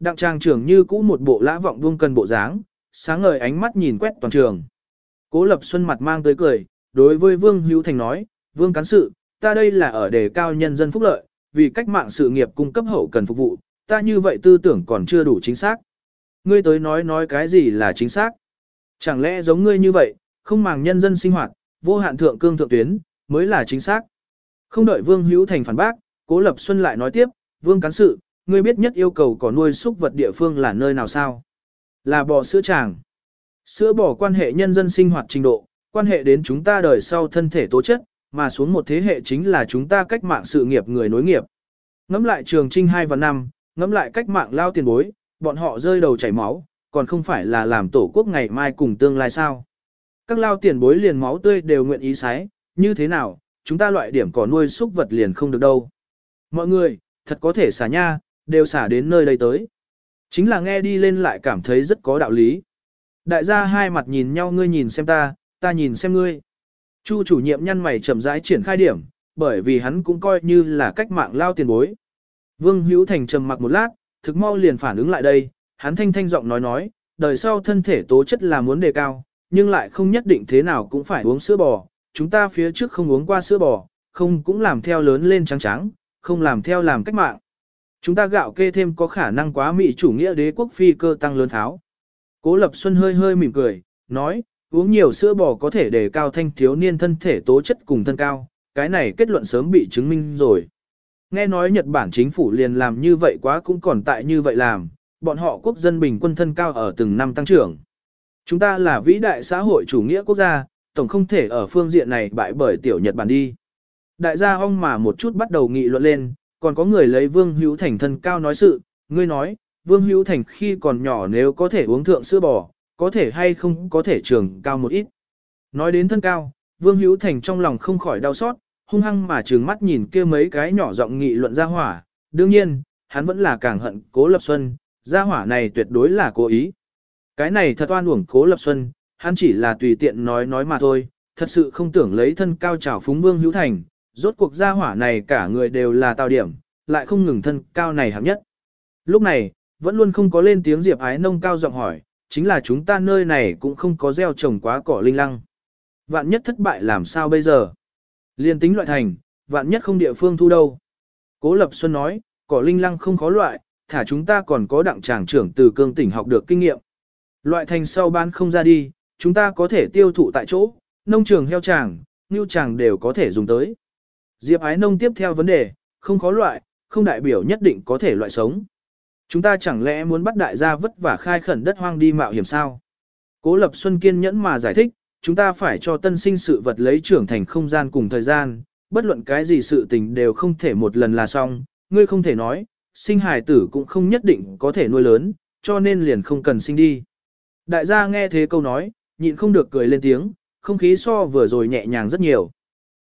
Đặng trang trưởng như cũ một bộ lã vọng buông cần bộ dáng, sáng ngời ánh mắt nhìn quét toàn trường. Cố Lập Xuân mặt mang tới cười, đối với Vương Hữu Thành nói, Vương Cán Sự, ta đây là ở đề cao nhân dân phúc lợi, vì cách mạng sự nghiệp cung cấp hậu cần phục vụ, ta như vậy tư tưởng còn chưa đủ chính xác. Ngươi tới nói nói cái gì là chính xác? Chẳng lẽ giống ngươi như vậy, không màng nhân dân sinh hoạt, vô hạn thượng cương thượng tuyến, mới là chính xác. Không đợi Vương Hữu Thành phản bác, Cố Lập Xuân lại nói tiếp, Vương Cán Sự, ngươi biết nhất yêu cầu có nuôi súc vật địa phương là nơi nào sao? Là bò sữa tràng. Sữa bò quan hệ nhân dân sinh hoạt trình độ, quan hệ đến chúng ta đời sau thân thể tố chất, mà xuống một thế hệ chính là chúng ta cách mạng sự nghiệp người nối nghiệp. Ngắm lại trường trinh 2 và 5, ngắm lại cách mạng lao tiền bối, bọn họ rơi đầu chảy máu, còn không phải là làm tổ quốc ngày mai cùng tương lai sao. Các lao tiền bối liền máu tươi đều nguyện ý sái, như thế nào, chúng ta loại điểm có nuôi súc vật liền không được đâu. Mọi người, thật có thể xả nha, đều xả đến nơi đây tới. Chính là nghe đi lên lại cảm thấy rất có đạo lý. Đại gia hai mặt nhìn nhau ngươi nhìn xem ta, ta nhìn xem ngươi. Chu chủ nhiệm nhăn mày chậm rãi triển khai điểm, bởi vì hắn cũng coi như là cách mạng lao tiền bối. Vương Hữu Thành trầm mặc một lát, thực mau liền phản ứng lại đây, hắn thanh thanh giọng nói nói, đời sau thân thể tố chất là muốn đề cao, nhưng lại không nhất định thế nào cũng phải uống sữa bò, chúng ta phía trước không uống qua sữa bò, không cũng làm theo lớn lên trắng trắng, không làm theo làm cách mạng. Chúng ta gạo kê thêm có khả năng quá mỹ chủ nghĩa đế quốc phi cơ tăng lớn tháo. Cố Lập Xuân hơi hơi mỉm cười, nói, uống nhiều sữa bò có thể đề cao thanh thiếu niên thân thể tố chất cùng thân cao, cái này kết luận sớm bị chứng minh rồi. Nghe nói Nhật Bản chính phủ liền làm như vậy quá cũng còn tại như vậy làm, bọn họ quốc dân bình quân thân cao ở từng năm tăng trưởng. Chúng ta là vĩ đại xã hội chủ nghĩa quốc gia, tổng không thể ở phương diện này bại bởi tiểu Nhật Bản đi. Đại gia ong mà một chút bắt đầu nghị luận lên, còn có người lấy Vương Hữu Thành thân cao nói sự, ngươi nói, Vương Hữu Thành khi còn nhỏ nếu có thể uống thượng sữa bò, có thể hay không có thể trường cao một ít. Nói đến thân cao, Vương Hữu Thành trong lòng không khỏi đau xót, hung hăng mà trừng mắt nhìn kia mấy cái nhỏ giọng nghị luận ra hỏa. Đương nhiên, hắn vẫn là càng hận Cố Lập Xuân, ra hỏa này tuyệt đối là cố ý. Cái này thật oan uổng Cố Lập Xuân, hắn chỉ là tùy tiện nói nói mà thôi, thật sự không tưởng lấy thân cao trào phúng Vương Hữu Thành, rốt cuộc gia hỏa này cả người đều là tào điểm, lại không ngừng thân cao này hạng nhất. Lúc này, vẫn luôn không có lên tiếng Diệp Ái Nông cao giọng hỏi, chính là chúng ta nơi này cũng không có gieo trồng quá cỏ linh lăng. Vạn nhất thất bại làm sao bây giờ? Liên tính loại thành, vạn nhất không địa phương thu đâu. Cố Lập Xuân nói, cỏ linh lăng không khó loại, thả chúng ta còn có đặng tràng trưởng từ cương tỉnh học được kinh nghiệm. Loại thành sau bán không ra đi, chúng ta có thể tiêu thụ tại chỗ, nông trường heo tràng, ngưu tràng đều có thể dùng tới. Diệp Ái Nông tiếp theo vấn đề, không khó loại, không đại biểu nhất định có thể loại sống. Chúng ta chẳng lẽ muốn bắt đại gia vất vả khai khẩn đất hoang đi mạo hiểm sao? Cố Lập Xuân kiên nhẫn mà giải thích, chúng ta phải cho tân sinh sự vật lấy trưởng thành không gian cùng thời gian, bất luận cái gì sự tình đều không thể một lần là xong, ngươi không thể nói, sinh hài tử cũng không nhất định có thể nuôi lớn, cho nên liền không cần sinh đi. Đại gia nghe thế câu nói, nhịn không được cười lên tiếng, không khí so vừa rồi nhẹ nhàng rất nhiều.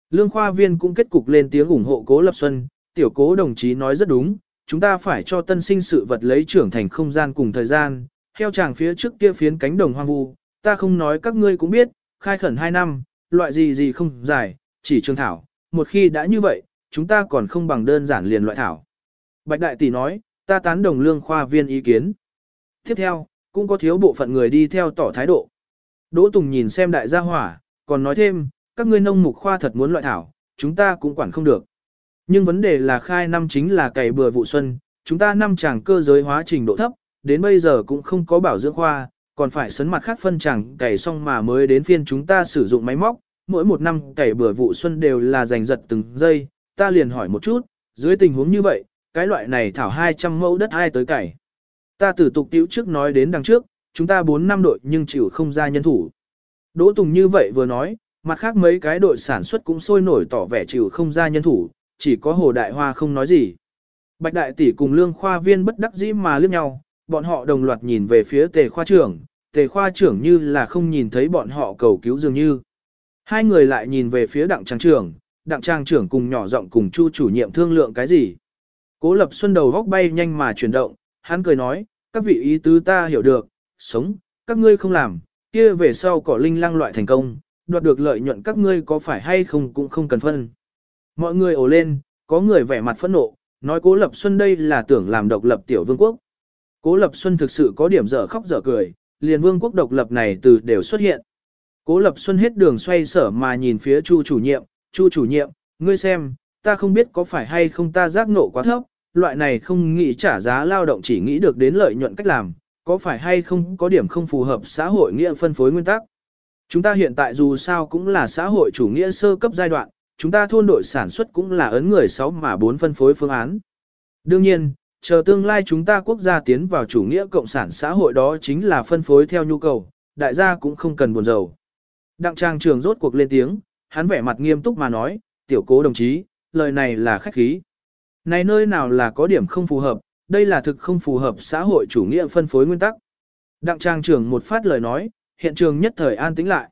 Lương khoa viên cũng kết cục lên tiếng ủng hộ cố lập xuân, tiểu cố đồng chí nói rất đúng, chúng ta phải cho tân sinh sự vật lấy trưởng thành không gian cùng thời gian, theo chàng phía trước kia phiến cánh đồng hoang vu, ta không nói các ngươi cũng biết, khai khẩn 2 năm, loại gì gì không giải chỉ trường thảo, một khi đã như vậy, chúng ta còn không bằng đơn giản liền loại thảo. Bạch Đại Tỷ nói, ta tán đồng lương khoa viên ý kiến. Tiếp theo, cũng có thiếu bộ phận người đi theo tỏ thái độ. Đỗ Tùng nhìn xem đại gia hỏa, còn nói thêm, các ngươi nông mục khoa thật muốn loại thảo, chúng ta cũng quản không được. Nhưng vấn đề là khai năm chính là cày bừa vụ xuân, chúng ta năm chàng cơ giới hóa trình độ thấp, đến bây giờ cũng không có bảo dưỡng khoa, còn phải sấn mặt khác phân chàng cày xong mà mới đến phiên chúng ta sử dụng máy móc, mỗi một năm cày bừa vụ xuân đều là giành giật từng giây, ta liền hỏi một chút, dưới tình huống như vậy, cái loại này thảo 200 mẫu đất ai tới cày. Ta tử tục tiểu trước nói đến đằng trước, chúng ta 4 năm đội nhưng chịu không ra nhân thủ. Đỗ Tùng như vậy vừa nói, mặt khác mấy cái đội sản xuất cũng sôi nổi tỏ vẻ chịu không ra nhân thủ, chỉ có Hồ Đại Hoa không nói gì. Bạch Đại Tỷ cùng Lương Khoa Viên bất đắc dĩ mà liếc nhau, bọn họ đồng loạt nhìn về phía Tề Khoa trưởng, Tề Khoa trưởng như là không nhìn thấy bọn họ cầu cứu dường như. Hai người lại nhìn về phía Đặng Trang trưởng, Đặng Trang trưởng cùng nhỏ giọng cùng Chu chủ nhiệm thương lượng cái gì. Cố Lập Xuân đầu góc bay nhanh mà chuyển động, hắn cười nói, các vị ý tứ ta hiểu được, sống, các ngươi không làm, kia về sau cỏ linh lăng loại thành công, đoạt được lợi nhuận các ngươi có phải hay không cũng không cần phân. Mọi người ồ lên, có người vẻ mặt phẫn nộ, nói cố lập xuân đây là tưởng làm độc lập tiểu vương quốc. Cố Lập Xuân thực sự có điểm dở khóc dở cười, liền vương quốc độc lập này từ đều xuất hiện. Cố Lập Xuân hết đường xoay sở mà nhìn phía Chu chủ nhiệm, Chu chủ nhiệm, ngươi xem, ta không biết có phải hay không ta giác nộ quá thấp, loại này không nghĩ trả giá lao động chỉ nghĩ được đến lợi nhuận cách làm, có phải hay không có điểm không phù hợp xã hội nghĩa phân phối nguyên tắc. Chúng ta hiện tại dù sao cũng là xã hội chủ nghĩa sơ cấp giai đoạn, chúng ta thôn đội sản xuất cũng là ấn người 6 mà 4 phân phối phương án. Đương nhiên, chờ tương lai chúng ta quốc gia tiến vào chủ nghĩa cộng sản xã hội đó chính là phân phối theo nhu cầu, đại gia cũng không cần buồn rầu. Đặng trang trường rốt cuộc lên tiếng, hắn vẻ mặt nghiêm túc mà nói, tiểu cố đồng chí, lời này là khách khí. Này nơi nào là có điểm không phù hợp, đây là thực không phù hợp xã hội chủ nghĩa phân phối nguyên tắc. Đặng trang trưởng một phát lời nói, hiện trường nhất thời an tĩnh lại.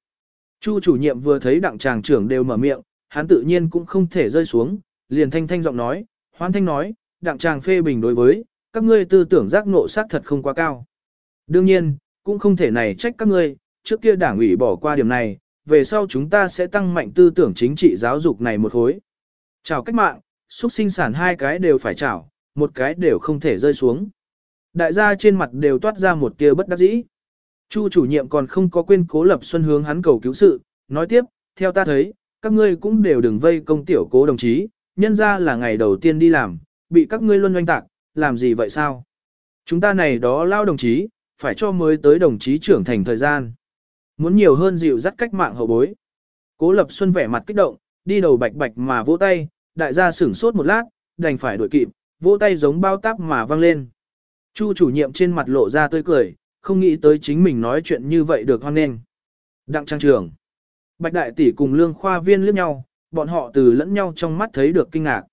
Chu chủ nhiệm vừa thấy đặng tràng trưởng đều mở miệng, hắn tự nhiên cũng không thể rơi xuống, liền thanh thanh giọng nói, hoan thanh nói, đặng tràng phê bình đối với, các ngươi tư tưởng giác ngộ sát thật không quá cao. Đương nhiên, cũng không thể này trách các ngươi, trước kia đảng ủy bỏ qua điểm này, về sau chúng ta sẽ tăng mạnh tư tưởng chính trị giáo dục này một hối. Chào cách mạng, xuất sinh sản hai cái đều phải chào, một cái đều không thể rơi xuống. Đại gia trên mặt đều toát ra một tia bất đắc dĩ. Chu chủ nhiệm còn không có quên cố lập xuân hướng hắn cầu cứu sự, nói tiếp, theo ta thấy, các ngươi cũng đều đừng vây công tiểu cố đồng chí, nhân ra là ngày đầu tiên đi làm, bị các ngươi luân oanh tạc, làm gì vậy sao? Chúng ta này đó lao đồng chí, phải cho mới tới đồng chí trưởng thành thời gian. Muốn nhiều hơn dịu dắt cách mạng hậu bối. Cố Lập Xuân vẻ mặt kích động, đi đầu bạch bạch mà vỗ tay, đại gia sửng sốt một lát, đành phải đuổi kịp, vỗ tay giống bao táp mà văng lên. Chu chủ nhiệm trên mặt lộ ra tươi cười, không nghĩ tới chính mình nói chuyện như vậy được hoan nghênh. Đặng trang trường. Bạch đại tỷ cùng lương khoa viên liếc nhau, bọn họ từ lẫn nhau trong mắt thấy được kinh ngạc.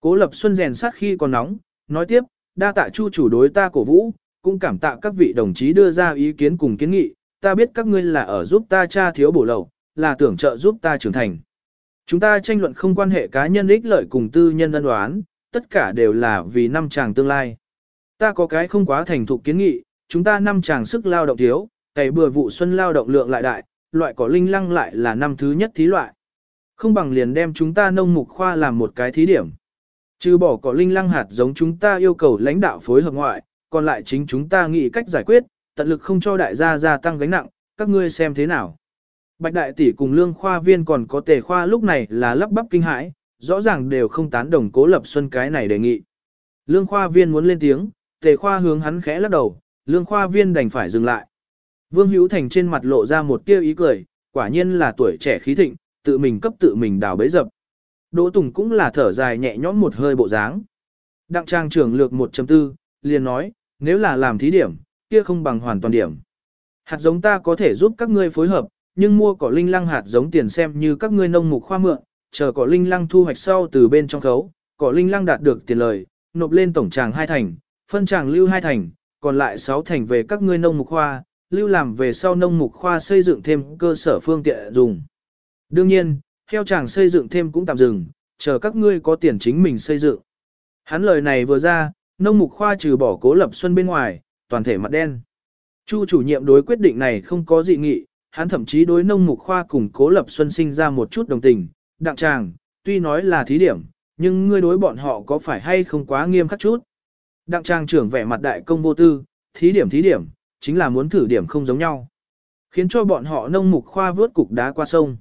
Cố Lập Xuân rèn sát khi còn nóng, nói tiếp, đa tạ chu chủ đối ta cổ vũ, cũng cảm tạ các vị đồng chí đưa ra ý kiến cùng kiến nghị, ta biết các ngươi là ở giúp ta cha thiếu bổ lậu, là tưởng trợ giúp ta trưởng thành. Chúng ta tranh luận không quan hệ cá nhân ích lợi cùng tư nhân ân đoán, tất cả đều là vì năm chàng tương lai. Ta có cái không quá thành thục kiến nghị, chúng ta năm chàng sức lao động thiếu, cày bừa vụ xuân lao động lượng lại đại, loại cỏ linh lăng lại là năm thứ nhất thí loại. Không bằng liền đem chúng ta nông mục khoa làm một cái thí điểm. Trừ bỏ cỏ linh lăng hạt giống chúng ta yêu cầu lãnh đạo phối hợp ngoại, còn lại chính chúng ta nghĩ cách giải quyết, tận lực không cho đại gia gia tăng gánh nặng, các ngươi xem thế nào. Bạch đại tỷ cùng lương khoa viên còn có tề khoa lúc này là lắp bắp kinh hãi, rõ ràng đều không tán đồng cố lập xuân cái này đề nghị. Lương khoa viên muốn lên tiếng, tề khoa hướng hắn khẽ lắc đầu, lương khoa viên đành phải dừng lại. Vương Hữu Thành trên mặt lộ ra một tia ý cười, quả nhiên là tuổi trẻ khí thịnh, tự mình cấp tự mình đào bấy dập. Đỗ Tùng cũng là thở dài nhẹ nhõm một hơi bộ dáng. Đặng trang trưởng lược 1.4, liền nói, nếu là làm thí điểm, kia không bằng hoàn toàn điểm. Hạt giống ta có thể giúp các ngươi phối hợp, nhưng mua cỏ linh lăng hạt giống tiền xem như các ngươi nông mục khoa mượn, chờ cỏ linh lăng thu hoạch sau từ bên trong khấu, cỏ linh lăng đạt được tiền lời, nộp lên tổng tràng hai thành, phân tràng lưu hai thành, còn lại sáu thành về các ngươi nông mục khoa, lưu làm về sau nông mục khoa xây dựng thêm cơ sở phương tiện dùng. Đương nhiên, theo chàng xây dựng thêm cũng tạm dừng, chờ các ngươi có tiền chính mình xây dựng. Hắn lời này vừa ra, nông mục khoa trừ bỏ cố lập xuân bên ngoài, toàn thể mặt đen. Chu chủ nhiệm đối quyết định này không có dị nghị, hắn thậm chí đối nông mục khoa cùng cố lập xuân sinh ra một chút đồng tình. Đặng chàng, tuy nói là thí điểm, nhưng ngươi đối bọn họ có phải hay không quá nghiêm khắc chút. Đặng trang trưởng vẻ mặt đại công vô tư, thí điểm thí điểm, chính là muốn thử điểm không giống nhau. Khiến cho bọn họ nông mục khoa vớt cục đá qua sông.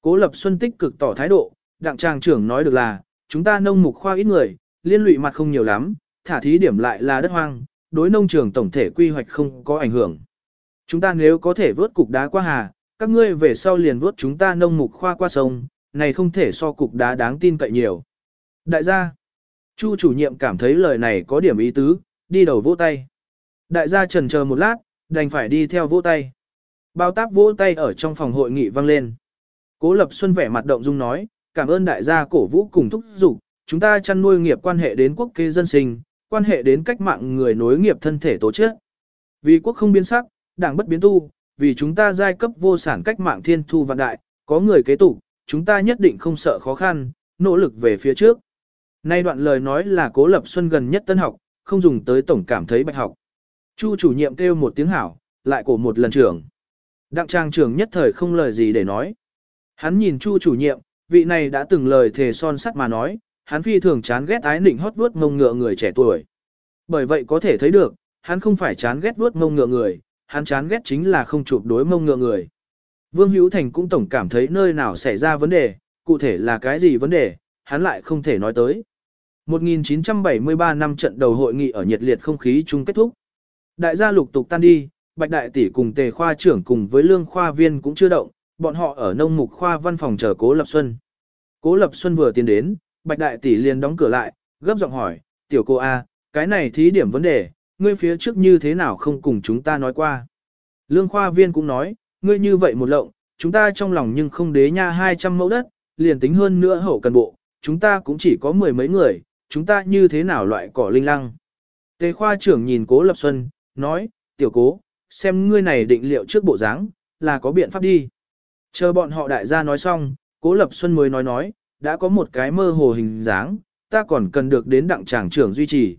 Cố Lập Xuân tích cực tỏ thái độ, đặng trang trưởng nói được là, chúng ta nông mục khoa ít người, liên lụy mặt không nhiều lắm, thả thí điểm lại là đất hoang, đối nông trường tổng thể quy hoạch không có ảnh hưởng. Chúng ta nếu có thể vớt cục đá qua hà, các ngươi về sau liền vớt chúng ta nông mục khoa qua sông, này không thể so cục đá đáng tin cậy nhiều. Đại gia, Chu chủ nhiệm cảm thấy lời này có điểm ý tứ, đi đầu vỗ tay. Đại gia trần chờ một lát, đành phải đi theo vỗ tay. Bao táp vỗ tay ở trong phòng hội nghị vang lên. Cố Lập Xuân vẻ mặt động dung nói, cảm ơn đại gia cổ vũ cùng thúc giục, chúng ta chăn nuôi nghiệp quan hệ đến quốc kế dân sinh, quan hệ đến cách mạng người nối nghiệp thân thể tổ chức. Vì quốc không biến sắc, đảng bất biến tu, vì chúng ta giai cấp vô sản cách mạng thiên thu vạn đại, có người kế tục, chúng ta nhất định không sợ khó khăn, nỗ lực về phía trước. Nay đoạn lời nói là Cố Lập Xuân gần nhất tân học, không dùng tới tổng cảm thấy bạch học. Chu chủ nhiệm kêu một tiếng hảo, lại cổ một lần trưởng. Đặng trang trưởng nhất thời không lời gì để nói. Hắn nhìn Chu chủ nhiệm, vị này đã từng lời thề son sắt mà nói, hắn phi thường chán ghét ái nịnh hót vuốt mông ngựa người trẻ tuổi. Bởi vậy có thể thấy được, hắn không phải chán ghét vuốt mông ngựa người, hắn chán ghét chính là không chụp đối mông ngựa người. Vương Hữu Thành cũng tổng cảm thấy nơi nào xảy ra vấn đề, cụ thể là cái gì vấn đề, hắn lại không thể nói tới. 1973 năm trận đầu hội nghị ở nhiệt liệt không khí chung kết thúc. Đại gia lục tục tan đi, Bạch Đại Tỷ cùng Tề Khoa trưởng cùng với Lương Khoa Viên cũng chưa động, bọn họ ở nông mục khoa văn phòng chờ Cố Lập Xuân. Cố Lập Xuân vừa tiến đến, Bạch Đại Tỷ liền đóng cửa lại, gấp giọng hỏi, tiểu cô A, cái này thí điểm vấn đề, ngươi phía trước như thế nào không cùng chúng ta nói qua. Lương Khoa Viên cũng nói, ngươi như vậy một lộng, chúng ta trong lòng nhưng không đế nha 200 mẫu đất, liền tính hơn nữa hậu cần bộ, chúng ta cũng chỉ có mười mấy người, chúng ta như thế nào loại cỏ linh lăng. Tề khoa trưởng nhìn cố lập xuân, nói, tiểu cố, xem ngươi này định liệu trước bộ dáng, là có biện pháp đi. Chờ bọn họ đại gia nói xong, cố lập xuân mới nói nói, đã có một cái mơ hồ hình dáng, ta còn cần được đến đặng tràng trưởng duy trì.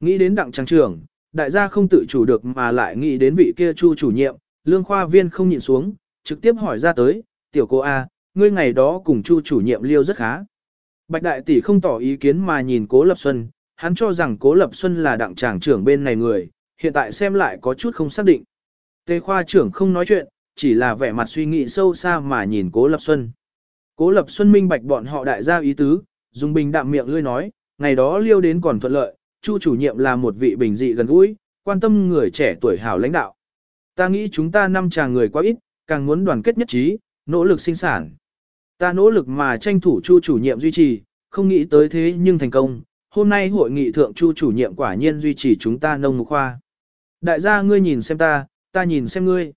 Nghĩ đến đặng tràng trưởng, đại gia không tự chủ được mà lại nghĩ đến vị kia chu chủ nhiệm, lương khoa viên không nhìn xuống, trực tiếp hỏi ra tới, tiểu cô A, à, ngươi ngày đó cùng chu chủ nhiệm liêu rất khá. Bạch đại tỷ không tỏ ý kiến mà nhìn cố lập xuân, hắn cho rằng cố lập xuân là đặng tràng trưởng bên này người, hiện tại xem lại có chút không xác định. Tề khoa trưởng không nói chuyện, chỉ là vẻ mặt suy nghĩ sâu xa mà nhìn cố lập xuân. Cố lập xuân minh bạch bọn họ đại gia ý tứ, dùng bình đạm miệng lươi nói, ngày đó liêu đến còn thuận lợi, chu chủ nhiệm là một vị bình dị gần gũi, quan tâm người trẻ tuổi hảo lãnh đạo. Ta nghĩ chúng ta năm chàng người quá ít, càng muốn đoàn kết nhất trí, nỗ lực sinh sản. Ta nỗ lực mà tranh thủ chu chủ nhiệm duy trì, không nghĩ tới thế nhưng thành công. Hôm nay hội nghị thượng chu chủ nhiệm quả nhiên duy trì chúng ta nông mục khoa. Đại gia ngươi nhìn xem ta, ta nhìn xem ngươi.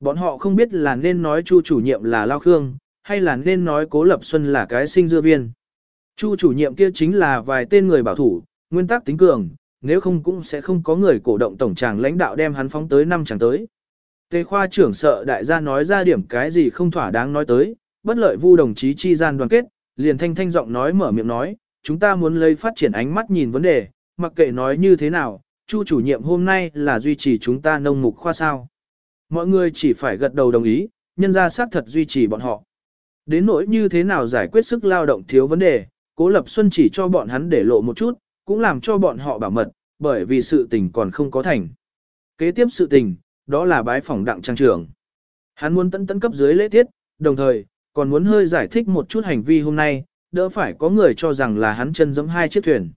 Bọn họ không biết là nên nói chu chủ nhiệm là Lao Khương, hay là nên nói Cố Lập Xuân là cái sinh dưa viên. Chu chủ nhiệm kia chính là vài tên người bảo thủ, nguyên tắc tính cường, nếu không cũng sẽ không có người cổ động tổng tràng lãnh đạo đem hắn phóng tới năm chẳng tới. Tề khoa trưởng sợ đại gia nói ra điểm cái gì không thỏa đáng nói tới, bất lợi vu đồng chí chi gian đoàn kết, liền thanh thanh giọng nói mở miệng nói, chúng ta muốn lấy phát triển ánh mắt nhìn vấn đề, mặc kệ nói như thế nào, chu chủ nhiệm hôm nay là duy trì chúng ta nông mục khoa sao. Mọi người chỉ phải gật đầu đồng ý, nhân ra xác thật duy trì bọn họ. Đến nỗi như thế nào giải quyết sức lao động thiếu vấn đề, Cố Lập Xuân chỉ cho bọn hắn để lộ một chút, cũng làm cho bọn họ bảo mật, bởi vì sự tình còn không có thành. Kế tiếp sự tình, đó là bái phỏng đặng trang trưởng. Hắn muốn tận tận cấp dưới lễ tiết, đồng thời, còn muốn hơi giải thích một chút hành vi hôm nay, đỡ phải có người cho rằng là hắn chân giẫm hai chiếc thuyền.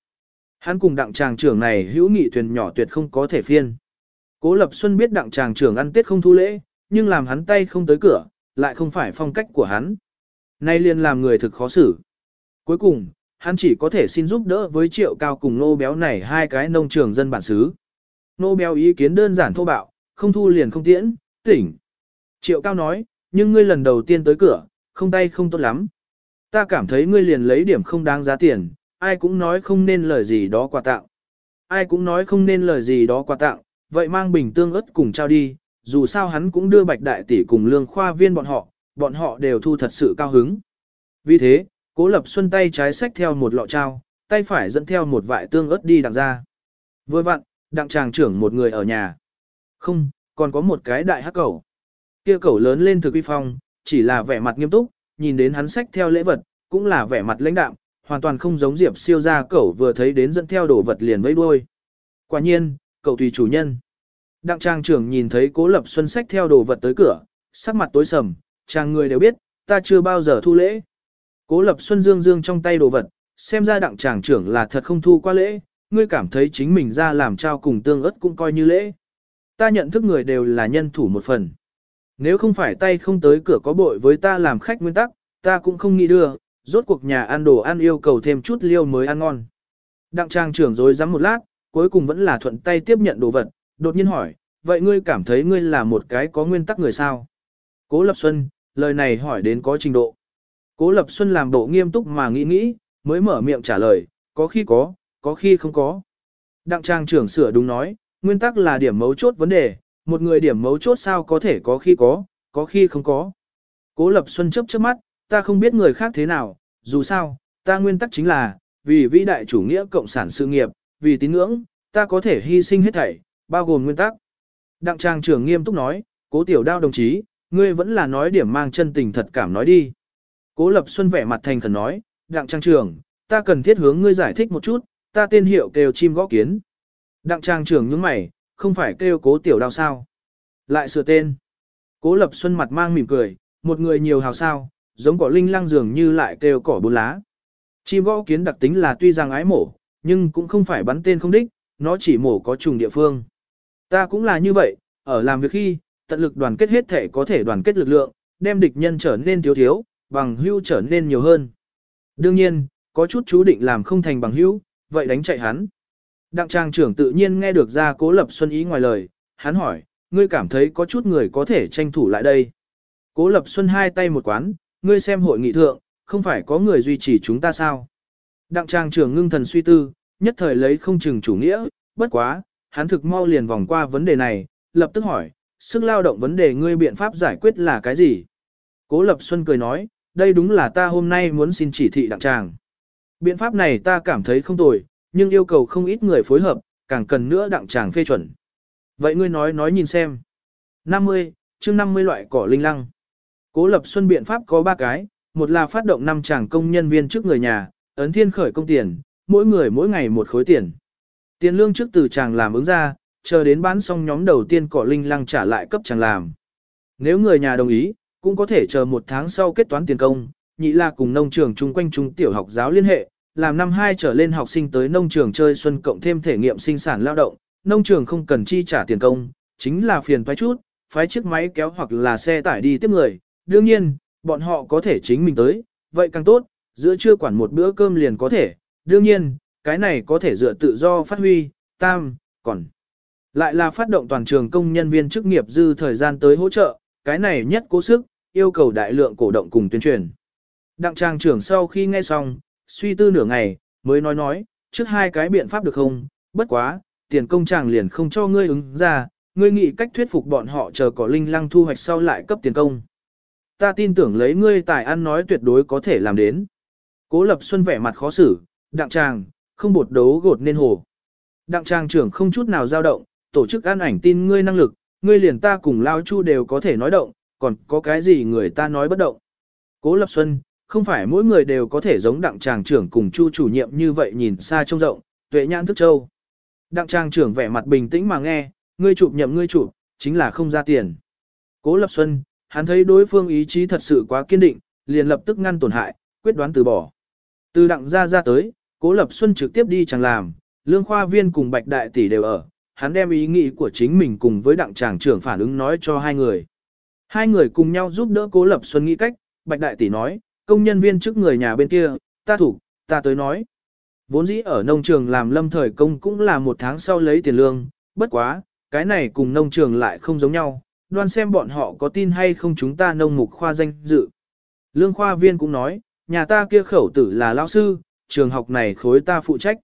Hắn cùng đặng tràng trưởng này hữu nghị thuyền nhỏ tuyệt không có thể phiên. Cố Lập Xuân biết đặng tràng trưởng ăn tết không thu lễ, nhưng làm hắn tay không tới cửa, lại không phải phong cách của hắn. Nay liền làm người thực khó xử. Cuối cùng, hắn chỉ có thể xin giúp đỡ với triệu cao cùng nô béo này hai cái nông trường dân bản xứ. Nô béo ý kiến đơn giản thô bạo, không thu liền không tiễn, tỉnh. Triệu cao nói, nhưng ngươi lần đầu tiên tới cửa, không tay không tốt lắm. Ta cảm thấy ngươi liền lấy điểm không đáng giá tiền, ai cũng nói không nên lời gì đó quà tặng. Ai cũng nói không nên lời gì đó quà tặng, vậy mang bình tương ớt cùng trao đi, dù sao hắn cũng đưa bạch đại tỷ cùng lương khoa viên bọn họ, bọn họ đều thu thật sự cao hứng. Vì thế, cố lập xuân tay trái xách theo một lọ trao, tay phải dẫn theo một vại tương ớt đi đặng ra. Vừa vặn, đặng tràng trưởng một người ở nhà. Không, còn có một cái đại hắc cẩu. Kia cẩu lớn lên thực uy phong, chỉ là vẻ mặt nghiêm túc, nhìn đến hắn sách theo lễ vật, cũng là vẻ mặt lãnh đạm, hoàn toàn không giống Diệp siêu gia cậu vừa thấy đến dẫn theo đồ vật liền vẫy đuôi. Quả nhiên, cậu tùy chủ nhân. Đặng trang trưởng nhìn thấy cố lập xuân sách theo đồ vật tới cửa, sắc mặt tối sầm, chàng người đều biết, ta chưa bao giờ thu lễ. Cố lập xuân dương dương trong tay đồ vật, xem ra đặng tràng trưởng là thật không thu qua lễ, ngươi cảm thấy chính mình ra làm trao cùng tương ớt cũng coi như lễ. Ta nhận thức người đều là nhân thủ một phần. Nếu không phải tay không tới cửa có bội với ta làm khách nguyên tắc, ta cũng không nghĩ đưa, rốt cuộc nhà ăn đồ ăn yêu cầu thêm chút liêu mới ăn ngon. Đặng trang trưởng dối rắm một lát, cuối cùng vẫn là thuận tay tiếp nhận đồ vật, đột nhiên hỏi, vậy ngươi cảm thấy ngươi là một cái có nguyên tắc người sao? Cố Lập Xuân, lời này hỏi đến có trình độ. Cố Lập Xuân làm bộ nghiêm túc mà nghĩ nghĩ, mới mở miệng trả lời, có khi có, có khi không có. Đặng trang trưởng sửa đúng nói, nguyên tắc là điểm mấu chốt vấn đề, một người điểm mấu chốt sao có thể có khi có, có khi không có. Cố Lập Xuân chấp chớp mắt, ta không biết người khác thế nào, dù sao, ta nguyên tắc chính là, vì vĩ đại chủ nghĩa cộng sản sự nghiệp, vì tín ngưỡng, ta có thể hy sinh hết thảy, bao gồm nguyên tắc. Đặng trang trưởng nghiêm túc nói, cố tiểu đao đồng chí, ngươi vẫn là nói điểm mang chân tình thật cảm nói đi. Cố Lập Xuân vẻ mặt thành khẩn nói, đặng trang trưởng, ta cần thiết hướng ngươi giải thích một chút, ta tên hiệu kêu chim gõ kiến. Đặng trang trưởng nhướng mày, không phải kêu cố tiểu đao sao. Lại sửa tên. Cố lập xuân mặt mang mỉm cười, một người nhiều hào sao, giống cỏ linh lăng dường như lại kêu cỏ bốn lá. Chim gõ kiến đặc tính là tuy rằng ái mổ, nhưng cũng không phải bắn tên không đích, nó chỉ mổ có trùng địa phương. Ta cũng là như vậy, ở làm việc khi, tận lực đoàn kết hết thể có thể đoàn kết lực lượng, đem địch nhân trở nên thiếu thiếu, bằng hưu trở nên nhiều hơn. Đương nhiên, có chút chú định làm không thành bằng hữu, vậy đánh chạy hắn. Đặng trang trưởng tự nhiên nghe được ra cố lập xuân ý ngoài lời, hắn hỏi, ngươi cảm thấy có chút người có thể tranh thủ lại đây. Cố lập xuân hai tay một quán, ngươi xem hội nghị thượng, không phải có người duy trì chúng ta sao. Đặng trang trưởng ngưng thần suy tư, nhất thời lấy không chừng chủ nghĩa, bất quá, hắn thực mau liền vòng qua vấn đề này, lập tức hỏi, sức lao động vấn đề ngươi biện pháp giải quyết là cái gì? Cố Lập Xuân cười nói, đây đúng là ta hôm nay muốn xin chỉ thị đặng tràng. Biện pháp này ta cảm thấy không tồi, nhưng yêu cầu không ít người phối hợp, càng cần nữa đặng chàng phê chuẩn. Vậy ngươi nói nói nhìn xem. 50, chương 50 loại cỏ linh lăng. Cố Lập Xuân biện pháp có 3 cái, một là phát động 5 chàng công nhân viên trước người nhà, ấn thiên khởi công tiền, mỗi người mỗi ngày một khối tiền. Tiền lương trước từ chàng làm ứng ra, chờ đến bán xong nhóm đầu tiên cỏ linh lăng trả lại cấp chàng làm. Nếu người nhà đồng ý, cũng có thể chờ một tháng sau kết toán tiền công, nhị là cùng nông trường chung quanh trung tiểu học giáo liên hệ, làm năm hai trở lên học sinh tới nông trường chơi xuân cộng thêm thể nghiệm sinh sản lao động, nông trường không cần chi trả tiền công, chính là phiền toái chút, phái chiếc máy kéo hoặc là xe tải đi tiếp người, đương nhiên, bọn họ có thể chính mình tới, vậy càng tốt, giữa trưa quản một bữa cơm liền có thể, đương nhiên, cái này có thể dựa tự do phát huy, tam, còn lại là phát động toàn trường công nhân viên chức nghiệp dư thời gian tới hỗ trợ, cái này nhất cố sức, yêu cầu đại lượng cổ động cùng tuyên truyền. Đặng trang trưởng sau khi nghe xong, suy tư nửa ngày, mới nói nói, trước hai cái biện pháp được không, bất quá, tiền công chàng liền không cho ngươi ứng ra, ngươi nghĩ cách thuyết phục bọn họ chờ có linh lăng thu hoạch sau lại cấp tiền công. Ta tin tưởng lấy ngươi tài ăn nói tuyệt đối có thể làm đến. Cố Lập Xuân vẻ mặt khó xử, đặng tràng, không bột đấu gột nên hồ. Đặng tràng trưởng không chút nào dao động, tổ chức an ảnh tin ngươi năng lực, ngươi liền ta cùng Lao Chu đều có thể nói động, còn có cái gì người ta nói bất động. Cố Lập Xuân, không phải mỗi người đều có thể giống đặng tràng trưởng cùng Chu chủ nhiệm như vậy nhìn xa trông rộng, tuệ nhãn thức châu. Đặng tràng trưởng vẻ mặt bình tĩnh mà nghe, ngươi chụp nhậm ngươi chụp, chính là không ra tiền. Cố Lập Xuân, hắn thấy đối phương ý chí thật sự quá kiên định, liền lập tức ngăn tổn hại, quyết đoán từ bỏ. Từ đặng ra ra tới, Cố Lập Xuân trực tiếp đi chẳng làm, lương khoa viên cùng bạch đại tỷ đều ở, hắn đem ý nghĩ của chính mình cùng với đặng tràng trưởng phản ứng nói cho hai người. Hai người cùng nhau giúp đỡ Cố Lập Xuân nghĩ cách, bạch đại tỷ nói, công nhân viên trước người nhà bên kia, ta thủ, ta tới nói. Vốn dĩ ở nông trường làm lâm thời công cũng là một tháng sau lấy tiền lương, bất quá, cái này cùng nông trường lại không giống nhau, đoan xem bọn họ có tin hay không chúng ta nông mục khoa danh dự. Lương khoa viên cũng nói, nhà ta kia khẩu tử là lão sư, trường học này khối ta phụ trách.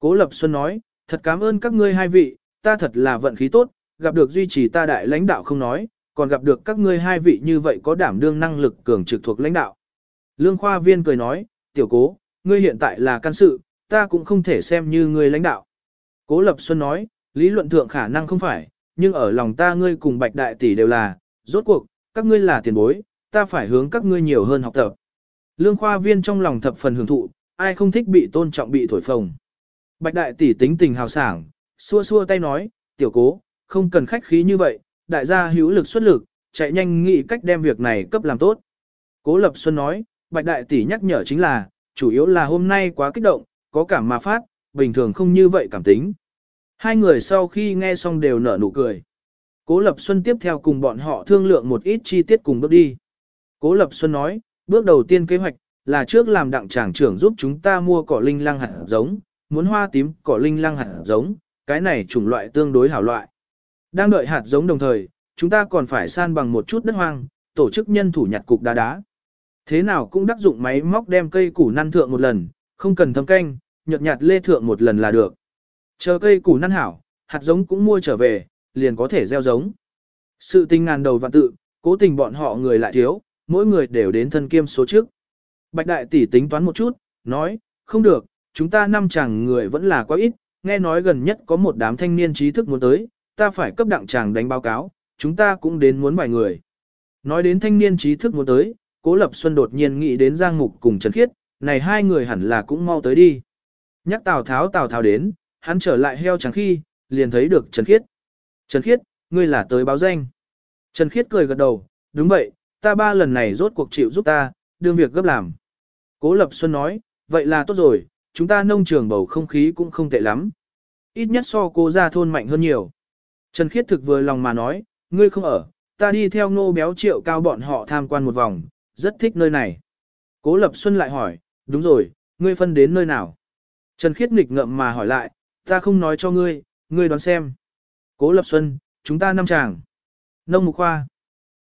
Cố Lập Xuân nói, thật cảm ơn các ngươi hai vị, ta thật là vận khí tốt, gặp được duy trì ta đại lãnh đạo không nói, còn gặp được các ngươi hai vị như vậy có đảm đương năng lực cường trực thuộc lãnh đạo. Lương khoa viên cười nói, tiểu cố, ngươi hiện tại là can sự, ta cũng không thể xem như ngươi lãnh đạo. Cố Lập Xuân nói, lý luận thượng khả năng không phải, nhưng ở lòng ta ngươi cùng bạch đại tỷ đều là, rốt cuộc, các ngươi là tiền bối, ta phải hướng các ngươi nhiều hơn học tập. Lương khoa viên trong lòng thập phần hưởng thụ, ai không thích bị tôn trọng bị thổi phồng. Bạch đại tỷ tính tình hào sảng, xua xua tay nói, tiểu cố, không cần khách khí như vậy, đại gia hữu lực xuất lực, chạy nhanh nghĩ cách đem việc này cấp làm tốt. Cố Lập Xuân nói, Bạch đại tỷ nhắc nhở chính là, chủ yếu là hôm nay quá kích động, có cảm mà phát, bình thường không như vậy cảm tính. Hai người sau khi nghe xong đều nở nụ cười. Cố Lập Xuân tiếp theo cùng bọn họ thương lượng một ít chi tiết cùng bước đi. Cố Lập Xuân nói, bước đầu tiên kế hoạch, là trước làm đặng tràng trưởng giúp chúng ta mua cỏ linh lăng hạt giống, muốn hoa tím cỏ linh lăng hạt giống, cái này chủng loại tương đối hảo loại. Đang đợi hạt giống đồng thời, chúng ta còn phải san bằng một chút đất hoang, tổ chức nhân thủ nhặt cục đá đá. Thế nào cũng đắc dụng máy móc đem cây củ năn thượng một lần, không cần thấm canh, nhợt nhạt lê thượng một lần là được. Chờ cây củ năn hảo, hạt giống cũng mua trở về, liền có thể gieo giống. Sự tình ngàn đầu vạn tự, cố tình bọn họ người lại thiếu, mỗi người đều đến thân kiêm số trước. Bạch đại tỷ tính toán một chút, nói, không được, chúng ta năm chàng người vẫn là quá ít, nghe nói gần nhất có một đám thanh niên trí thức muốn tới, ta phải cấp đặng chàng đánh báo cáo, chúng ta cũng đến muốn vài người. Nói đến thanh niên trí thức muốn tới, Cố Lập Xuân đột nhiên nghĩ đến Giang Mục cùng Trần Khiết, này hai người hẳn là cũng mau tới đi. Nhắc Tào Tháo Tào Tháo đến, hắn trở lại heo trắng khi, liền thấy được Trần Khiết. Trần Khiết, ngươi là tới báo danh. Trần Khiết cười gật đầu, đúng vậy, ta ba lần này rốt cuộc chịu giúp ta, đương việc gấp làm. Cố Lập Xuân nói, vậy là tốt rồi, chúng ta nông trường bầu không khí cũng không tệ lắm. Ít nhất so cô ra thôn mạnh hơn nhiều. Trần Khiết thực vừa lòng mà nói, ngươi không ở, ta đi theo ngô béo triệu cao bọn họ tham quan một vòng, rất thích nơi này. Cố Lập Xuân lại hỏi, đúng rồi, ngươi phân đến nơi nào? Trần Khiết nghịch ngậm mà hỏi lại, ta không nói cho ngươi, ngươi đoán xem. Cố Lập Xuân, chúng ta năm chàng. Nông mục khoa.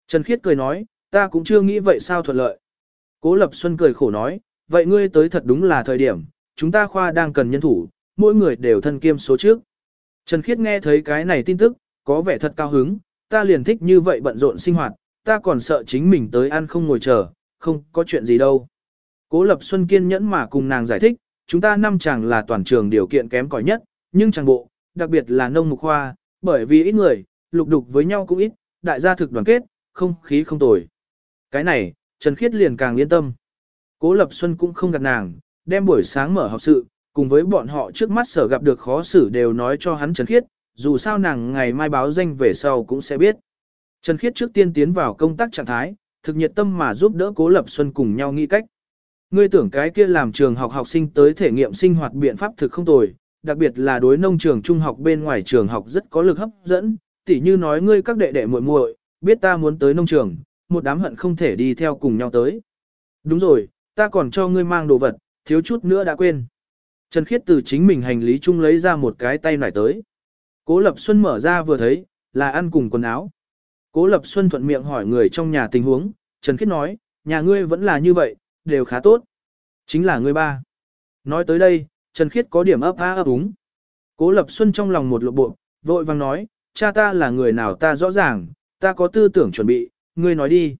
Trần Khiết cười nói, ta cũng chưa nghĩ vậy sao thuận lợi. Cố Lập Xuân cười khổ nói, vậy ngươi tới thật đúng là thời điểm, chúng ta khoa đang cần nhân thủ, mỗi người đều thân kiêm số trước. Trần Khiết nghe thấy cái này tin tức, có vẻ thật cao hứng, ta liền thích như vậy bận rộn sinh hoạt, ta còn sợ chính mình tới ăn không ngồi chờ, không có chuyện gì đâu. Cố Lập Xuân kiên nhẫn mà cùng nàng giải thích, chúng ta năm chàng là toàn trường điều kiện kém cỏi nhất, nhưng chẳng bộ, đặc biệt là nông mục khoa, bởi vì ít người, lục đục với nhau cũng ít, đại gia thực đoàn kết, không khí không tồi. Cái này, Trần Khiết liền càng yên tâm. Cố Lập Xuân cũng không gạt nàng, đem buổi sáng mở học sự, cùng với bọn họ trước mắt sở gặp được khó xử đều nói cho hắn Trần Khiết, dù sao nàng ngày mai báo danh về sau cũng sẽ biết. Trần Khiết trước tiên tiến vào công tác trạng thái, thực nhiệt tâm mà giúp đỡ Cố Lập Xuân cùng nhau nghĩ cách. Ngươi tưởng cái kia làm trường học học sinh tới thể nghiệm sinh hoạt biện pháp thực không tồi, đặc biệt là đối nông trường trung học bên ngoài trường học rất có lực hấp dẫn, tỉ như nói ngươi các đệ đệ muội muội, biết ta muốn tới nông trường, một đám hận không thể đi theo cùng nhau tới. Đúng rồi, ta còn cho ngươi mang đồ vật, thiếu chút nữa đã quên. Trần Khiết từ chính mình hành lý chung lấy ra một cái tay nải tới. Cố Lập Xuân mở ra vừa thấy, là ăn cùng quần áo. Cố Lập Xuân thuận miệng hỏi người trong nhà tình huống, Trần Khiết nói, nhà ngươi vẫn là như vậy, đều khá tốt. Chính là ngươi ba. Nói tới đây, Trần Khiết có điểm ấp á ấp úng. Cố Lập Xuân trong lòng một lộ bộ, vội vàng nói, cha ta là người nào ta rõ ràng, ta có tư tưởng chuẩn bị, ngươi nói đi.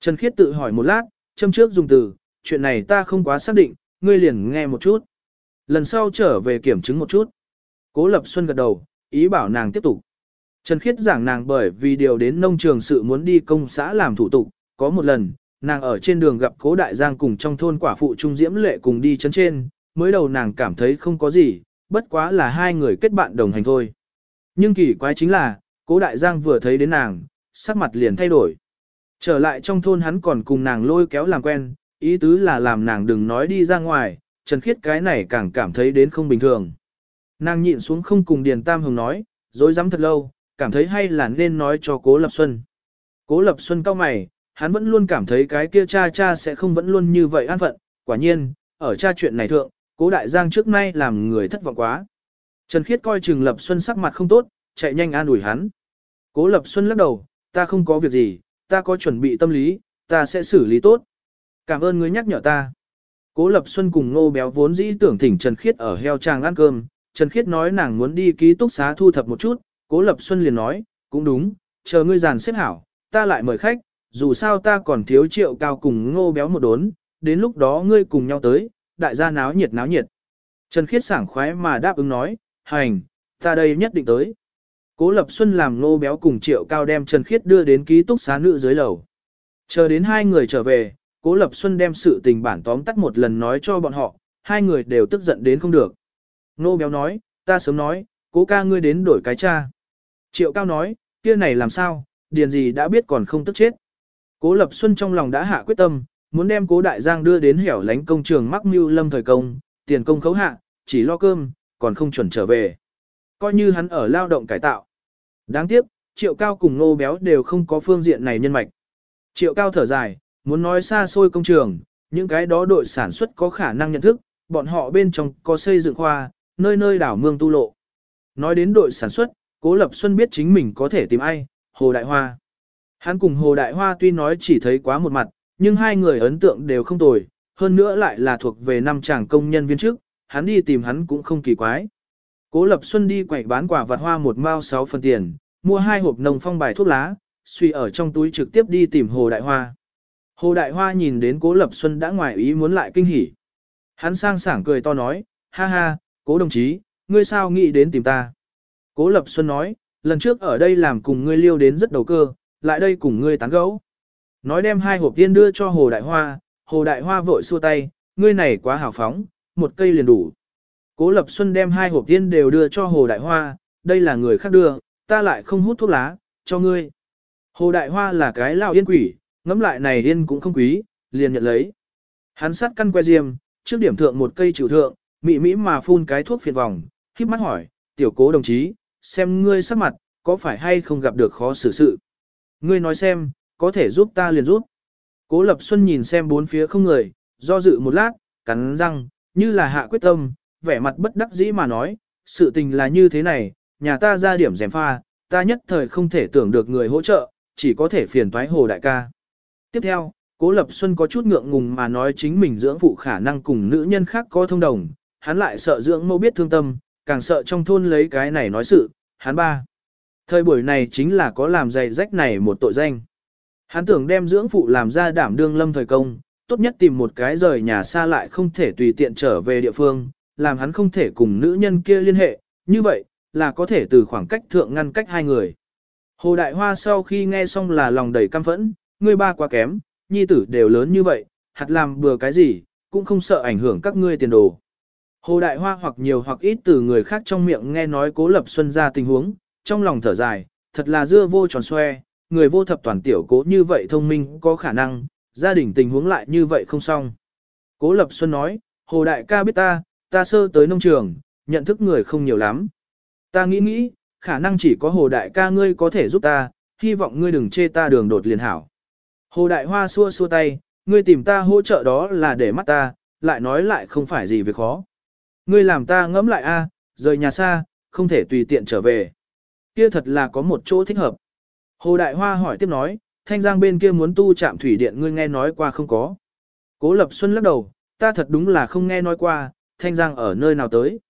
Trần Khiết tự hỏi một lát, châm trước dùng từ, chuyện này ta không quá xác định, ngươi liền nghe một chút. Lần sau trở về kiểm chứng một chút. Cố Lập Xuân gật đầu, ý bảo nàng tiếp tục. Trần Khiết giảng nàng bởi vì điều đến nông trường sự muốn đi công xã làm thủ tục, có một lần, nàng ở trên đường gặp cố đại giang cùng trong thôn quả phụ trung diễm lệ cùng đi chấn trên, mới đầu nàng cảm thấy không có gì, bất quá là hai người kết bạn đồng hành thôi. Nhưng kỳ quái chính là, cố đại giang vừa thấy đến nàng, sắc mặt liền thay đổi. Trở lại trong thôn hắn còn cùng nàng lôi kéo làm quen, ý tứ là làm nàng đừng nói đi ra ngoài, Trần Khiết cái này càng cảm thấy đến không bình thường. Nàng nhịn xuống không cùng Điền Tam Hồng nói, dối dám thật lâu, cảm thấy hay là nên nói cho Cố Lập Xuân. Cố Lập Xuân cao mày, hắn vẫn luôn cảm thấy cái kia cha cha sẽ không vẫn luôn như vậy an phận, quả nhiên, ở cha chuyện này thượng, Cố Đại Giang trước nay làm người thất vọng quá. Trần Khiết coi chừng Lập Xuân sắc mặt không tốt, chạy nhanh an ủi hắn. Cố Lập Xuân lắc đầu, ta không có việc gì, ta có chuẩn bị tâm lý, ta sẽ xử lý tốt. Cảm ơn ngươi nhắc nhở ta. Cố Lập Xuân cùng Ngô Béo vốn dĩ tưởng thỉnh Trần Khiết ở heo trang ăn cơm, Trần Khiết nói nàng muốn đi ký túc xá thu thập một chút, Cố Lập Xuân liền nói, cũng đúng, chờ ngươi giàn xếp hảo, ta lại mời khách, dù sao ta còn thiếu triệu cao cùng Ngô Béo một đốn, đến lúc đó ngươi cùng nhau tới, đại gia náo nhiệt náo nhiệt. Trần Khiết sảng khoái mà đáp ứng nói, hành, ta đây nhất định tới. Cố Lập Xuân làm Ngô Béo cùng triệu cao đem Trần Khiết đưa đến ký túc xá nữ dưới lầu. Chờ đến hai người trở về, Cố Lập Xuân đem sự tình bản tóm tắt một lần nói cho bọn họ, hai người đều tức giận đến không được. Ngô béo nói, ta sớm nói, cố ca ngươi đến đổi cái cha. Triệu cao nói, kia này làm sao, điền gì đã biết còn không tức chết. Cố Lập Xuân trong lòng đã hạ quyết tâm, muốn đem cố đại giang đưa đến hẻo lánh công trường mắc mưu lâm thời công, tiền công khấu hạ, chỉ lo cơm, còn không chuẩn trở về. Coi như hắn ở lao động cải tạo. Đáng tiếc, triệu cao cùng Ngô béo đều không có phương diện này nhân mạch. Triệu cao thở dài, muốn nói xa xôi công trường, những cái đó đội sản xuất có khả năng nhận thức, bọn họ bên trong có xây dựng khoa, nơi nơi đảo mương tu lộ. Nói đến đội sản xuất, Cố Lập Xuân biết chính mình có thể tìm ai, Hồ Đại Hoa. Hắn cùng Hồ Đại Hoa tuy nói chỉ thấy quá một mặt, nhưng hai người ấn tượng đều không tồi, hơn nữa lại là thuộc về năm chàng công nhân viên trước, hắn đi tìm hắn cũng không kỳ quái. Cố Lập Xuân đi quẩy bán quả vặt hoa một mao sáu phần tiền, mua hai hộp nồng phong bài thuốc lá, suy ở trong túi trực tiếp đi tìm Hồ Đại Hoa. Hồ Đại Hoa nhìn đến Cố Lập Xuân đã ngoài ý muốn lại kinh hỉ. Hắn sang sảng cười to nói, ha ha, cố đồng chí, ngươi sao nghĩ đến tìm ta? Cố Lập Xuân nói, lần trước ở đây làm cùng ngươi liêu đến rất đầu cơ, lại đây cùng ngươi tán gẫu. Nói đem hai hộp tiên đưa cho Hồ Đại Hoa, Hồ Đại Hoa vội xua tay, ngươi này quá hào phóng, một cây liền đủ. Cố Lập Xuân đem hai hộp tiên đều đưa cho Hồ Đại Hoa, đây là người khác đưa, ta lại không hút thuốc lá, cho ngươi. Hồ Đại Hoa là cái lao yên quỷ, ngẫm lại này yên cũng không quý, liền nhận lấy. Hắn sát căn que diêm, trước điểm thượng một cây trừ thượng, mị mỹ mà phun cái thuốc phiền vòng, khiếp mắt hỏi, tiểu cố đồng chí, xem ngươi sắc mặt, có phải hay không gặp được khó xử sự. Ngươi nói xem, có thể giúp ta liền giúp. Cố Lập Xuân nhìn xem bốn phía không người, do dự một lát, cắn răng, như là hạ quyết tâm, vẻ mặt bất đắc dĩ mà nói, sự tình là như thế này, nhà ta ra điểm rèm pha, ta nhất thời không thể tưởng được người hỗ trợ, chỉ có thể phiền toái hồ đại ca. Tiếp theo, Cố Lập Xuân có chút ngượng ngùng mà nói chính mình dưỡng phụ khả năng cùng nữ nhân khác có thông đồng, hắn lại sợ dưỡng mẫu biết thương tâm, càng sợ trong thôn lấy cái này nói sự, hắn ba. Thời buổi này chính là có làm dày rách này một tội danh. Hắn tưởng đem dưỡng phụ làm ra đảm đương lâm thời công, tốt nhất tìm một cái rời nhà xa lại không thể tùy tiện trở về địa phương, làm hắn không thể cùng nữ nhân kia liên hệ, như vậy, là có thể từ khoảng cách thượng ngăn cách hai người. Hồ Đại Hoa sau khi nghe xong là lòng đầy căm phẫn, ngươi ba quá kém, nhi tử đều lớn như vậy, hạt làm bừa cái gì, cũng không sợ ảnh hưởng các ngươi tiền đồ. Hồ Đại Hoa hoặc nhiều hoặc ít từ người khác trong miệng nghe nói cố lập xuân ra tình huống, trong lòng thở dài, thật là dưa vô tròn xoe, người vô thập toàn tiểu cố như vậy thông minh có khả năng, gia đình tình huống lại như vậy không xong. Cố Lập Xuân nói, Hồ Đại ca biết ta, ta sơ tới nông trường, nhận thức người không nhiều lắm. Ta nghĩ nghĩ, khả năng chỉ có Hồ Đại ca ngươi có thể giúp ta, hy vọng ngươi đừng chê ta đường đột liền hảo. Hồ Đại Hoa xua xua tay, ngươi tìm ta hỗ trợ đó là để mắt ta, lại nói lại không phải gì việc khó. Ngươi làm ta ngẫm lại a, à, rời nhà xa, không thể tùy tiện trở về. Kia thật là có một chỗ thích hợp. Hồ Đại Hoa hỏi tiếp nói, Thanh Giang bên kia muốn tu trạm thủy điện ngươi nghe nói qua không có. Cố Lập Xuân lắc đầu, ta thật đúng là không nghe nói qua, Thanh Giang ở nơi nào tới.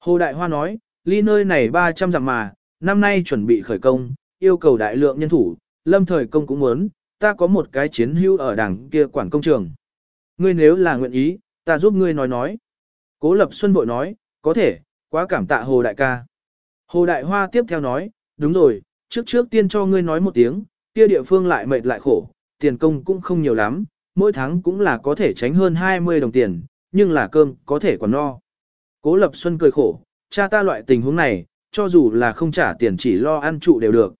Hồ Đại Hoa nói, ly nơi này 300 dặm mà, năm nay chuẩn bị khởi công, yêu cầu đại lượng nhân thủ, lâm thời công cũng muốn, ta có một cái chiến hữu ở đằng kia quản công trường. Ngươi nếu là nguyện ý, ta giúp ngươi nói nói. Cố Lập Xuân vội nói, có thể, quá cảm tạ Hồ Đại ca. Hồ Đại Hoa tiếp theo nói, đúng rồi, trước trước tiên cho ngươi nói một tiếng, kia địa phương lại mệt lại khổ, tiền công cũng không nhiều lắm, mỗi tháng cũng là có thể tránh hơn 20 đồng tiền, nhưng là cơm có thể còn no. Cố Lập Xuân cười khổ, cha ta loại tình huống này, cho dù là không trả tiền chỉ lo ăn trụ đều được.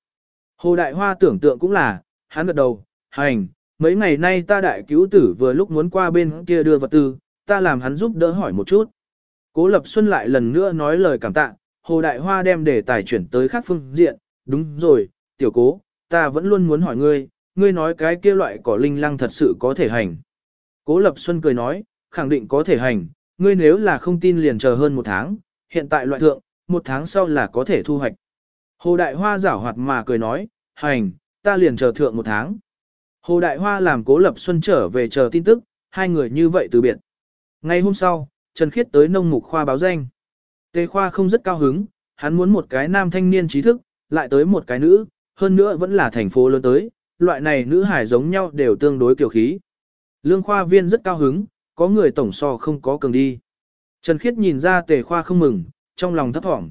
Hồ Đại Hoa tưởng tượng cũng là, hắn gật đầu, hành, mấy ngày nay ta đại cứu tử vừa lúc muốn qua bên kia đưa vật tư, ta làm hắn giúp đỡ hỏi một chút. Cố Lập Xuân lại lần nữa nói lời cảm tạ, Hồ Đại Hoa đem đề tài chuyển tới khác phương diện, đúng rồi, tiểu cố, ta vẫn luôn muốn hỏi ngươi, ngươi nói cái kia loại cỏ linh lăng thật sự có thể hành. Cố Lập Xuân cười nói, khẳng định có thể hành, ngươi nếu là không tin liền chờ hơn một tháng, hiện tại loại thượng, một tháng sau là có thể thu hoạch. Hồ Đại Hoa giảo hoạt mà cười nói, hành, ta liền chờ thượng một tháng. Hồ Đại Hoa làm Cố Lập Xuân trở về chờ tin tức, hai người như vậy từ biệt. Ngày hôm sau, Trần Khiết tới nông mục khoa báo danh. Tề khoa không rất cao hứng, hắn muốn một cái nam thanh niên trí thức, lại tới một cái nữ, hơn nữa vẫn là thành phố lớn tới, loại này nữ hải giống nhau đều tương đối kiểu khí. Lương khoa viên rất cao hứng, có người tổng so không có cường đi. Trần Khiết nhìn ra tề khoa không mừng, trong lòng thấp thỏm.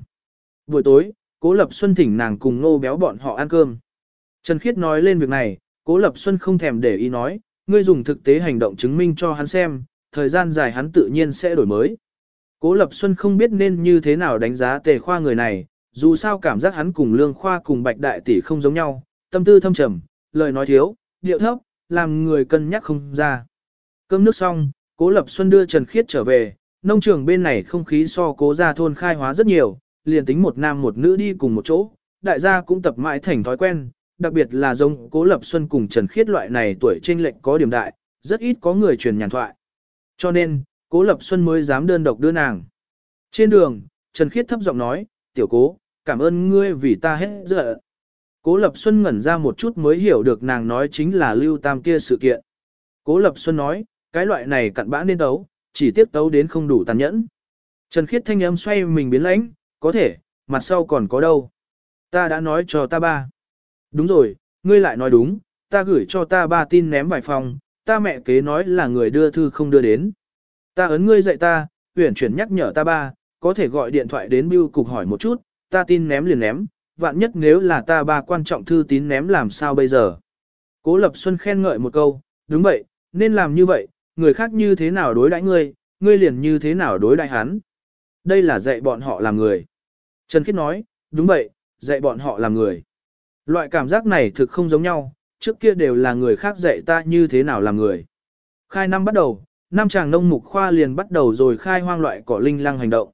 Buổi tối, Cố Lập Xuân thỉnh nàng cùng nô béo bọn họ ăn cơm. Trần Khiết nói lên việc này, Cố Lập Xuân không thèm để ý nói, ngươi dùng thực tế hành động chứng minh cho hắn xem, thời gian dài hắn tự nhiên sẽ đổi mới. Cố Lập Xuân không biết nên như thế nào đánh giá tề khoa người này, dù sao cảm giác hắn cùng lương khoa cùng bạch đại tỷ không giống nhau, tâm tư thâm trầm, lời nói thiếu, điệu thấp, làm người cân nhắc không ra. Cơm nước xong, Cố Lập Xuân đưa Trần Khiết trở về, nông trường bên này không khí so cố gia thôn khai hóa rất nhiều, liền tính một nam một nữ đi cùng một chỗ, đại gia cũng tập mãi thành thói quen, đặc biệt là giống Cố Lập Xuân cùng Trần Khiết loại này tuổi trên lệnh có điểm đại, rất ít có người truyền nhàn thoại. Cho nên, Cố Lập Xuân mới dám đơn độc đưa nàng. Trên đường, Trần Khiết thấp giọng nói, tiểu cố, cảm ơn ngươi vì ta hết giận. Cố Lập Xuân ngẩn ra một chút mới hiểu được nàng nói chính là Lưu Tam kia sự kiện. Cố Lập Xuân nói, cái loại này cặn bã nên tấu, chỉ tiếp tấu đến không đủ tàn nhẫn. Trần Khiết thanh âm xoay mình biến lãnh, có thể, mặt sau còn có đâu. Ta đã nói cho ta ba. Đúng rồi, ngươi lại nói đúng, ta gửi cho ta ba tin ném vài phòng, ta mẹ kế nói là người đưa thư không đưa đến. Ta ấn ngươi dạy ta, tuyển chuyển nhắc nhở ta ba, có thể gọi điện thoại đến bưu cục hỏi một chút, ta tin ném liền ném, vạn nhất nếu là ta ba quan trọng thư tín ném làm sao bây giờ. Cố Lập Xuân khen ngợi một câu, đúng vậy, nên làm như vậy, người khác như thế nào đối đãi ngươi, ngươi liền như thế nào đối đãi hắn. Đây là dạy bọn họ làm người. Trần Khiết nói, đúng vậy, dạy bọn họ làm người. Loại cảm giác này thực không giống nhau, trước kia đều là người khác dạy ta như thế nào làm người. Khai năm bắt đầu, năm chàng nông mục khoa liền bắt đầu rồi khai hoang loại cỏ linh lăng hành động.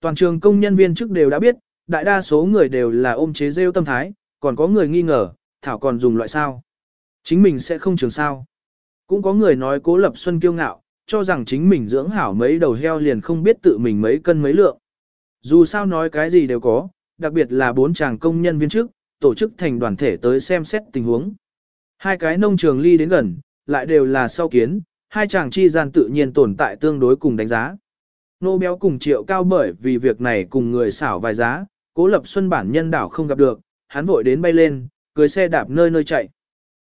Toàn trường công nhân viên trước đều đã biết, đại đa số người đều là ôm chế rêu tâm thái, còn có người nghi ngờ, thảo còn dùng loại sao. Chính mình sẽ không trường sao. Cũng có người nói cố lập xuân kiêu ngạo, cho rằng chính mình dưỡng hảo mấy đầu heo liền không biết tự mình mấy cân mấy lượng. Dù sao nói cái gì đều có, đặc biệt là bốn chàng công nhân viên chức, tổ chức thành đoàn thể tới xem xét tình huống. Hai cái nông trường ly đến gần, lại đều là sau kiến, hai chàng chi gian tự nhiên tồn tại tương đối cùng đánh giá. Nô béo cùng triệu cao bởi vì việc này cùng người xảo vài giá, cố lập xuân bản nhân đảo không gặp được, hắn vội đến bay lên, cưới xe đạp nơi nơi chạy.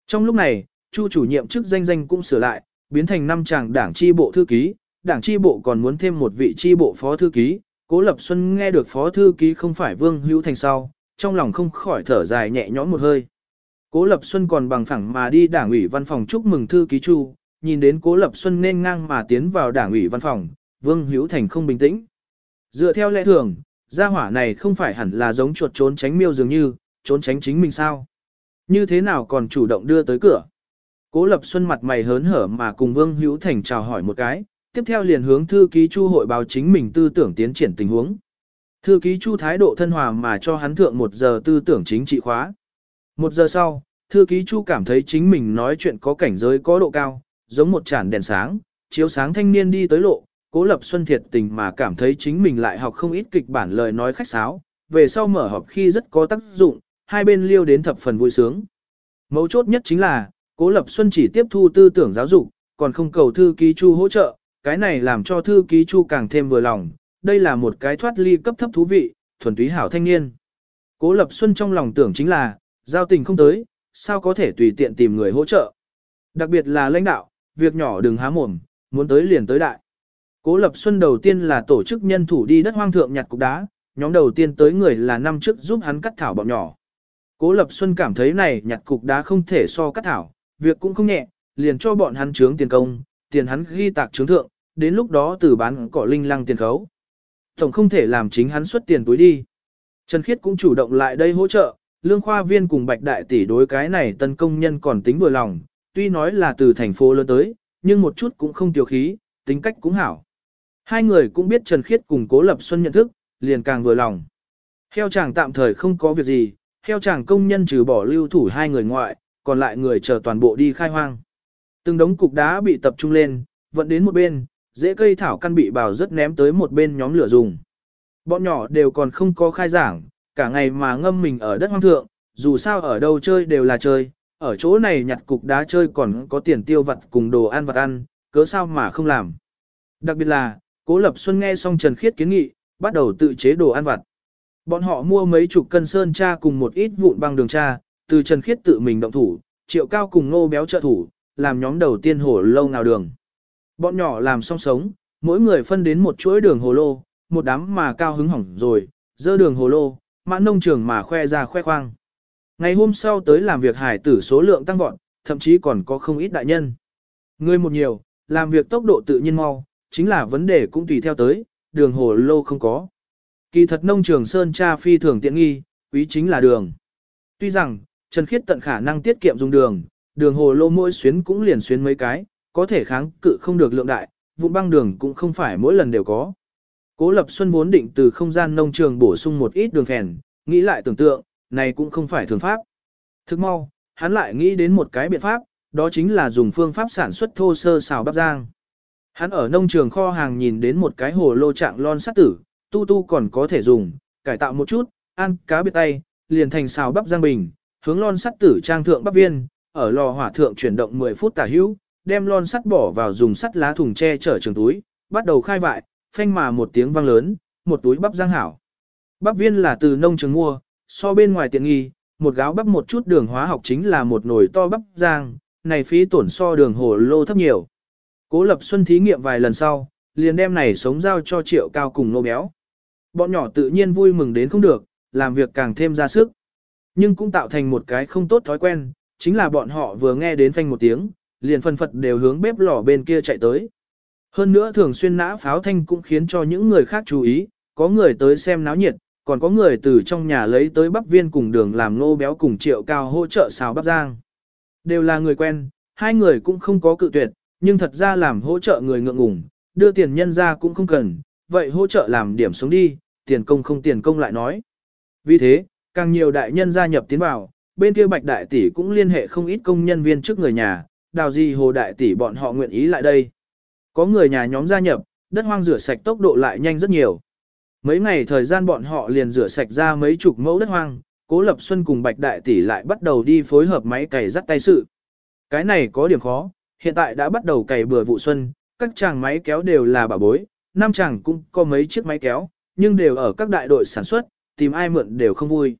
Trong lúc này, chu chủ nhiệm chức danh danh cũng sửa lại, biến thành năm chàng đảng chi bộ thư ký, đảng chi bộ còn muốn thêm một vị chi bộ phó thư ký, cố lập xuân nghe được phó thư ký không phải vương hữu thành sau, trong lòng không khỏi thở dài nhẹ nhõm một hơi. Cố Lập Xuân còn bằng phẳng mà đi đảng ủy văn phòng chúc mừng thư ký Chu, nhìn đến Cố Lập Xuân nên ngang mà tiến vào đảng ủy văn phòng, Vương Hữu Thành không bình tĩnh. Dựa theo lẽ thường, gia hỏa này không phải hẳn là giống chuột trốn tránh miêu dường như, trốn tránh chính mình sao? Như thế nào còn chủ động đưa tới cửa? Cố Lập Xuân mặt mày hớn hở mà cùng Vương Hữu Thành chào hỏi một cái, tiếp theo liền hướng thư ký Chu hội báo chính mình tư tưởng tiến triển tình huống. Thư ký Chu thái độ thân hòa mà cho hắn thượng một giờ tư tưởng chính trị khóa. Một giờ sau, thư ký Chu cảm thấy chính mình nói chuyện có cảnh giới có độ cao, giống một chản đèn sáng, chiếu sáng thanh niên đi tới lộ, cố lập xuân thiệt tình mà cảm thấy chính mình lại học không ít kịch bản lời nói khách sáo, về sau mở họp khi rất có tác dụng, hai bên liêu đến thập phần vui sướng. Mấu chốt nhất chính là, cố lập xuân chỉ tiếp thu tư tưởng giáo dục, còn không cầu thư ký Chu hỗ trợ, cái này làm cho thư ký Chu càng thêm vừa lòng, đây là một cái thoát ly cấp thấp thú vị, thuần túy hảo thanh niên. Cố Lập Xuân trong lòng tưởng chính là, giao tình không tới, sao có thể tùy tiện tìm người hỗ trợ. Đặc biệt là lãnh đạo, việc nhỏ đừng há mồm, muốn tới liền tới đại. Cố Lập Xuân đầu tiên là tổ chức nhân thủ đi đất hoang thượng nhặt cục đá, nhóm đầu tiên tới người là năm trước giúp hắn cắt thảo bọn nhỏ. Cố Lập Xuân cảm thấy này nhặt cục đá không thể so cắt thảo, việc cũng không nhẹ, liền cho bọn hắn trướng tiền công, tiền hắn ghi tạc trướng thượng, đến lúc đó từ bán cỏ linh lăng tiền khấu. Tổng không thể làm chính hắn xuất tiền túi đi. Trần Khiết cũng chủ động lại đây hỗ trợ, lương khoa viên cùng bạch đại tỷ đối cái này tân công nhân còn tính vừa lòng, tuy nói là từ thành phố lớn tới, nhưng một chút cũng không tiểu khí, tính cách cũng hảo. Hai người cũng biết Trần Khiết cùng Cố Lập Xuân nhận thức, liền càng vừa lòng. Heo chàng tạm thời không có việc gì, heo chàng công nhân trừ bỏ lưu thủ hai người ngoại, còn lại người chờ toàn bộ đi khai hoang. Từng đống cục đá bị tập trung lên, vận đến một bên, dễ cây thảo căn bị bào rất ném tới một bên nhóm lửa dùng. Bọn nhỏ đều còn không có khai giảng, cả ngày mà ngâm mình ở đất hoang thượng, dù sao ở đâu chơi đều là chơi, ở chỗ này nhặt cục đá chơi còn có tiền tiêu vặt cùng đồ ăn vặt ăn, cớ sao mà không làm. Đặc biệt là, Cố Lập Xuân nghe xong Trần Khiết kiến nghị, bắt đầu tự chế đồ ăn vặt. Bọn họ mua mấy chục cân sơn cha cùng một ít vụn băng đường cha, từ Trần Khiết tự mình động thủ, triệu cao cùng nô béo trợ thủ, làm nhóm đầu tiên hổ lâu nào đường. Bọn nhỏ làm xong sống, mỗi người phân đến một chuỗi đường hồ lô, một đám mà cao hứng hỏng rồi, dơ đường hồ lô, mãn nông trường mà khoe ra khoe khoang. Ngày hôm sau tới làm việc hải tử số lượng tăng vọt, thậm chí còn có không ít đại nhân. Người một nhiều, làm việc tốc độ tự nhiên mau, chính là vấn đề cũng tùy theo tới, đường hồ lô không có. Kỳ thật nông trường Sơn Cha phi thường tiện nghi, quý chính là đường. Tuy rằng, Trần Khiết tận khả năng tiết kiệm dùng đường, đường hồ lô mỗi xuyến cũng liền xuyến mấy cái, có thể kháng cự không được lượng đại, vụ băng đường cũng không phải mỗi lần đều có. Cố Lập Xuân vốn định từ không gian nông trường bổ sung một ít đường phèn, nghĩ lại tưởng tượng, này cũng không phải thường pháp. Thức mau, hắn lại nghĩ đến một cái biện pháp, đó chính là dùng phương pháp sản xuất thô sơ xào bắp giang. Hắn ở nông trường kho hàng nhìn đến một cái hồ lô trạng lon sắt tử, tu tu còn có thể dùng, cải tạo một chút, ăn cá biệt tay, liền thành xào bắp giang bình, hướng lon sắt tử trang thượng bắp viên, ở lò hỏa thượng chuyển động 10 phút tả hữu, đem lon sắt bỏ vào dùng sắt lá thùng che chở trường túi, bắt đầu khai vại, phanh mà một tiếng vang lớn, một túi bắp giang hảo. Bắp viên là từ nông trường mua, so bên ngoài tiện nghi, một gáo bắp một chút đường hóa học chính là một nồi to bắp giang, này phí tổn so đường hồ lô thấp nhiều. Cố Lập Xuân thí nghiệm vài lần sau, liền đem này sống giao cho triệu cao cùng nô béo. Bọn nhỏ tự nhiên vui mừng đến không được, làm việc càng thêm ra sức. Nhưng cũng tạo thành một cái không tốt thói quen, chính là bọn họ vừa nghe đến phanh một tiếng, liền phân phật đều hướng bếp lò bên kia chạy tới. Hơn nữa thường xuyên nã pháo thanh cũng khiến cho những người khác chú ý, có người tới xem náo nhiệt, còn có người từ trong nhà lấy tới bắp viên cùng đường làm nô béo cùng triệu cao hỗ trợ xào bắp rang. Đều là người quen, hai người cũng không có cự tuyệt, nhưng thật ra làm hỗ trợ người ngượng ngùng, đưa tiền nhân ra cũng không cần, vậy hỗ trợ làm điểm xuống đi, tiền công không tiền công lại nói. Vì thế, càng nhiều đại nhân gia nhập tiến vào, bên kia bạch đại tỷ cũng liên hệ không ít công nhân viên trước người nhà, đào gì hồ đại tỷ bọn họ nguyện ý lại đây. Có người nhà nhóm gia nhập, đất hoang rửa sạch tốc độ lại nhanh rất nhiều. Mấy ngày thời gian bọn họ liền rửa sạch ra mấy chục mẫu đất hoang, Cố Lập Xuân cùng Bạch Đại Tỷ lại bắt đầu đi phối hợp máy cày rắt tay sự. Cái này có điểm khó, hiện tại đã bắt đầu cày bừa vụ xuân, các chàng máy kéo đều là bà bối, năm chàng cũng có mấy chiếc máy kéo, nhưng đều ở các đại đội sản xuất, tìm ai mượn đều không vui.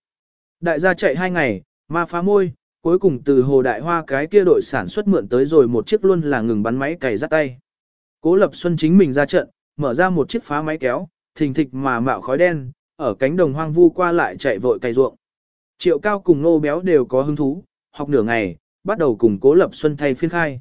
Đại gia chạy hai ngày, ma phá môi, cuối cùng từ hồ đại hoa cái kia đội sản xuất mượn tới rồi một chiếc luôn là ngừng bắn máy cày rắt tay. Cố Lập Xuân chính mình ra trận, mở ra một chiếc phá máy kéo, thình thịch mà mạo khói đen, ở cánh đồng hoang vu qua lại chạy vội cày ruộng. Triệu cao cùng nô béo đều có hứng thú, học nửa ngày, bắt đầu cùng Cố Lập Xuân thay phiên khai.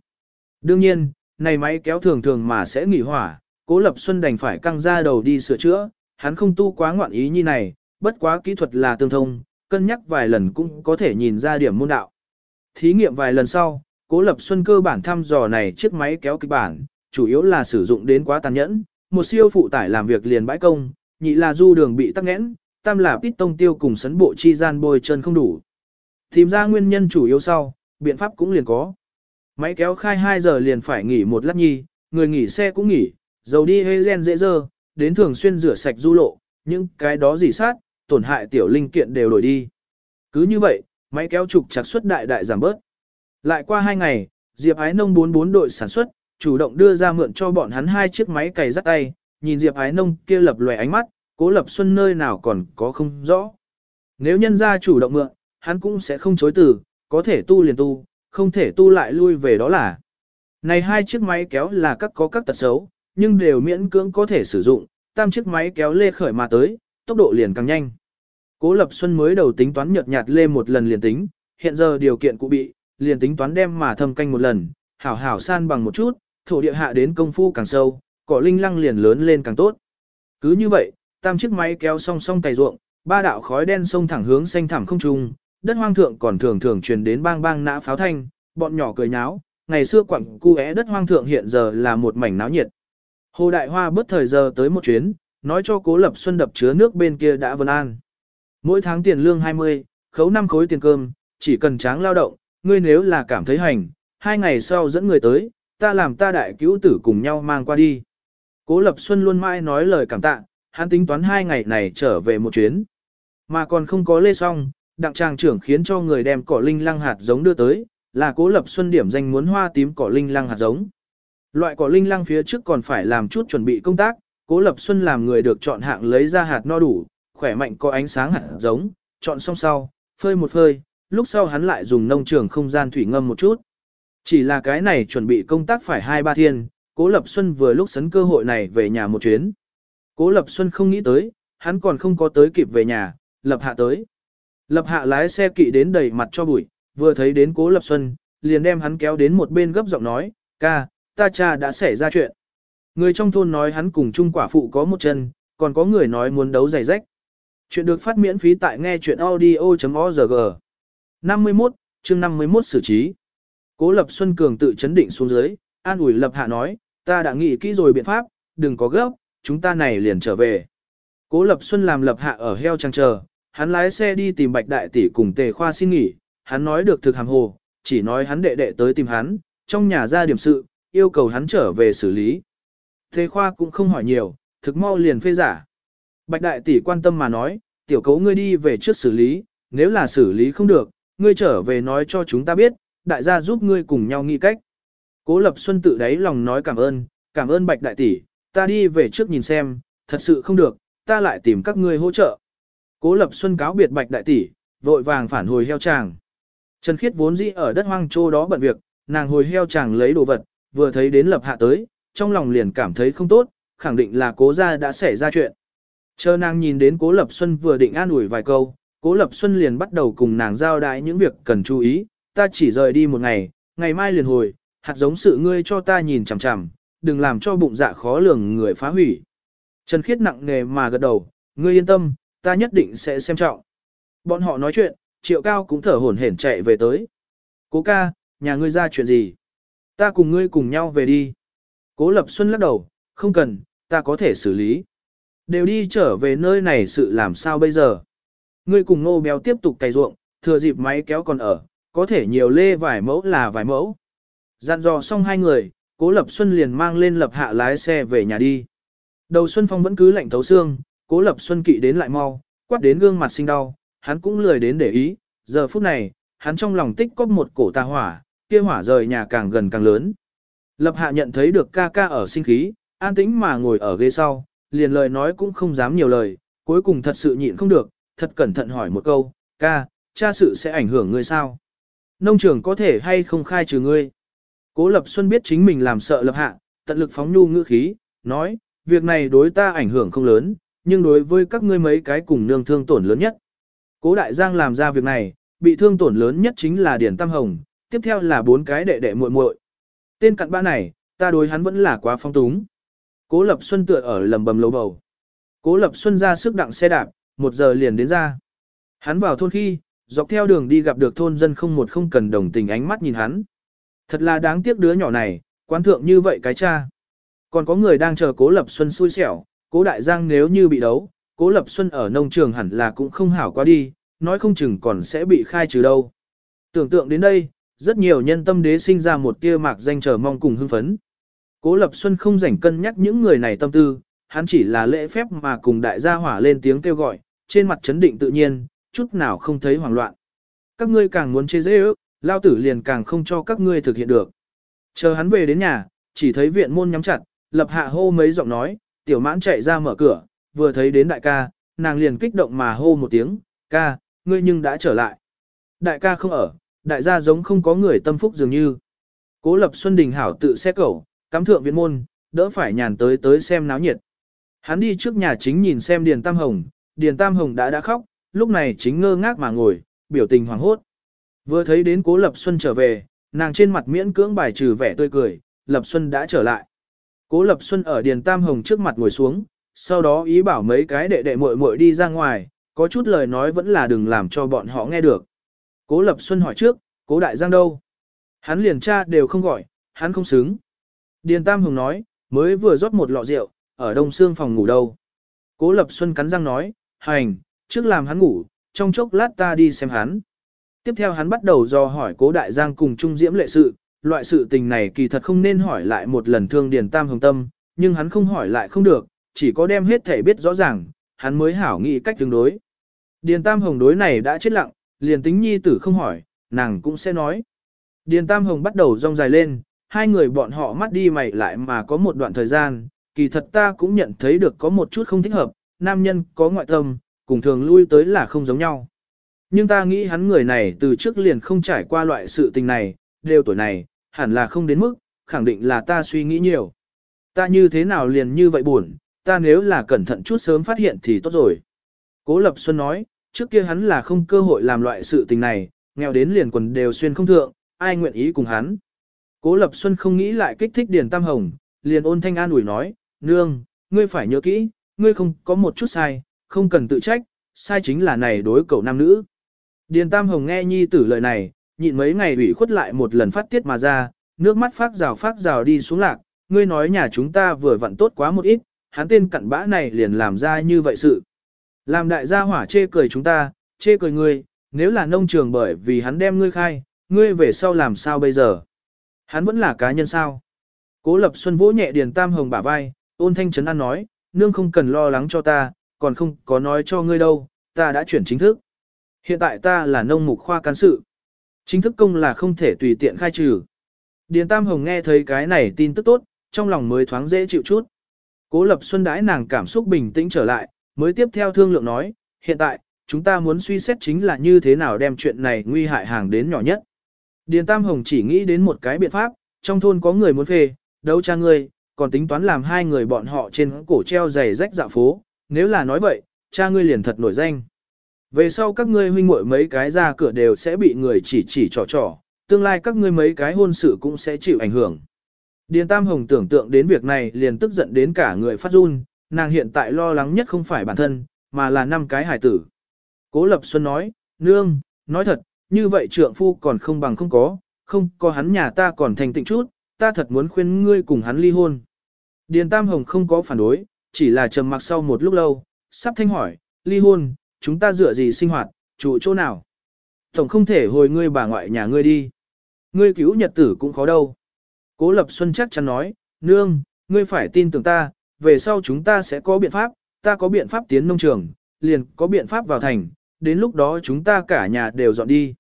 Đương nhiên, này máy kéo thường thường mà sẽ nghỉ hỏa, Cố Lập Xuân đành phải căng ra đầu đi sửa chữa, hắn không tu quá ngoạn ý như này, bất quá kỹ thuật là tương thông, cân nhắc vài lần cũng có thể nhìn ra điểm môn đạo. Thí nghiệm vài lần sau, Cố Lập Xuân cơ bản thăm dò này chiếc máy kéo kịch bản, chủ yếu là sử dụng đến quá tàn nhẫn, một siêu phụ tải làm việc liền bãi công, nhị là du đường bị tắc nghẽn, tam là ít tông tiêu cùng sấn bộ chi gian bôi chân không đủ. Tìm ra nguyên nhân chủ yếu sau, biện pháp cũng liền có. Máy kéo khai 2 giờ liền phải nghỉ một lát nhi, người nghỉ xe cũng nghỉ, dầu đi hơi gen dễ dơ, đến thường xuyên rửa sạch du lộ, những cái đó dỉ sát, tổn hại tiểu linh kiện đều đổi đi. Cứ như vậy, máy kéo trục chặt xuất đại đại giảm bớt. Lại qua 2 ngày, Diệp Ái Nông 44 đội sản xuất, chủ động đưa ra mượn cho bọn hắn hai chiếc máy cày dắt tay, nhìn Diệp Ái Nông kia lập lòe ánh mắt, cố lập xuân nơi nào còn có không rõ. Nếu nhân gia chủ động mượn, hắn cũng sẽ không chối từ, có thể tu liền tu, không thể tu lại lui về đó là. Này hai chiếc máy kéo là các có các tật xấu, nhưng đều miễn cưỡng có thể sử dụng, tam chiếc máy kéo lê khởi mà tới, tốc độ liền càng nhanh. Cố Lập Xuân mới đầu tính toán nhợt nhạt lê một lần liền tính, hiện giờ điều kiện cụ bị, liền tính toán đem mà thâm canh một lần, hảo hảo san bằng một chút, thổ địa hạ đến công phu càng sâu, cỏ linh lăng liền lớn lên càng tốt. Cứ như vậy, tam chiếc máy kéo song song cày ruộng, ba đạo khói đen sông thẳng hướng xanh thẳm không trung, đất hoang thượng còn thường thường truyền đến bang bang nã pháo thanh, bọn nhỏ cười nháo, ngày xưa quặng cu é đất hoang thượng hiện giờ là một mảnh náo nhiệt. Hồ Đại Hoa bớt thời giờ tới một chuyến, nói cho Cố Lập Xuân đập chứa nước bên kia đã vân an. Mỗi tháng tiền lương 20, khấu 5 khối tiền cơm, chỉ cần tráng lao động, ngươi nếu là cảm thấy hành, hai ngày sau dẫn người tới, ta làm ta đại cứu tử cùng nhau mang qua đi. Cố Lập Xuân luôn mãi nói lời cảm tạ, hắn tính toán hai ngày này trở về một chuyến. Mà còn không có lê xong, đặng tràng trưởng khiến cho người đem cỏ linh lăng hạt giống đưa tới, là Cố Lập Xuân điểm danh muốn hoa tím cỏ linh lăng hạt giống. Loại cỏ linh lăng phía trước còn phải làm chút chuẩn bị công tác, Cố Lập Xuân làm người được chọn hạng lấy ra hạt no đủ, khỏe mạnh có ánh sáng hạt giống, chọn xong sau, phơi một phơi, lúc sau hắn lại dùng nông trường không gian thủy ngâm một chút. Chỉ là cái này chuẩn bị công tác phải hai ba thiên, Cố Lập Xuân vừa lúc sấn cơ hội này về nhà một chuyến. Cố Lập Xuân không nghĩ tới, hắn còn không có tới kịp về nhà, Lập Hạ tới. Lập Hạ lái xe kỵ đến đầy mặt cho bụi, vừa thấy đến Cố Lập Xuân, liền đem hắn kéo đến một bên gấp giọng nói, ca, ta cha đã xảy ra chuyện. Người trong thôn nói hắn cùng chung quả phụ có một chân, còn có người nói muốn đấu giày rách. Chuyện được phát miễn phí tại nghe chuyện audio.org. 51, chương 51 xử trí. Cố Lập Xuân Cường tự chấn định xuống dưới, an ủi Lập Hạ nói, ta đã nghĩ kỹ rồi biện pháp, đừng có gấp, chúng ta này liền trở về. Cố Lập Xuân làm Lập Hạ ở heo trang chờ, hắn lái xe đi tìm Bạch Đại Tỷ cùng Tề Khoa xin nghỉ, hắn nói được thực hàm hồ, chỉ nói hắn đệ đệ tới tìm hắn, trong nhà ra điểm sự, yêu cầu hắn trở về xử lý. Tề Khoa cũng không hỏi nhiều, thực mau liền phê giả. Bạch Đại Tỷ quan tâm mà nói, tiểu cấu ngươi đi về trước xử lý, nếu là xử lý không được, ngươi trở về nói cho chúng ta biết, đại gia giúp ngươi cùng nhau nghĩ cách. Cố Lập Xuân tự đáy lòng nói cảm ơn, cảm ơn Bạch Đại Tỷ, ta đi về trước nhìn xem, thật sự không được, ta lại tìm các ngươi hỗ trợ. Cố Lập Xuân cáo biệt Bạch Đại Tỷ, vội vàng phản hồi heo chàng. Trần Khiết vốn dĩ ở đất hoang trô đó bận việc, nàng hồi heo chàng lấy đồ vật, vừa thấy đến Lập Hạ tới, trong lòng liền cảm thấy không tốt, khẳng định là cố gia đã xảy ra chuyện. Chờ nàng nhìn đến Cố Lập Xuân vừa định an ủi vài câu, Cố Lập Xuân liền bắt đầu cùng nàng giao đại những việc cần chú ý, ta chỉ rời đi một ngày, ngày mai liền hồi, hạt giống sự ngươi cho ta nhìn chằm chằm, đừng làm cho bụng dạ khó lường người phá hủy. Trần Khiết nặng nề mà gật đầu, ngươi yên tâm, ta nhất định sẽ xem trọng. Bọn họ nói chuyện, triệu cao cũng thở hổn hển chạy về tới. Cố ca, nhà ngươi ra chuyện gì? Ta cùng ngươi cùng nhau về đi. Cố Lập Xuân lắc đầu, không cần, ta có thể xử lý. Đều đi trở về nơi này sự làm sao bây giờ? Ngươi cùng ngô béo tiếp tục cày ruộng, thừa dịp máy kéo còn ở, có thể nhiều lê vài mẫu là vài mẫu. Dặn dò xong hai người, Cố Lập Xuân liền mang lên Lập Hạ lái xe về nhà đi. Đầu Xuân Phong vẫn cứ lạnh thấu xương, Cố Lập Xuân kỵ đến lại mau, quát đến gương mặt sinh đau, hắn cũng lười đến để ý, giờ phút này, hắn trong lòng tích có một cổ tà hỏa, kia hỏa rời nhà càng gần càng lớn. Lập Hạ nhận thấy được ca ca ở sinh khí, an tĩnh mà ngồi ở ghế sau, liền lời nói cũng không dám nhiều lời, cuối cùng thật sự nhịn không được, thật cẩn thận hỏi một câu, ca, cha sự sẽ ảnh hưởng ngươi sao? Nông trường có thể hay không khai trừ ngươi? Cố Lập Xuân biết chính mình làm sợ Lập Hạ, tận lực phóng nhu ngữ khí, nói, việc này đối ta ảnh hưởng không lớn, nhưng đối với các ngươi mấy cái cùng nương thương tổn lớn nhất. Cố Đại Giang làm ra việc này, bị thương tổn lớn nhất chính là Điển Tam Hồng, tiếp theo là bốn cái đệ đệ muội muội. Tên cặn bã này, ta đối hắn vẫn là quá phong túng. Cố Lập Xuân tựa ở lầm bầm lầu bầu. Cố Lập Xuân ra sức đặng xe đạp, một giờ liền đến ra. Hắn vào thôn khi, dọc theo đường đi gặp được thôn dân không một không cần đồng tình ánh mắt nhìn hắn. Thật là đáng tiếc đứa nhỏ này, quán thượng như vậy cái cha. Còn có người đang chờ Cố Lập Xuân xui xẻo, Cố Đại Giang nếu như bị đấu, Cố Lập Xuân ở nông trường hẳn là cũng không hảo quá đi, nói không chừng còn sẽ bị khai trừ đâu. Tưởng tượng đến đây, rất nhiều nhân tâm đế sinh ra một tia mạc danh chờ mong cùng hưng phấn. Cố Lập Xuân không rảnh cân nhắc những người này tâm tư, hắn chỉ là lễ phép mà cùng đại gia hỏa lên tiếng kêu gọi, trên mặt chấn định tự nhiên, chút nào không thấy hoảng loạn. Các ngươi càng muốn chế dễ ước, lao tử liền càng không cho các ngươi thực hiện được. Chờ hắn về đến nhà, chỉ thấy viện môn nhắm chặt, lập hạ hô mấy giọng nói, tiểu mãn chạy ra mở cửa, vừa thấy đến đại ca, nàng liền kích động mà hô một tiếng, ca, ngươi nhưng đã trở lại. Đại ca không ở, đại gia giống không có người tâm phúc dường như. Cố lập Xuân Đình Hảo tự xe cẩu, cắm thượng viện môn, đỡ phải nhàn tới tới xem náo nhiệt. Hắn đi trước nhà chính nhìn xem Điền Tam Hồng, Điền Tam Hồng đã đã khóc, lúc này chính ngơ ngác mà ngồi, biểu tình hoảng hốt. Vừa thấy đến Cố Lập Xuân trở về, nàng trên mặt miễn cưỡng bài trừ vẻ tươi cười, Lập Xuân đã trở lại. Cố Lập Xuân ở Điền Tam Hồng trước mặt ngồi xuống, sau đó ý bảo mấy cái đệ đệ muội muội đi ra ngoài, có chút lời nói vẫn là đừng làm cho bọn họ nghe được. Cố Lập Xuân hỏi trước, Cố Đại Giang đâu? Hắn liền cha đều không gọi, hắn không xứng. Điền Tam Hồng nói, mới vừa rót một lọ rượu, ở đông xương phòng ngủ đâu. Cố Lập Xuân cắn răng nói, hành, trước làm hắn ngủ, trong chốc lát ta đi xem hắn. Tiếp theo hắn bắt đầu do hỏi cố đại giang cùng Trung Diễm lệ sự, loại sự tình này kỳ thật không nên hỏi lại một lần thương Điền Tam Hồng Tâm, nhưng hắn không hỏi lại không được, chỉ có đem hết thể biết rõ ràng, hắn mới hảo nghĩ cách tương đối. Điền Tam Hồng đối này đã chết lặng, liền tính nhi tử không hỏi, nàng cũng sẽ nói. Điền Tam Hồng bắt đầu rong dài lên, hai người bọn họ mắt đi mày lại mà có một đoạn thời gian, kỳ thật ta cũng nhận thấy được có một chút không thích hợp, nam nhân có ngoại tâm, cùng thường lui tới là không giống nhau. Nhưng ta nghĩ hắn người này từ trước liền không trải qua loại sự tình này, đều tuổi này, hẳn là không đến mức, khẳng định là ta suy nghĩ nhiều. Ta như thế nào liền như vậy buồn, ta nếu là cẩn thận chút sớm phát hiện thì tốt rồi. Cố Lập Xuân nói, trước kia hắn là không cơ hội làm loại sự tình này, nghèo đến liền quần đều xuyên không thượng, ai nguyện ý cùng hắn. Cố Lập Xuân không nghĩ lại kích thích Điền Tam Hồng, liền ôn thanh an ủi nói, nương, ngươi phải nhớ kỹ, ngươi không có một chút sai, không cần tự trách, sai chính là này đối cậu nam nữ. Điền Tam Hồng nghe nhi tử lời này, nhịn mấy ngày ủy khuất lại một lần phát tiết mà ra, nước mắt phát rào phát rào đi xuống lạc, ngươi nói nhà chúng ta vừa vặn tốt quá một ít, hắn tên cặn bã này liền làm ra như vậy sự. Làm đại gia hỏa chê cười chúng ta, chê cười ngươi, nếu là nông trường bởi vì hắn đem ngươi khai, ngươi về sau làm sao bây giờ? Hắn vẫn là cá nhân sao? Cố Lập Xuân vỗ nhẹ Điền Tam Hồng bả vai, ôn thanh trấn an nói, nương không cần lo lắng cho ta, còn không có nói cho ngươi đâu, ta đã chuyển chính thức. Hiện tại ta là nông mục khoa cán sự. Chính thức công là không thể tùy tiện khai trừ. Điền Tam Hồng nghe thấy cái này tin tức tốt, trong lòng mới thoáng dễ chịu chút. Cố Lập Xuân đãi nàng cảm xúc bình tĩnh trở lại, mới tiếp theo thương lượng nói, hiện tại, chúng ta muốn suy xét chính là như thế nào đem chuyện này nguy hại hàng đến nhỏ nhất. Điền Tam Hồng chỉ nghĩ đến một cái biện pháp, trong thôn có người muốn phê, đấu cha ngươi, còn tính toán làm hai người bọn họ trên cổ treo giày rách dạ phố, nếu là nói vậy, cha ngươi liền thật nổi danh. Về sau các ngươi huynh muội mấy cái ra cửa đều sẽ bị người chỉ chỉ trò trò, tương lai các ngươi mấy cái hôn sự cũng sẽ chịu ảnh hưởng. Điền Tam Hồng tưởng tượng đến việc này liền tức giận đến cả người phát run, nàng hiện tại lo lắng nhất không phải bản thân, mà là năm cái hải tử. Cố Lập Xuân nói, nương, nói thật, như vậy trượng phu còn không bằng không có, không có hắn nhà ta còn thành tịnh chút, ta thật muốn khuyên ngươi cùng hắn ly hôn. Điền Tam Hồng không có phản đối, chỉ là trầm mặc sau một lúc lâu, sắp thanh hỏi, ly hôn, chúng ta dựa gì sinh hoạt, trụ chỗ nào? Tổng không thể hồi ngươi bà ngoại nhà ngươi đi. Ngươi cứu nhật tử cũng khó đâu. Cố Lập Xuân chắc chắn nói, nương, ngươi phải tin tưởng ta, về sau chúng ta sẽ có biện pháp, ta có biện pháp tiến nông trường, liền có biện pháp vào thành, đến lúc đó chúng ta cả nhà đều dọn đi.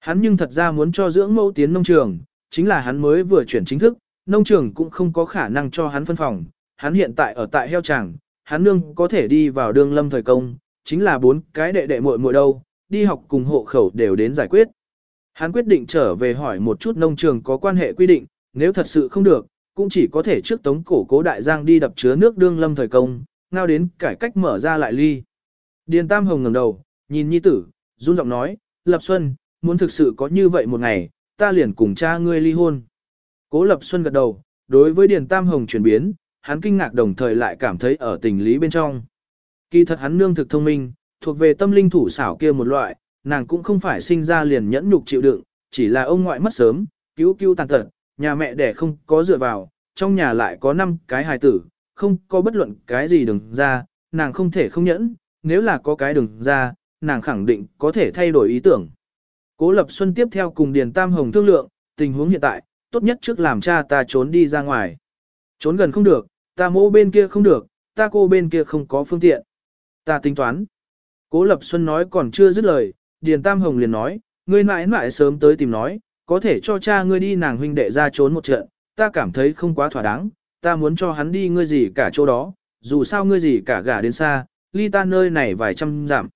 Hắn nhưng thật ra muốn cho dưỡng mẫu tiến nông trường, chính là hắn mới vừa chuyển chính thức, nông trường cũng không có khả năng cho hắn phân phòng, hắn hiện tại ở tại heo tràng, hắn nương có thể đi vào đường lâm thời công, chính là bốn cái đệ đệ muội muội đâu, đi học cùng hộ khẩu đều đến giải quyết. Hắn quyết định trở về hỏi một chút nông trường có quan hệ quy định, nếu thật sự không được, cũng chỉ có thể trước tống cổ cố đại giang đi đập chứa nước đương lâm thời công, ngao đến cải cách mở ra lại ly. Điền Tam Hồng ngẩng đầu, nhìn nhi tử, run giọng nói, Lập Xuân, muốn thực sự có như vậy một ngày, ta liền cùng cha ngươi ly hôn. Cố Lập Xuân gật đầu, đối với Điền Tam Hồng chuyển biến, hắn kinh ngạc đồng thời lại cảm thấy ở tình lý bên trong. Kỳ thật hắn nương thực thông minh, thuộc về tâm linh thủ xảo kia một loại, nàng cũng không phải sinh ra liền nhẫn nhục chịu đựng, chỉ là ông ngoại mất sớm, cứu cứu tàn tật, nhà mẹ đẻ không có dựa vào, trong nhà lại có 5 cái hài tử, không có bất luận cái gì đừng ra, nàng không thể không nhẫn, nếu là có cái đừng ra, nàng khẳng định có thể thay đổi ý tưởng. Cố Lập Xuân tiếp theo cùng Điền Tam Hồng thương lượng, tình huống hiện tại, tốt nhất trước làm cha ta trốn đi ra ngoài. Trốn gần không được, ta mô bên kia không được, ta cô bên kia không có phương tiện. Ta tính toán. Cố Lập Xuân nói còn chưa dứt lời, Điền Tam Hồng liền nói, ngươi mãi mãi sớm tới tìm nói, có thể cho cha ngươi đi nàng huynh đệ ra trốn một trận, ta cảm thấy không quá thỏa đáng, ta muốn cho hắn đi ngươi gì cả chỗ đó, dù sao ngươi gì cả gả đến xa, ly ta nơi này vài trăm giảm.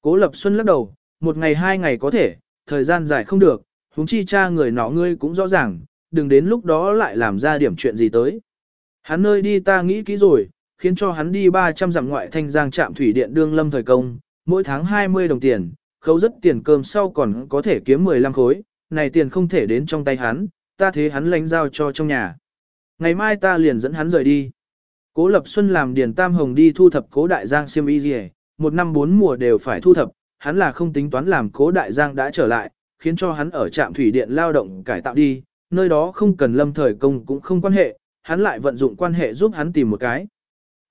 Cố Lập Xuân lắc đầu, một ngày hai ngày có thể, thời gian dài không được, huống chi cha người nọ ngươi cũng rõ ràng, đừng đến lúc đó lại làm ra điểm chuyện gì tới. Hắn nơi đi ta nghĩ kỹ rồi, khiến cho hắn đi 300 dặm ngoại thanh giang trạm thủy điện đương lâm thời công, mỗi tháng 20 đồng tiền, khấu rất tiền cơm sau còn có thể kiếm 15 khối, này tiền không thể đến trong tay hắn, ta thế hắn lãnh giao cho trong nhà. Ngày mai ta liền dẫn hắn rời đi. Cố Lập Xuân làm Điền Tam Hồng đi thu thập Cố Đại Giang siêm y gì, một năm bốn mùa đều phải thu thập, hắn là không tính toán làm Cố Đại Giang đã trở lại, khiến cho hắn ở trạm thủy điện lao động cải tạo đi, nơi đó không cần lâm thời công cũng không quan hệ, hắn lại vận dụng quan hệ giúp hắn tìm một cái.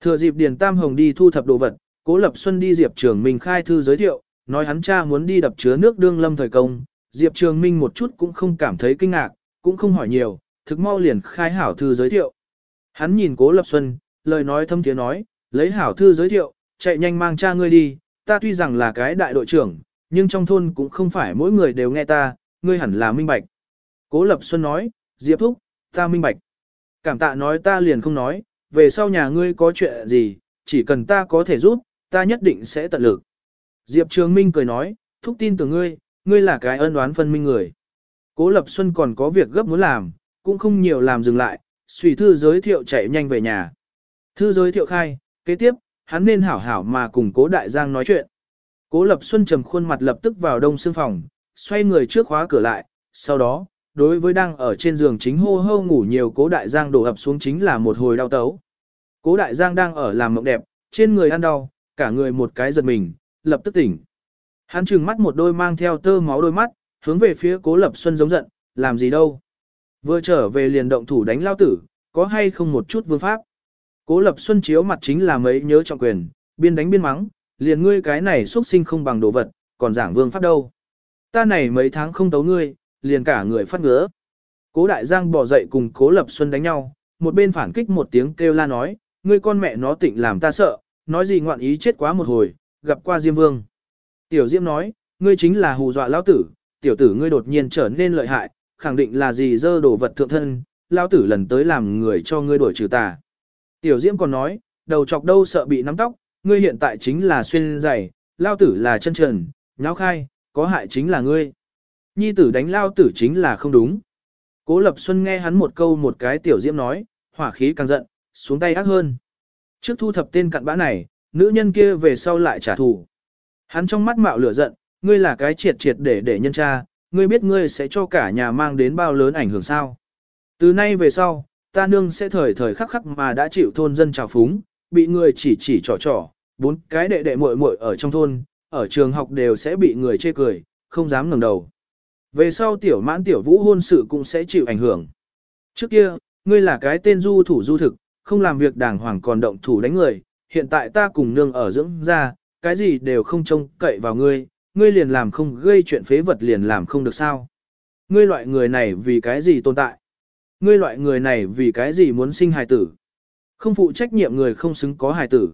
Thừa dịp Điền Tam Hồng đi thu thập đồ vật, Cố Lập Xuân đi Diệp Trường Minh khai thư giới thiệu, nói hắn cha muốn đi đập chứa nước đương lâm thời công, Diệp Trường Minh một chút cũng không cảm thấy kinh ngạc, cũng không hỏi nhiều, thực mau liền khai hảo thư giới thiệu. Hắn nhìn Cố Lập Xuân, lời nói thâm tiếng nói, lấy hảo thư giới thiệu, chạy nhanh mang cha ngươi đi, ta tuy rằng là cái đại đội trưởng, nhưng trong thôn cũng không phải mỗi người đều nghe ta, ngươi hẳn là minh bạch. Cố Lập Xuân nói, Diệp Thúc, ta minh bạch. Cảm tạ nói ta liền không nói, về sau nhà ngươi có chuyện gì, chỉ cần ta có thể giúp, ta nhất định sẽ tận lực. Diệp Trường Minh cười nói, thúc tin tưởng ngươi, ngươi là cái ân oán phân minh người. Cố Lập Xuân còn có việc gấp muốn làm, cũng không nhiều làm dừng lại, suy thư giới thiệu chạy nhanh về nhà. Thư giới thiệu khai, kế tiếp, hắn nên hảo hảo mà cùng cố đại giang nói chuyện. Cố Lập Xuân trầm khuôn mặt lập tức vào đông xương phòng, xoay người trước khóa cửa lại, sau đó, đối với đang ở trên giường chính hô hô ngủ nhiều cố đại giang đổ ập xuống chính là một hồi đau tấu. Cố đại giang đang ở làm mộng đẹp, trên người ăn đau, cả người một cái giật mình, lập tức tỉnh. Hắn trừng mắt một đôi mang theo tơ máu đôi mắt, hướng về phía cố lập xuân giống giận, làm gì đâu. Vừa trở về liền động thủ đánh lao tử, có hay không một chút vương pháp. Cố lập xuân chiếu mặt chính là mấy nhớ trọng quyền, biên đánh biên mắng, liền ngươi cái này xuất sinh không bằng đồ vật, còn giảng vương pháp đâu. Ta này mấy tháng không tấu ngươi, liền cả người phát ngứa. Cố đại giang bỏ dậy cùng cố lập xuân đánh nhau, một bên phản kích một tiếng kêu la nói, ngươi con mẹ nó tịnh làm ta sợ, nói gì ngoạn ý chết quá một hồi, gặp qua Diêm Vương. Tiểu Diêm nói, ngươi chính là hù dọa lão tử, tiểu tử ngươi đột nhiên trở nên lợi hại, khẳng định là gì dơ đồ vật thượng thân, lão tử lần tới làm người cho ngươi đổi trừ tà. Tiểu Diêm còn nói, đầu chọc đâu sợ bị nắm tóc, ngươi hiện tại chính là xuyên giày, lão tử là chân trần, nháo khai, có hại chính là ngươi. Nhi tử đánh lao tử chính là không đúng. Cố Lập Xuân nghe hắn một câu một cái tiểu diễm nói, hỏa khí càng giận, xuống tay ác hơn. Trước thu thập tên cặn bã này, nữ nhân kia về sau lại trả thù. Hắn trong mắt mạo lửa giận, ngươi là cái triệt triệt để để nhân tra, ngươi biết ngươi sẽ cho cả nhà mang đến bao lớn ảnh hưởng sao. Từ nay về sau, ta nương sẽ thời thời khắc khắc mà đã chịu thôn dân trào phúng, bị người chỉ chỉ trò trò, bốn cái đệ đệ muội muội ở trong thôn, ở trường học đều sẽ bị người chê cười, không dám ngẩng đầu. Về sau tiểu mãn tiểu vũ hôn sự cũng sẽ chịu ảnh hưởng. Trước kia, ngươi là cái tên du thủ du thực, không làm việc đàng hoàng còn động thủ đánh người, hiện tại ta cùng nương ở dưỡng ra, cái gì đều không trông cậy vào ngươi, ngươi liền làm không gây chuyện phế vật liền làm không được sao. Ngươi loại người này vì cái gì tồn tại? Ngươi loại người này vì cái gì muốn sinh hài tử? Không phụ trách nhiệm người không xứng có hài tử.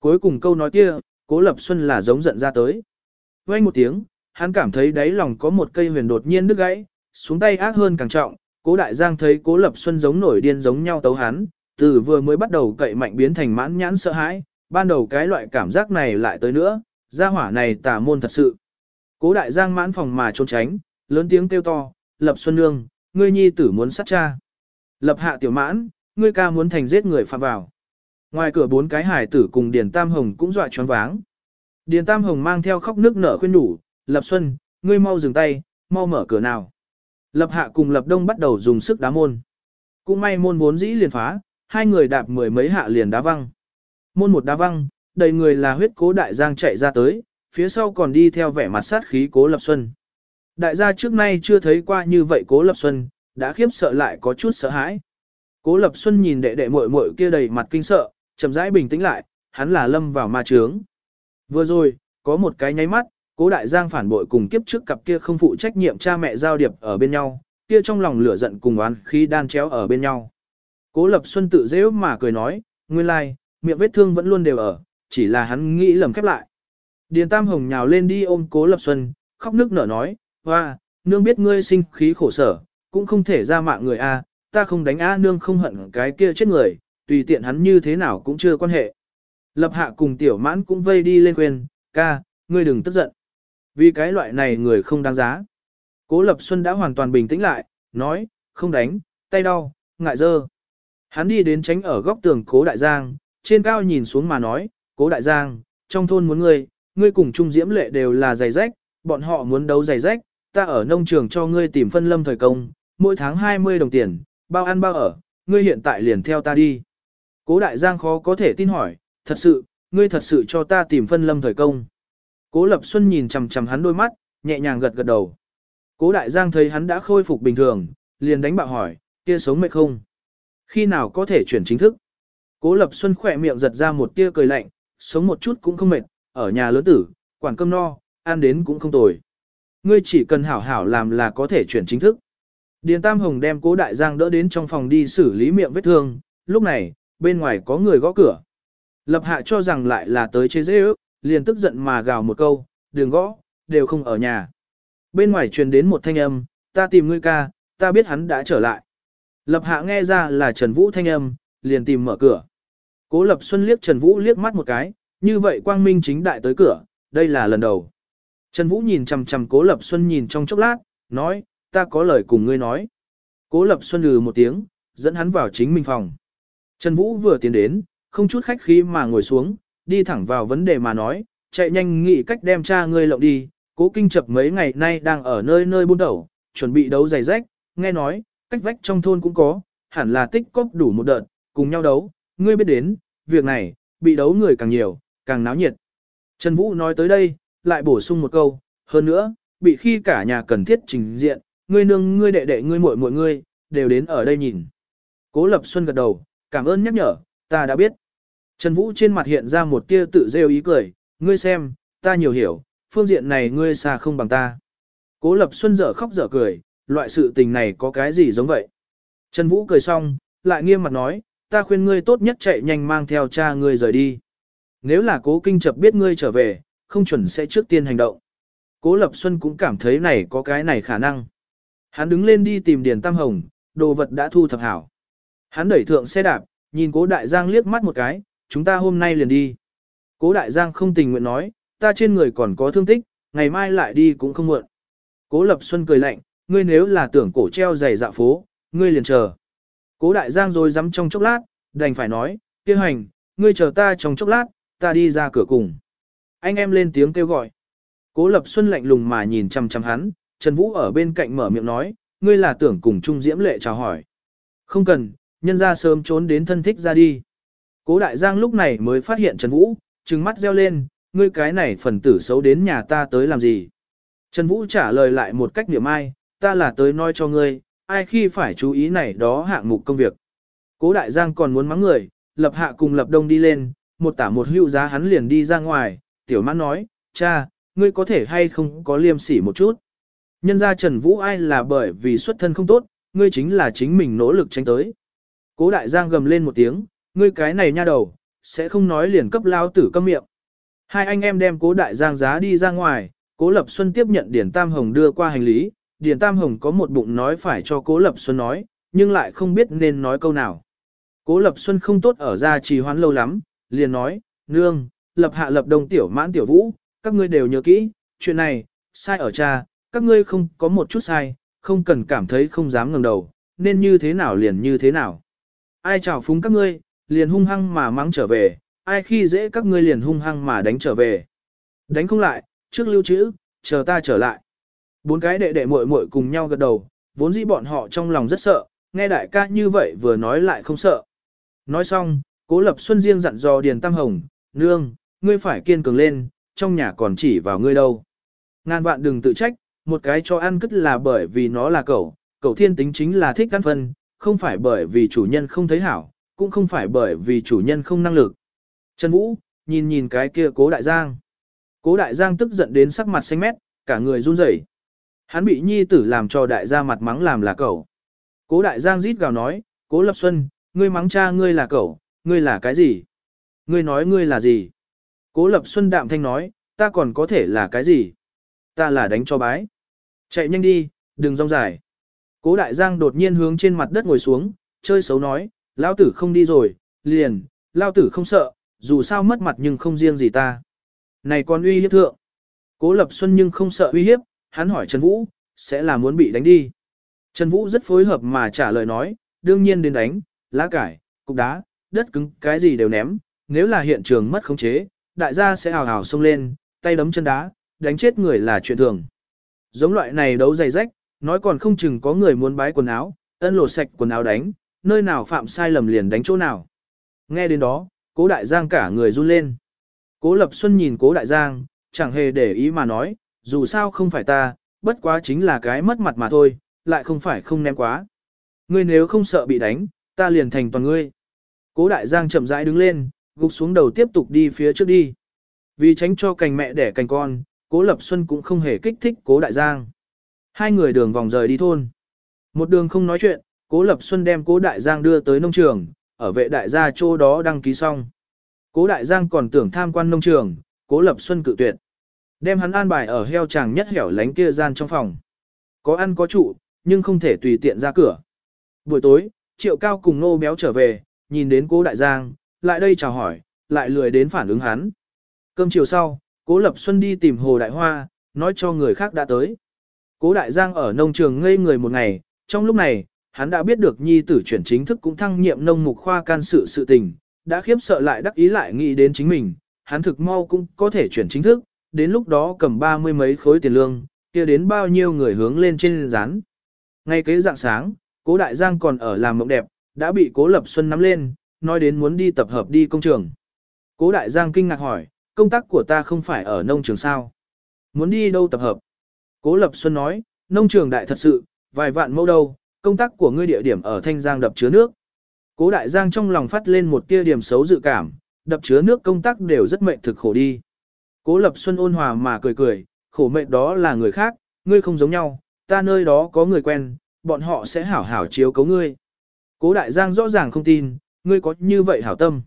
Cuối cùng câu nói kia, Cố Lập Xuân là giống giận ra tới. Vang một tiếng, hắn cảm thấy đáy lòng có một cây huyền đột nhiên đứt gãy, xuống tay ác hơn càng trọng. Cố Đại Giang thấy Cố Lập Xuân giống nổi điên giống nhau tấu hắn, từ vừa mới bắt đầu cậy mạnh biến thành mãn nhãn sợ hãi, ban đầu cái loại cảm giác này lại tới nữa, gia hỏa này tà môn thật sự. Cố Đại Giang mãn phòng mà trốn tránh, lớn tiếng kêu to, Lập Xuân Nương, ngươi nhi tử muốn sát cha. Lập hạ tiểu mãn, ngươi ca muốn thành giết người phạm vào. Ngoài cửa bốn cái hải tử cùng Điền Tam Hồng cũng dọa choáng váng. Điền Tam Hồng mang theo khóc nước nở khuyên nhủ, Lập Xuân, ngươi mau dừng tay, mau mở cửa nào. Lập Hạ cùng Lập Đông bắt đầu dùng sức đá môn. Cũng may môn vốn dĩ liền phá, hai người đạp mười mấy hạ liền đá văng. Môn một đá văng, đầy người là huyết cố đại giang chạy ra tới, phía sau còn đi theo vẻ mặt sát khí cố Lập Xuân. Đại gia trước nay chưa thấy qua như vậy cố Lập Xuân, đã khiếp sợ lại có chút sợ hãi. Cố Lập Xuân nhìn đệ đệ muội muội kia đầy mặt kinh sợ, chậm rãi bình tĩnh lại, hắn là lâm vào ma trướng. Vừa rồi, có một cái nháy mắt, cố đại giang phản bội cùng kiếp trước cặp kia không phụ trách nhiệm cha mẹ giao điệp ở bên nhau, kia trong lòng lửa giận cùng oán khí đan chéo ở bên nhau. Cố Lập Xuân tự dễ mà cười nói, nguyên lai, like, miệng vết thương vẫn luôn đều ở, chỉ là hắn nghĩ lầm khép lại. Điền Tam Hồng nhào lên đi ôm Cố Lập Xuân, khóc nước nở nói, hoa, nương biết ngươi sinh khí khổ sở, cũng không thể ra mạng người a, ta không đánh a nương không hận cái kia chết người, tùy tiện hắn như thế nào cũng chưa quan hệ. Lập hạ cùng tiểu mãn cũng vây đi lên khuyên, ca, ngươi đừng tức giận. Vì cái loại này người không đáng giá. Cố Lập Xuân đã hoàn toàn bình tĩnh lại, nói, không đánh, tay đau, ngại dơ. Hắn đi đến tránh ở góc tường Cố Đại Giang, trên cao nhìn xuống mà nói, Cố Đại Giang, trong thôn muốn ngươi, ngươi cùng Trung Diễm Lệ đều là giày rách, bọn họ muốn đấu giày rách, ta ở nông trường cho ngươi tìm phân lâm thời công, mỗi tháng 20 đồng tiền, bao ăn bao ở, ngươi hiện tại liền theo ta đi. Cố đại giang khó có thể tin hỏi, thật sự, ngươi thật sự cho ta tìm phân lâm thời công. Cố lập xuân nhìn chằm chằm hắn đôi mắt, nhẹ nhàng gật gật đầu. Cố đại giang thấy hắn đã khôi phục bình thường, liền đánh bạo hỏi, kia sống mệt không? Khi nào có thể chuyển chính thức? Cố lập xuân khỏe miệng giật ra một tia cười lạnh, sống một chút cũng không mệt, ở nhà lớn tử, quản cơm no, ăn đến cũng không tồi. Ngươi chỉ cần hảo hảo làm là có thể chuyển chính thức. Điền Tam Hồng đem cố đại giang đỡ đến trong phòng đi xử lý miệng vết thương, lúc này, bên ngoài có người gõ cửa. Lập hạ cho rằng lại là tới chế dễ ước, liền tức giận mà gào một câu, Đường gõ, đều không ở nhà. Bên ngoài truyền đến một thanh âm, ta tìm ngươi ca, ta biết hắn đã trở lại. Lập hạ nghe ra là Trần Vũ thanh âm, liền tìm mở cửa. Cố Lập Xuân liếc Trần Vũ liếc mắt một cái, như vậy quang minh chính đại tới cửa, đây là lần đầu. Trần Vũ nhìn chằm chằm Cố Lập Xuân nhìn trong chốc lát, nói, ta có lời cùng ngươi nói. Cố Lập Xuân lừ một tiếng, dẫn hắn vào chính mình phòng. Trần Vũ vừa tiến đến, không chút khách khí mà ngồi xuống, đi thẳng vào vấn đề mà nói, chạy nhanh nghĩ cách đem cha ngươi lộng đi, cố kinh chập mấy ngày nay đang ở nơi nơi buôn đầu, chuẩn bị đấu giày rách, nghe nói, cách vách trong thôn cũng có, hẳn là tích cóp đủ một đợt, cùng nhau đấu, ngươi biết đến, việc này, bị đấu người càng nhiều, càng náo nhiệt. Trần Vũ nói tới đây, lại bổ sung một câu, hơn nữa, bị khi cả nhà cần thiết trình diện, ngươi nương ngươi đệ đệ ngươi muội muội ngươi, đều đến ở đây nhìn. Cố Lập Xuân gật đầu, cảm ơn nhắc nhở, ta đã biết. Trần Vũ trên mặt hiện ra một tia tự rêu ý cười, ngươi xem, ta nhiều hiểu, phương diện này ngươi xa không bằng ta. Cố Lập Xuân dở khóc dở cười, loại sự tình này có cái gì giống vậy. Trần Vũ cười xong, lại nghiêm mặt nói, ta khuyên ngươi tốt nhất chạy nhanh mang theo cha ngươi rời đi. Nếu là cố kinh chập biết ngươi trở về, không chuẩn sẽ trước tiên hành động. Cố Lập Xuân cũng cảm thấy này có cái này khả năng. Hắn đứng lên đi tìm Điền Tam Hồng, đồ vật đã thu thập hảo. Hắn đẩy thượng xe đạp, nhìn cố đại giang liếc mắt một cái, chúng ta hôm nay liền đi. Cố đại giang không tình nguyện nói, ta trên người còn có thương tích, ngày mai lại đi cũng không muộn. Cố lập xuân cười lạnh, ngươi nếu là tưởng cổ treo giày dạ phố, ngươi liền chờ. Cố đại giang rồi dám trong chốc lát, đành phải nói, kêu hành, ngươi chờ ta trong chốc lát, ta đi ra cửa cùng. Anh em lên tiếng kêu gọi. Cố lập xuân lạnh lùng mà nhìn chăm chăm hắn, Trần Vũ ở bên cạnh mở miệng nói, ngươi là tưởng cùng Trung Diễm Lệ chào hỏi. Không cần, nhân ra sớm trốn đến thân thích ra đi. Cố Đại Giang lúc này mới phát hiện Trần Vũ, trừng mắt reo lên, ngươi cái này phần tử xấu đến nhà ta tới làm gì? Trần Vũ trả lời lại một cách niệm ai, ta là tới nói cho ngươi, ai khi phải chú ý này đó hạng mục công việc. Cố đại giang còn muốn mắng người, lập hạ cùng lập đông đi lên, một tả một hữu giá hắn liền đi ra ngoài, tiểu mãn nói, cha, ngươi có thể hay không có liêm sỉ một chút. Nhân ra Trần Vũ ai là bởi vì xuất thân không tốt, ngươi chính là chính mình nỗ lực tránh tới. Cố đại giang gầm lên một tiếng, ngươi cái này nha đầu, sẽ không nói liền cấp lao tử câm miệng. Hai anh em đem cố đại giang giá đi ra ngoài, cố lập xuân tiếp nhận Điền Tam Hồng đưa qua hành lý, Điền Tam Hồng có một bụng nói phải cho cố lập xuân nói, nhưng lại không biết nên nói câu nào. Cố lập xuân không tốt ở ra trì hoãn lâu lắm, liền nói, nương, lập hạ lập đông tiểu mãn tiểu vũ, các ngươi đều nhớ kỹ, chuyện này, sai ở cha, các ngươi không có một chút sai, không cần cảm thấy không dám ngẩng đầu, nên như thế nào liền như thế nào. Ai chào phúng các ngươi, liền hung hăng mà mắng trở về, ai khi dễ các ngươi liền hung hăng mà đánh trở về. Đánh không lại, trước lưu trữ, chờ ta trở lại. Bốn cái đệ đệ muội muội cùng nhau gật đầu, vốn dĩ bọn họ trong lòng rất sợ, nghe đại ca như vậy vừa nói lại không sợ. Nói xong, Cố Lập Xuân riêng dặn dò Điền Tam Hồng, nương, ngươi phải kiên cường lên, trong nhà còn chỉ vào ngươi đâu. Ngàn vạn đừng tự trách, một cái cho ăn cất là bởi vì nó là cậu, cậu thiên tính chính là thích ăn phân, không phải bởi vì chủ nhân không thấy hảo, cũng không phải bởi vì chủ nhân không năng lực. Trần Vũ, nhìn nhìn cái kia cố đại giang. Cố đại giang tức giận đến sắc mặt xanh mét, cả người run rẩy. Hắn bị nhi tử làm cho đại gia mặt mắng làm là cậu. Cố đại giang rít gào nói, cố lập xuân, ngươi mắng cha ngươi là cậu, ngươi là cái gì? Ngươi nói ngươi là gì? Cố lập xuân đạm thanh nói, ta còn có thể là cái gì? Ta là đánh cho bái. Chạy nhanh đi, đừng rong dài. Cố đại giang đột nhiên hướng trên mặt đất ngồi xuống, chơi xấu nói, lao tử không đi rồi, liền, lao tử không sợ, dù sao mất mặt nhưng không riêng gì ta. Này còn uy hiếp thượng. Cố lập xuân nhưng không sợ uy hiếp, hắn hỏi Trần Vũ, sẽ là muốn bị đánh đi. Trần Vũ rất phối hợp mà trả lời nói, đương nhiên đến đánh, lá cải, cục đá, đất cứng, cái gì đều ném, nếu là hiện trường mất khống chế, đại gia sẽ hào hào xông lên, tay đấm chân đá, đánh chết người là chuyện thường. Giống loại này đấu dày rách, nói còn không chừng có người muốn bái quần áo, ân lột sạch quần áo đánh, nơi nào phạm sai lầm liền đánh chỗ nào. Nghe đến đó, cố đại giang cả người run lên. Cố lập xuân nhìn cố đại giang, chẳng hề để ý mà nói, dù sao không phải ta, bất quá chính là cái mất mặt mà thôi, lại không phải không ném quá. Ngươi nếu không sợ bị đánh, ta liền thành toàn ngươi. Cố đại giang chậm rãi đứng lên, gục xuống đầu tiếp tục đi phía trước đi. Vì tránh cho cành mẹ đẻ cành con, cố lập xuân cũng không hề kích thích cố đại giang. Hai người đường vòng rời đi thôn. Một đường không nói chuyện, cố lập xuân đem cố đại giang đưa tới nông trường, ở vệ đại gia chỗ đó đăng ký xong. Cố đại giang còn tưởng tham quan nông trường, cố lập xuân cự tuyệt. Đem hắn an bài ở heo tràng nhất hẻo lánh kia gian trong phòng. Có ăn có trụ, nhưng không thể tùy tiện ra cửa. Buổi tối, triệu cao cùng nô béo trở về, nhìn đến cố đại giang, lại đây chào hỏi, lại lười đến phản ứng hắn. Cơm chiều sau, cố lập xuân đi tìm hồ đại hoa, nói cho người khác đã tới. Cố đại giang ở nông trường ngây người một ngày, trong lúc này, hắn đã biết được nhi tử chuyển chính thức cũng thăng nhiệm nông mục khoa can sự sự tình, đã khiếp sợ lại đắc ý lại nghĩ đến chính mình, hắn thực mau cũng có thể chuyển chính thức, đến lúc đó cầm ba mươi mấy khối tiền lương, kia đến bao nhiêu người hướng lên trên rán. Ngay kế dạng sáng, cố đại giang còn ở làm mộng đẹp, đã bị cố lập xuân nắm lên, nói đến muốn đi tập hợp đi công trường. Cố đại giang kinh ngạc hỏi, công tác của ta không phải ở nông trường sao? Muốn đi đâu tập hợp? Cố lập xuân nói, nông trường đại thật sự, vài vạn mẫu đâu, công tác của ngươi địa điểm ở Thanh Giang đập chứa nước. Cố đại giang trong lòng phát lên một tia điểm xấu dự cảm, đập chứa nước công tác đều rất mệnh thực khổ đi. Cố lập xuân ôn hòa mà cười cười, khổ mệnh đó là người khác, ngươi không giống nhau, ta nơi đó có người quen, bọn họ sẽ hảo hảo chiếu cấu ngươi. Cố đại giang rõ ràng không tin, ngươi có như vậy hảo tâm.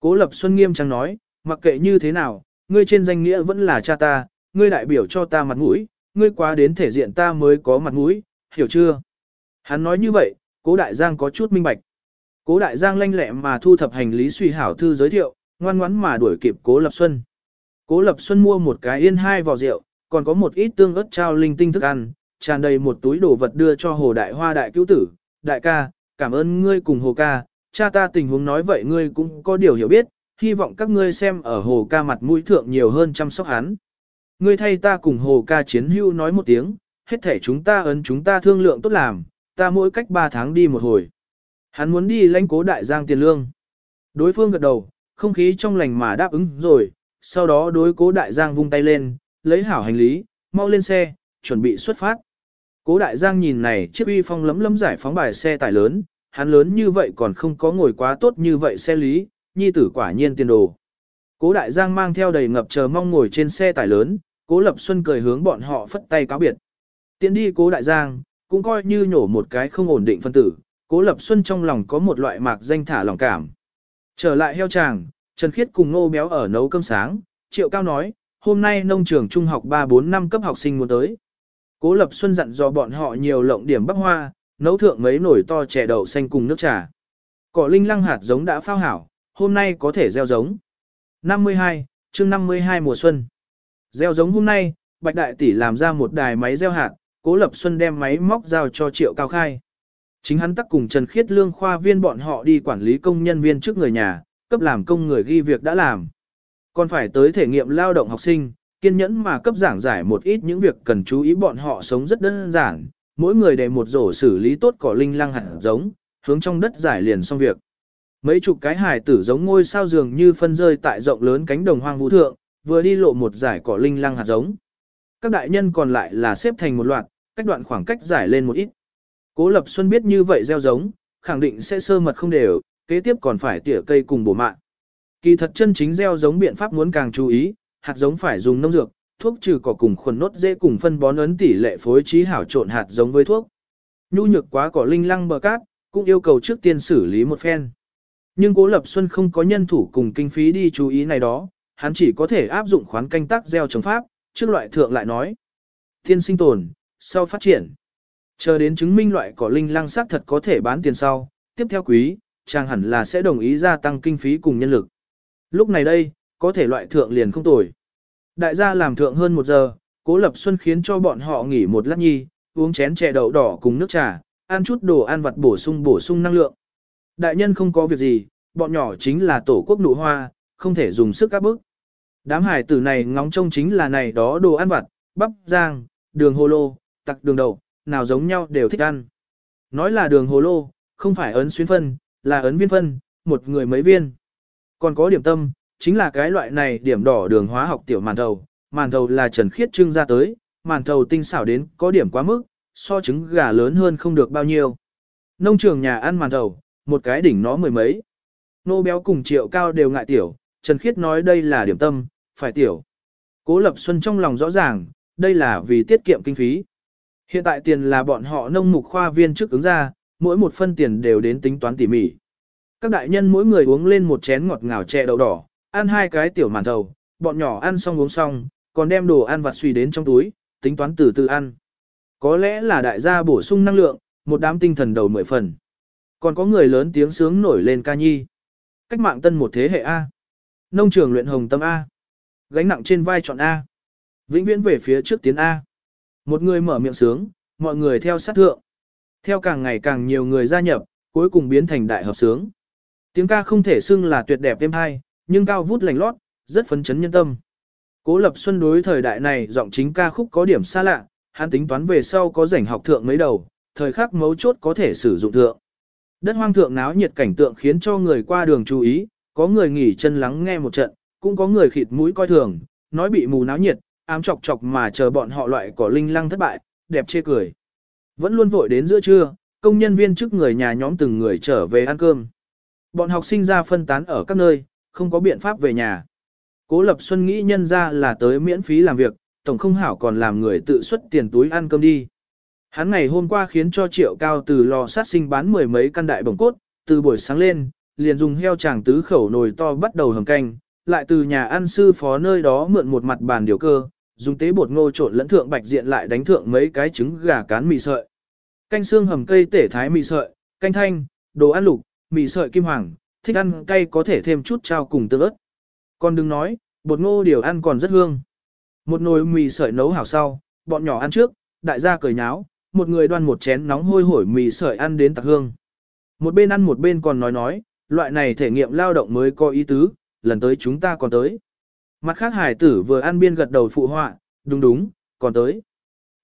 Cố lập xuân nghiêm trang nói, mặc kệ như thế nào, ngươi trên danh nghĩa vẫn là cha ta, ngươi đại biểu cho ta mặt mũi, ngươi quá đến thể diện ta mới có mặt mũi, hiểu chưa? Hắn nói như vậy, cố đại giang có chút minh bạch. Cố đại giang lanh lẹ mà thu thập hành lý suy hảo thư giới thiệu, ngoan ngoãn mà đuổi kịp cố lập xuân. Cố lập xuân mua một cái yên hai vò rượu, còn có một ít tương ớt trao linh tinh thức ăn, tràn đầy một túi đồ vật đưa cho hồ đại hoa đại cứu tử. Đại ca, cảm ơn ngươi cùng hồ ca, cha ta tình huống nói vậy ngươi cũng có điều hiểu biết, hy vọng các ngươi xem ở hồ ca mặt mũi thượng nhiều hơn chăm sóc hắn. Ngươi thay ta cùng hồ ca chiến hưu nói một tiếng, hết thể chúng ta ấn chúng ta thương lượng tốt làm, ta mỗi cách 3 tháng đi một hồi. Hắn muốn đi lãnh cố đại giang tiền lương. Đối phương gật đầu, không khí trong lành mà đáp ứng rồi, sau đó đối cố đại giang vung tay lên, lấy hảo hành lý, mau lên xe, chuẩn bị xuất phát. Cố đại giang nhìn này chiếc uy phong lấm lấm giải phóng bài xe tải lớn, hắn lớn như vậy còn không có ngồi quá tốt như vậy xe lý, nhi tử quả nhiên tiền đồ. Cố đại giang mang theo đầy ngập chờ mong ngồi trên xe tải lớn, cố lập xuân cười hướng bọn họ phất tay cáo biệt. Tiến đi cố đại giang, cũng coi như nhổ một cái không ổn định phân tử, cố lập xuân trong lòng có một loại mạc danh thả lòng cảm. Trở lại heo chàng, Trần Khiết cùng Nô Béo ở nấu cơm sáng, Triệu Cao nói, hôm nay nông trường trung học 3-4 năm cấp học sinh muốn tới. Cố Lập Xuân dặn dò bọn họ nhiều lộng điểm bắp hoa, nấu thượng mấy nồi to chè đậu xanh cùng nước trà. Cỏ linh lăng hạt giống đã phao hảo, hôm nay có thể gieo giống. 52, chương 52 mùa xuân. Gieo giống hôm nay, Bạch Đại Tỷ làm ra một đài máy gieo hạt, Cố Lập Xuân đem máy móc giao cho Triệu Cao Khai. Chính hắn tắc cùng Trần Khiết Lương khoa viên bọn họ đi quản lý công nhân viên trước người nhà, cấp làm công người ghi việc đã làm. Còn phải tới thể nghiệm lao động học sinh, kiên nhẫn mà cấp giảng giải một ít những việc cần chú ý bọn họ sống rất đơn giản, mỗi người để một rổ xử lý tốt cỏ linh lăng hạt giống, hướng trong đất giải liền xong việc. Mấy chục cái hải tử giống ngôi sao dường như phân rơi tại rộng lớn cánh đồng hoang vũ thượng, vừa đi lộ một giải cỏ linh lăng hạt giống. Các đại nhân còn lại là xếp thành một loạt, cách đoạn khoảng cách giải lên một ít. Cố Lập Xuân biết như vậy gieo giống, khẳng định sẽ sơ mật không đều, kế tiếp còn phải tỉa cây cùng bổ mạng. Kỳ thật chân chính gieo giống biện pháp muốn càng chú ý, hạt giống phải dùng nông dược, thuốc trừ cỏ cùng khuẩn nốt dễ cùng phân bón ấn tỷ lệ phối trí hảo trộn hạt giống với thuốc. Nhu nhược quá cỏ linh lăng bờ cát, cũng yêu cầu trước tiên xử lý một phen. Nhưng Cố Lập Xuân không có nhân thủ cùng kinh phí đi chú ý này đó, hắn chỉ có thể áp dụng khoán canh tác gieo trồng pháp, trước loại thượng lại nói. Tiên sinh tồn, sau phát triển. Chờ đến chứng minh loại cỏ linh lăng xác thật có thể bán tiền sau, tiếp theo quý, chàng hẳn là sẽ đồng ý gia tăng kinh phí cùng nhân lực. Lúc này đây, có thể loại thượng liền không tồi. Đại gia làm thượng hơn một giờ, Cố Lập Xuân khiến cho bọn họ nghỉ một lát nhi, uống chén chè đậu đỏ cùng nước trà, ăn chút đồ ăn vặt bổ sung bổ sung năng lượng. Đại nhân không có việc gì, bọn nhỏ chính là tổ quốc nụ hoa, không thể dùng sức áp bức. Đám hải tử này ngóng trông chính là này đó đồ ăn vặt, bắp, giang, đường hồ lô, tặc đường đậu, nào giống nhau đều thích ăn. Nói là đường hồ lô, không phải ấn xuyến phân, là ấn viên phân, một người mấy viên. Còn có điểm tâm, chính là cái loại này điểm đỏ đường hóa học tiểu màn thầu. Màn thầu là trần khiết trưng ra tới, màn thầu tinh xảo đến có điểm quá mức, so trứng gà lớn hơn không được bao nhiêu. Nông trường nhà ăn màn thầu, một cái đỉnh nó mười mấy. Nô béo cùng triệu cao đều ngại tiểu, Trần Khiết nói đây là điểm tâm, phải tiểu. Cố Lập Xuân trong lòng rõ ràng, đây là vì tiết kiệm kinh phí. Hiện tại tiền là bọn họ nông mục khoa viên trước ứng ra, mỗi một phân tiền đều đến tính toán tỉ mỉ. Các đại nhân mỗi người uống lên một chén ngọt ngào chè đậu đỏ, ăn hai cái tiểu màn thầu, bọn nhỏ ăn xong uống xong, còn đem đồ ăn vặt suy đến trong túi, tính toán từ từ ăn. Có lẽ là đại gia bổ sung năng lượng, một đám tinh thần đầu mười phần. Còn có người lớn tiếng sướng nổi lên ca nhi. Cách mạng tân một thế hệ A. Nông trường luyện hồng tâm A. Gánh nặng trên vai chọn A. Vĩnh viễn về phía trước tiến A. Một người mở miệng sướng, mọi người theo sát thượng. Theo càng ngày càng nhiều người gia nhập, cuối cùng biến thành đại hợp sướng. Tiếng ca không thể xưng là tuyệt đẹp êm hay, nhưng cao vút lành lót, rất phấn chấn nhân tâm. Cố Lập Xuân đối thời đại này giọng chính ca khúc có điểm xa lạ, hắn tính toán về sau có rảnh học thượng mấy đầu, thời khắc mấu chốt có thể sử dụng thượng. Đất hoang thượng náo nhiệt cảnh tượng khiến cho người qua đường chú ý, có người nghỉ chân lắng nghe một trận, cũng có người khịt mũi coi thường, nói bị mù náo nhiệt, ám chọc chọc mà chờ bọn họ loại cỏ linh lăng thất bại, đẹp chê cười. Vẫn luôn vội đến giữa trưa, công nhân viên trước người nhà nhóm từng người trở về ăn cơm. Bọn học sinh ra phân tán ở các nơi, không có biện pháp về nhà. Cố Lập Xuân nghĩ nhân ra là tới miễn phí làm việc, tổng không hảo còn làm người tự xuất tiền túi ăn cơm đi. Hắn ngày hôm qua khiến cho triệu cao từ lò sát sinh bán mười mấy căn đại bồng cốt, từ buổi sáng lên, liền dùng heo chàng tứ khẩu nồi to bắt đầu hầm canh, lại từ nhà ăn sư phó nơi đó mượn một mặt bàn điều cơ, dùng tế bột ngô trộn lẫn thượng bạch diện lại đánh thượng mấy cái trứng gà cán mì sợi. Canh xương hầm cây tể thái mì sợi, canh thanh, đồ ăn lục, mì sợi kim hoàng, thích ăn cay có thể thêm chút trao cùng tương ớt. Còn đừng nói, bột ngô điều ăn còn rất hương. Một nồi mì sợi nấu hảo sau, bọn nhỏ ăn trước, đại gia cười nháo, một người đoan một chén nóng hôi hổi mì sợi ăn đến tạc hương. Một bên ăn một bên còn nói nói, loại này thể nghiệm lao động mới có ý tứ, lần tới chúng ta còn tới. Mặt khác hải tử vừa ăn biên gật đầu phụ họa, đúng đúng, còn tới.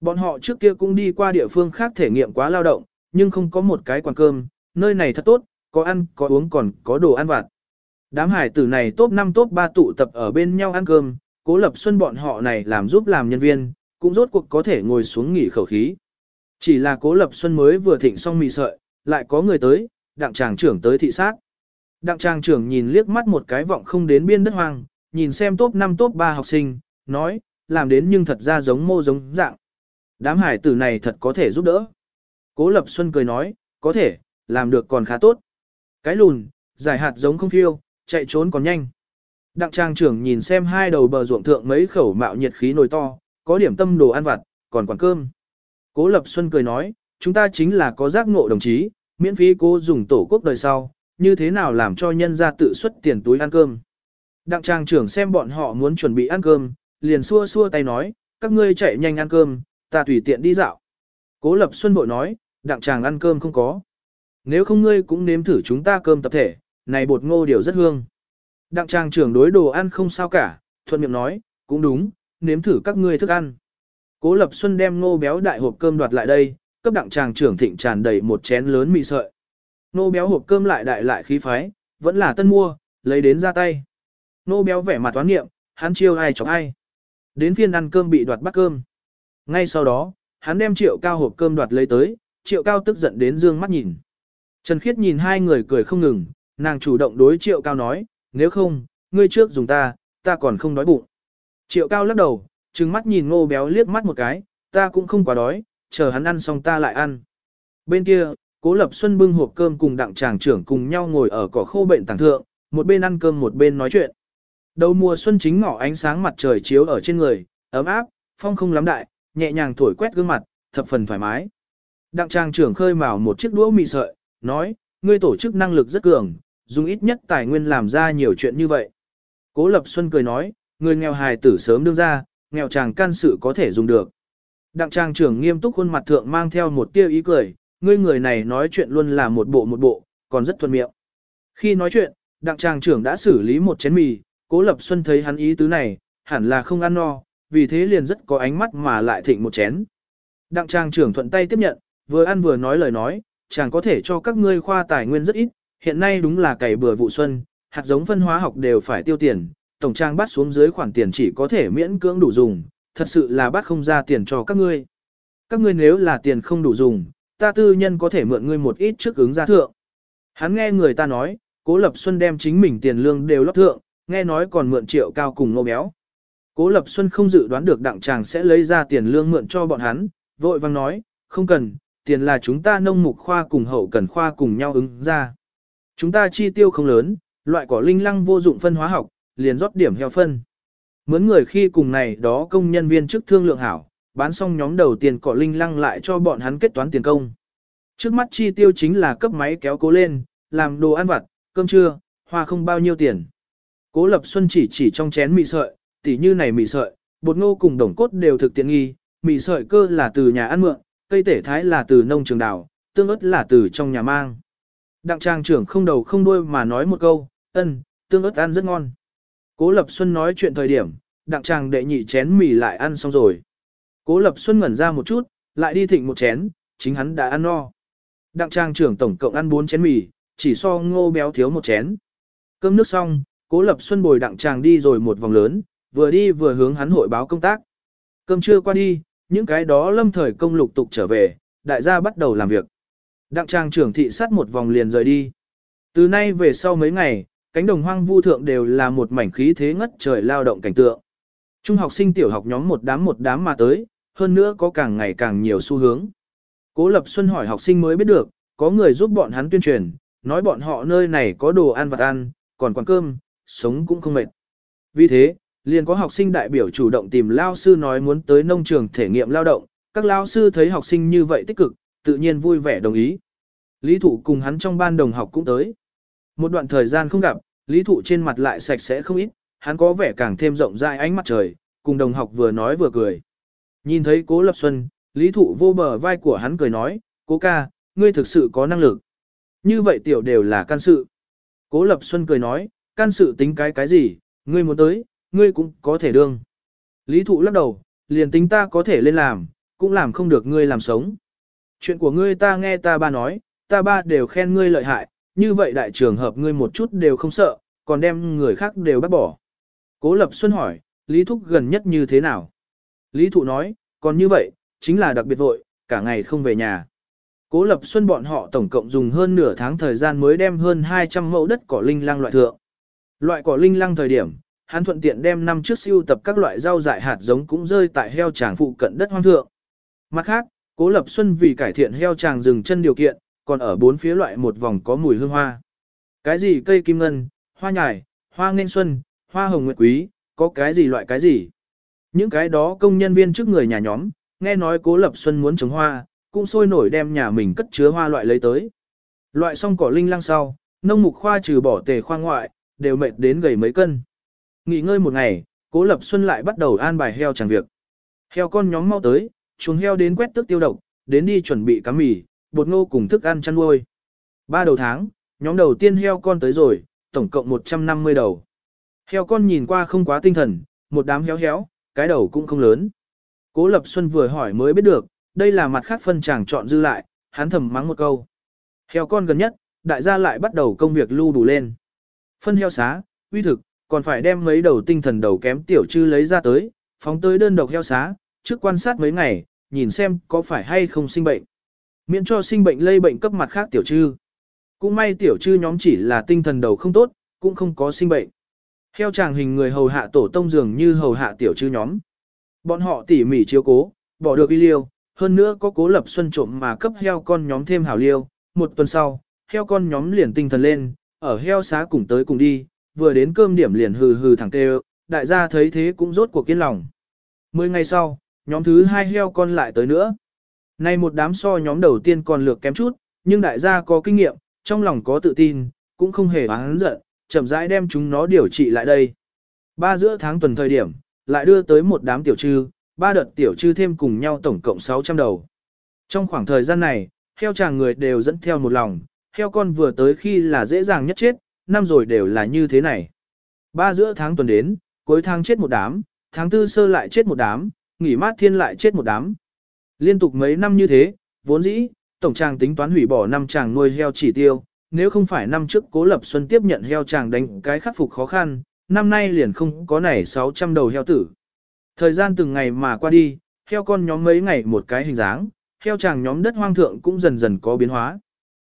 Bọn họ trước kia cũng đi qua địa phương khác thể nghiệm quá lao động, nhưng không có một cái quán cơm, nơi này thật tốt, có ăn, có uống còn có đồ ăn vặt. Đám hải tử này top 5 top 3 tụ tập ở bên nhau ăn cơm, cố lập xuân bọn họ này làm giúp làm nhân viên, cũng rốt cuộc có thể ngồi xuống nghỉ khẩu khí. Chỉ là cố lập xuân mới vừa thịnh xong mì sợi, lại có người tới, đặng tràng trưởng tới thị sát. Đặng tràng trưởng nhìn liếc mắt một cái vọng không đến biên đất hoang, nhìn xem top 5 top 3 học sinh, nói, làm đến nhưng thật ra giống mô giống dạng. Đám hải tử này thật có thể giúp đỡ. Cố Lập Xuân cười nói, có thể, làm được còn khá tốt. Cái lùn, giải hạt giống không phiêu, chạy trốn còn nhanh. Đặng trang trưởng nhìn xem hai đầu bờ ruộng thượng mấy khẩu mạo nhiệt khí nồi to, có điểm tâm đồ ăn vặt, còn quản cơm. Cố Lập Xuân cười nói, chúng ta chính là có giác ngộ đồng chí, miễn phí cô dùng tổ quốc đời sau, như thế nào làm cho nhân gia tự xuất tiền túi ăn cơm. Đặng trang trưởng xem bọn họ muốn chuẩn bị ăn cơm, liền xua xua tay nói, các ngươi chạy nhanh ăn cơm, ta tùy tiện đi dạo. Cố Lập Xuân bội nói, đặng chàng ăn cơm không có. Nếu không ngươi cũng nếm thử chúng ta cơm tập thể, này bột ngô điều rất hương. Đặng chàng trưởng đối đồ ăn không sao cả, thuận miệng nói, cũng đúng, nếm thử các ngươi thức ăn. Cố Lập Xuân đem ngô béo đại hộp cơm đoạt lại đây, cấp đặng chàng trưởng thịnh tràn đầy một chén lớn mì sợi. Ngô béo hộp cơm lại đại lại khí phái, vẫn là tân mua, lấy đến ra tay. Nô béo vẻ mặt toán nghiệm, hắn chiêu ai chọc ai. Đến phiên ăn cơm bị đoạt bắt cơm. Ngay sau đó, hắn đem triệu cao hộp cơm đoạt lấy tới, triệu cao tức giận đến dương mắt nhìn. Trần Khiết nhìn hai người cười không ngừng, nàng chủ động đối triệu cao nói, nếu không, ngươi trước dùng ta, ta còn không đói bụng. Triệu cao lắc đầu, trừng mắt nhìn ngô béo liếc mắt một cái, ta cũng không quá đói, chờ hắn ăn xong ta lại ăn. Bên kia, Cố Lập Xuân bưng hộp cơm cùng đặng tràng trưởng cùng nhau ngồi ở cỏ khô bệnh tàng thượng, một bên ăn cơm một bên nói chuyện. Đầu mùa xuân chính ngọ ánh sáng mặt trời chiếu ở trên người, ấm áp, phong không lắm đại, nhẹ nhàng thổi quét gương mặt, thập phần thoải mái. Đặng trang trưởng khơi mào một chiếc đũa mì sợi, nói, ngươi tổ chức năng lực rất cường, dùng ít nhất tài nguyên làm ra nhiều chuyện như vậy. Cố Lập Xuân cười nói, người nghèo hài tử sớm đương ra, nghèo chàng can sự có thể dùng được. Đặng trang trưởng nghiêm túc khuôn mặt thượng mang theo một tia ý cười, ngươi người này nói chuyện luôn là một bộ một bộ, còn rất thuận miệng. Khi nói chuyện, đặng trang trưởng đã xử lý một chén mì, Cố Lập Xuân thấy hắn ý tứ này, hẳn là không ăn no, vì thế liền rất có ánh mắt mà lại thịnh một chén. Đặng trang trưởng thuận tay tiếp nhận, vừa ăn vừa nói lời nói, chàng có thể cho các ngươi khoa tài nguyên rất ít, hiện nay đúng là cày bừa vụ xuân, hạt giống phân hóa học đều phải tiêu tiền, tổng trang bắt xuống dưới khoản tiền chỉ có thể miễn cưỡng đủ dùng, thật sự là bắt không ra tiền cho các ngươi. Các ngươi nếu là tiền không đủ dùng, ta tư nhân có thể mượn ngươi một ít trước ứng ra thượng. Hắn nghe người ta nói, Cố Lập Xuân đem chính mình tiền lương đều lót thượng, nghe nói còn mượn triệu cao cùng nô béo. Cố Lập Xuân không dự đoán được đặng chàng sẽ lấy ra tiền lương mượn cho bọn hắn, vội vang nói, không cần, tiền là chúng ta nông mục khoa cùng hậu cần khoa cùng nhau ứng ra. Chúng ta chi tiêu không lớn, loại cỏ linh lăng vô dụng phân hóa học, liền rót điểm heo phân. Mướn người khi cùng này đó công nhân viên chức thương lượng hảo, bán xong nhóm đầu tiền cỏ linh lăng lại cho bọn hắn kết toán tiền công. Trước mắt chi tiêu chính là cấp máy kéo cố lên, làm đồ ăn vặt, cơm trưa, hoa không bao nhiêu tiền. Cố Lập Xuân chỉ chỉ trong chén mì sợi, tỉ như này mì sợi, bột ngô cùng đồng cốt đều thực tiện nghi, mì sợi cơ là từ nhà ăn mượn, cây tể thái là từ nông trường đảo, tương ớt là từ trong nhà mang. Đặng trang trưởng không đầu không đuôi mà nói một câu, ân, tương ớt ăn rất ngon. Cố Lập Xuân nói chuyện thời điểm, đặng trang đệ nhị chén mì lại ăn xong rồi. Cố Lập Xuân ngẩn ra một chút, lại đi thịnh một chén, chính hắn đã ăn no. Đặng trang trưởng tổng cộng ăn 4 chén mì, chỉ so ngô béo thiếu một chén. Cơm nước xong, Cố Lập Xuân bồi đặng chàng đi rồi một vòng lớn, vừa đi vừa hướng hắn hội báo công tác. Cơm trưa qua đi, những cái đó lâm thời công lục tục trở về, đại gia bắt đầu làm việc. Đặng trang trưởng thị sát một vòng liền rời đi. Từ nay về sau mấy ngày, cánh đồng hoang vu thượng đều là một mảnh khí thế ngất trời lao động cảnh tượng. Trung học sinh tiểu học nhóm một đám một đám mà tới, hơn nữa có càng ngày càng nhiều xu hướng. Cố Lập Xuân hỏi học sinh mới biết được, có người giúp bọn hắn tuyên truyền, nói bọn họ nơi này có đồ ăn vặt ăn, còn quán cơm, sống cũng không mệt. Vì thế, liền có học sinh đại biểu chủ động tìm lao sư nói muốn tới nông trường thể nghiệm lao động, các lao sư thấy học sinh như vậy tích cực, tự nhiên vui vẻ đồng ý. Lý thụ cùng hắn trong ban đồng học cũng tới. Một đoạn thời gian không gặp, lý thụ trên mặt lại sạch sẽ không ít, hắn có vẻ càng thêm rộng rãi ánh mặt trời, cùng đồng học vừa nói vừa cười. Nhìn thấy cố lập xuân, lý thụ vô bờ vai của hắn cười nói, cố ca, ngươi thực sự có năng lực. Như vậy tiểu đều là can sự. Cố lập xuân cười nói, can sự tính cái cái gì, ngươi muốn tới, ngươi cũng có thể đương. Lý thụ lắc đầu, liền tính ta có thể lên làm, cũng làm không được ngươi làm sống. Chuyện của ngươi ta nghe ta ba nói, ta ba đều khen ngươi lợi hại, như vậy đại trường hợp ngươi một chút đều không sợ, còn đem người khác đều bắt bỏ. Cố Lập Xuân hỏi, Lý Thúc gần nhất như thế nào? Lý Thụ nói, còn như vậy, chính là đặc biệt vội, cả ngày không về nhà. Cố Lập Xuân bọn họ tổng cộng dùng hơn nửa tháng thời gian mới đem hơn 200 mẫu đất cỏ linh lang loại thượng. Loại cỏ linh lăng thời điểm, hắn thuận tiện đem năm trước siêu tập các loại rau dại hạt giống cũng rơi tại heo tràng phụ cận đất hoang thượng. Mặt khác, Cố Lập Xuân vì cải thiện heo tràng rừng chân điều kiện, còn ở bốn phía loại một vòng có mùi hương hoa. Cái gì cây kim ngân, hoa nhài, hoa nghênh xuân, hoa hồng nguyệt quý, có cái gì loại cái gì. Những cái đó công nhân viên trước người nhà nhóm, nghe nói Cố Lập Xuân muốn trồng hoa, cũng sôi nổi đem nhà mình cất chứa hoa loại lấy tới. Loại xong cỏ linh lăng sau, nông mục khoa trừ bỏ tề khoa ngoại, đều mệt đến gầy mấy cân. Nghỉ ngơi một ngày, Cố Lập Xuân lại bắt đầu an bài heo chẳng việc. Heo con nhóm mau tới, chuồng heo đến quét tức tiêu độc, đến đi chuẩn bị cá mì, bột ngô cùng thức ăn chăn nuôi. Ba đầu tháng, nhóm đầu tiên heo con tới rồi, tổng cộng 150 đầu. Heo con nhìn qua không quá tinh thần, một đám héo héo, cái đầu cũng không lớn. Cố Lập Xuân vừa hỏi mới biết được, đây là mặt khác phân chàng chọn dư lại, hắn thầm mắng một câu. Heo con gần nhất, đại gia lại bắt đầu công việc lưu đủ lên. Phân heo xá, uy thực, còn phải đem mấy đầu tinh thần đầu kém tiểu chư lấy ra tới, phóng tới đơn độc heo xá, trước quan sát mấy ngày, nhìn xem có phải hay không sinh bệnh. Miễn cho sinh bệnh lây bệnh cấp mặt khác tiểu chư. Cũng may tiểu chư nhóm chỉ là tinh thần đầu không tốt, cũng không có sinh bệnh. Heo chàng hình người hầu hạ tổ tông dường như hầu hạ tiểu chư nhóm. Bọn họ tỉ mỉ chiếu cố, bỏ được y liêu, hơn nữa có cố lập xuân trộm mà cấp heo con nhóm thêm hảo liêu. Một tuần sau, heo con nhóm liền tinh thần lên, ở heo xá cùng tới cùng đi, vừa đến cơm điểm liền hừ hừ thẳng tê đại gia thấy thế cũng rốt cuộc kiên lòng. Mười ngày sau, nhóm thứ hai heo con lại tới nữa. Nay một đám so nhóm đầu tiên còn lược kém chút, nhưng đại gia có kinh nghiệm, trong lòng có tự tin, cũng không hề oán giận, chậm rãi đem chúng nó điều trị lại đây. Ba giữa tháng tuần thời điểm, lại đưa tới một đám tiểu trư, ba đợt tiểu trư thêm cùng nhau tổng cộng 600 đầu. Trong khoảng thời gian này, heo chàng người đều dẫn theo một lòng, heo con vừa tới khi là dễ dàng nhất chết, năm rồi đều là như thế này. Ba giữa tháng tuần đến, cuối tháng chết một đám, tháng tư sơ lại chết một đám, nghỉ mát thiên lại chết một đám. Liên tục mấy năm như thế, vốn dĩ, tổng tràng tính toán hủy bỏ năm chàng nuôi heo chỉ tiêu, nếu không phải năm trước cố lập xuân tiếp nhận heo chàng đánh cái khắc phục khó khăn, năm nay liền không có nảy 600 đầu heo tử. Thời gian từng ngày mà qua đi, heo con nhóm mấy ngày một cái hình dáng, heo chàng nhóm đất hoang thượng cũng dần dần có biến hóa.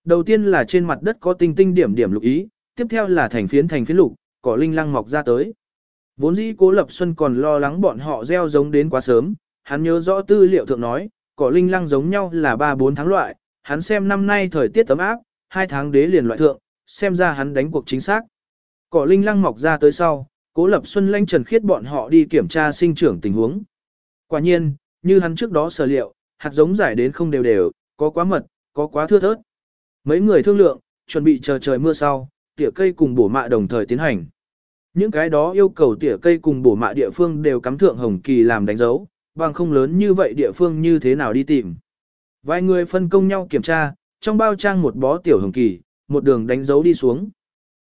Đầu tiên là trên mặt đất có tinh tinh điểm điểm lục ý, tiếp theo là thành phiến thành phiến lục, cỏ linh lăng mọc ra tới. Vốn dĩ cố lập xuân còn lo lắng bọn họ gieo giống đến quá sớm, hắn nhớ rõ tư liệu thượng nói, cỏ linh lăng giống nhau là 3-4 tháng loại, hắn xem năm nay thời tiết ấm áp, 2 tháng đế liền loại thượng, xem ra hắn đánh cuộc chính xác. Cỏ linh lăng mọc ra tới sau, cố lập xuân lanh trần khiết bọn họ đi kiểm tra sinh trưởng tình huống. Quả nhiên, như hắn trước đó sở liệu, hạt giống giải đến không đều đều, có quá mật, có quá thưa thớt. Mấy người thương lượng, chuẩn bị chờ trời mưa sau, tỉa cây cùng bổ mạ đồng thời tiến hành. Những cái đó yêu cầu tỉa cây cùng bổ mạ địa phương đều cắm thượng hồng kỳ làm đánh dấu, bằng không lớn như vậy địa phương như thế nào đi tìm. Vài người phân công nhau kiểm tra, trong bao trang một bó tiểu hồng kỳ, một đường đánh dấu đi xuống.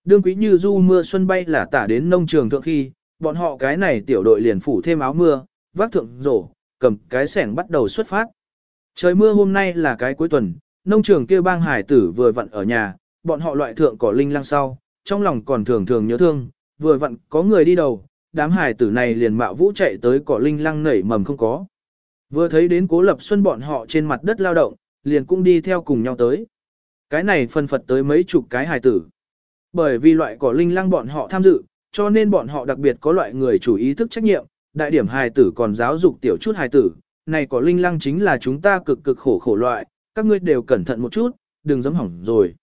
Đương quý như du mưa xuân bay là tả đến nông trường thượng khi, bọn họ cái này tiểu đội liền phủ thêm áo mưa, vác thượng rổ, cầm cái sẻng bắt đầu xuất phát. Trời mưa hôm nay là cái cuối tuần, nông trường kia bang hải tử vừa vặn ở nhà, bọn họ loại thượng cỏ linh lang sau, trong lòng còn thường thường nhớ thương, vừa vặn có người đi đầu, đám hải tử này liền mạo vũ chạy tới cỏ linh lang nảy mầm không có. Vừa thấy đến cố lập xuân bọn họ trên mặt đất lao động, liền cũng đi theo cùng nhau tới. Cái này phân phật tới mấy chục cái hải tử. Bởi vì loại cỏ linh lang bọn họ tham dự, cho nên bọn họ đặc biệt có loại người chủ ý thức trách nhiệm, đại điểm hài tử còn giáo dục tiểu chút hài tử, này cỏ linh lăng chính là chúng ta cực cực khổ khổ loại, các ngươi đều cẩn thận một chút, đừng dám hỏng rồi.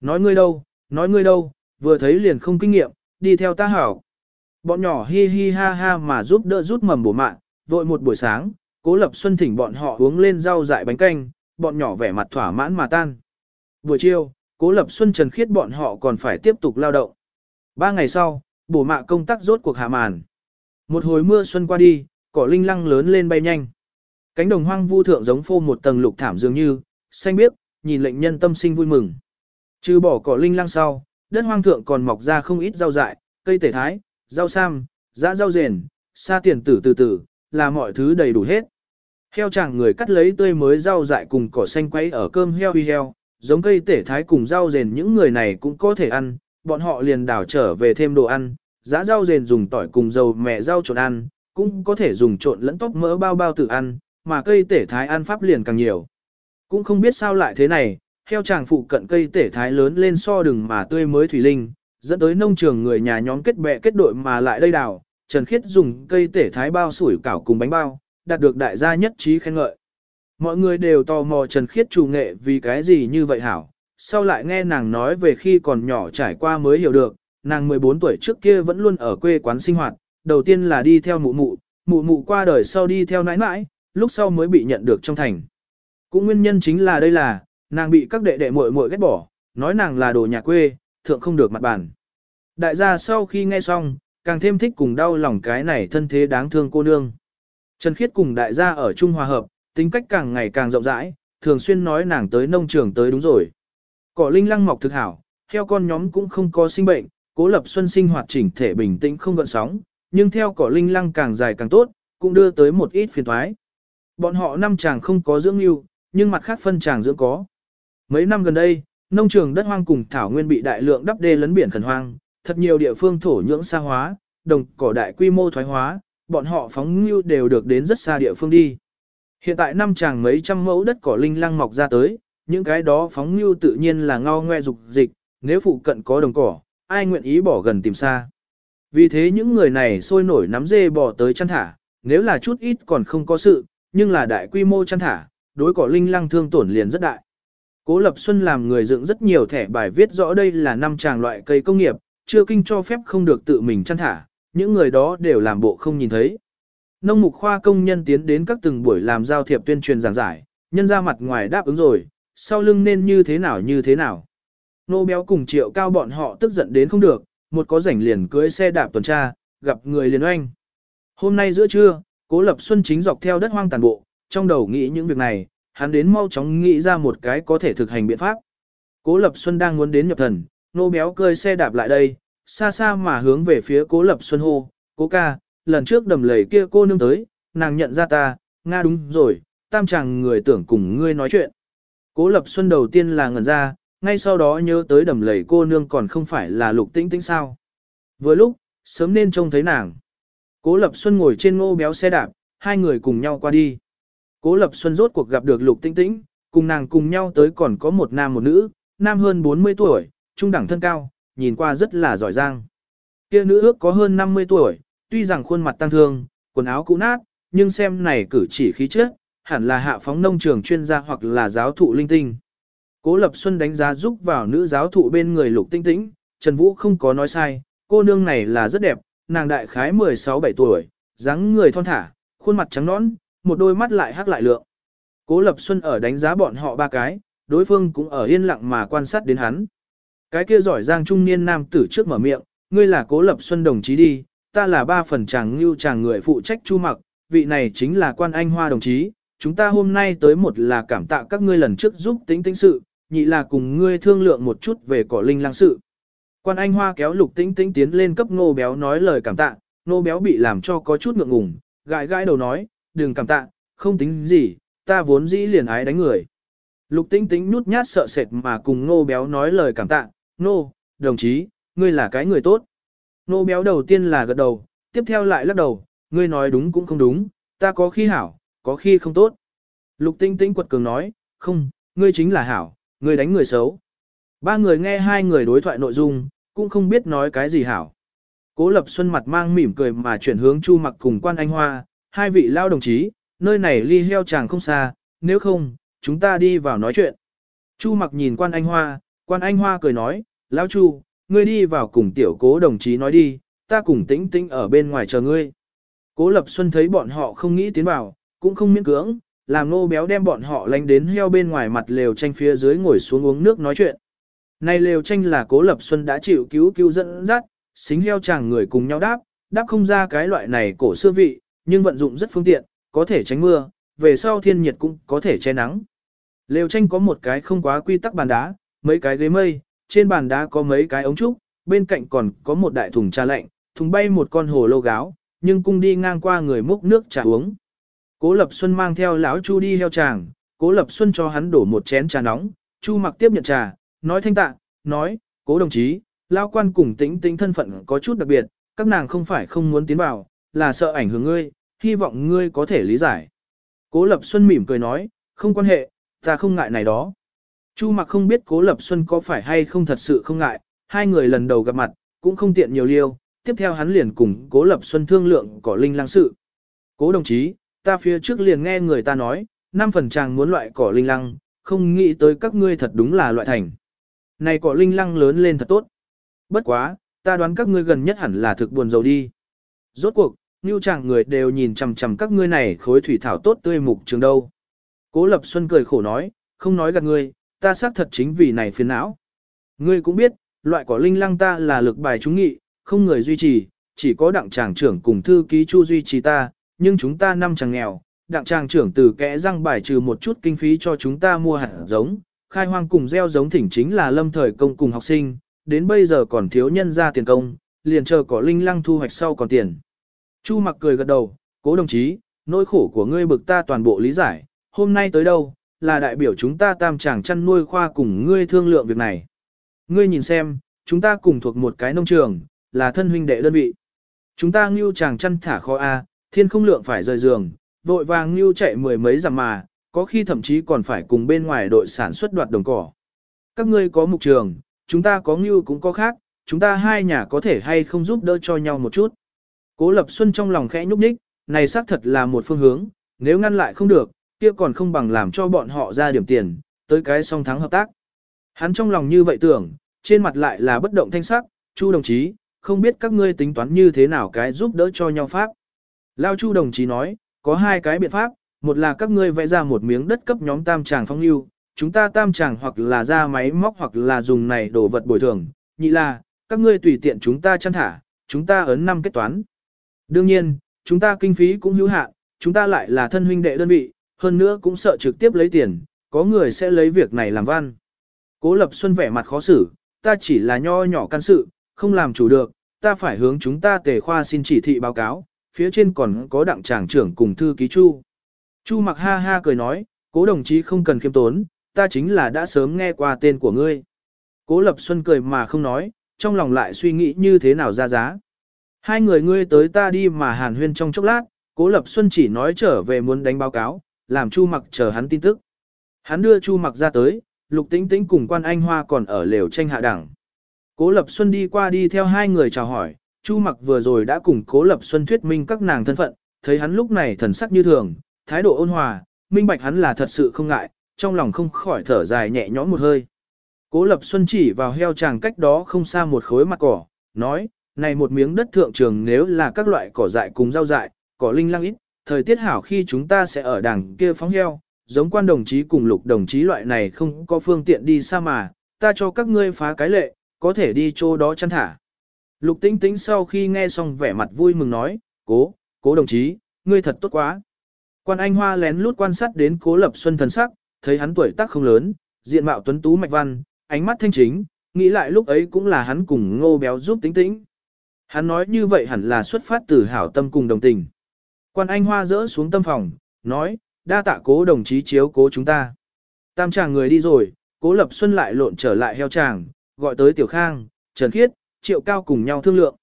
Nói ngươi đâu, nói ngươi đâu, vừa thấy liền không kinh nghiệm, đi theo ta hảo. Bọn nhỏ hi hi ha ha mà giúp đỡ rút mầm bổ mạng, vội một buổi sáng, cố lập xuân thỉnh bọn họ uống lên rau dại bánh canh, bọn nhỏ vẻ mặt thỏa mãn mà tan. Buổi chiều, cố lập xuân trần khiết bọn họ còn phải tiếp tục lao động. Ba ngày sau, bổ mạ công tác rốt cuộc hạ màn. Một hồi mưa xuân qua đi, cỏ linh lăng lớn lên bay nhanh. Cánh đồng hoang vu thượng giống phô một tầng lục thảm dường như, xanh biếc, nhìn lệnh nhân tâm sinh vui mừng. Trừ bỏ cỏ linh lang sau, đất hoang thượng còn mọc ra không ít rau dại, cây tể thái, rau sam, dã rau rền, sa tiền tử từ từ, là mọi thứ đầy đủ hết. Heo chàng người cắt lấy tươi mới rau dại cùng cỏ xanh quấy ở cơm heo huy heo, giống cây tể thái cùng rau rền những người này cũng có thể ăn, bọn họ liền đảo trở về thêm đồ ăn, giá rau rền dùng tỏi cùng dầu mẹ rau trộn ăn, cũng có thể dùng trộn lẫn tóc mỡ bao bao tự ăn, mà cây tể thái ăn pháp liền càng nhiều. Cũng không biết sao lại thế này, theo chàng phụ cận cây tể thái lớn lên so đừng mà tươi mới thủy linh, dẫn tới nông trường người nhà nhóm kết bè kết đội mà lại đây đào. Trần Khiết dùng cây tể thái bao sủi cảo cùng bánh bao, đạt được đại gia nhất trí khen ngợi. Mọi người đều tò mò Trần Khiết chủ nghệ vì cái gì như vậy hảo, sau lại nghe nàng nói về khi còn nhỏ trải qua mới hiểu được, nàng 14 tuổi trước kia vẫn luôn ở quê quán sinh hoạt, đầu tiên là đi theo mụ mụ, mụ mụ qua đời sau đi theo nãi nãi, lúc sau mới bị nhận được trong thành. Cũng nguyên nhân chính là đây là, nàng bị các đệ đệ muội muội ghét bỏ, nói nàng là đồ nhà quê, thượng không được mặt bản. Đại gia sau khi nghe xong, càng thêm thích cùng đau lòng cái này thân thế đáng thương cô nương. Trần Khiết cùng đại gia ở Trung Hòa Hợp, tính cách càng ngày càng rộng rãi, thường xuyên nói nàng tới nông trường tới đúng rồi. Cỏ linh lăng mọc thực hảo, theo con nhóm cũng không có sinh bệnh, cố lập xuân sinh hoạt chỉnh thể bình tĩnh không gợn sóng, nhưng theo cỏ linh lăng càng dài càng tốt, cũng đưa tới một ít phiền thoái. Bọn họ năm chàng không có dưỡng lưu, nhưng mặt khác phân tràng dưỡng có. Mấy năm gần đây, nông trường đất hoang cùng thảo nguyên bị đại lượng đắp đê lấn biển khẩn hoang, thật nhiều địa phương thổ nhưỡng xa hóa, đồng cỏ đại quy mô thoái hóa, bọn họ phóng lưu đều được đến rất xa địa phương đi. Hiện tại năm chàng mấy trăm mẫu đất cỏ linh lăng mọc ra tới, những cái đó phóng lưu tự nhiên là ngao ngoe dục dịch, nếu phụ cận có đồng cỏ, ai nguyện ý bỏ gần tìm xa. Vì thế những người này sôi nổi nắm dê bỏ tới chăn thả, nếu là chút ít còn không có sự, nhưng là đại quy mô chăn thả, đối cỏ linh lăng thương tổn liền rất đại. Cố Lập Xuân làm người dựng rất nhiều thẻ bài viết rõ đây là năm tràng loại cây công nghiệp, chưa kinh cho phép không được tự mình chăn thả, những người đó đều làm bộ không nhìn thấy. Nông mục khoa công nhân tiến đến các từng buổi làm giao thiệp tuyên truyền giảng giải, nhân ra mặt ngoài đáp ứng rồi, sau lưng nên như thế nào như thế nào. Nô béo cùng triệu cao bọn họ tức giận đến không được, một có rảnh liền cưới xe đạp tuần tra, gặp người liền oanh. Hôm nay giữa trưa, Cố Lập Xuân chính dọc theo đất hoang tàn bộ, trong đầu nghĩ những việc này, hắn đến mau chóng nghĩ ra một cái có thể thực hành biện pháp. Cố Lập Xuân đang muốn đến nhập thần, nô béo cơi xe đạp lại đây, xa xa mà hướng về phía Cố Lập Xuân hô, cố ca, lần trước đầm lầy kia cô nương tới, nàng nhận ra ta, Nga đúng rồi, tam chàng người tưởng cùng ngươi nói chuyện. Cố Lập Xuân đầu tiên là ngẩn ra, ngay sau đó nhớ tới đầm lầy cô nương còn không phải là lục tĩnh tĩnh sao. Vừa lúc, sớm nên trông thấy nàng. Cố Lập Xuân ngồi trên ngô béo xe đạp, hai người cùng nhau qua đi. Cố Lập Xuân rốt cuộc gặp được Lục Tĩnh Tĩnh, cùng nàng cùng nhau tới còn có một nam một nữ, nam hơn 40 tuổi, trung đẳng thân cao, nhìn qua rất là giỏi giang. Kia nữ ước có hơn 50 tuổi, tuy rằng khuôn mặt tăng thương, quần áo cũ nát, nhưng xem này cử chỉ khí chất, hẳn là hạ phóng nông trường chuyên gia hoặc là giáo thụ linh tinh. Cố Lập Xuân đánh giá giúp vào nữ giáo thụ bên người Lục Tinh Tĩnh, Trần Vũ không có nói sai, cô nương này là rất đẹp, nàng đại khái 16-17 tuổi, dáng người thon thả, khuôn mặt trắng nõn, một đôi mắt lại hắc lại lượng. Cố Lập Xuân ở đánh giá bọn họ ba cái, đối phương cũng ở yên lặng mà quan sát đến hắn. Cái kia giỏi giang trung niên nam tử trước mở miệng, ngươi là Cố Lập Xuân đồng chí đi, ta là ba phần chàng lưu chàng người phụ trách chu mặc, vị này chính là quan anh hoa đồng chí, chúng ta hôm nay tới một là cảm tạ các ngươi lần trước giúp tính tính sự, nhị là cùng ngươi thương lượng một chút về cỏ linh lang sự. Quan anh hoa kéo lục tĩnh tĩnh tiến lên cấp nô béo nói lời cảm tạ, nô béo bị làm cho có chút ngượng ngùng, gãi gãi đầu nói, đừng cảm tạ, không tính gì, ta vốn dĩ liền ái đánh người. Lục tĩnh tĩnh nhút nhát sợ sệt mà cùng nô béo nói lời cảm tạ, nô, đồng chí, ngươi là cái người tốt. Nô béo đầu tiên là gật đầu, tiếp theo lại lắc đầu, ngươi nói đúng cũng không đúng, ta có khi hảo, có khi không tốt. Lục tinh tinh quật cường nói, không, ngươi chính là hảo, ngươi đánh người xấu. Ba người nghe hai người đối thoại nội dung, cũng không biết nói cái gì hảo. Cố Lập Xuân mặt mang mỉm cười mà chuyển hướng Chu Mặc cùng Quan Anh Hoa, hai vị lao đồng chí, nơi này ly heo chàng không xa, nếu không, chúng ta đi vào nói chuyện. Chu Mặc nhìn Quan Anh Hoa, Quan Anh Hoa cười nói, lão Chu, ngươi đi vào cùng tiểu cố đồng chí nói đi, ta cùng tĩnh tĩnh ở bên ngoài chờ ngươi. Cố Lập Xuân thấy bọn họ không nghĩ tiến vào, cũng không miễn cưỡng, làm nô béo đem bọn họ lánh đến heo bên ngoài mặt lều tranh phía dưới ngồi xuống uống nước nói chuyện. Này lều tranh là Cố Lập Xuân đã chịu cứu cứu dẫn dắt, xính heo chàng người cùng nhau đáp, đáp không ra cái loại này cổ xưa vị, nhưng vận dụng rất phương tiện, có thể tránh mưa, về sau thiên nhiệt cũng có thể che nắng. Lều tranh có một cái không quá quy tắc bàn đá, mấy cái ghế mây, trên bàn đá có mấy cái ống trúc, bên cạnh còn có một đại thùng trà lạnh, thùng bay một con hồ lô gáo, nhưng cung đi ngang qua người múc nước trà uống. Cố Lập Xuân mang theo lão Chu đi heo chàng, Cố Lập Xuân cho hắn đổ một chén trà nóng, Chu mặc tiếp nhận trà, nói thanh tạ, nói, Cố đồng chí, lao quan cùng tĩnh tĩnh thân phận có chút đặc biệt, các nàng không phải không muốn tiến vào, là sợ ảnh hưởng ngươi, hy vọng ngươi có thể lý giải. Cố Lập Xuân mỉm cười nói, không quan hệ, ta không ngại này đó. Chu mặc không biết Cố Lập Xuân có phải hay không thật sự không ngại, hai người lần đầu gặp mặt, cũng không tiện nhiều liêu, tiếp theo hắn liền cùng Cố Lập Xuân thương lượng cỏ linh lăng sự. Cố đồng chí, ta phía trước liền nghe người ta nói, năm phần chàng muốn loại cỏ linh lăng, không nghĩ tới các ngươi thật đúng là loại thành. Này cỏ linh lăng lớn lên thật tốt. Bất quá, ta đoán các ngươi gần nhất hẳn là thực buồn giàu đi. Rốt cuộc, như chàng người đều nhìn chằm chằm các ngươi này khối thủy thảo tốt tươi mục trường đâu. Cố Lập Xuân cười khổ nói, không nói gạt ngươi, ta xác thật chính vì này phiền não. Ngươi cũng biết, loại cỏ linh lăng ta là lực bài chúng nghị, không người duy trì, chỉ có đặng tràng trưởng cùng thư ký chu duy trì ta, nhưng chúng ta năm chẳng nghèo, đặng tràng trưởng từ kẽ răng bài trừ một chút kinh phí cho chúng ta mua hạt giống, khai hoang cùng gieo giống thỉnh chính là lâm thời công cùng học sinh, đến bây giờ còn thiếu nhân ra tiền công, liền chờ có linh lăng thu hoạch sau còn tiền. Chu mặc cười gật đầu, cố đồng chí, nỗi khổ của ngươi bực ta toàn bộ lý giải, hôm nay tới đâu, là đại biểu chúng ta tam chàng chăn nuôi khoa cùng ngươi thương lượng việc này. Ngươi nhìn xem, chúng ta cùng thuộc một cái nông trường, là thân huynh đệ đơn vị. Chúng ta ngưu chàng chăn thả kho A, thiên không lượng phải rời giường, vội vàng ngưu chạy mười mấy dặm mà, có khi thậm chí còn phải cùng bên ngoài đội sản xuất đoạt đồng cỏ. Các ngươi có mục trường, chúng ta có ngưu cũng có khác, chúng ta hai nhà có thể hay không giúp đỡ cho nhau một chút. Cố Lập Xuân trong lòng khẽ nhúc nhích, này xác thật là một phương hướng, nếu ngăn lại không được, kia còn không bằng làm cho bọn họ ra điểm tiền, tới cái song thắng hợp tác. Hắn trong lòng như vậy tưởng, trên mặt lại là bất động thanh sắc, Chu đồng chí, không biết các ngươi tính toán như thế nào cái giúp đỡ cho nhau pháp. Lao Chu đồng chí nói, có hai cái biện pháp, một là các ngươi vẽ ra một miếng đất cấp nhóm tam tràng phong lưu, chúng ta tam tràng hoặc là ra máy móc hoặc là dùng này đồ vật bồi thường, nhị là, các ngươi tùy tiện chúng ta chăn thả, chúng ta ấn năm kết toán. Đương nhiên, chúng ta kinh phí cũng hữu hạn, chúng ta lại là thân huynh đệ đơn vị, hơn nữa cũng sợ trực tiếp lấy tiền, có người sẽ lấy việc này làm văn. Cố Lập Xuân vẻ mặt khó xử, ta chỉ là nho nhỏ căn sự, không làm chủ được, ta phải hướng chúng ta tề khoa xin chỉ thị báo cáo, phía trên còn có đặng tràng trưởng cùng thư ký Chu. Chu mặc ha ha cười nói, cố đồng chí không cần khiêm tốn, ta chính là đã sớm nghe qua tên của ngươi. Cố Lập Xuân cười mà không nói, trong lòng lại suy nghĩ như thế nào ra giá. Hai người ngươi tới ta đi mà hàn huyên trong chốc lát, Cố Lập Xuân chỉ nói trở về muốn đánh báo cáo, làm Chu mặc chờ hắn tin tức. Hắn đưa Chu mặc ra tới, Lục Tĩnh Tĩnh cùng quan anh hoa còn ở lều tranh hạ đẳng. Cố Lập Xuân đi qua đi theo hai người chào hỏi, Chu mặc vừa rồi đã cùng Cố Lập Xuân thuyết minh các nàng thân phận, thấy hắn lúc này thần sắc như thường, thái độ ôn hòa, minh bạch hắn là thật sự không ngại, trong lòng không khỏi thở dài nhẹ nhõm một hơi. Cố Lập Xuân chỉ vào heo chàng cách đó không xa một khối mặt cỏ, nói, này một miếng đất thượng trường nếu là các loại cỏ dại cùng rau dại, cỏ linh lăng ít, thời tiết hảo khi chúng ta sẽ ở đằng kia phóng heo, giống quan đồng chí cùng lục đồng chí loại này không có phương tiện đi xa mà, ta cho các ngươi phá cái lệ, có thể đi chỗ đó chăn thả. Lục tĩnh tĩnh sau khi nghe xong vẻ mặt vui mừng nói, cố, cố đồng chí, ngươi thật tốt quá. Quan Anh Hoa lén lút quan sát đến Cố Lập Xuân thần sắc, thấy hắn tuổi tác không lớn, diện mạo tuấn tú mạch văn, ánh mắt thanh chính, nghĩ lại lúc ấy cũng là hắn cùng ngô béo giúp tĩnh tĩnh. Hắn nói như vậy hẳn là xuất phát từ hảo tâm cùng đồng tình. Quan Anh Hoa rỡ xuống tâm phòng, nói, đa tạ cố đồng chí chiếu cố chúng ta. Tam chàng người đi rồi, cố Lập Xuân lại lộn trở lại heo chàng, gọi tới Tiểu Khang, Trần Khiết, Triệu Cao cùng nhau thương lượng.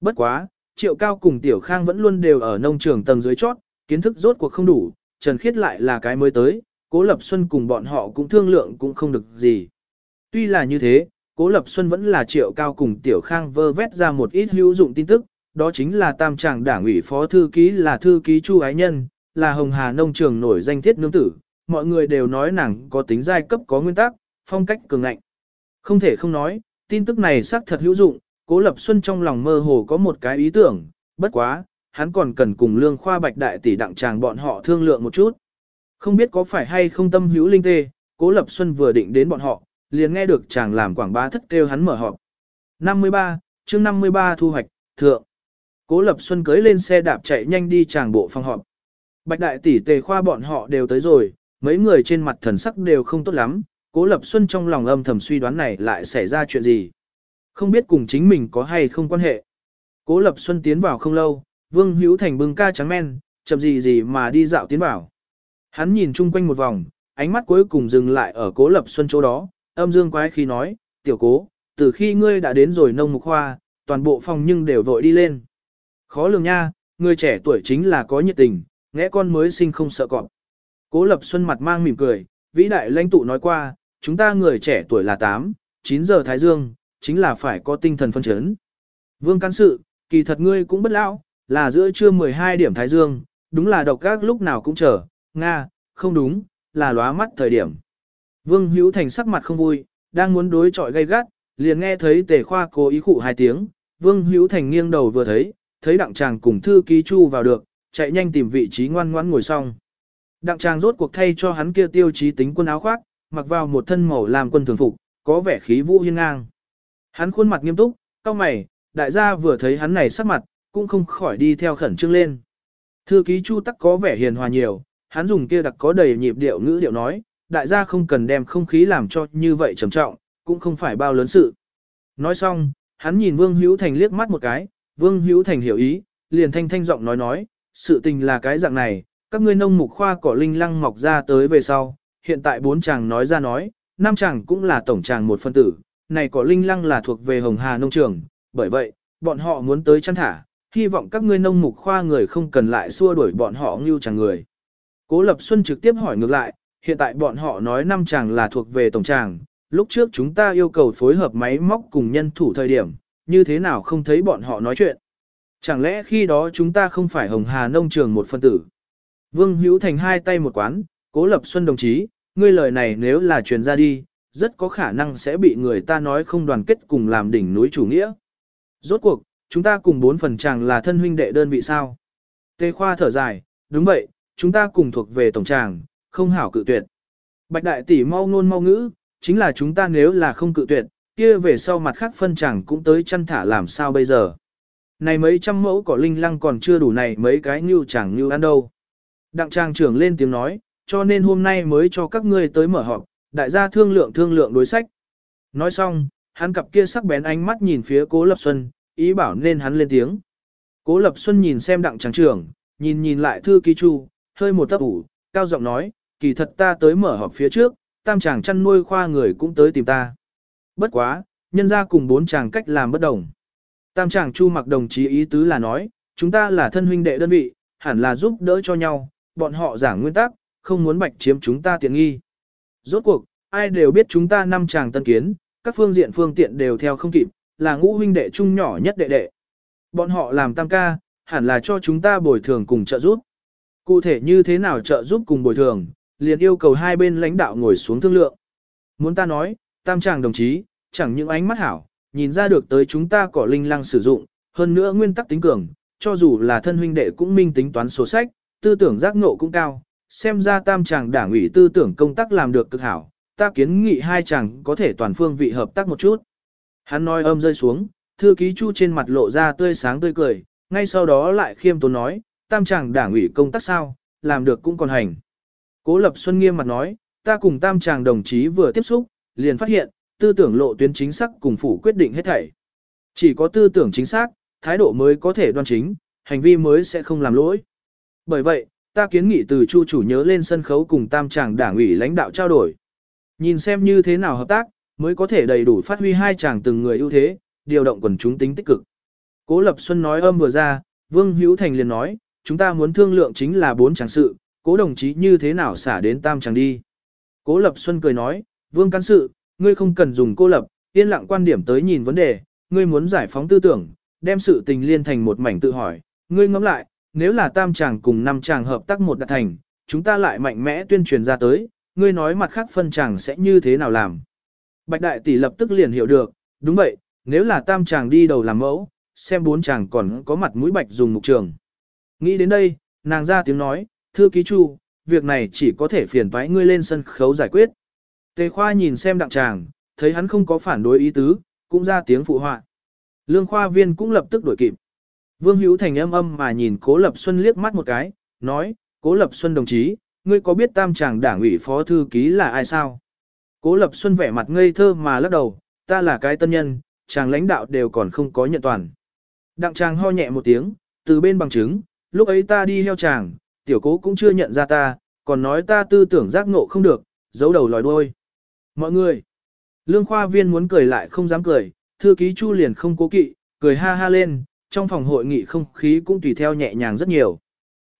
Bất quá, Triệu Cao cùng Tiểu Khang vẫn luôn đều ở nông trường tầng dưới chót, kiến thức rốt cuộc không đủ, Trần Khiết lại là cái mới tới, Cố Lập Xuân cùng bọn họ cũng thương lượng cũng không được gì. Tuy là như thế, Cố Lập Xuân vẫn là triệu cao cùng Tiểu Khang vơ vét ra một ít hữu dụng tin tức, đó chính là tam tràng đảng ủy phó thư ký là thư ký Chu Ái Nhân, là Hồng Hà nông trường nổi danh thiết nương tử, mọi người đều nói nàng có tính giai cấp có nguyên tắc, phong cách cường ngạnh. Không thể không nói, tin tức này xác thật hữu dụng, Cố Lập Xuân trong lòng mơ hồ có một cái ý tưởng, bất quá, hắn còn cần cùng lương khoa bạch đại tỷ đặng chàng bọn họ thương lượng một chút. Không biết có phải hay không tâm hữu linh tê, cố lập xuân vừa định đến bọn họ, liền nghe được chàng làm quảng bá thất kêu hắn mở họp. 53, chương 53 thu hoạch, thượng. Cố lập xuân cưới lên xe đạp chạy nhanh đi chàng bộ phòng họp. Bạch đại tỷ tề khoa bọn họ đều tới rồi, mấy người trên mặt thần sắc đều không tốt lắm, cố lập xuân trong lòng âm thầm suy đoán này lại xảy ra chuyện gì. Không biết cùng chính mình có hay không quan hệ. Cố lập xuân tiến vào không lâu, Vương Hữu Thành bưng ca trắng men, chậm gì gì mà đi dạo tiến vào. Hắn nhìn chung quanh một vòng, ánh mắt cuối cùng dừng lại ở cố lập xuân chỗ đó, âm dương quái khi nói, tiểu cố, từ khi ngươi đã đến rồi nông mục khoa, toàn bộ phòng nhưng đều vội đi lên. Khó lường nha, người trẻ tuổi chính là có nhiệt tình, ngẽ con mới sinh không sợ cọp. Cố Lập Xuân mặt mang mỉm cười, vĩ đại lãnh tụ nói qua, chúng ta người trẻ tuổi là 8, 9 giờ Thái Dương, chính là phải có tinh thần phân chấn. Vương Cán Sự, kỳ thật ngươi cũng bất lão, là giữa trưa 12 điểm Thái Dương, đúng là độc các lúc nào cũng chờ, Nga, không đúng, là lóa mắt thời điểm. Vương Hữu Thành sắc mặt không vui, đang muốn đối chọi gay gắt, liền nghe thấy tề khoa cố ý khụ hai tiếng, Vương Hữu Thành nghiêng đầu vừa thấy, thấy đặng chàng cùng thư ký chu vào được, chạy nhanh tìm vị trí ngoan ngoãn ngồi xong. Đặng chàng rốt cuộc thay cho hắn kia tiêu chí tính quân áo khoác, mặc vào một thân màu làm quân thường phục, có vẻ khí vũ hiên ngang. Hắn khuôn mặt nghiêm túc, cao mày, đại gia vừa thấy hắn này sắc mặt, cũng không khỏi đi theo khẩn trương lên. Thư ký Chu tắc có vẻ hiền hòa nhiều, hắn dùng kia đặc có đầy nhịp điệu ngữ điệu nói, đại gia không cần đem không khí làm cho như vậy trầm trọng, cũng không phải bao lớn sự. Nói xong, hắn nhìn Vương Hữu Thành liếc mắt một cái, Vương Hữu Thành hiểu ý, liền thanh thanh giọng nói nói, sự tình là cái dạng này, các ngươi nông mục khoa cỏ linh lăng mọc ra tới về sau, hiện tại bốn chàng nói ra nói, năm chàng cũng là tổng chàng một phân tử, này cỏ linh lăng là thuộc về Hồng Hà nông trường, bởi vậy, bọn họ muốn tới chăn thả, hy vọng các ngươi nông mục khoa người không cần lại xua đuổi bọn họ như chàng người. Cố Lập Xuân trực tiếp hỏi ngược lại, hiện tại bọn họ nói năm chàng là thuộc về tổng chàng, lúc trước chúng ta yêu cầu phối hợp máy móc cùng nhân thủ thời điểm, như thế nào không thấy bọn họ nói chuyện. Chẳng lẽ khi đó chúng ta không phải Hồng Hà nông trường một phân tử? Vương Hữu Thành hai tay một quán, Cố Lập Xuân đồng chí, ngươi lời này nếu là truyền ra đi, rất có khả năng sẽ bị người ta nói không đoàn kết cùng làm đỉnh núi chủ nghĩa. Rốt cuộc, chúng ta cùng bốn phần chàng là thân huynh đệ đơn vị sao? Tê Khoa thở dài, đúng vậy, chúng ta cùng thuộc về tổng chàng không hảo cự tuyệt. Bạch đại tỷ mau ngôn mau ngữ, chính là chúng ta nếu là không cự tuyệt, kia về sau mặt khác phân chàng cũng tới chăn thả làm sao bây giờ. Này mấy trăm mẫu cỏ linh lăng còn chưa đủ này mấy cái như chẳng như ăn đâu. Đặng trang trưởng lên tiếng nói, cho nên hôm nay mới cho các ngươi tới mở họp, đại gia thương lượng thương lượng đối sách. Nói xong, hắn cặp kia sắc bén ánh mắt nhìn phía Cố Lập Xuân, ý bảo nên hắn lên tiếng. Cố Lập Xuân nhìn xem đặng trang trưởng, nhìn nhìn lại thư ký chu, hơi một tấp ủ, cao giọng nói, kỳ thật ta tới mở họp phía trước, tam chàng chăn nuôi khoa người cũng tới tìm ta. Bất quá, nhân ra cùng bốn chàng cách làm bất đồng. Tam chàng chu mặc đồng chí ý tứ là nói, chúng ta là thân huynh đệ đơn vị, hẳn là giúp đỡ cho nhau, bọn họ giảng nguyên tắc, không muốn bạch chiếm chúng ta tiện nghi. Rốt cuộc, ai đều biết chúng ta năm chàng tân kiến, các phương diện phương tiện đều theo không kịp, là ngũ huynh đệ chung nhỏ nhất đệ đệ. Bọn họ làm tam ca, hẳn là cho chúng ta bồi thường cùng trợ giúp. Cụ thể như thế nào trợ giúp cùng bồi thường, liền yêu cầu hai bên lãnh đạo ngồi xuống thương lượng. Muốn ta nói, tam chàng đồng chí, chẳng những ánh mắt hảo, nhìn ra được tới chúng ta có linh lăng sử dụng, hơn nữa nguyên tắc tính cường, cho dù là thân huynh đệ cũng minh tính toán số sách, tư tưởng giác ngộ cũng cao, xem ra tam chàng đảng ủy tư tưởng công tác làm được cực hảo, ta kiến nghị hai chàng có thể toàn phương vị hợp tác một chút. Hắn nói âm rơi xuống, thư ký chu trên mặt lộ ra tươi sáng tươi cười, ngay sau đó lại khiêm tốn nói, tam chàng đảng ủy công tác sao, làm được cũng còn hành. Cố Lập Xuân nghiêm mặt nói, ta cùng tam chàng đồng chí vừa tiếp xúc, liền phát hiện, tư tưởng lộ tuyến chính xác cùng phủ quyết định hết thảy. Chỉ có tư tưởng chính xác, thái độ mới có thể đoan chính, hành vi mới sẽ không làm lỗi. Bởi vậy, ta kiến nghị từ chu chủ nhớ lên sân khấu cùng tam chàng đảng ủy lãnh đạo trao đổi. Nhìn xem như thế nào hợp tác, mới có thể đầy đủ phát huy hai chàng từng người ưu thế, điều động quần chúng tính tích cực. Cố Lập Xuân nói âm vừa ra, Vương Hữu Thành liền nói, chúng ta muốn thương lượng chính là bốn chàng sự, cố đồng chí như thế nào xả đến tam chàng đi. Cố Lập Xuân cười nói, Vương Cán Sự, ngươi không cần dùng cô lập, yên lặng quan điểm tới nhìn vấn đề, ngươi muốn giải phóng tư tưởng, đem sự tình liên thành một mảnh tự hỏi, ngươi ngẫm lại, nếu là tam chàng cùng năm chàng hợp tác một đạt thành, chúng ta lại mạnh mẽ tuyên truyền ra tới, ngươi nói mặt khác phân chàng sẽ như thế nào làm. Bạch đại tỷ lập tức liền hiểu được, đúng vậy, nếu là tam chàng đi đầu làm mẫu, xem bốn chàng còn có mặt mũi bạch dùng mục trường. Nghĩ đến đây, nàng ra tiếng nói, thư ký chu, việc này chỉ có thể phiền toái ngươi lên sân khấu giải quyết. Tề khoa nhìn xem đặng Tràng, thấy hắn không có phản đối ý tứ, cũng ra tiếng phụ họa. Lương khoa viên cũng lập tức đổi kịp. Vương Hữu Thành âm âm mà nhìn Cố Lập Xuân liếc mắt một cái, nói, Cố Lập Xuân đồng chí, ngươi có biết tam Tràng đảng ủy phó thư ký là ai sao? Cố Lập Xuân vẻ mặt ngây thơ mà lắc đầu, ta là cái tân nhân, chàng lãnh đạo đều còn không có nhận toàn. Đặng chàng ho nhẹ một tiếng, từ bên bằng chứng, lúc ấy ta đi heo chàng, tiểu cố cũng chưa nhận ra ta, còn nói ta tư tưởng giác ngộ không được, giấu đầu lòi đuôi. Mọi người, Lương khoa viên muốn cười lại không dám cười, thư ký Chu liền không cố kỵ, cười ha ha lên, trong phòng hội nghị không khí cũng tùy theo nhẹ nhàng rất nhiều.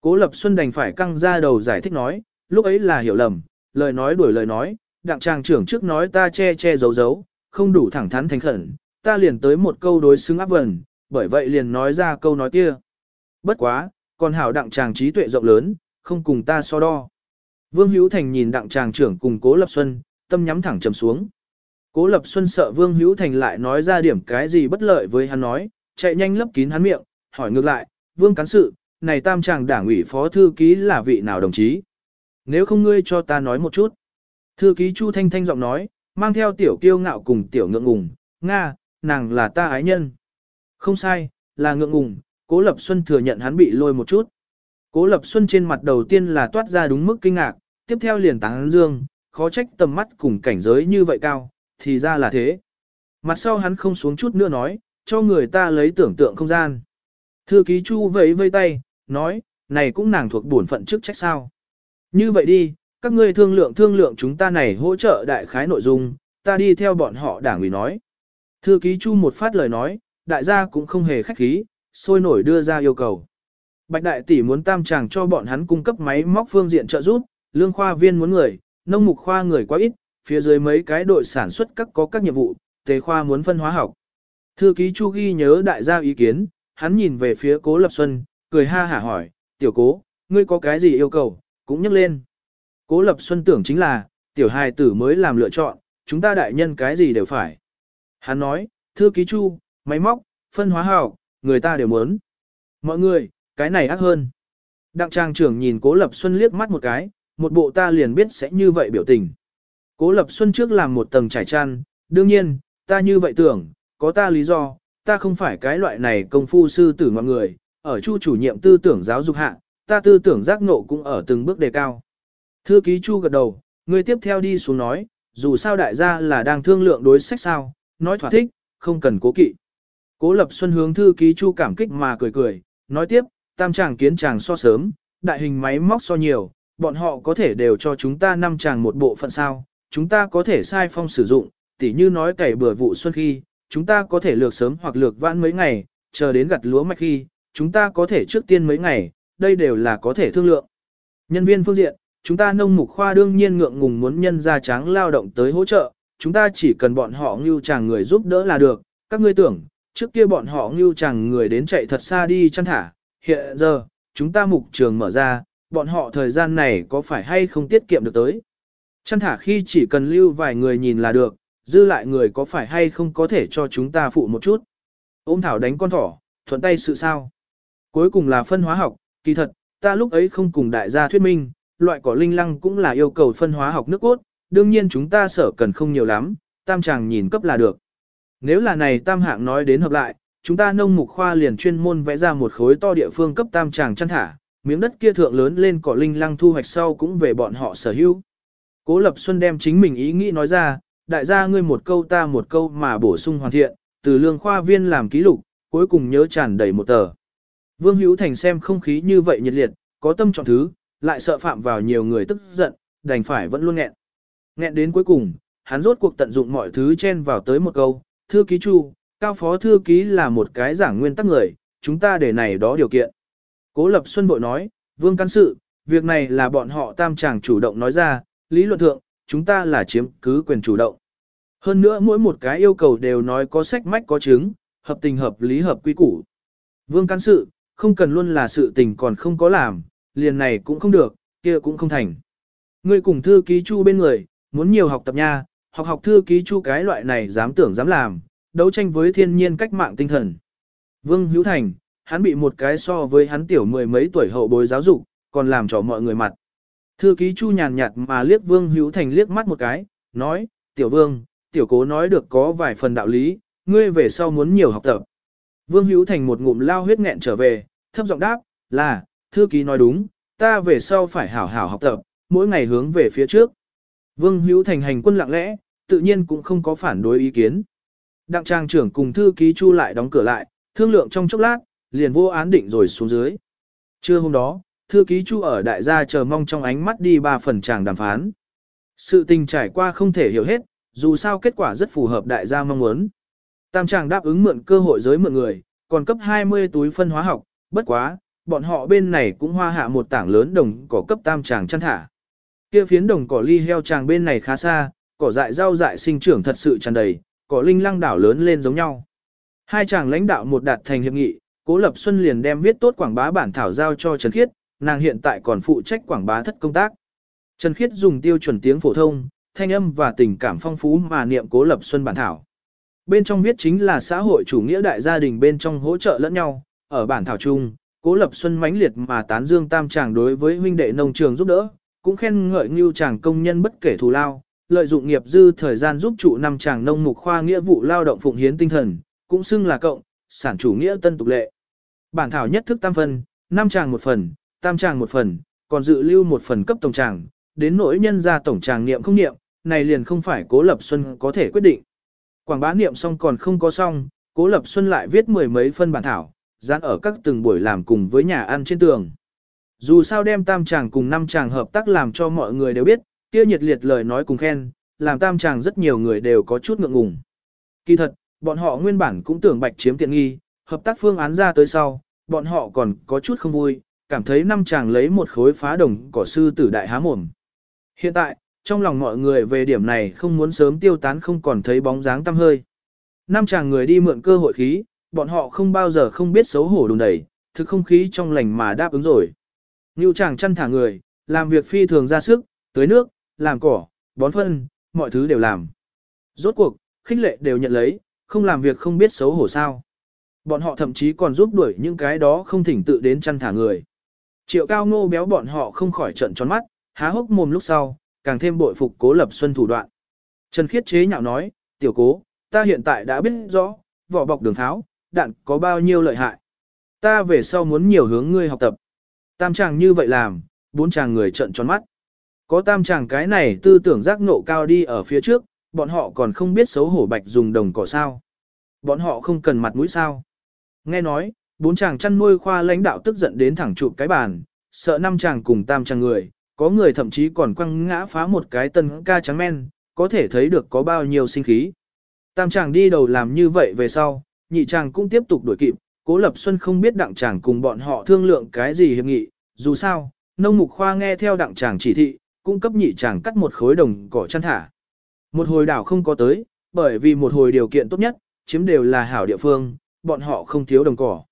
Cố Lập Xuân đành phải căng ra đầu giải thích nói, lúc ấy là hiểu lầm, lời nói đuổi lời nói, đặng tràng trưởng trước nói ta che che giấu giấu, không đủ thẳng thắn thành khẩn, ta liền tới một câu đối xứng áp vần, bởi vậy liền nói ra câu nói kia. Bất quá, còn hảo đặng chàng trí tuệ rộng lớn, không cùng ta so đo. Vương Hữu Thành nhìn đặng chàng trưởng cùng Cố Lập Xuân, tâm nhắm thẳng trầm xuống. Cố Lập Xuân sợ Vương Hữu Thành lại nói ra điểm cái gì bất lợi với hắn nói, chạy nhanh lấp kín hắn miệng, hỏi ngược lại, Vương Cán Sự, này tam chàng đảng ủy phó thư ký là vị nào đồng chí? Nếu không ngươi cho ta nói một chút. Thư ký Chu Thanh Thanh giọng nói, mang theo tiểu kiêu ngạo cùng tiểu ngượng ngùng, Nga, nàng là ta ái nhân. Không sai, là ngượng ngùng, Cố Lập Xuân thừa nhận hắn bị lôi một chút. Cố Lập Xuân trên mặt đầu tiên là toát ra đúng mức kinh ngạc, tiếp theo liền tán dương, khó trách tầm mắt cùng cảnh giới như vậy cao, thì ra là thế. Mặt sau hắn không xuống chút nữa nói, cho người ta lấy tưởng tượng không gian. Thư ký Chu vẫy vây tay, nói, này cũng nàng thuộc bổn phận chức trách sao. Như vậy đi, các ngươi thương lượng thương lượng chúng ta này hỗ trợ đại khái nội dung, ta đi theo bọn họ đảng ủy nói. Thư ký Chu một phát lời nói, đại gia cũng không hề khách khí, sôi nổi đưa ra yêu cầu. Bạch đại tỷ muốn tam chàng cho bọn hắn cung cấp máy móc phương diện trợ giúp, lương khoa viên muốn người, nông mục khoa người quá ít, phía dưới mấy cái đội sản xuất các có các nhiệm vụ, tế khoa muốn phân hóa học. Thư ký Chu ghi nhớ đại gia ý kiến, hắn nhìn về phía Cố Lập Xuân, cười ha hả hỏi, tiểu cố, ngươi có cái gì yêu cầu, cũng nhắc lên. Cố Lập Xuân tưởng chính là, tiểu hài tử mới làm lựa chọn, chúng ta đại nhân cái gì đều phải. Hắn nói, thư ký Chu, máy móc, phân hóa học, người ta đều muốn. Mọi người, cái này ác hơn. Đặng trang trưởng nhìn Cố Lập Xuân liếc mắt một cái, một bộ ta liền biết sẽ như vậy biểu tình. Cố Lập Xuân trước làm một tầng trải chăn, đương nhiên, ta như vậy tưởng, có ta lý do, ta không phải cái loại này công phu sư tử mọi người, ở chu chủ nhiệm tư tưởng giáo dục hạ, ta tư tưởng giác ngộ cũng ở từng bước đề cao. Thư ký chu gật đầu, người tiếp theo đi xuống nói, dù sao đại gia là đang thương lượng đối sách sao, nói thỏa thích, không cần cố kỵ. Cố Lập Xuân hướng thư ký chu cảm kích mà cười cười, nói tiếp, tam chàng kiến chàng so sớm, đại hình máy móc so nhiều, bọn họ có thể đều cho chúng ta năm chàng một bộ phận sao, chúng ta có thể sai phong sử dụng, tỉ như nói cày bừa vụ xuân khi, chúng ta có thể lược sớm hoặc lược vãn mấy ngày, chờ đến gặt lúa mạch khi, chúng ta có thể trước tiên mấy ngày, đây đều là có thể thương lượng. Nhân viên phương diện, chúng ta nông mục khoa đương nhiên ngượng ngùng muốn nhân ra tráng lao động tới hỗ trợ, chúng ta chỉ cần bọn họ ngưu chàng người giúp đỡ là được, các ngươi tưởng, trước kia bọn họ ngưu chẳng người đến chạy thật xa đi chăn thả, hiện giờ, chúng ta mục trường mở ra, bọn họ thời gian này có phải hay không tiết kiệm được tới. Chăn thả khi chỉ cần lưu vài người nhìn là được, dư lại người có phải hay không có thể cho chúng ta phụ một chút. Ôm thảo đánh con thỏ, thuận tay sự sao. Cuối cùng là phân hóa học, kỳ thật, ta lúc ấy không cùng đại gia thuyết minh, loại cỏ linh lăng cũng là yêu cầu phân hóa học nước cốt, đương nhiên chúng ta sở cần không nhiều lắm, tam chàng nhìn cấp là được. Nếu là này tam hạng nói đến hợp lại, chúng ta nông mục khoa liền chuyên môn vẽ ra một khối to địa phương cấp tam tràng chăn thả, miếng đất kia thượng lớn lên cỏ linh lăng thu hoạch sau cũng về bọn họ sở hữu. Cố Lập Xuân đem chính mình ý nghĩ nói ra, đại gia ngươi một câu ta một câu mà bổ sung hoàn thiện, từ lương khoa viên làm ký lục, cuối cùng nhớ tràn đầy một tờ. Vương Hữu Thành xem không khí như vậy nhiệt liệt, có tâm chọn thứ, lại sợ phạm vào nhiều người tức giận, đành phải vẫn luôn nghẹn. Nghẹn đến cuối cùng, hắn rốt cuộc tận dụng mọi thứ chen vào tới một câu, thư ký chu, cao phó thư ký là một cái giảng nguyên tắc người, chúng ta để này đó điều kiện. Cố Lập Xuân bội nói, Vương cán Sự, việc này là bọn họ tam chàng chủ động nói ra, lý luận thượng, chúng ta là chiếm cứ quyền chủ động. Hơn nữa mỗi một cái yêu cầu đều nói có sách mách có chứng, hợp tình hợp lý hợp quy củ. Vương cán Sự, không cần luôn là sự tình còn không có làm, liền này cũng không được, kia cũng không thành. Ngươi cùng thư ký chu bên người, muốn nhiều học tập nha, học học thư ký chu cái loại này dám tưởng dám làm, đấu tranh với thiên nhiên cách mạng tinh thần. Vương Hữu Thành, hắn bị một cái so với hắn tiểu mười mấy tuổi hậu bối giáo dục, còn làm cho mọi người mặt. Thư ký Chu nhàn nhạt mà liếc Vương Hữu Thành liếc mắt một cái, nói, tiểu vương, tiểu cố nói được có vài phần đạo lý, ngươi về sau muốn nhiều học tập. Vương Hữu Thành một ngụm lao huyết nghẹn trở về, thấp giọng đáp, là, thư ký nói đúng, ta về sau phải hảo hảo học tập, mỗi ngày hướng về phía trước. Vương Hữu Thành hành quân lặng lẽ, tự nhiên cũng không có phản đối ý kiến. Đặng trang trưởng cùng thư ký Chu lại đóng cửa lại, thương lượng trong chốc lát, liền vô án định rồi xuống dưới. Trưa hôm đó, thư ký Chu ở đại gia chờ mong trong ánh mắt đi ba phần chàng đàm phán. Sự tình trải qua không thể hiểu hết, dù sao kết quả rất phù hợp đại gia mong muốn. Tam Tràng đáp ứng mượn cơ hội giới mượn người, còn cấp 20 túi phân hóa học, bất quá, bọn họ bên này cũng hoa hạ một tảng lớn đồng cỏ cấp Tam Tràng chăn thả. Kia phiến đồng cỏ ly heo tràng bên này khá xa, cỏ dại rau dại sinh trưởng thật sự tràn đầy, cỏ linh lăng đảo lớn lên giống nhau. Hai chàng lãnh đạo một đạt thành hiệp nghị, Cố Lập Xuân liền đem viết tốt quảng bá bản thảo giao cho Trần Khiết, nàng hiện tại còn phụ trách quảng bá thất công tác. Trần Khiết dùng tiêu chuẩn tiếng phổ thông, thanh âm và tình cảm phong phú mà niệm Cố Lập Xuân bản thảo. Bên trong viết chính là xã hội chủ nghĩa đại gia đình bên trong hỗ trợ lẫn nhau, ở bản thảo chung, Cố Lập Xuân mãnh liệt mà tán dương tam chàng đối với huynh đệ nông trường giúp đỡ, cũng khen ngợi ngưu chàng công nhân bất kể thù lao, lợi dụng nghiệp dư thời gian giúp trụ năm chàng nông mục khoa nghĩa vụ lao động phụng hiến tinh thần, cũng xưng là cộng, sản chủ nghĩa tân tục lệ. Bản thảo nhất thức tam phần năm chàng một phần, tam chàng một phần, còn dự lưu một phần cấp tổng chàng đến nỗi nhân ra tổng chàng niệm không niệm, này liền không phải Cố Lập Xuân có thể quyết định. Quảng bá niệm xong còn không có xong, Cố Lập Xuân lại viết mười mấy phân bản thảo, dán ở các từng buổi làm cùng với nhà ăn trên tường. Dù sao đem tam chàng cùng năm chàng hợp tác làm cho mọi người đều biết, kia nhiệt liệt lời nói cùng khen, làm tam chàng rất nhiều người đều có chút ngượng ngùng. Kỳ thật, bọn họ nguyên bản cũng tưởng bạch chiếm tiện nghi, hợp tác phương án ra tới sau, bọn họ còn có chút không vui, cảm thấy năm chàng lấy một khối phá đồng cỏ sư tử đại há mồm. Hiện tại, trong lòng mọi người về điểm này không muốn sớm tiêu tán không còn thấy bóng dáng tăm hơi. Năm chàng người đi mượn cơ hội khí, bọn họ không bao giờ không biết xấu hổ đùng đẩy, thực không khí trong lành mà đáp ứng rồi. Ngưu chàng chăn thả người, làm việc phi thường ra sức, tưới nước, làm cỏ, bón phân, mọi thứ đều làm. Rốt cuộc, khích lệ đều nhận lấy, không làm việc không biết xấu hổ sao. Bọn họ thậm chí còn giúp đuổi những cái đó không thỉnh tự đến chăn thả người. Triệu cao ngô béo bọn họ không khỏi trận tròn mắt, há hốc mồm lúc sau, càng thêm bội phục cố lập xuân thủ đoạn. Trần Khiết chế nhạo nói, tiểu cố, ta hiện tại đã biết rõ, vỏ bọc đường tháo, đạn có bao nhiêu lợi hại. Ta về sau muốn nhiều hướng ngươi học tập. Tam chàng như vậy làm, bốn chàng người trận tròn mắt. Có tam chàng cái này tư tưởng giác nộ cao đi ở phía trước, bọn họ còn không biết xấu hổ bạch dùng đồng cỏ sao. Bọn họ không cần mặt mũi sao. Nghe nói, bốn chàng chăn nuôi khoa lãnh đạo tức giận đến thẳng chụp cái bàn, sợ năm chàng cùng tam chàng người, có người thậm chí còn quăng ngã phá một cái tân ca trắng men, có thể thấy được có bao nhiêu sinh khí. Tam chàng đi đầu làm như vậy về sau, nhị chàng cũng tiếp tục đuổi kịp, Cố Lập Xuân không biết đặng chàng cùng bọn họ thương lượng cái gì hiệp nghị, dù sao, nông mục khoa nghe theo đặng chàng chỉ thị, cung cấp nhị chàng cắt một khối đồng cỏ chăn thả. Một hồi đảo không có tới, bởi vì một hồi điều kiện tốt nhất, chiếm đều là hảo địa phương, bọn họ không thiếu đồng cỏ.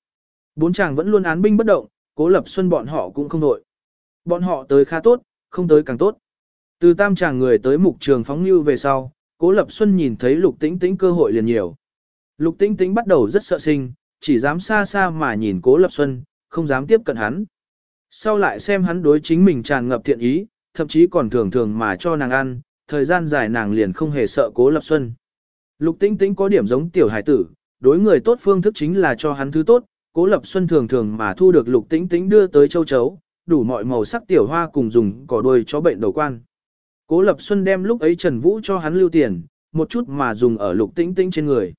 Bốn chàng vẫn luôn án binh bất động, Cố Lập Xuân bọn họ cũng không đội. Bọn họ tới khá tốt, không tới càng tốt. Từ tam chàng người tới mục trường phóng như về sau, Cố Lập Xuân nhìn thấy lục tĩnh tĩnh cơ hội liền nhiều. Lục tĩnh tĩnh bắt đầu rất sợ sinh, chỉ dám xa xa mà nhìn Cố Lập Xuân, không dám tiếp cận hắn. Sau lại xem hắn đối chính mình tràn ngập thiện ý, thậm chí còn thường thường mà cho nàng ăn, thời gian dài nàng liền không hề sợ Cố Lập Xuân. Lục Tĩnh Tĩnh có điểm giống tiểu hải tử, đối người tốt phương thức chính là cho hắn thứ tốt, Cố Lập Xuân thường thường mà thu được Lục Tĩnh Tĩnh đưa tới châu chấu, đủ mọi màu sắc tiểu hoa cùng dùng cỏ đuôi cho bệnh đầu quan. Cố Lập Xuân đem lúc ấy Trần Vũ cho hắn lưu tiền, một chút mà dùng ở Lục Tĩnh Tĩnh trên người.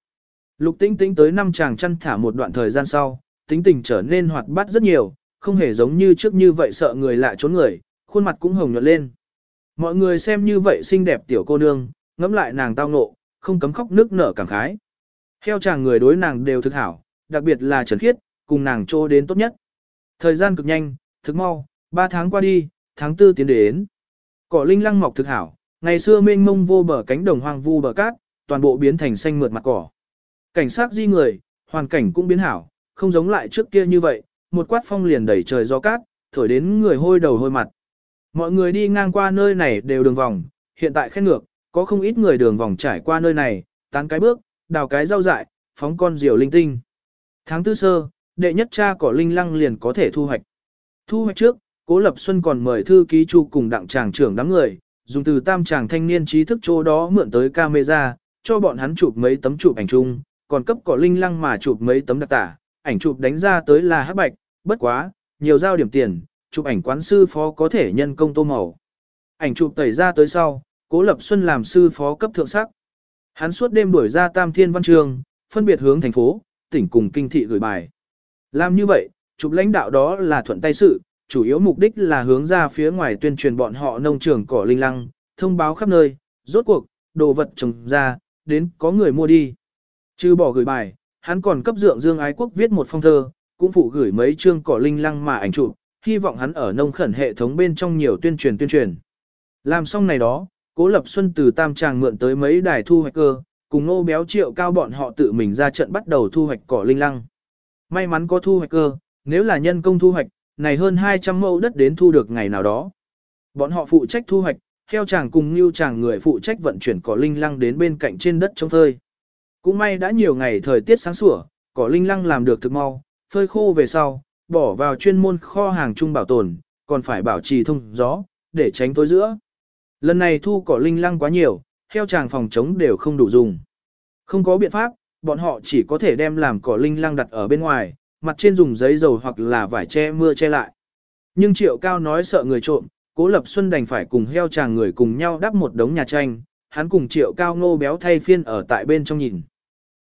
Lục Tĩnh Tĩnh tới năm chàng chăn thả một đoạn thời gian sau, tính tình trở nên hoạt bát rất nhiều, không hề giống như trước như vậy sợ người lạ trốn người, khuôn mặt cũng hồng nhuận lên. Mọi người xem như vậy xinh đẹp tiểu cô nương, ngẫm lại nàng tao ngộ, không cấm khóc nước nở cảm khái. Heo chàng người đối nàng đều thực hảo, đặc biệt là Trần Khiết, cùng nàng trô đến tốt nhất. Thời gian cực nhanh, thực mau, 3 tháng qua đi, tháng 4 tiến đến. Cỏ linh lăng mọc thực hảo, ngày xưa mênh mông vô bờ cánh đồng hoang vu bờ cát, toàn bộ biến thành xanh mượt mặt cỏ. Cảnh sát di người, hoàn cảnh cũng biến hảo, không giống lại trước kia như vậy, một quát phong liền đẩy trời gió cát, thổi đến người hôi đầu hôi mặt. Mọi người đi ngang qua nơi này đều đường vòng, hiện tại khen ngược, có không ít người đường vòng trải qua nơi này, tán cái bước, đào cái rau dại, phóng con diều linh tinh. Tháng tư sơ, đệ nhất cha cỏ linh lăng liền có thể thu hoạch. Thu hoạch trước, Cố Lập Xuân còn mời thư ký chu cùng đặng tràng trưởng đám người, dùng từ tam tràng thanh niên trí thức chỗ đó mượn tới camera, cho bọn hắn chụp mấy tấm chụp ảnh chung, còn cấp cỏ linh lăng mà chụp mấy tấm đặc tả, ảnh chụp đánh ra tới là hắc bạch, bất quá, nhiều giao điểm tiền, chụp ảnh quán sư phó có thể nhân công tô màu. Ảnh chụp tẩy ra tới sau, Cố Lập Xuân làm sư phó cấp thượng sắc. Hắn suốt đêm đuổi ra Tam Thiên Văn Trường, phân biệt hướng thành phố, tỉnh cùng kinh thị gửi bài. Làm như vậy, chụp lãnh đạo đó là thuận tay sự, chủ yếu mục đích là hướng ra phía ngoài tuyên truyền bọn họ nông trường cỏ linh lăng, thông báo khắp nơi, rốt cuộc, đồ vật trồng ra, đến có người mua đi. Chứ bỏ gửi bài, hắn còn cấp dượng Dương Ái Quốc viết một phong thơ, cũng phụ gửi mấy chương cỏ linh lăng mà ảnh chụp, hy vọng hắn ở nông khẩn hệ thống bên trong nhiều tuyên truyền tuyên truyền. Làm xong này đó, Cố Lập Xuân từ Tam Tràng mượn tới mấy đài thu hoạch cơ, cùng nô béo triệu cao bọn họ tự mình ra trận bắt đầu thu hoạch cỏ linh lăng. May mắn có thu hoạch cơ, nếu là nhân công thu hoạch, này hơn 200 mẫu đất đến thu được ngày nào đó. Bọn họ phụ trách thu hoạch, theo chàng cùng như chàng người phụ trách vận chuyển cỏ linh lăng đến bên cạnh trên đất trong phơi. Cũng may đã nhiều ngày thời tiết sáng sủa, cỏ linh lăng làm được thực mau, phơi khô về sau, bỏ vào chuyên môn kho hàng chung bảo tồn, còn phải bảo trì thông gió, để tránh tối giữa. Lần này thu cỏ linh lăng quá nhiều, theo chàng phòng chống đều không đủ dùng. Không có biện pháp, bọn họ chỉ có thể đem làm cỏ linh lăng đặt ở bên ngoài, mặt trên dùng giấy dầu hoặc là vải che mưa che lại. Nhưng triệu cao nói sợ người trộm, cố lập xuân đành phải cùng heo chàng người cùng nhau đắp một đống nhà tranh, hắn cùng triệu cao ngô béo thay phiên ở tại bên trong nhìn.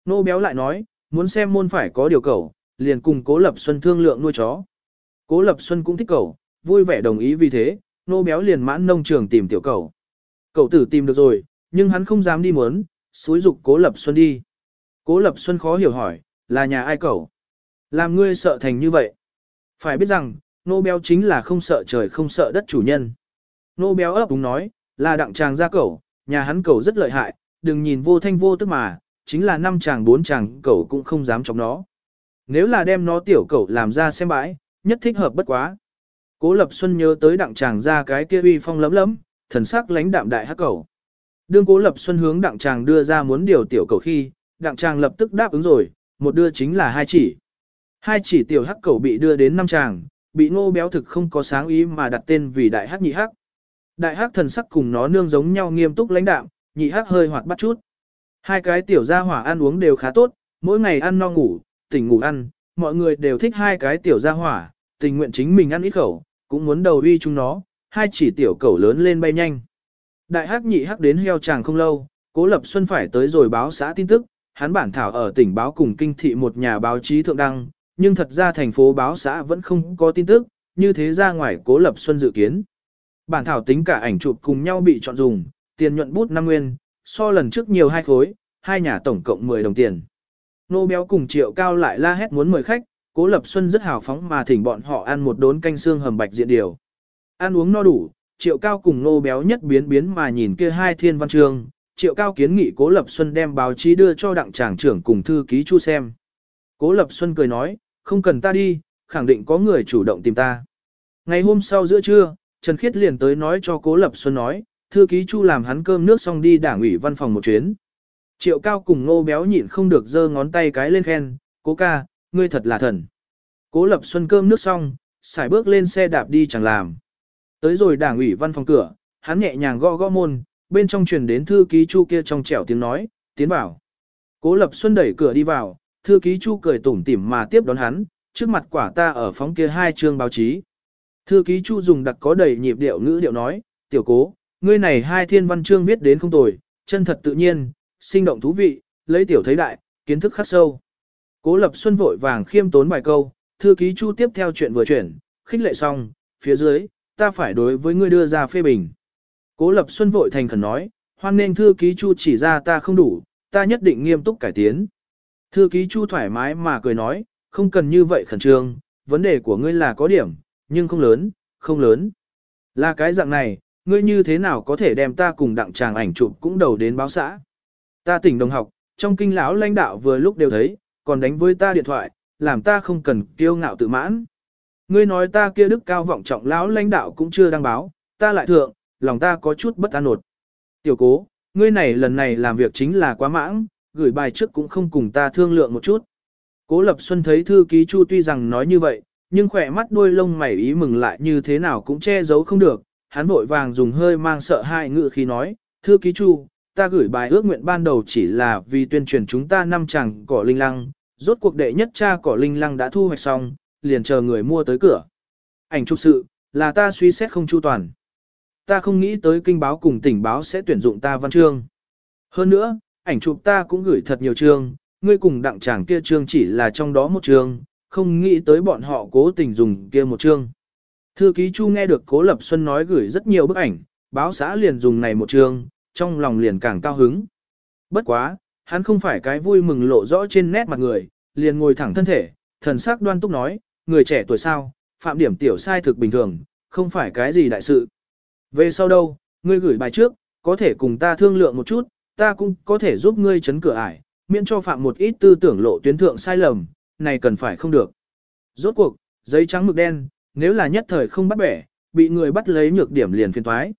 Nô béo lại nói, muốn xem môn phải có điều cầu, liền cùng cố lập xuân thương lượng nuôi chó. Cố lập xuân cũng thích cầu, vui vẻ đồng ý vì thế, nô béo liền mãn nông trường tìm tiểu cầu. Cậu tử tìm được rồi, nhưng hắn không dám đi muốn, xúi dục cố lập xuân đi. Cố lập xuân khó hiểu hỏi, là nhà ai cầu? Làm ngươi sợ thành như vậy. Phải biết rằng, nô béo chính là không sợ trời không sợ đất chủ nhân. Nô béo ấp đúng nói, là đặng chàng ra cầu, nhà hắn cầu rất lợi hại, đừng nhìn vô thanh vô tức mà, chính là năm chàng bốn chàng cậu cũng không dám chống nó. Nếu là đem nó tiểu cậu làm ra xem bãi, nhất thích hợp bất quá. Cố Lập Xuân nhớ tới đặng chàng ra cái kia uy phong lấm lấm, thần sắc lãnh đạm đại hắc cậu. Đương Cố Lập Xuân hướng đặng chàng đưa ra muốn điều tiểu cậu khi, đặng chàng lập tức đáp ứng rồi, một đưa chính là hai chỉ. Hai chỉ tiểu hắc cậu bị đưa đến năm chàng, bị ngô béo thực không có sáng ý mà đặt tên vì đại hắc nhị hắc. Đại hắc thần sắc cùng nó nương giống nhau nghiêm túc lãnh đạm, nhị hắc hơi hoạt bắt chút. Hai cái tiểu gia hỏa ăn uống đều khá tốt, mỗi ngày ăn no ngủ, tỉnh ngủ ăn, mọi người đều thích hai cái tiểu gia hỏa, tình nguyện chính mình ăn ít khẩu, cũng muốn đầu uy chúng nó, hai chỉ tiểu cẩu lớn lên bay nhanh. Đại hắc nhị hắc đến heo chàng không lâu, Cố Lập Xuân phải tới rồi báo xã tin tức, hắn bản thảo ở tỉnh báo cùng kinh thị một nhà báo chí thượng đăng, nhưng thật ra thành phố báo xã vẫn không có tin tức, như thế ra ngoài Cố Lập Xuân dự kiến. Bản thảo tính cả ảnh chụp cùng nhau bị chọn dùng, tiền nhuận bút năm nguyên, so lần trước nhiều hai khối, hai nhà tổng cộng 10 đồng tiền. Nô béo cùng triệu cao lại la hét muốn mời khách, Cố Lập Xuân rất hào phóng mà thỉnh bọn họ ăn một đốn canh xương hầm bạch diện điều. Ăn uống no đủ, Triệu Cao cùng Nô Béo nhất biến biến mà nhìn kia hai thiên văn chương, Triệu Cao kiến nghị Cố Lập Xuân đem báo chí đưa cho đặng tràng trưởng cùng thư ký chu xem. Cố Lập Xuân cười nói, không cần ta đi, khẳng định có người chủ động tìm ta. Ngày hôm sau giữa trưa, Trần Khiết liền tới nói cho Cố Lập Xuân nói, thư ký chu làm hắn cơm nước xong đi đảng ủy văn phòng một chuyến. Triệu Cao cùng Ngô Béo nhịn không được giơ ngón tay cái lên khen, cố ca, ngươi thật là thần. Cố Lập Xuân cơm nước xong, xài bước lên xe đạp đi chẳng làm. Tới rồi đảng ủy văn phòng cửa, hắn nhẹ nhàng gõ gõ môn, bên trong truyền đến thư ký Chu kia trong trẻo tiếng nói, tiến vào. Cố Lập Xuân đẩy cửa đi vào, thư ký Chu cười tủm tỉm mà tiếp đón hắn, trước mặt quả ta ở phóng kia hai chương báo chí. Thư ký Chu dùng đặc có đầy nhịp điệu ngữ điệu nói, tiểu cố, ngươi này hai thiên văn chương viết đến không tồi, chân thật tự nhiên, sinh động thú vị, lấy tiểu thấy đại, kiến thức khắc sâu. Cố Lập Xuân vội vàng khiêm tốn bài câu, thư ký Chu tiếp theo chuyện vừa chuyển, khích lệ xong, phía dưới, ta phải đối với ngươi đưa ra phê bình. Cố Lập Xuân vội thành khẩn nói, hoan nên thư ký Chu chỉ ra ta không đủ, ta nhất định nghiêm túc cải tiến. Thư ký Chu thoải mái mà cười nói, không cần như vậy khẩn trương, vấn đề của ngươi là có điểm, nhưng không lớn, không lớn. Là cái dạng này, ngươi như thế nào có thể đem ta cùng đặng tràng ảnh chụp cũng đầu đến báo xã. Ta tỉnh đồng học, trong kinh lão lãnh đạo vừa lúc đều thấy, còn đánh với ta điện thoại, làm ta không cần kiêu ngạo tự mãn. Ngươi nói ta kia đức cao vọng trọng lão lãnh đạo cũng chưa đăng báo, ta lại thượng, lòng ta có chút bất an nột. Tiểu cố, ngươi này lần này làm việc chính là quá mãng, gửi bài trước cũng không cùng ta thương lượng một chút. Cố Lập Xuân thấy thư ký Chu tuy rằng nói như vậy, nhưng khỏe mắt đuôi lông mày ý mừng lại như thế nào cũng che giấu không được, hắn vội vàng dùng hơi mang sợ hãi ngự khi nói, thư ký Chu, ta gửi bài ước nguyện ban đầu chỉ là vì tuyên truyền chúng ta năm chàng cỏ linh lăng, rốt cuộc đệ nhất cha cỏ linh lăng đã thu hoạch xong, liền chờ người mua tới cửa. Ảnh chụp sự, là ta suy xét không chu toàn. Ta không nghĩ tới kinh báo cùng tỉnh báo sẽ tuyển dụng ta văn chương. Hơn nữa, ảnh chụp ta cũng gửi thật nhiều chương, ngươi cùng đặng chàng kia chương chỉ là trong đó một chương, không nghĩ tới bọn họ cố tình dùng kia một chương. Thư ký Chu nghe được Cố Lập Xuân nói gửi rất nhiều bức ảnh, báo xã liền dùng này một trường, trong lòng liền càng cao hứng. Bất quá, hắn không phải cái vui mừng lộ rõ trên nét mặt người, liền ngồi thẳng thân thể, thần sắc đoan túc nói, người trẻ tuổi sao, phạm điểm tiểu sai thực bình thường, không phải cái gì đại sự. Về sau đâu, ngươi gửi bài trước, có thể cùng ta thương lượng một chút, ta cũng có thể giúp ngươi chấn cửa ải, miễn cho phạm một ít tư tưởng lộ tuyến thượng sai lầm, này cần phải không được. Rốt cuộc, giấy trắng mực đen, nếu là nhất thời không bắt bẻ, bị người bắt lấy nhược điểm liền phiền thoái.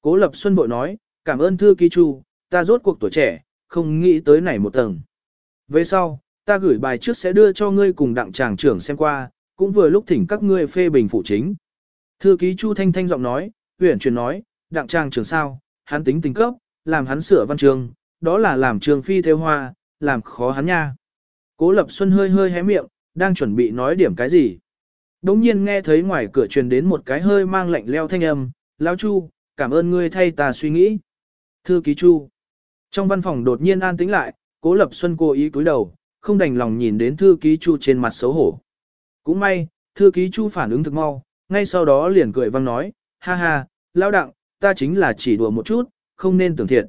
Cố Lập Xuân bội nói, cảm ơn thư ký chu, ta rốt cuộc tuổi trẻ, không nghĩ tới này một tầng. Về sau, ta gửi bài trước sẽ đưa cho ngươi cùng đặng tràng trưởng xem qua, cũng vừa lúc thỉnh các ngươi phê bình phụ chính. Thư ký Chu Thanh Thanh giọng nói, huyền truyền nói, đặng tràng trưởng sao, hắn tính tình cấp, làm hắn sửa văn trường, đó là làm trường phi theo hoa, làm khó hắn nha. Cố Lập Xuân hơi hơi hé miệng, đang chuẩn bị nói điểm cái gì. Đống nhiên nghe thấy ngoài cửa truyền đến một cái hơi mang lạnh leo thanh âm, Lão Chu, cảm ơn ngươi thay ta suy nghĩ. Thư ký Chu. Trong văn phòng đột nhiên an tĩnh lại, Cố Lập Xuân cố ý cúi đầu, không đành lòng nhìn đến thư ký Chu trên mặt xấu hổ. Cũng may, thư ký Chu phản ứng thực mau, ngay sau đó liền cười vang nói, ha ha, Lão Đặng, ta chính là chỉ đùa một chút, không nên tưởng thiệt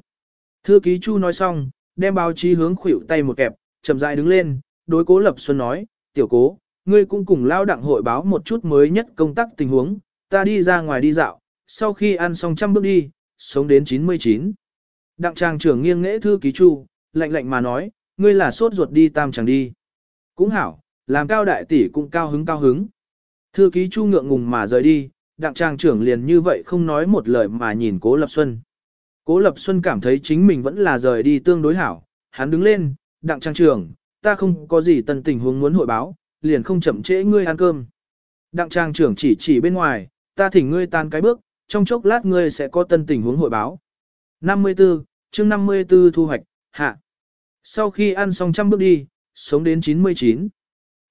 Thư ký Chu nói xong, đem báo chí hướng khuỷu tay một kẹp, chậm rãi đứng lên, đối Cố Lập Xuân nói, tiểu cố, ngươi cũng cùng lao đặng hội báo một chút mới nhất công tác tình huống, ta đi ra ngoài đi dạo, sau khi ăn xong trăm bước đi, sống đến 99. Đặng trang trưởng nghiêng nghễ thư ký chu, lạnh lạnh mà nói, ngươi là sốt ruột đi tam chẳng đi. Cũng hảo, làm cao đại tỷ cũng cao hứng cao hứng. Thư ký chu ngượng ngùng mà rời đi, đặng trang trưởng liền như vậy không nói một lời mà nhìn cố lập xuân. Cố lập xuân cảm thấy chính mình vẫn là rời đi tương đối hảo, hắn đứng lên, đặng trang trưởng, ta không có gì tân tình huống muốn hội báo, liền không chậm trễ ngươi ăn cơm. Đặng trang trưởng chỉ chỉ bên ngoài, ta thỉnh ngươi tan cái bước, trong chốc lát ngươi sẽ có tân tình huống hội báo. 54, chương 54 thu hoạch, hạ. Sau khi ăn xong trăm bước đi, sống đến 99.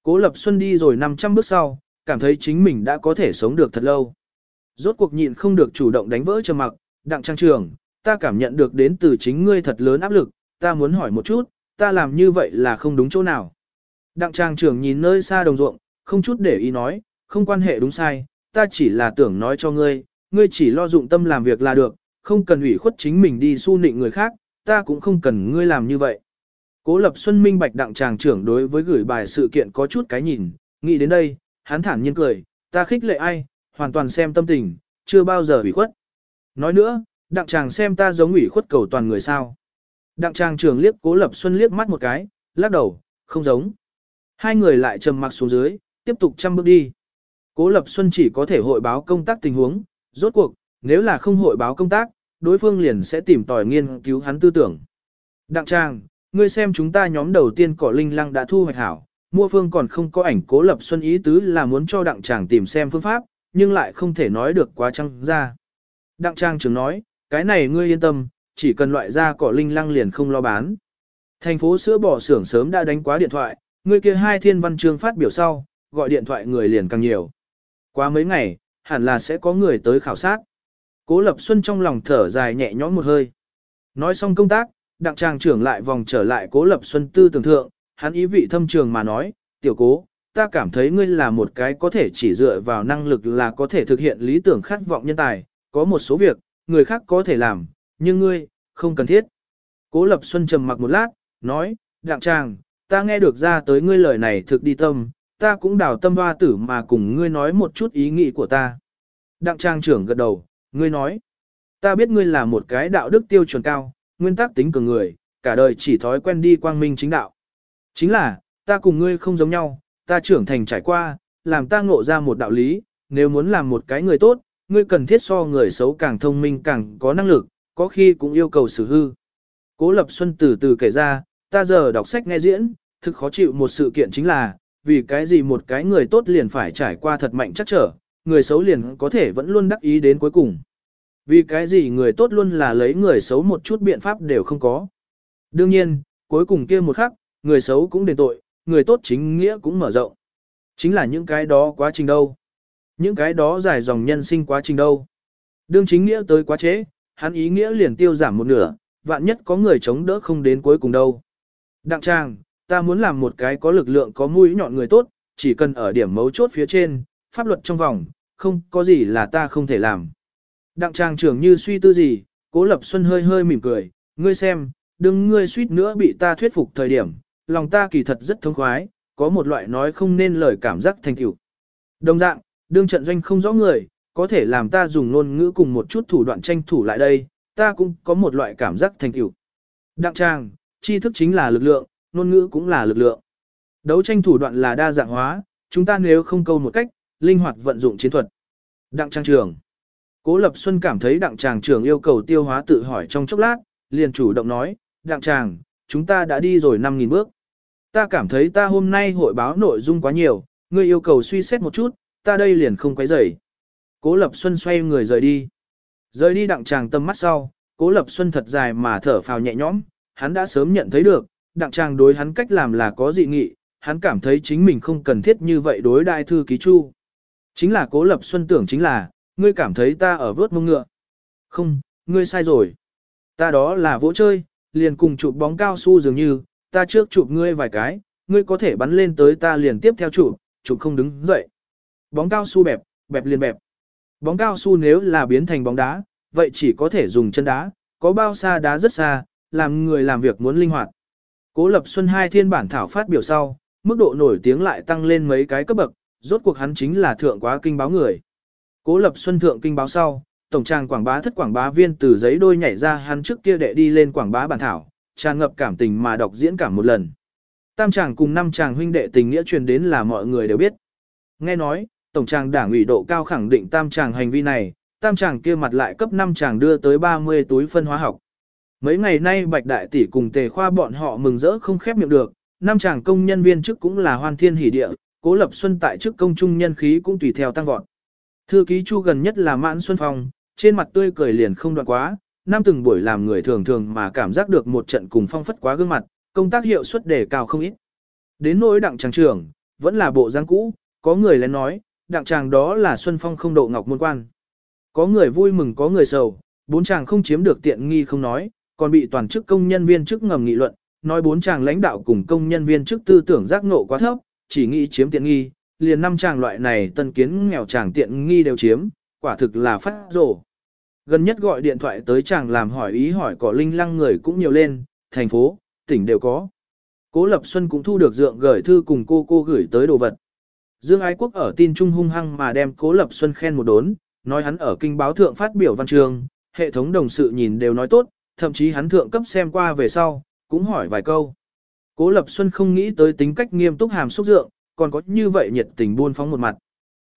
Cố Lập Xuân đi rồi 500 bước sau, cảm thấy chính mình đã có thể sống được thật lâu. Rốt cuộc nhịn không được chủ động đánh vỡ trầm mặc, đặng trang trưởng, ta cảm nhận được đến từ chính ngươi thật lớn áp lực, ta muốn hỏi một chút, ta làm như vậy là không đúng chỗ nào. Đặng trang trưởng nhìn nơi xa đồng ruộng, không chút để ý nói, không quan hệ đúng sai, ta chỉ là tưởng nói cho ngươi, ngươi chỉ lo dụng tâm làm việc là được, không cần ủy khuất chính mình đi su nịnh người khác, ta cũng không cần ngươi làm như vậy. Cố Lập Xuân minh bạch đặng tràng trưởng đối với gửi bài sự kiện có chút cái nhìn, nghĩ đến đây, hắn thản nhiên cười, ta khích lệ ai, hoàn toàn xem tâm tình, chưa bao giờ ủy khuất. Nói nữa, đặng tràng xem ta giống ủy khuất cầu toàn người sao. Đặng tràng trưởng liếc Cố Lập Xuân liếc mắt một cái, lắc đầu, không giống. Hai người lại trầm mặc xuống dưới, tiếp tục chăm bước đi. Cố Lập Xuân chỉ có thể hội báo công tác tình huống, rốt cuộc, nếu là không hội báo công tác, đối phương liền sẽ tìm tòi nghiên cứu hắn tư tưởng. Đặng Trang, ngươi xem chúng ta nhóm đầu tiên cỏ linh lăng đã thu hoạch hảo, mua phương còn không có ảnh Cố Lập Xuân ý tứ là muốn cho Đặng Trang tìm xem phương pháp, nhưng lại không thể nói được quá trăng ra. Đặng Trang trưởng nói, cái này ngươi yên tâm, chỉ cần loại ra cỏ linh lăng liền không lo bán. Thành phố sữa bò xưởng sớm đã đánh quá điện thoại, người kia hai thiên văn chương phát biểu sau, gọi điện thoại người liền càng nhiều. Qua mấy ngày, hẳn là sẽ có người tới khảo sát. Cố Lập Xuân trong lòng thở dài nhẹ nhõm một hơi. Nói xong công tác, đặng tràng trưởng lại vòng trở lại Cố Lập Xuân tư tưởng thượng, hắn ý vị thâm trường mà nói, tiểu cố, ta cảm thấy ngươi là một cái có thể chỉ dựa vào năng lực là có thể thực hiện lý tưởng khát vọng nhân tài, có một số việc, người khác có thể làm, nhưng ngươi, không cần thiết. Cố Lập Xuân trầm mặc một lát, nói, đặng tràng, ta nghe được ra tới ngươi lời này thực đi tâm, ta cũng đào tâm hoa tử mà cùng ngươi nói một chút ý nghĩ của ta. Đặng trang trưởng gật đầu, ngươi nói, ta biết ngươi là một cái đạo đức tiêu chuẩn cao, nguyên tắc tính cường người, cả đời chỉ thói quen đi quang minh chính đạo. Chính là, ta cùng ngươi không giống nhau, ta trưởng thành trải qua, làm ta ngộ ra một đạo lý, nếu muốn làm một cái người tốt, ngươi cần thiết so người xấu càng thông minh càng có năng lực, có khi cũng yêu cầu xử hư. Cố Lập Xuân từ từ kể ra, ta giờ đọc sách nghe diễn, thực khó chịu một sự kiện chính là, vì cái gì một cái người tốt liền phải trải qua thật mạnh chắc trở, người xấu liền có thể vẫn luôn đắc ý đến cuối cùng. Vì cái gì người tốt luôn là lấy người xấu một chút biện pháp đều không có. Đương nhiên, cuối cùng kia một khắc, người xấu cũng đền tội, người tốt chính nghĩa cũng mở rộng. Chính là những cái đó quá trình đâu. Những cái đó dài dòng nhân sinh quá trình đâu. Đương chính nghĩa tới quá chế, hắn ý nghĩa liền tiêu giảm một nửa, vạn nhất có người chống đỡ không đến cuối cùng đâu. Đặng trang, ta muốn làm một cái có lực lượng có mũi nhọn người tốt, chỉ cần ở điểm mấu chốt phía trên, pháp luật trong vòng, không có gì là ta không thể làm. Đặng trang trưởng như suy tư gì, Cố Lập Xuân hơi hơi mỉm cười, ngươi xem, đừng ngươi suýt nữa bị ta thuyết phục thời điểm, lòng ta kỳ thật rất thông khoái, có một loại nói không nên lời cảm giác thành tựu. Đồng dạng, đương trận doanh không rõ người, có thể làm ta dùng ngôn ngữ cùng một chút thủ đoạn tranh thủ lại đây, ta cũng có một loại cảm giác thành tựu. Đặng trang, tri thức chính là lực lượng, ngôn ngữ cũng là lực lượng. Đấu tranh thủ đoạn là đa dạng hóa, chúng ta nếu không câu một cách, linh hoạt vận dụng chiến thuật. Đặng trang trường. Cố Lập Xuân cảm thấy đặng tràng trưởng yêu cầu tiêu hóa tự hỏi trong chốc lát, liền chủ động nói, đặng tràng, chúng ta đã đi rồi 5.000 bước. Ta cảm thấy ta hôm nay hội báo nội dung quá nhiều, ngươi yêu cầu suy xét một chút, ta đây liền không quấy rầy. Cố Lập Xuân xoay người rời đi. Rời đi đặng tràng tâm mắt sau, Cố Lập Xuân thật dài mà thở phào nhẹ nhõm, hắn đã sớm nhận thấy được, đặng tràng đối hắn cách làm là có dị nghị, hắn cảm thấy chính mình không cần thiết như vậy đối đại thư ký chu. Chính là Cố Lập Xuân tưởng chính là, ngươi cảm thấy ta ở vớt mông ngựa. Không, ngươi sai rồi. Ta đó là vỗ chơi, liền cùng chụp bóng cao su dường như, ta trước chụp ngươi vài cái, ngươi có thể bắn lên tới ta liền tiếp theo chụp, chụp không đứng dậy. Bóng cao su bẹp, bẹp liền bẹp. Bóng cao su nếu là biến thành bóng đá, vậy chỉ có thể dùng chân đá, có bao xa đá rất xa, làm người làm việc muốn linh hoạt. Cố Lập Xuân hai thiên bản thảo phát biểu sau, mức độ nổi tiếng lại tăng lên mấy cái cấp bậc, rốt cuộc hắn chính là thượng quá kinh báo người. Cố Lập Xuân thượng kinh báo sau, tổng trang quảng bá thất quảng bá viên từ giấy đôi nhảy ra hắn trước kia đệ đi lên quảng bá bản thảo, tràn ngập cảm tình mà đọc diễn cảm một lần. Tam chàng cùng năm chàng huynh đệ tình nghĩa truyền đến là mọi người đều biết. Nghe nói, tổng tràng đảng ủy độ cao khẳng định tam chàng hành vi này, tam chàng kia mặt lại cấp năm chàng đưa tới 30 túi phân hóa học. Mấy ngày nay Bạch Đại Tỷ cùng Tề Khoa bọn họ mừng rỡ không khép miệng được, năm chàng công nhân viên chức cũng là hoan thiên hỷ địa, cố lập xuân tại chức công trung nhân khí cũng tùy theo tăng vọt. Thư ký Chu gần nhất là Mãn Xuân Phong, trên mặt tươi cười liền không đoạn quá, năm từng buổi làm người thường thường mà cảm giác được một trận cùng phong phất quá gương mặt, công tác hiệu suất đề cao không ít. Đến nỗi đặng tràng trưởng, vẫn là bộ dáng cũ, có người lén nói, đặng tràng đó là Xuân Phong không độ ngọc môn quan. Có người vui mừng có người sầu, bốn chàng không chiếm được tiện nghi không nói, còn bị toàn chức công nhân viên chức ngầm nghị luận, nói bốn chàng lãnh đạo cùng công nhân viên chức tư tưởng giác ngộ quá thấp, chỉ nghĩ chiếm tiện nghi, liền năm chàng loại này tân kiến nghèo chàng tiện nghi đều chiếm, quả thực là phát rổ. Gần nhất gọi điện thoại tới chàng làm hỏi ý hỏi có linh lăng người cũng nhiều lên, thành phố, tỉnh đều có. Cố Lập Xuân cũng thu được dượng gửi thư cùng cô cô gửi tới đồ vật. Dương Ái Quốc ở tin trung hung hăng mà đem Cố Lập Xuân khen một đốn, nói hắn ở kinh báo thượng phát biểu văn trường, hệ thống đồng sự nhìn đều nói tốt, thậm chí hắn thượng cấp xem qua về sau, cũng hỏi vài câu. Cố Lập Xuân không nghĩ tới tính cách nghiêm túc hàm xúc dượng, còn có như vậy nhiệt tình buôn phóng một mặt.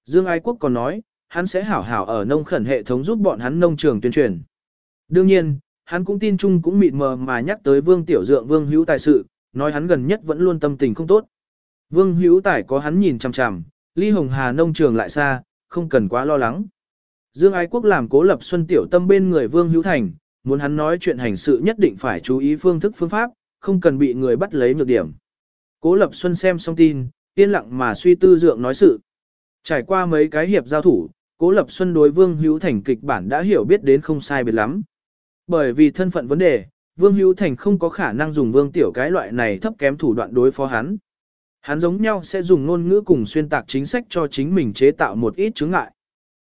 Dương Ái Quốc còn nói, hắn sẽ hảo hảo ở nông khẩn hệ thống giúp bọn hắn nông trường tuyên truyền. Đương nhiên, hắn cũng tin chung cũng mịt mờ mà nhắc tới Vương Tiểu Dượng Vương Hữu Tài sự, nói hắn gần nhất vẫn luôn tâm tình không tốt. Vương Hữu Tài có hắn nhìn chằm chằm, ly Hồng Hà nông trường lại xa, không cần quá lo lắng. Dương Ái Quốc làm cố lập Xuân Tiểu Tâm bên người Vương Hữu Thành, muốn hắn nói chuyện hành sự nhất định phải chú ý phương thức phương pháp, không cần bị người bắt lấy nhược điểm. Cố Lập Xuân xem xong tin, yên lặng mà suy tư dượng nói sự. Trải qua mấy cái hiệp giao thủ, Cố Lập Xuân đối Vương Hữu Thành kịch bản đã hiểu biết đến không sai biệt lắm. Bởi vì thân phận vấn đề, Vương Hữu Thành không có khả năng dùng Vương Tiểu cái loại này thấp kém thủ đoạn đối phó hắn. Hắn giống nhau sẽ dùng ngôn ngữ cùng xuyên tạc chính sách cho chính mình chế tạo một ít chướng ngại.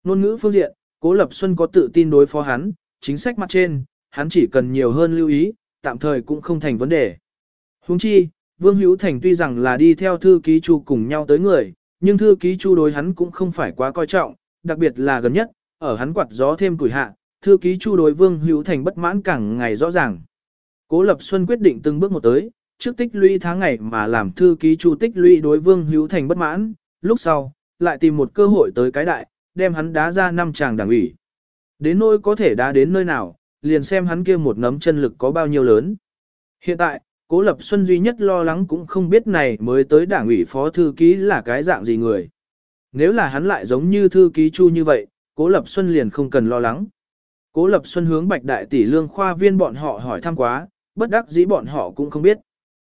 Ngôn ngữ phương diện, Cố Lập Xuân có tự tin đối phó hắn, chính sách mặt trên, hắn chỉ cần nhiều hơn lưu ý, tạm thời cũng không thành vấn đề. Huống chi, Vương Hữu Thành tuy rằng là đi theo thư ký Chu cùng nhau tới người, nhưng thư ký Chu đối hắn cũng không phải quá coi trọng, đặc biệt là gần nhất, ở hắn quạt gió thêm tuổi hạ, thư ký Chu đối Vương Hữu Thành bất mãn càng ngày rõ ràng. Cố Lập Xuân quyết định từng bước một tới, trước tích lũy tháng ngày mà làm thư ký Chu tích lũy đối Vương Hữu Thành bất mãn, lúc sau, lại tìm một cơ hội tới cái đại, đem hắn đá ra năm chàng đảng ủy. Đến nỗi có thể đá đến nơi nào, liền xem hắn kia một nấm chân lực có bao nhiêu lớn. Hiện tại, Cố Lập Xuân duy nhất lo lắng cũng không biết này mới tới đảng ủy phó thư ký là cái dạng gì người. Nếu là hắn lại giống như thư ký Chu như vậy, Cố Lập Xuân liền không cần lo lắng. Cố Lập Xuân hướng Bạch Đại tỷ lương khoa viên bọn họ hỏi thăm quá, bất đắc dĩ bọn họ cũng không biết.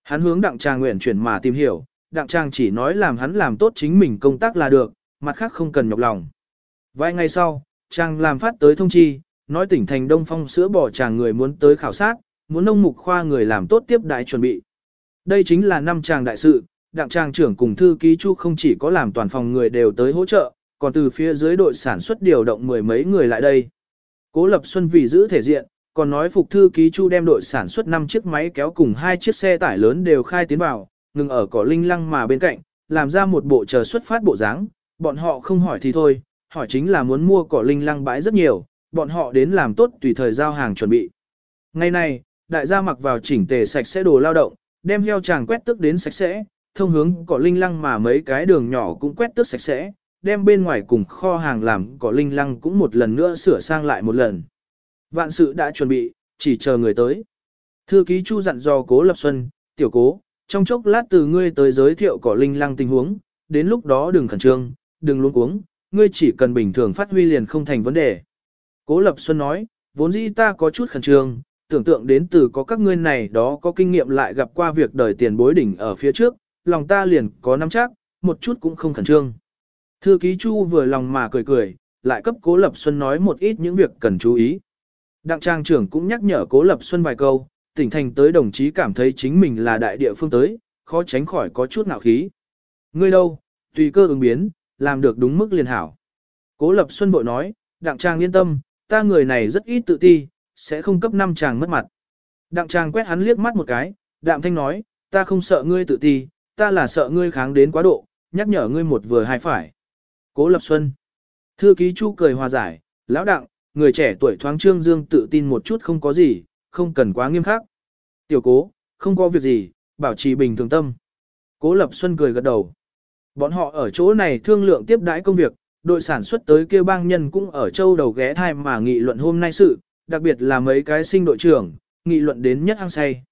Hắn hướng Đặng Tràng nguyện chuyển mà tìm hiểu, Đặng Tràng chỉ nói làm hắn làm tốt chính mình công tác là được, mặt khác không cần nhọc lòng. Vài ngày sau, Trang làm phát tới thông chi, nói tỉnh thành Đông Phong sữa bò chàng người muốn tới khảo sát, muốn nông mục khoa người làm tốt tiếp đại chuẩn bị. Đây chính là năm chàng đại sự, đặng trang trưởng cùng thư ký chu không chỉ có làm toàn phòng người đều tới hỗ trợ, còn từ phía dưới đội sản xuất điều động mười mấy người lại đây. Cố Lập Xuân vì giữ thể diện, còn nói phục thư ký chu đem đội sản xuất 5 chiếc máy kéo cùng hai chiếc xe tải lớn đều khai tiến vào, ngừng ở cỏ linh lăng mà bên cạnh, làm ra một bộ chờ xuất phát bộ dáng, bọn họ không hỏi thì thôi, hỏi chính là muốn mua cỏ linh lăng bãi rất nhiều, bọn họ đến làm tốt tùy thời giao hàng chuẩn bị. Ngày nay, đại gia mặc vào chỉnh tề sạch sẽ đồ lao động, đem heo chàng quét tức đến sạch sẽ, thông hướng cỏ linh lăng mà mấy cái đường nhỏ cũng quét tức sạch sẽ, đem bên ngoài cùng kho hàng làm cỏ linh lăng cũng một lần nữa sửa sang lại một lần. Vạn sự đã chuẩn bị, chỉ chờ người tới. Thư ký Chu dặn dò Cố Lập Xuân, tiểu cố, trong chốc lát từ ngươi tới giới thiệu cỏ linh lăng tình huống, đến lúc đó đừng khẩn trương, đừng luống cuống, ngươi chỉ cần bình thường phát huy liền không thành vấn đề. Cố Lập Xuân nói, vốn dĩ ta có chút khẩn trương, tưởng tượng đến từ có các ngươi này đó có kinh nghiệm lại gặp qua việc đời tiền bối đỉnh ở phía trước, lòng ta liền có nắm chắc, một chút cũng không khẩn trương. Thư ký Chu vừa lòng mà cười cười, lại cấp Cố Lập Xuân nói một ít những việc cần chú ý. Đặng trang trưởng cũng nhắc nhở Cố Lập Xuân vài câu, tỉnh thành tới đồng chí cảm thấy chính mình là đại địa phương tới, khó tránh khỏi có chút nạo khí. Ngươi đâu, tùy cơ ứng biến, làm được đúng mức liền hảo. Cố Lập Xuân bội nói, đặng trang yên tâm, ta người này rất ít tự ti, sẽ không cấp năm chàng mất mặt. Đặng trang quét hắn liếc mắt một cái, đạm thanh nói, ta không sợ ngươi tự ti, ta là sợ ngươi kháng đến quá độ, nhắc nhở ngươi một vừa hai phải. Cố Lập Xuân. Thư ký Chu cười hòa giải, lão đặng, người trẻ tuổi thoáng trương dương tự tin một chút không có gì, không cần quá nghiêm khắc. Tiểu cố, không có việc gì, bảo trì bình thường tâm. Cố Lập Xuân cười gật đầu. Bọn họ ở chỗ này thương lượng tiếp đãi công việc, đội sản xuất tới kia bang nhân cũng ở châu đầu ghé thai mà nghị luận hôm nay sự, đặc biệt là mấy cái sinh đội trưởng, nghị luận đến nhất hăng say.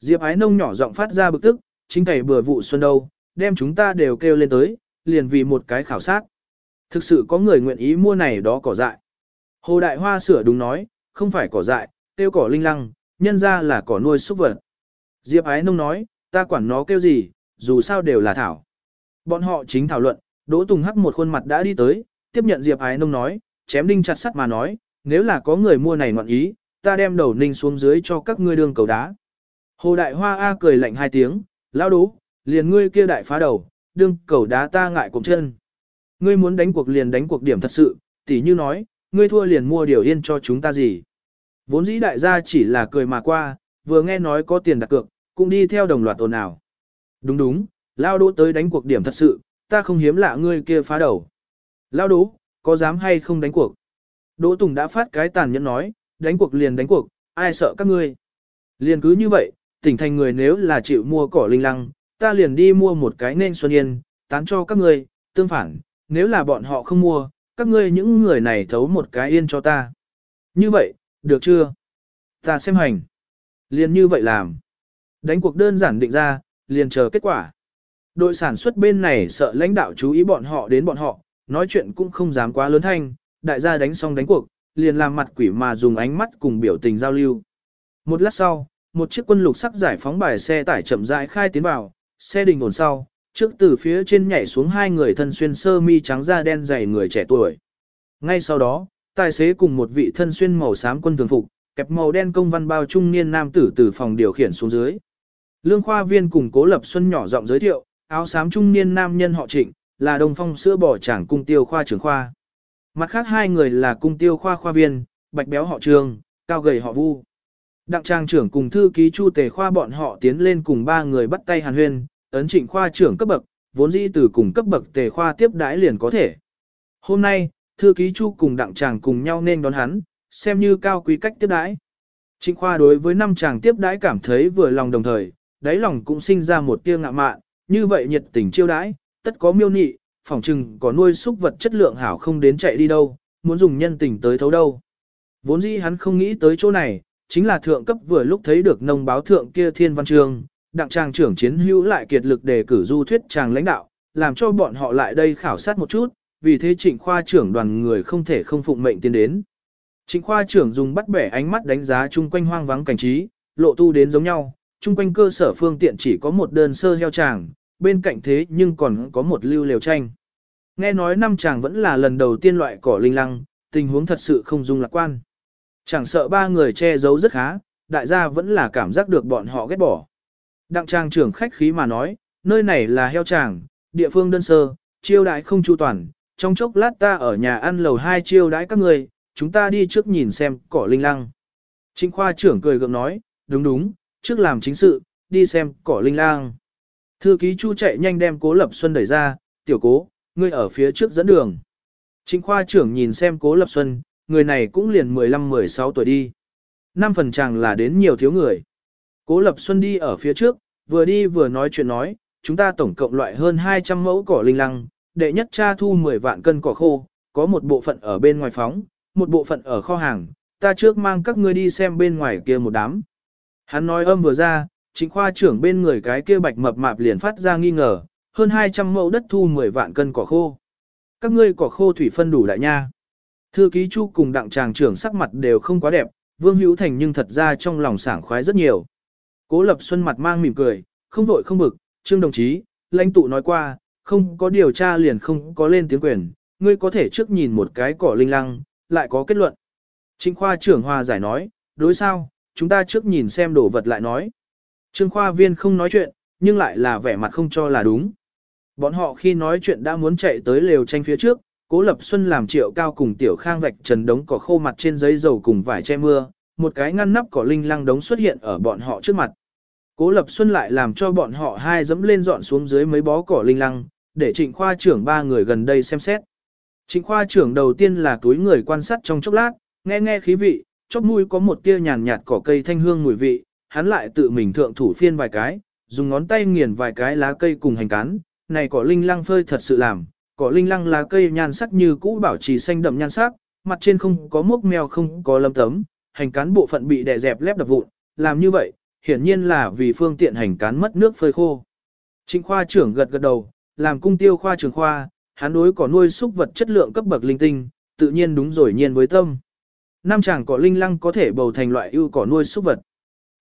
Diệp Ái Nông nhỏ giọng phát ra bực tức, chính cày bừa vụ xuân đâu, đem chúng ta đều kêu lên tới, liền vì một cái khảo sát. Thực sự có người nguyện ý mua này đó cỏ dại. Hồ Đại Hoa sửa đúng nói, không phải cỏ dại, tiêu cỏ linh lăng, nhân ra là cỏ nuôi súc vật. Diệp Ái Nông nói, ta quản nó kêu gì, dù sao đều là thảo. Bọn họ chính thảo luận, Đỗ Tùng hắc một khuôn mặt đã đi tới, tiếp nhận Diệp Ái Nông nói, chém đinh chặt sắt mà nói, nếu là có người mua này ngoạn ý, ta đem đầu ninh xuống dưới cho các ngươi đường cầu đá. Hồ Đại Hoa A cười lạnh hai tiếng, lao đố, liền ngươi kia đại phá đầu, đương cầu đá ta ngại cùng chân. Ngươi muốn đánh cuộc liền đánh cuộc điểm thật sự, tỉ như nói, ngươi thua liền mua điều yên cho chúng ta gì. Vốn dĩ đại gia chỉ là cười mà qua, vừa nghe nói có tiền đặt cược, cũng đi theo đồng loạt ồn ào. Đúng đúng, lao đỗ tới đánh cuộc điểm thật sự, ta không hiếm lạ ngươi kia phá đầu. Lao đỗ, có dám hay không đánh cuộc? Đỗ Tùng đã phát cái tàn nhẫn nói, đánh cuộc liền đánh cuộc, ai sợ các ngươi. Liền cứ như vậy, tỉnh thành người nếu là chịu mua cỏ linh lăng, ta liền đi mua một cái nên xuân yên, tán cho các ngươi, tương phản, nếu là bọn họ không mua, các ngươi những người này thấu một cái yên cho ta. Như vậy, được chưa? Ta xem hành. Liền như vậy làm. Đánh cuộc đơn giản định ra, liền chờ kết quả. Đội sản xuất bên này sợ lãnh đạo chú ý bọn họ đến bọn họ, nói chuyện cũng không dám quá lớn thanh, đại gia đánh xong đánh cuộc, liền làm mặt quỷ mà dùng ánh mắt cùng biểu tình giao lưu. Một lát sau, một chiếc quân lục sắc giải phóng bài xe tải chậm rãi khai tiến vào, xe đình ổn sau, trước từ phía trên nhảy xuống hai người thân xuyên sơ mi trắng da đen dày người trẻ tuổi. Ngay sau đó, tài xế cùng một vị thân xuyên màu xám quân thường phục, kẹp màu đen công văn bao trung niên nam tử từ phòng điều khiển xuống dưới. Lương khoa viên cùng Cố Lập Xuân nhỏ giọng giới thiệu, áo xám trung niên nam nhân họ Trịnh, là đồng Phong sữa bỏ trảng cung tiêu khoa trưởng khoa. Mặt khác hai người là cung tiêu khoa khoa viên, bạch béo họ Trường, cao gầy họ Vu. Đặng trang trưởng cùng thư ký Chu Tề khoa bọn họ tiến lên cùng ba người bắt tay hàn huyên, ấn Trịnh khoa trưởng cấp bậc, vốn dĩ từ cùng cấp bậc Tề khoa tiếp đãi liền có thể. Hôm nay, thư ký Chu cùng đặng chàng cùng nhau nên đón hắn, xem như cao quý cách tiếp đãi. Trịnh Khoa đối với năm chàng tiếp đãi cảm thấy vừa lòng đồng thời, đáy lòng cũng sinh ra một tia ngạ mạn, như vậy nhiệt tình chiêu đãi, tất có miêu nị, phỏng chừng có nuôi súc vật chất lượng hảo không đến chạy đi đâu, muốn dùng nhân tình tới thấu đâu. Vốn dĩ hắn không nghĩ tới chỗ này, chính là thượng cấp vừa lúc thấy được nông báo thượng kia thiên văn trường, đặng tràng trưởng chiến hữu lại kiệt lực đề cử du thuyết chàng lãnh đạo, làm cho bọn họ lại đây khảo sát một chút, vì thế trịnh khoa trưởng đoàn người không thể không phụng mệnh tiến đến. Trịnh khoa trưởng dùng bắt bẻ ánh mắt đánh giá chung quanh hoang vắng cảnh trí, lộ tu đến giống nhau, chung quanh cơ sở phương tiện chỉ có một đơn sơ heo tràng, bên cạnh thế nhưng còn có một lưu liều tranh. Nghe nói năm chàng vẫn là lần đầu tiên loại cỏ linh lăng, tình huống thật sự không dung lạc quan. Chẳng sợ ba người che giấu rất khá, đại gia vẫn là cảm giác được bọn họ ghét bỏ. Đặng trang trưởng khách khí mà nói, nơi này là heo tràng, địa phương đơn sơ, chiêu đãi không chu toàn, trong chốc lát ta ở nhà ăn lầu hai chiêu đãi các người, chúng ta đi trước nhìn xem cỏ linh lăng. Trịnh khoa trưởng cười gượng nói, đúng đúng, trước làm chính sự, đi xem cỏ linh lang. Thư ký Chu chạy nhanh đem Cố Lập Xuân đẩy ra, tiểu cố, ngươi ở phía trước dẫn đường. Trịnh khoa trưởng nhìn xem Cố Lập Xuân, người này cũng liền 15-16 tuổi đi. Năm phần chàng là đến nhiều thiếu người. Cố Lập Xuân đi ở phía trước, vừa đi vừa nói chuyện nói, chúng ta tổng cộng loại hơn 200 mẫu cỏ linh lăng, đệ nhất cha thu 10 vạn cân cỏ khô, có một bộ phận ở bên ngoài phóng, một bộ phận ở kho hàng, ta trước mang các ngươi đi xem bên ngoài kia một đám. Hắn nói âm vừa ra, chính khoa trưởng bên người cái kia bạch mập mạp liền phát ra nghi ngờ, hơn 200 mẫu đất thu 10 vạn cân cỏ khô. Các ngươi cỏ khô thủy phân đủ đại nha. Thư ký Chu cùng đặng tràng trưởng sắc mặt đều không quá đẹp, Vương Hữu Thành nhưng thật ra trong lòng sảng khoái rất nhiều. Cố Lập Xuân mặt mang mỉm cười, không vội không bực, Trương đồng chí, lãnh tụ nói qua, không có điều tra liền không có lên tiếng quyền, ngươi có thể trước nhìn một cái cỏ linh lăng, lại có kết luận. Trịnh khoa trưởng hòa giải nói, đối sao, chúng ta trước nhìn xem đồ vật lại nói. Trương khoa viên không nói chuyện, nhưng lại là vẻ mặt không cho là đúng. Bọn họ khi nói chuyện đã muốn chạy tới lều tranh phía trước, Cố Lập Xuân làm triệu cao cùng tiểu khang vạch trần đống cỏ khô mặt trên giấy dầu cùng vải che mưa, một cái ngăn nắp cỏ linh lăng đống xuất hiện ở bọn họ trước mặt. Cố Lập Xuân lại làm cho bọn họ hai dẫm lên dọn xuống dưới mấy bó cỏ linh lăng, để trịnh khoa trưởng ba người gần đây xem xét. Trịnh khoa trưởng đầu tiên là túi người quan sát trong chốc lát, nghe nghe khí vị, chóp mũi có một tia nhàn nhạt cỏ cây thanh hương mùi vị, hắn lại tự mình thượng thủ phiên vài cái, dùng ngón tay nghiền vài cái lá cây cùng hành cán, này cỏ linh lăng phơi thật sự làm, cỏ linh lăng lá cây nhan sắc như cũ bảo trì xanh đậm nhan sắc, mặt trên không có mốc mèo không có lâm tấm, hành cán bộ phận bị đè dẹp lép đập vụn, làm như vậy, hiển nhiên là vì phương tiện hành cán mất nước phơi khô. Trịnh khoa trưởng gật gật đầu, làm cung tiêu khoa trưởng khoa, hắn đối cỏ nuôi súc vật chất lượng cấp bậc linh tinh, tự nhiên đúng rồi nhiên với tâm. Nam chàng cỏ linh lăng có thể bầu thành loại ưu cỏ nuôi súc vật.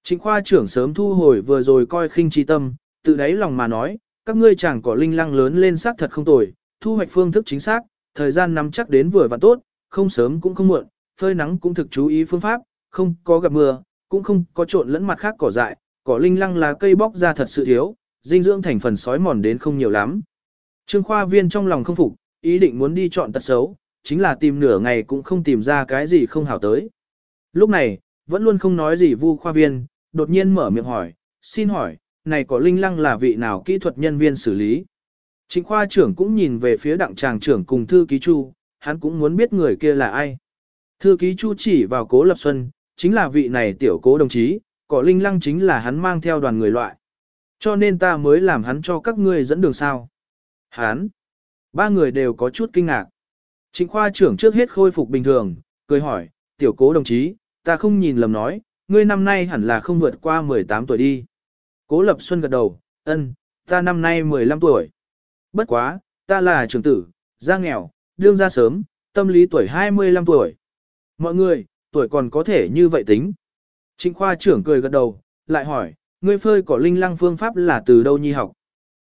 Trịnh khoa trưởng sớm thu hồi vừa rồi coi khinh chi tâm, tự đáy lòng mà nói, các ngươi chàng cỏ linh lăng lớn lên xác thật không tồi, thu hoạch phương thức chính xác, thời gian nắm chắc đến vừa và tốt, không sớm cũng không muộn, phơi nắng cũng thực chú ý phương pháp, không có gặp mưa, cũng không có trộn lẫn mặt khác cỏ dại, cỏ linh lăng là cây bóc ra thật sự thiếu, dinh dưỡng thành phần sói mòn đến không nhiều lắm. Trương khoa viên trong lòng không phục, ý định muốn đi chọn tật xấu, chính là tìm nửa ngày cũng không tìm ra cái gì không hảo tới. Lúc này, vẫn luôn không nói gì vu khoa viên, đột nhiên mở miệng hỏi, xin hỏi, này có linh lăng là vị nào kỹ thuật nhân viên xử lý? chính khoa trưởng cũng nhìn về phía đặng tràng trưởng cùng thư ký chu, hắn cũng muốn biết người kia là ai. Thư ký chu chỉ vào cố lập xuân, chính là vị này tiểu cố đồng chí, cỏ linh lăng chính là hắn mang theo đoàn người loại. Cho nên ta mới làm hắn cho các ngươi dẫn đường sao. Hắn, ba người đều có chút kinh ngạc. Trịnh khoa trưởng trước hết khôi phục bình thường, cười hỏi, tiểu cố đồng chí, ta không nhìn lầm nói, ngươi năm nay hẳn là không vượt qua 18 tuổi đi. Cố Lập Xuân gật đầu, ân, ta năm nay 15 tuổi. Bất quá, ta là trưởng tử, gia nghèo, đương ra sớm, tâm lý tuổi 25 tuổi. Mọi người, tuổi còn có thể như vậy tính. Trịnh khoa trưởng cười gật đầu, lại hỏi, ngươi phơi cỏ linh lăng phương pháp là từ đâu nhi học?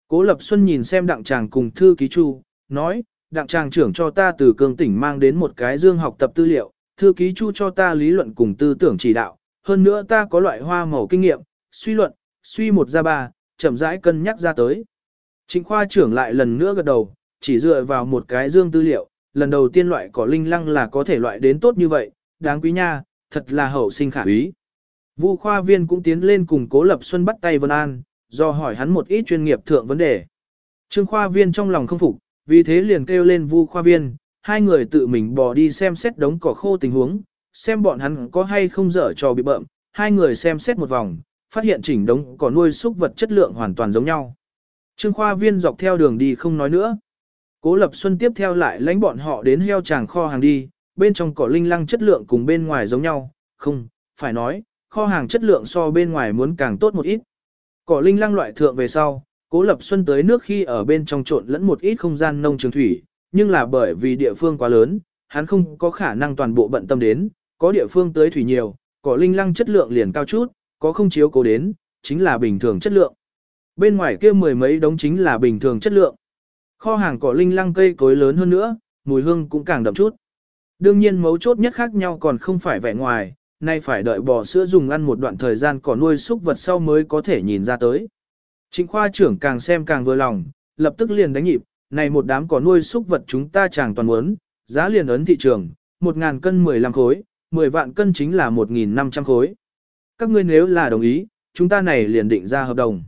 Cố Lập Xuân nhìn xem đặng chàng cùng thư ký chu, nói, đặng tràng trưởng cho ta từ cương tỉnh mang đến một cái dương học tập tư liệu, thư ký chu cho ta lý luận cùng tư tưởng chỉ đạo, hơn nữa ta có loại hoa màu kinh nghiệm, suy luận, suy một ra ba, chậm rãi cân nhắc ra tới. Trịnh khoa trưởng lại lần nữa gật đầu, chỉ dựa vào một cái dương tư liệu, lần đầu tiên loại cỏ linh lăng là có thể loại đến tốt như vậy, đáng quý nha, thật là hậu sinh khả quý. Vu khoa viên cũng tiến lên cùng Cố Lập Xuân bắt tay Vân An, do hỏi hắn một ít chuyên nghiệp thượng vấn đề. Trương khoa viên trong lòng không phục, vì thế liền kêu lên Vu khoa viên, hai người tự mình bỏ đi xem xét đống cỏ khô tình huống, xem bọn hắn có hay không dở trò bị bợm, hai người xem xét một vòng, phát hiện chỉnh đống cỏ nuôi súc vật chất lượng hoàn toàn giống nhau. Trương khoa viên dọc theo đường đi không nói nữa. Cố Lập Xuân tiếp theo lại lãnh bọn họ đến heo tràng kho hàng đi, bên trong cỏ linh lăng chất lượng cùng bên ngoài giống nhau, không, phải nói, kho hàng chất lượng so bên ngoài muốn càng tốt một ít. Cỏ linh lăng loại thượng về sau, Cố Lập Xuân tới nước khi ở bên trong trộn lẫn một ít không gian nông trường thủy, nhưng là bởi vì địa phương quá lớn, hắn không có khả năng toàn bộ bận tâm đến, có địa phương tới thủy nhiều, cỏ linh lăng chất lượng liền cao chút, có không chiếu cố đến, chính là bình thường chất lượng. Bên ngoài kia mười mấy đống chính là bình thường chất lượng. Kho hàng cỏ linh lăng cây cối lớn hơn nữa, mùi hương cũng càng đậm chút. Đương nhiên mấu chốt nhất khác nhau còn không phải vẻ ngoài, nay phải đợi bò sữa dùng ăn một đoạn thời gian cỏ nuôi súc vật sau mới có thể nhìn ra tới. Trịnh khoa trưởng càng xem càng vừa lòng, lập tức liền đánh nhịp, này một đám có nuôi súc vật chúng ta chẳng toàn muốn, giá liền ấn thị trường, 1.000 cân 15 khối, 10 vạn cân chính là 1.500 khối. Các ngươi nếu là đồng ý, chúng ta này liền định ra hợp đồng.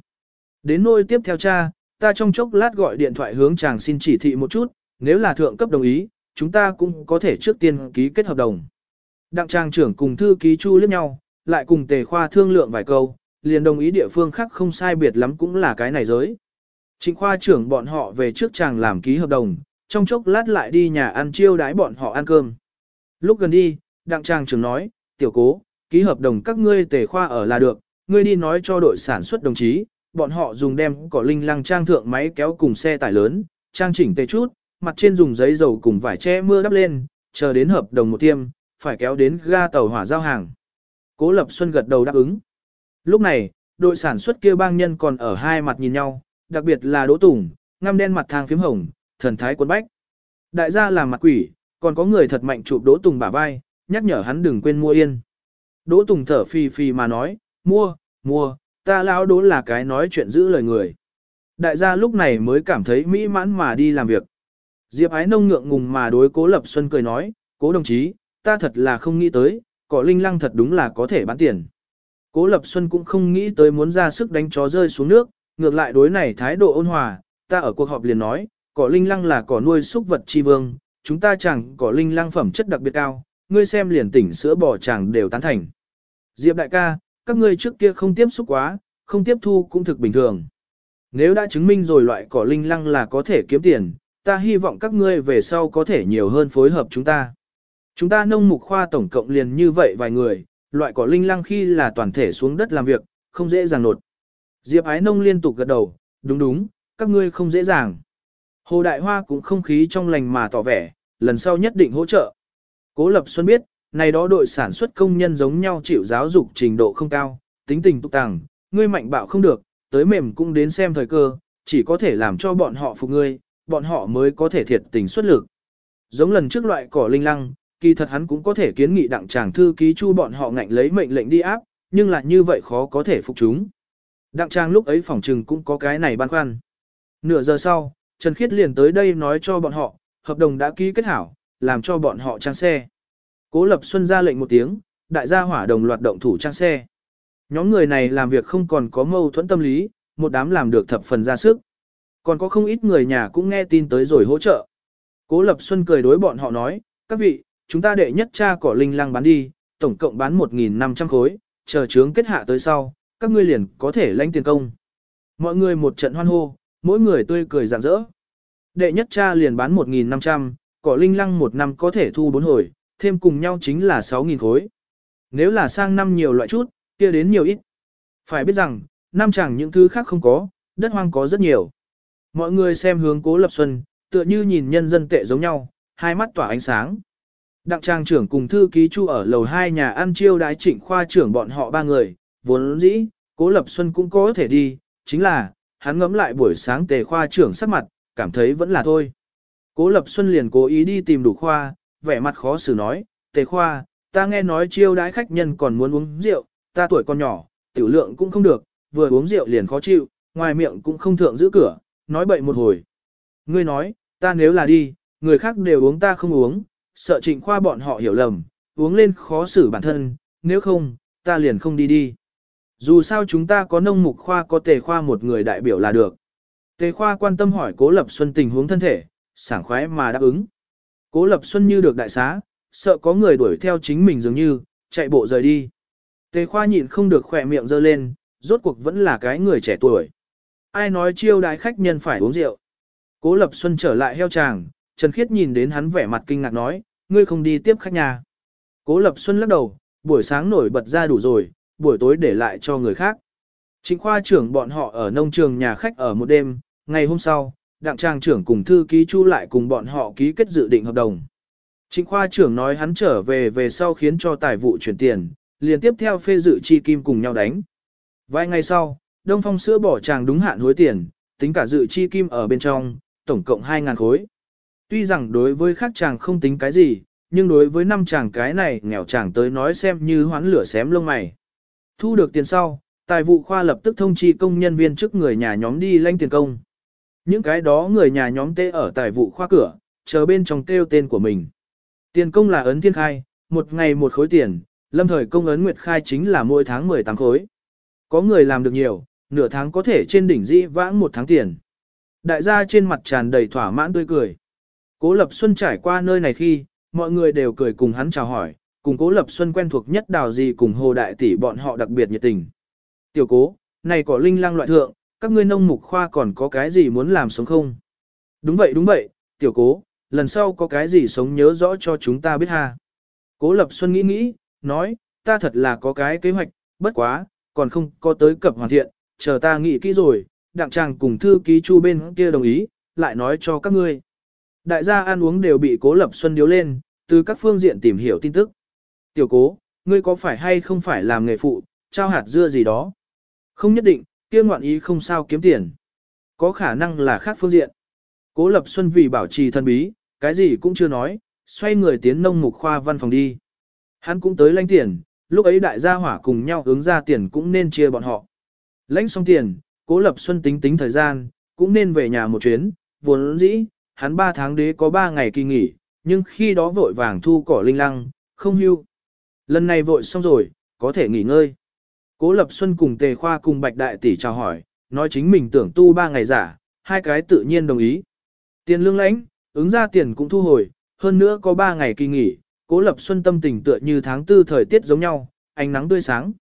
Đến nôi tiếp theo cha, ta trong chốc lát gọi điện thoại hướng chàng xin chỉ thị một chút, nếu là thượng cấp đồng ý, chúng ta cũng có thể trước tiên ký kết hợp đồng. Đặng trang trưởng cùng thư ký chu liếc nhau, lại cùng tề khoa thương lượng vài câu, liền đồng ý địa phương khác không sai biệt lắm cũng là cái này giới. Trịnh khoa trưởng bọn họ về trước chàng làm ký hợp đồng, trong chốc lát lại đi nhà ăn chiêu đái bọn họ ăn cơm. Lúc gần đi, đặng trang trưởng nói, tiểu cố, ký hợp đồng các ngươi tề khoa ở là được, ngươi đi nói cho đội sản xuất đồng chí, bọn họ dùng đem cỏ linh lăng trang thượng máy kéo cùng xe tải lớn, trang chỉnh tề chút, mặt trên dùng giấy dầu cùng vải che mưa đắp lên, chờ đến hợp đồng một tiêm, phải kéo đến ga tàu hỏa giao hàng. Cố Lập Xuân gật đầu đáp ứng. Lúc này, đội sản xuất kia bang nhân còn ở hai mặt nhìn nhau, đặc biệt là Đỗ Tùng, ngăm đen mặt thang phím hồng, thần thái quân bách. Đại gia làm mặt quỷ, còn có người thật mạnh chụp Đỗ Tùng bả vai, nhắc nhở hắn đừng quên mua yên. Đỗ Tùng thở phì phì mà nói, mua, mua, ta lão Đỗ là cái nói chuyện giữ lời người. Đại gia lúc này mới cảm thấy mỹ mãn mà đi làm việc. Diệp Ái Nông ngượng ngùng mà đối Cố Lập Xuân cười nói, Cố đồng chí, ta thật là không nghĩ tới, cỏ linh lăng thật đúng là có thể bán tiền. Cố Lập Xuân cũng không nghĩ tới muốn ra sức đánh chó rơi xuống nước, ngược lại đối này thái độ ôn hòa, ta ở cuộc họp liền nói, cỏ linh lăng là cỏ nuôi súc vật chi vương, chúng ta chẳng cỏ linh lăng phẩm chất đặc biệt cao, ngươi xem liền tỉnh sữa bò chẳng đều tán thành. Diệp đại ca, các ngươi trước kia không tiếp xúc quá, không tiếp thu cũng thực bình thường. Nếu đã chứng minh rồi loại cỏ linh lăng là có thể kiếm tiền, ta hy vọng các ngươi về sau có thể nhiều hơn phối hợp chúng ta. Chúng ta nông mục khoa tổng cộng liền như vậy vài người, loại cỏ linh lăng khi là toàn thể xuống đất làm việc, không dễ dàng nột. Diệp ái nông liên tục gật đầu, đúng đúng, các ngươi không dễ dàng. Hồ Đại Hoa cũng không khí trong lành mà tỏ vẻ, lần sau nhất định hỗ trợ. Cố Lập Xuân biết, này đó đội sản xuất công nhân giống nhau chịu giáo dục trình độ không cao, tính tình tục tàng, ngươi mạnh bạo không được, tới mềm cũng đến xem thời cơ, chỉ có thể làm cho bọn họ phục ngươi, bọn họ mới có thể thiệt tình xuất lực. Giống lần trước loại cỏ linh lăng, kỳ thật hắn cũng có thể kiến nghị đặng chàng thư ký chu bọn họ ngạnh lấy mệnh lệnh đi áp, nhưng lại như vậy khó có thể phục chúng. Đặng trang lúc ấy phòng trừng cũng có cái này băn khoăn. Nửa giờ sau, Trần Khiết liền tới đây nói cho bọn họ, hợp đồng đã ký kết hảo, làm cho bọn họ trang xe. Cố Lập Xuân ra lệnh một tiếng, đại gia hỏa đồng loạt động thủ trang xe. Nhóm người này làm việc không còn có mâu thuẫn tâm lý, một đám làm được thập phần ra sức. Còn có không ít người nhà cũng nghe tin tới rồi hỗ trợ. Cố Lập Xuân cười đối bọn họ nói, các vị, chúng ta đệ nhất cha cỏ linh lăng bán đi, tổng cộng bán 1.500 khối, chờ trướng kết hạ tới sau, các ngươi liền có thể lãnh tiền công. Mọi người một trận hoan hô, mỗi người tươi cười rạng rỡ. Đệ nhất cha liền bán 1.500, cỏ linh lăng một năm có thể thu bốn hồi, thêm cùng nhau chính là 6.000 khối. Nếu là sang năm nhiều loại chút, kia đến nhiều ít. Phải biết rằng, năm chẳng những thứ khác không có, đất hoang có rất nhiều. Mọi người xem hướng cố lập xuân, tựa như nhìn nhân dân tệ giống nhau, hai mắt tỏa ánh sáng. Đặng trang trưởng cùng thư ký chu ở lầu hai nhà ăn chiêu đái trịnh khoa trưởng bọn họ ba người, vốn dĩ, cố lập xuân cũng có thể đi, chính là, hắn ngẫm lại buổi sáng tề khoa trưởng sắc mặt, cảm thấy vẫn là thôi. Cố lập xuân liền cố ý đi tìm đủ khoa, vẻ mặt khó xử nói, tề khoa, ta nghe nói chiêu đái khách nhân còn muốn uống rượu, ta tuổi còn nhỏ, tiểu lượng cũng không được, vừa uống rượu liền khó chịu, ngoài miệng cũng không thượng giữ cửa, nói bậy một hồi. Ngươi nói, ta nếu là đi, người khác đều uống ta không uống, sợ trịnh khoa bọn họ hiểu lầm, uống lên khó xử bản thân, nếu không, ta liền không đi đi. Dù sao chúng ta có nông mục khoa có tề khoa một người đại biểu là được. Tề khoa quan tâm hỏi Cố Lập Xuân tình huống thân thể, sảng khoái mà đáp ứng. Cố Lập Xuân như được đại xá, sợ có người đuổi theo chính mình dường như, chạy bộ rời đi. Tề khoa nhịn không được khỏe miệng dơ lên, rốt cuộc vẫn là cái người trẻ tuổi. Ai nói chiêu đái khách nhân phải uống rượu. Cố Lập Xuân trở lại heo tràng, Trần Khiết nhìn đến hắn vẻ mặt kinh ngạc nói, ngươi không đi tiếp khách nhà. Cố Lập Xuân lắc đầu, buổi sáng nổi bật ra đủ rồi, buổi tối để lại cho người khác. Trịnh khoa trưởng bọn họ ở nông trường nhà khách ở một đêm, ngày hôm sau, đặng trang trưởng cùng thư ký chu lại cùng bọn họ ký kết dự định hợp đồng. Trịnh khoa trưởng nói hắn trở về về sau khiến cho tài vụ chuyển tiền, liền tiếp theo phê dự chi kim cùng nhau đánh. Vài ngày sau, Đông Phong sữa bỏ chàng đúng hạn hối tiền, tính cả dự chi kim ở bên trong, tổng cộng 2.000 khối. Tuy rằng đối với khác chàng không tính cái gì, nhưng đối với năm chàng cái này nghèo chàng tới nói xem như hoán lửa xém lông mày. Thu được tiền sau, tài vụ khoa lập tức thông chi công nhân viên trước người nhà nhóm đi lãnh tiền công. Những cái đó người nhà nhóm tê ở tài vụ khoa cửa, chờ bên trong kêu tên của mình. Tiền công là ấn thiên khai, một ngày một khối tiền, lâm thời công ấn nguyệt khai chính là mỗi tháng 18 khối. Có người làm được nhiều, nửa tháng có thể trên đỉnh dĩ vãng một tháng tiền. Đại gia trên mặt tràn đầy thỏa mãn tươi cười. Cố Lập Xuân trải qua nơi này khi, mọi người đều cười cùng hắn chào hỏi, cùng Cố Lập Xuân quen thuộc nhất đào gì cùng Hồ Đại Tỷ bọn họ đặc biệt nhiệt tình. Tiểu cố, này có linh lang loại thượng, các ngươi nông mục khoa còn có cái gì muốn làm sống không? Đúng vậy đúng vậy, tiểu cố, lần sau có cái gì sống nhớ rõ cho chúng ta biết ha. Cố Lập Xuân nghĩ nghĩ, nói, ta thật là có cái kế hoạch, bất quá, còn không có tới cập hoàn thiện, chờ ta nghĩ kỹ rồi, đặng chàng cùng thư ký chu bên kia đồng ý, lại nói cho các ngươi. Đại gia ăn uống đều bị Cố Lập Xuân điếu lên, từ các phương diện tìm hiểu tin tức. Tiểu cố, ngươi có phải hay không phải làm nghề phụ, trao hạt dưa gì đó? Không nhất định, kia ngoạn ý không sao kiếm tiền. Có khả năng là khác phương diện. Cố Lập Xuân vì bảo trì thân bí, cái gì cũng chưa nói, xoay người tiến nông mục khoa văn phòng đi. Hắn cũng tới lãnh tiền, lúc ấy đại gia hỏa cùng nhau hướng ra tiền cũng nên chia bọn họ. Lãnh xong tiền, Cố Lập Xuân tính tính thời gian, cũng nên về nhà một chuyến, vốn dĩ, hắn 3 tháng đế có 3 ngày kỳ nghỉ, nhưng khi đó vội vàng thu cỏ linh lăng, không hưu. Lần này vội xong rồi, có thể nghỉ ngơi. Cố Lập Xuân cùng Tề Khoa cùng Bạch Đại Tỷ chào hỏi, nói chính mình tưởng tu 3 ngày giả, hai cái tự nhiên đồng ý. Tiền lương lãnh, ứng ra tiền cũng thu hồi, hơn nữa có 3 ngày kỳ nghỉ, Cố Lập Xuân tâm tình tựa như tháng tư thời tiết giống nhau, ánh nắng tươi sáng.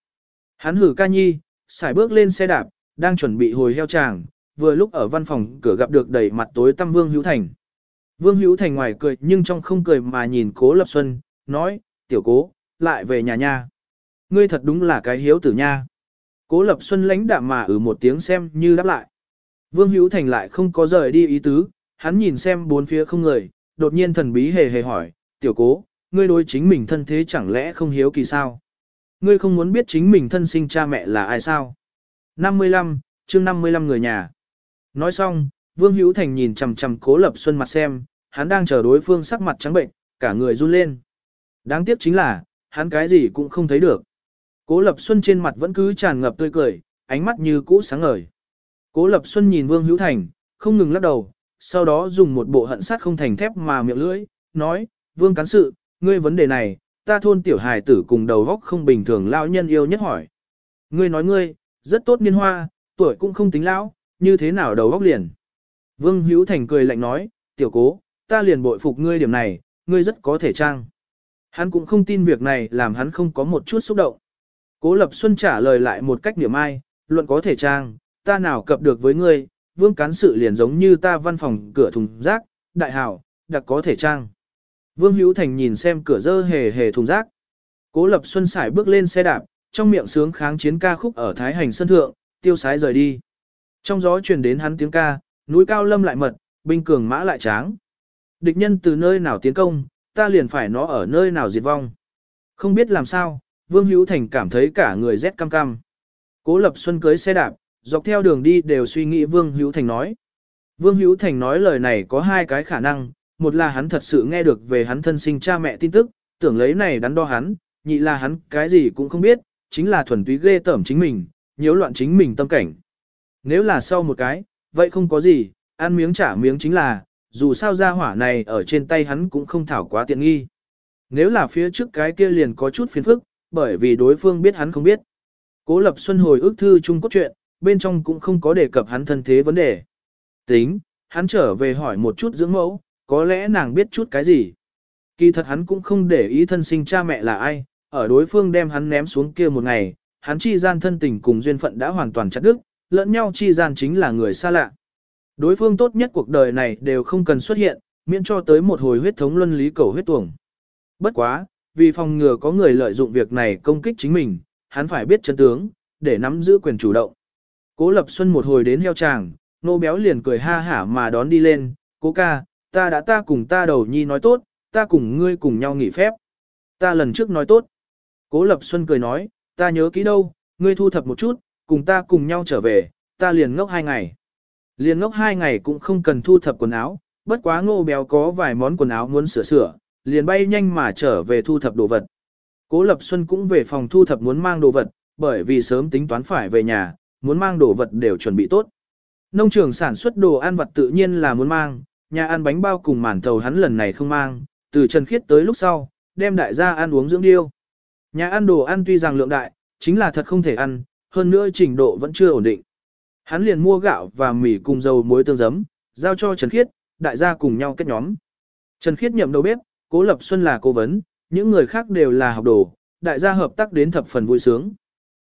Hắn hử ca nhi, xài bước lên xe đạp, đang chuẩn bị hồi heo tràng, vừa lúc ở văn phòng cửa gặp được đầy mặt tối tăm Vương Hữu Thành. Vương Hữu Thành ngoài cười nhưng trong không cười mà nhìn Cố Lập Xuân, nói, tiểu cố, lại về nhà nha. Ngươi thật đúng là cái hiếu tử nha. Cố Lập Xuân lãnh đạm mà ử ừ một tiếng xem như đáp lại. Vương Hữu Thành lại không có rời đi ý tứ, hắn nhìn xem bốn phía không người, đột nhiên thần bí hề hề hỏi, tiểu cố, ngươi đối chính mình thân thế chẳng lẽ không hiếu kỳ sao? Ngươi không muốn biết chính mình thân sinh cha mẹ là ai sao? 55, chương 55 người nhà. Nói xong, Vương Hữu Thành nhìn chằm chằm Cố Lập Xuân mặt xem, hắn đang chờ đối phương sắc mặt trắng bệnh, cả người run lên. Đáng tiếc chính là, hắn cái gì cũng không thấy được. Cố Lập Xuân trên mặt vẫn cứ tràn ngập tươi cười, ánh mắt như cũ sáng ngời. Cố Lập Xuân nhìn Vương Hữu Thành, không ngừng lắc đầu, sau đó dùng một bộ hận sát không thành thép mà miệng lưỡi, nói, Vương Cán Sự, ngươi vấn đề này, ta thôn tiểu hài tử cùng đầu góc không bình thường lao nhân yêu nhất hỏi. Ngươi nói ngươi, rất tốt niên hoa, tuổi cũng không tính lão, như thế nào đầu góc liền. Vương Hữu Thành cười lạnh nói, tiểu cố, ta liền bội phục ngươi điểm này, ngươi rất có thể trang. Hắn cũng không tin việc này làm hắn không có một chút xúc động. Cố Lập Xuân trả lời lại một cách niệm ai, luận có thể trang, ta nào cập được với ngươi, vương cán sự liền giống như ta văn phòng cửa thùng rác, đại hảo, đặc có thể trang. Vương Hữu Thành nhìn xem cửa dơ hề hề thùng rác. Cố Lập Xuân xài bước lên xe đạp, trong miệng sướng kháng chiến ca khúc ở Thái Hành Sân Thượng, tiêu sái rời đi. Trong gió truyền đến hắn tiếng ca, núi cao lâm lại mật, binh cường mã lại tráng. Địch nhân từ nơi nào tiến công, ta liền phải nó ở nơi nào diệt vong. Không biết làm sao, Vương Hữu Thành cảm thấy cả người rét cam cam. Cố Lập Xuân cưới xe đạp, dọc theo đường đi đều suy nghĩ Vương Hữu Thành nói. Vương Hữu Thành nói lời này có hai cái khả năng, một là hắn thật sự nghe được về hắn thân sinh cha mẹ tin tức, tưởng lấy này đắn đo hắn, nhị là hắn cái gì cũng không biết, chính là thuần túy ghê tởm chính mình, nhiễu loạn chính mình tâm cảnh. Nếu là sau một cái, vậy không có gì, ăn miếng trả miếng chính là, dù sao ra hỏa này ở trên tay hắn cũng không thảo quá tiện nghi. Nếu là phía trước cái kia liền có chút phiền phức, bởi vì đối phương biết hắn không biết. Cố Lập Xuân hồi ước thư chung cốt truyện, bên trong cũng không có đề cập hắn thân thế vấn đề. Tính, hắn trở về hỏi một chút dưỡng mẫu, có lẽ nàng biết chút cái gì. Kỳ thật hắn cũng không để ý thân sinh cha mẹ là ai, ở đối phương đem hắn ném xuống kia một ngày, hắn chi gian thân tình cùng duyên phận đã hoàn toàn chặt đứt, lẫn nhau chi gian chính là người xa lạ. Đối phương tốt nhất cuộc đời này đều không cần xuất hiện, miễn cho tới một hồi huyết thống luân lý cầu huyết tuồng. Bất quá, vì phòng ngừa có người lợi dụng việc này công kích chính mình, hắn phải biết chân tướng, để nắm giữ quyền chủ động. Cố Lập Xuân một hồi đến heo tràng, nô béo liền cười ha hả mà đón đi lên, cố ca, ta đã ta cùng ta đầu nhi nói tốt, ta cùng ngươi cùng nhau nghỉ phép. Ta lần trước nói tốt. Cố Lập Xuân cười nói, ta nhớ kỹ đâu, ngươi thu thập một chút, cùng ta cùng nhau trở về, ta liền ngốc hai ngày. Liền ngốc hai ngày cũng không cần thu thập quần áo, bất quá ngô béo có vài món quần áo muốn sửa sửa, liền bay nhanh mà trở về thu thập đồ vật. Cố Lập Xuân cũng về phòng thu thập muốn mang đồ vật, bởi vì sớm tính toán phải về nhà, muốn mang đồ vật đều chuẩn bị tốt. Nông trường sản xuất đồ ăn vật tự nhiên là muốn mang, nhà ăn bánh bao cùng màn thầu hắn lần này không mang, từ Trần Khiết tới lúc sau, đem đại gia ăn uống dưỡng điêu. Nhà ăn đồ ăn tuy rằng lượng đại, chính là thật không thể ăn, hơn nữa trình độ vẫn chưa ổn định. Hắn liền mua gạo và mì cùng dầu muối tương giấm, giao cho Trần Khiết, đại gia cùng nhau kết nhóm. Trần Khiết nhậm đầu bếp, Cố Lập Xuân là cố vấn, những người khác đều là học đồ, đại gia hợp tác đến thập phần vui sướng.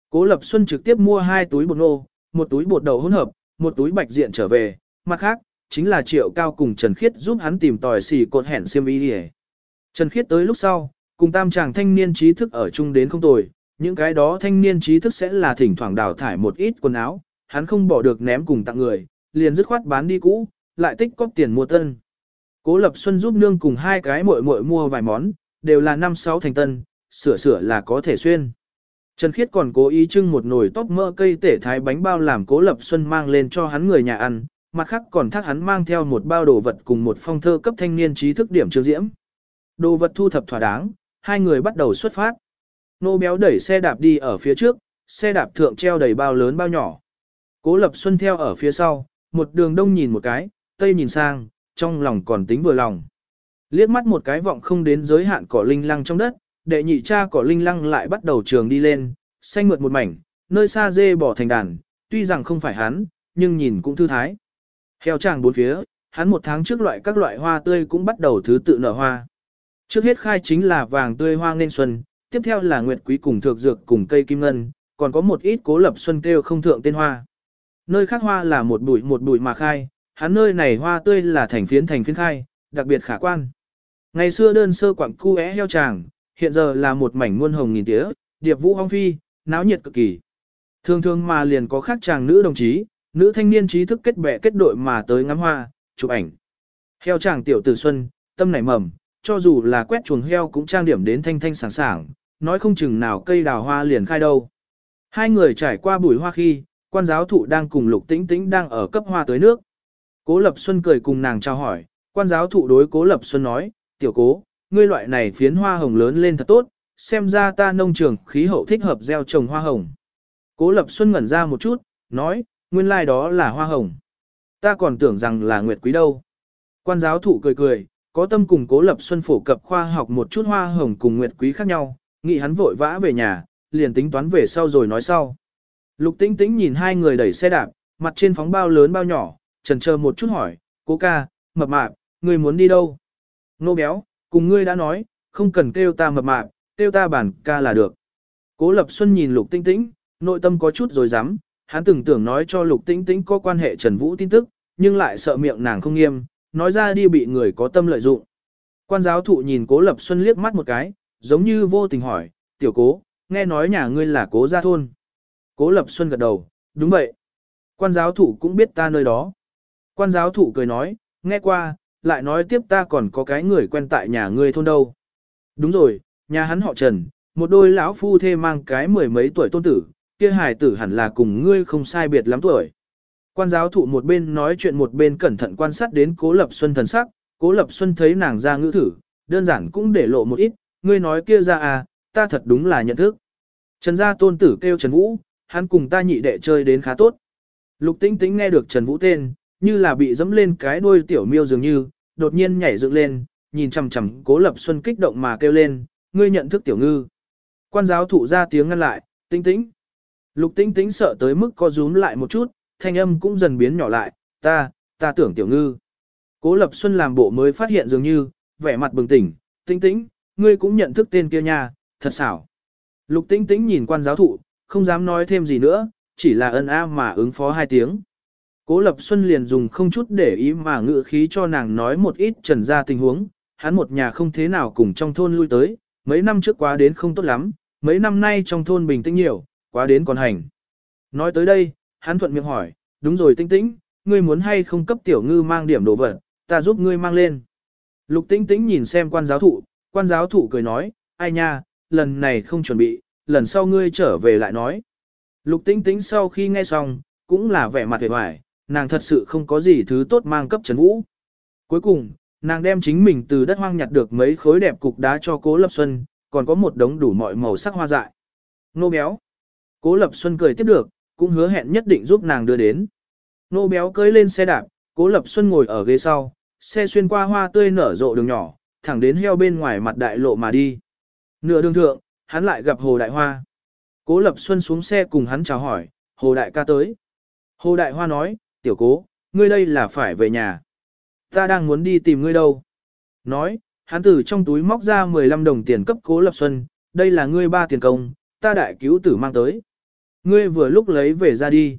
Cố Lập Xuân trực tiếp mua hai túi bột nô, một túi bột đậu hỗn hợp, một túi bạch diện trở về, mặt khác, chính là Triệu Cao cùng Trần Khiết giúp hắn tìm tòi xỉ cột hẹn xiêm y đi Trần Khiết tới lúc sau, cùng tam chàng thanh niên trí thức ở chung đến không tồi, những cái đó thanh niên trí thức sẽ là thỉnh thoảng đào thải một ít quần áo, hắn không bỏ được ném cùng tặng người, liền dứt khoát bán đi cũ, lại tích cóp tiền mua tân. Cố Lập Xuân giúp nương cùng hai cái muội muội mua vài món, đều là năm sáu thành tân, sửa sửa là có thể xuyên. Trần Khiết còn cố ý trưng một nồi tóc mỡ cây tể thái bánh bao làm Cố Lập Xuân mang lên cho hắn người nhà ăn, mặt khác còn thác hắn mang theo một bao đồ vật cùng một phong thơ cấp thanh niên trí thức điểm trương diễm. Đồ vật thu thập thỏa đáng, hai người bắt đầu xuất phát. Nô béo đẩy xe đạp đi ở phía trước, xe đạp thượng treo đầy bao lớn bao nhỏ. Cố Lập Xuân theo ở phía sau, một đường đông nhìn một cái, tây nhìn sang, trong lòng còn tính vừa lòng. Liếc mắt một cái vọng không đến giới hạn cỏ linh lăng trong đất, đệ nhị cha cỏ linh lăng lại bắt đầu trường đi lên, xanh mượt một mảnh, nơi xa dê bỏ thành đàn, tuy rằng không phải hắn, nhưng nhìn cũng thư thái. Heo chàng bốn phía, hắn một tháng trước loại các loại hoa tươi cũng bắt đầu thứ tự nở hoa. Trước hết khai chính là vàng tươi hoa nên xuân, tiếp theo là nguyệt quý cùng thược dược cùng cây kim ngân, còn có một ít cố lập xuân kêu không thượng tên hoa. Nơi khác hoa là một bụi một bụi mà khai, hắn nơi này hoa tươi là thành phiến thành phiến khai, đặc biệt khả quan. Ngày xưa đơn sơ quặng cu é heo tràng, hiện giờ là một mảnh muôn hồng nghìn tía, điệp vũ hong phi, náo nhiệt cực kỳ. Thường thường mà liền có khác chàng nữ đồng chí, nữ thanh niên trí thức kết bè kết đội mà tới ngắm hoa, chụp ảnh. Heo chàng tiểu tử xuân, tâm nảy mầm, cho dù là quét chuồng heo cũng trang điểm đến thanh thanh sảng sảng, nói không chừng nào cây đào hoa liền khai đâu. Hai người trải qua bụi hoa khi, quan giáo thụ đang cùng lục tĩnh tĩnh đang ở cấp hoa tới nước. Cố Lập Xuân cười cùng nàng chào hỏi, quan giáo thụ đối Cố Lập Xuân nói, tiểu cố, ngươi loại này phiến hoa hồng lớn lên thật tốt, xem ra ta nông trường khí hậu thích hợp gieo trồng hoa hồng. Cố Lập Xuân ngẩn ra một chút, nói, nguyên lai like đó là hoa hồng. Ta còn tưởng rằng là nguyệt quý đâu. Quan giáo thụ cười cười, có tâm cùng Cố Lập Xuân phổ cập khoa học một chút hoa hồng cùng nguyệt quý khác nhau, nghĩ hắn vội vã về nhà, liền tính toán về sau rồi nói sau. Lục Tĩnh Tĩnh nhìn hai người đẩy xe đạp, mặt trên phóng bao lớn bao nhỏ, trần chờ một chút hỏi, cố ca, mập mạp, ngươi muốn đi đâu? Nô béo, cùng ngươi đã nói, không cần kêu ta mập mạp, kêu ta bản ca là được. Cố Lập Xuân nhìn Lục Tinh Tĩnh, nội tâm có chút rồi dám, hắn từng tưởng nói cho Lục Tinh Tĩnh có quan hệ Trần Vũ tin tức, nhưng lại sợ miệng nàng không nghiêm, nói ra đi bị người có tâm lợi dụng. Quan giáo thụ nhìn Cố Lập Xuân liếc mắt một cái, giống như vô tình hỏi, tiểu cố, nghe nói nhà ngươi là cố gia thôn. Cố Lập Xuân gật đầu, đúng vậy. Quan giáo thụ cũng biết ta nơi đó. Quan giáo thụ cười nói, nghe qua, lại nói tiếp ta còn có cái người quen tại nhà ngươi thôn đâu. Đúng rồi, nhà hắn họ Trần, một đôi lão phu thê mang cái mười mấy tuổi tôn tử, kia hài tử hẳn là cùng ngươi không sai biệt lắm tuổi. Quan giáo thụ một bên nói chuyện một bên cẩn thận quan sát đến Cố Lập Xuân thần sắc, Cố Lập Xuân thấy nàng ra ngữ thử, đơn giản cũng để lộ một ít, ngươi nói kia ra à, ta thật đúng là nhận thức. Trần gia tôn tử kêu Trần Vũ, hắn cùng ta nhị đệ chơi đến khá tốt. Lục Tĩnh Tĩnh nghe được Trần Vũ tên, như là bị dẫm lên cái đuôi tiểu miêu dường như, đột nhiên nhảy dựng lên, nhìn chằm chằm Cố Lập Xuân kích động mà kêu lên, ngươi nhận thức tiểu ngư. Quan giáo thụ ra tiếng ngăn lại, Tĩnh Tĩnh. Lục Tĩnh Tĩnh sợ tới mức co rúm lại một chút, thanh âm cũng dần biến nhỏ lại, ta, ta tưởng tiểu ngư. Cố Lập Xuân làm bộ mới phát hiện dường như, vẻ mặt bừng tỉnh, Tĩnh Tĩnh, ngươi cũng nhận thức tên kia nha, thật xảo. Lục Tĩnh Tĩnh nhìn quan giáo thụ, không dám nói thêm gì nữa, chỉ là ân a mà ứng phó hai tiếng. Cố Lập Xuân liền dùng không chút để ý mà ngự khí cho nàng nói một ít trần ra tình huống, hắn một nhà không thế nào cùng trong thôn lui tới, mấy năm trước quá đến không tốt lắm, mấy năm nay trong thôn bình tĩnh nhiều, quá đến còn hành. Nói tới đây, hắn thuận miệng hỏi, đúng rồi tinh tĩnh, ngươi muốn hay không cấp tiểu ngư mang điểm đồ vật, ta giúp ngươi mang lên. Lục tinh tĩnh nhìn xem quan giáo thụ, quan giáo thụ cười nói, ai nha, lần này không chuẩn bị, lần sau ngươi trở về lại nói. Lục tinh tĩnh sau khi nghe xong, cũng là vẻ mặt vẻ vải, nàng thật sự không có gì thứ tốt mang cấp Trần Vũ. Cuối cùng, nàng đem chính mình từ đất hoang nhặt được mấy khối đẹp cục đá cho Cố Lập Xuân, còn có một đống đủ mọi màu sắc hoa dại. Nô béo. Cố Lập Xuân cười tiếp được, cũng hứa hẹn nhất định giúp nàng đưa đến. Nô béo cưỡi lên xe đạp, Cố Lập Xuân ngồi ở ghế sau, xe xuyên qua hoa tươi nở rộ đường nhỏ, thẳng đến heo bên ngoài mặt đại lộ mà đi. Nửa đường thượng, hắn lại gặp Hồ Đại Hoa. Cố Lập Xuân xuống xe cùng hắn chào hỏi, Hồ Đại ca tới. Hồ Đại Hoa nói, tiểu cố, ngươi đây là phải về nhà. Ta đang muốn đi tìm ngươi đâu. Nói, hắn từ trong túi móc ra 15 đồng tiền cấp Cố Lập Xuân, đây là ngươi ba tiền công, ta đại cứu tử mang tới. Ngươi vừa lúc lấy về ra đi.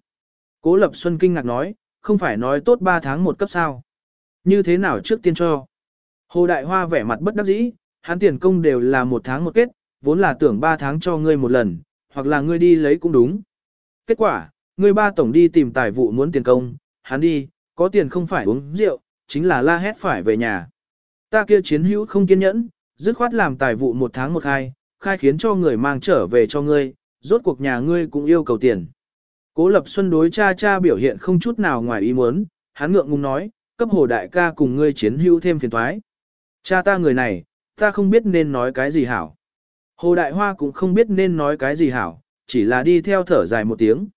Cố Lập Xuân kinh ngạc nói, không phải nói tốt 3 tháng một cấp sao. Như thế nào trước tiên cho? Hồ Đại Hoa vẻ mặt bất đắc dĩ, hắn tiền công đều là một tháng một kết, vốn là tưởng 3 tháng cho ngươi một lần, hoặc là ngươi đi lấy cũng đúng. Kết quả, ngươi ba tổng đi tìm tài vụ muốn tiền công, hắn đi, có tiền không phải uống rượu, chính là la hét phải về nhà. Ta kia chiến hữu không kiên nhẫn, dứt khoát làm tài vụ một tháng một khai, khai khiến cho người mang trở về cho ngươi, rốt cuộc nhà ngươi cũng yêu cầu tiền. Cố Lập Xuân đối cha cha biểu hiện không chút nào ngoài ý muốn, hắn ngượng ngùng nói, cấp hồ đại ca cùng ngươi chiến hữu thêm phiền toái. Cha ta người này, ta không biết nên nói cái gì hảo. Hồ đại hoa cũng không biết nên nói cái gì hảo, chỉ là đi theo thở dài một tiếng.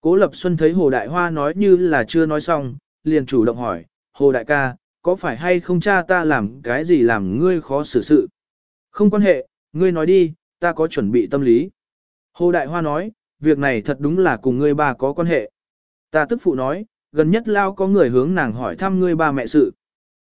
Cố Lập Xuân thấy hồ đại hoa nói như là chưa nói xong, liền chủ động hỏi, hồ đại ca, có phải hay không cha ta làm cái gì làm ngươi khó xử sự? Không quan hệ, ngươi nói đi, ta có chuẩn bị tâm lý. Hồ Đại Hoa nói, việc này thật đúng là cùng ngươi ba có quan hệ. Ta tức phụ nói, gần nhất lao có người hướng nàng hỏi thăm ngươi ba mẹ sự.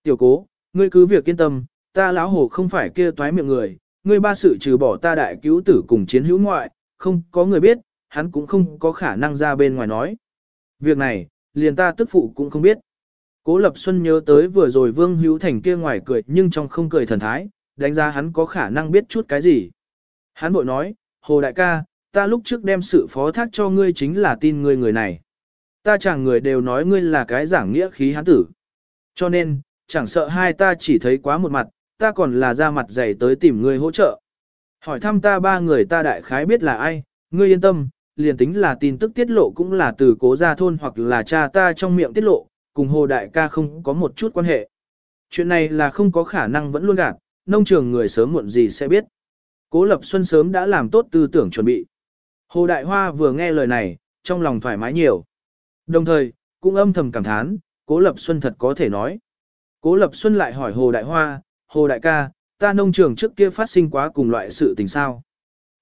Tiểu cố, ngươi cứ việc yên tâm, ta lão hồ không phải kia toái miệng người, ngươi ba sự trừ bỏ ta đại cứu tử cùng chiến hữu ngoại, không có người biết, hắn cũng không có khả năng ra bên ngoài nói. Việc này, liền ta tức phụ cũng không biết. Cố Lập Xuân nhớ tới vừa rồi Vương Hữu Thành kia ngoài cười nhưng trong không cười thần thái, đánh giá hắn có khả năng biết chút cái gì. Hắn bội nói, Hồ Đại ca, ta lúc trước đem sự phó thác cho ngươi chính là tin ngươi người này. Ta chẳng người đều nói ngươi là cái giảng nghĩa khí hán tử. Cho nên, chẳng sợ hai ta chỉ thấy quá một mặt, ta còn là ra mặt dày tới tìm ngươi hỗ trợ. Hỏi thăm ta ba người ta đại khái biết là ai, ngươi yên tâm, liền tính là tin tức tiết lộ cũng là từ cố gia thôn hoặc là cha ta trong miệng tiết lộ, cùng hồ đại ca không có một chút quan hệ. Chuyện này là không có khả năng vẫn luôn gạt, nông trường người sớm muộn gì sẽ biết. Cố Lập Xuân sớm đã làm tốt tư tưởng chuẩn bị. Hồ Đại Hoa vừa nghe lời này, trong lòng thoải mái nhiều. Đồng thời, cũng âm thầm cảm thán, Cố Lập Xuân thật có thể nói. Cố Lập Xuân lại hỏi Hồ Đại Hoa, Hồ Đại ca, ta nông trường trước kia phát sinh quá cùng loại sự tình sao?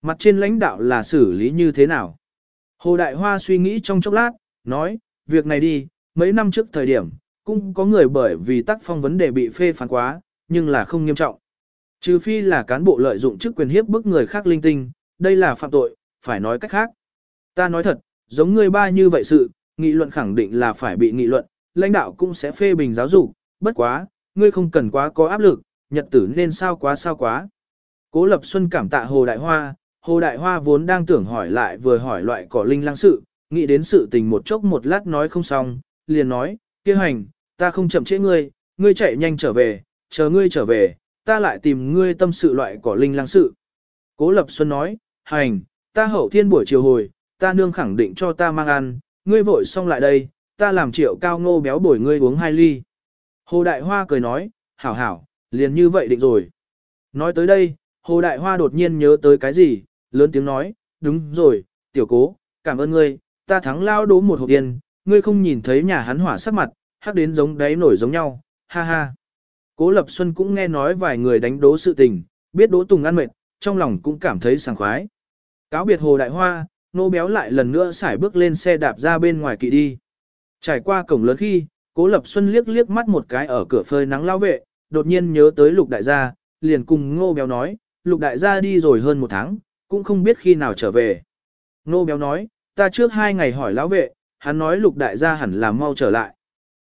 Mặt trên lãnh đạo là xử lý như thế nào? Hồ Đại Hoa suy nghĩ trong chốc lát, nói, việc này đi, mấy năm trước thời điểm, cũng có người bởi vì tác phong vấn đề bị phê phán quá, nhưng là không nghiêm trọng. Trừ phi là cán bộ lợi dụng chức quyền hiếp bức người khác linh tinh, đây là phạm tội, phải nói cách khác. Ta nói thật, giống ngươi ba như vậy sự, nghị luận khẳng định là phải bị nghị luận, lãnh đạo cũng sẽ phê bình giáo dục, bất quá, ngươi không cần quá có áp lực, nhật tử nên sao quá sao quá. Cố Lập Xuân cảm tạ Hồ Đại Hoa, Hồ Đại Hoa vốn đang tưởng hỏi lại vừa hỏi loại cỏ linh lang sự, nghĩ đến sự tình một chốc một lát nói không xong, liền nói, kia hành, ta không chậm trễ ngươi, ngươi chạy nhanh trở về, chờ ngươi trở về, ta lại tìm ngươi tâm sự loại cỏ linh lang sự. Cố Lập Xuân nói, hành, ta hậu thiên buổi chiều hồi, ta nương khẳng định cho ta mang ăn, ngươi vội xong lại đây, ta làm triệu cao ngô béo bổi ngươi uống hai ly. Hồ Đại Hoa cười nói, hảo hảo, liền như vậy định rồi. Nói tới đây, Hồ Đại Hoa đột nhiên nhớ tới cái gì, lớn tiếng nói, đúng rồi, tiểu cố, cảm ơn ngươi, ta thắng lao đố một hộp tiền, ngươi không nhìn thấy nhà hắn hỏa sắc mặt, hắc đến giống đáy nổi giống nhau, ha ha. Cố Lập Xuân cũng nghe nói vài người đánh đố sự tình, biết đố tùng ăn mệt, trong lòng cũng cảm thấy sảng khoái. Cáo biệt Hồ Đại Hoa, nô béo lại lần nữa xải bước lên xe đạp ra bên ngoài kỵ đi. Trải qua cổng lớn khi, Cố Lập Xuân liếc liếc mắt một cái ở cửa phơi nắng lao vệ, đột nhiên nhớ tới Lục Đại gia, liền cùng Ngô Béo nói, Lục Đại gia đi rồi hơn một tháng, cũng không biết khi nào trở về. Ngô Béo nói, ta trước hai ngày hỏi lão vệ, hắn nói Lục Đại gia hẳn là mau trở lại.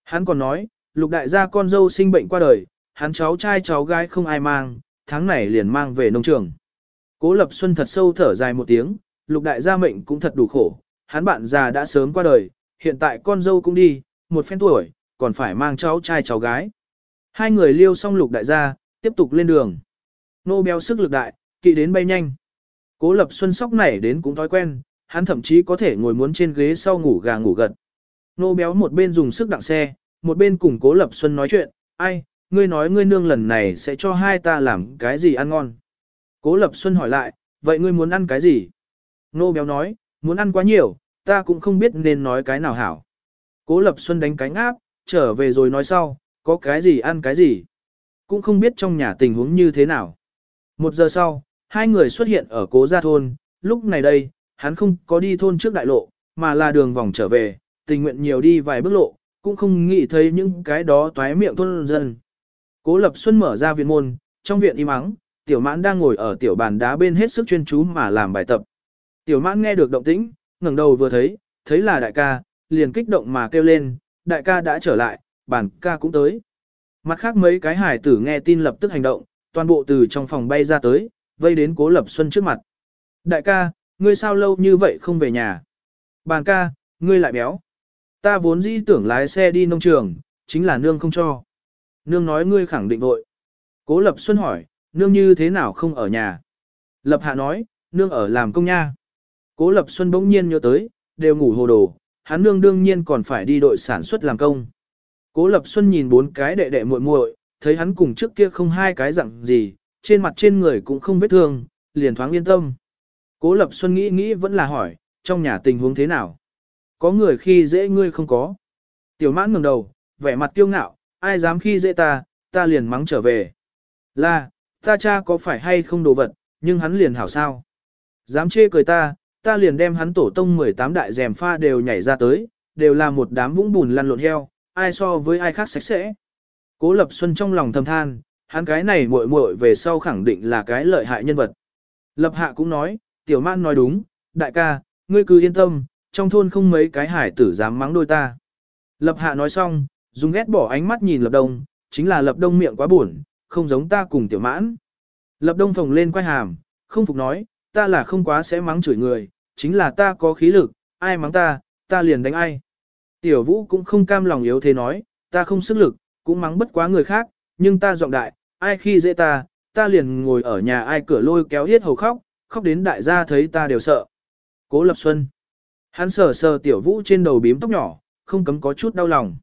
Hắn còn nói, Lục Đại gia con dâu sinh bệnh qua đời, hắn cháu trai cháu gái không ai mang, tháng này liền mang về nông trường. Cố Lập Xuân thật sâu thở dài một tiếng, lục đại gia mệnh cũng thật đủ khổ, hắn bạn già đã sớm qua đời, hiện tại con dâu cũng đi, một phen tuổi, còn phải mang cháu trai cháu gái. Hai người liêu xong lục đại gia, tiếp tục lên đường. Nô béo sức lực đại, kỵ đến bay nhanh. Cố Lập Xuân sóc nảy đến cũng thói quen, hắn thậm chí có thể ngồi muốn trên ghế sau ngủ gà ngủ gật. Nô béo một bên dùng sức đặng xe, một bên cùng Cố Lập Xuân nói chuyện, ai, ngươi nói ngươi nương lần này sẽ cho hai ta làm cái gì ăn ngon. Cố Lập Xuân hỏi lại, vậy ngươi muốn ăn cái gì? Nô béo nói, muốn ăn quá nhiều, ta cũng không biết nên nói cái nào hảo. Cố Lập Xuân đánh cánh áp, trở về rồi nói sau, có cái gì ăn cái gì. cũng không biết trong nhà tình huống như thế nào. Một giờ sau, hai người xuất hiện ở cố gia thôn, lúc này đây, hắn không có đi thôn trước đại lộ, mà là đường vòng trở về, tình nguyện nhiều đi vài bước lộ, cũng không nghĩ thấy những cái đó toái miệng thôn dân. Cố Lập Xuân mở ra viện môn, trong viện im ắng, tiểu mãn đang ngồi ở tiểu bàn đá bên hết sức chuyên chú mà làm bài tập. Tiểu mãn nghe được động tĩnh, ngẩng đầu vừa thấy, thấy là đại ca, liền kích động mà kêu lên, đại ca đã trở lại, bàn ca cũng tới. Mặt khác mấy cái hải tử nghe tin lập tức hành động, toàn bộ từ trong phòng bay ra tới, vây đến cố lập xuân trước mặt. Đại ca, ngươi sao lâu như vậy không về nhà? Bàn ca, ngươi lại béo. Ta vốn dĩ tưởng lái xe đi nông trường, chính là nương không cho. Nương nói ngươi khẳng định vội. Cố lập xuân hỏi, nương như thế nào không ở nhà? Lập hạ nói, nương ở làm công nha. Cố lập xuân bỗng nhiên nhớ tới, đều ngủ hồ đồ, hắn nương đương nhiên còn phải đi đội sản xuất làm công. Cố Lập Xuân nhìn bốn cái đệ đệ muội muội, thấy hắn cùng trước kia không hai cái dặn gì, trên mặt trên người cũng không vết thương, liền thoáng yên tâm. Cố Lập Xuân nghĩ nghĩ vẫn là hỏi, trong nhà tình huống thế nào? Có người khi dễ ngươi không có? Tiểu mãn ngẩng đầu, vẻ mặt kiêu ngạo, ai dám khi dễ ta, ta liền mắng trở về. Là, ta cha có phải hay không đồ vật, nhưng hắn liền hảo sao? Dám chê cười ta, ta liền đem hắn tổ tông 18 đại rèm pha đều nhảy ra tới, đều là một đám vũng bùn lăn lộn heo, ai so với ai khác sạch sẽ. Cố Lập Xuân trong lòng thầm than, hắn cái này muội muội về sau khẳng định là cái lợi hại nhân vật. Lập Hạ cũng nói, Tiểu Man nói đúng, đại ca, ngươi cứ yên tâm, trong thôn không mấy cái hải tử dám mắng đôi ta. Lập Hạ nói xong, dùng ghét bỏ ánh mắt nhìn Lập Đông, chính là Lập Đông miệng quá buồn, không giống ta cùng Tiểu Mãn. Lập Đông phồng lên quay hàm, không phục nói, ta là không quá sẽ mắng chửi người, chính là ta có khí lực, ai mắng ta, ta liền đánh ai. Tiểu vũ cũng không cam lòng yếu thế nói, ta không sức lực, cũng mắng bất quá người khác, nhưng ta giọng đại, ai khi dễ ta, ta liền ngồi ở nhà ai cửa lôi kéo hết hầu khóc, khóc đến đại gia thấy ta đều sợ. Cố Lập Xuân. Hắn sờ sờ tiểu vũ trên đầu bím tóc nhỏ, không cấm có chút đau lòng.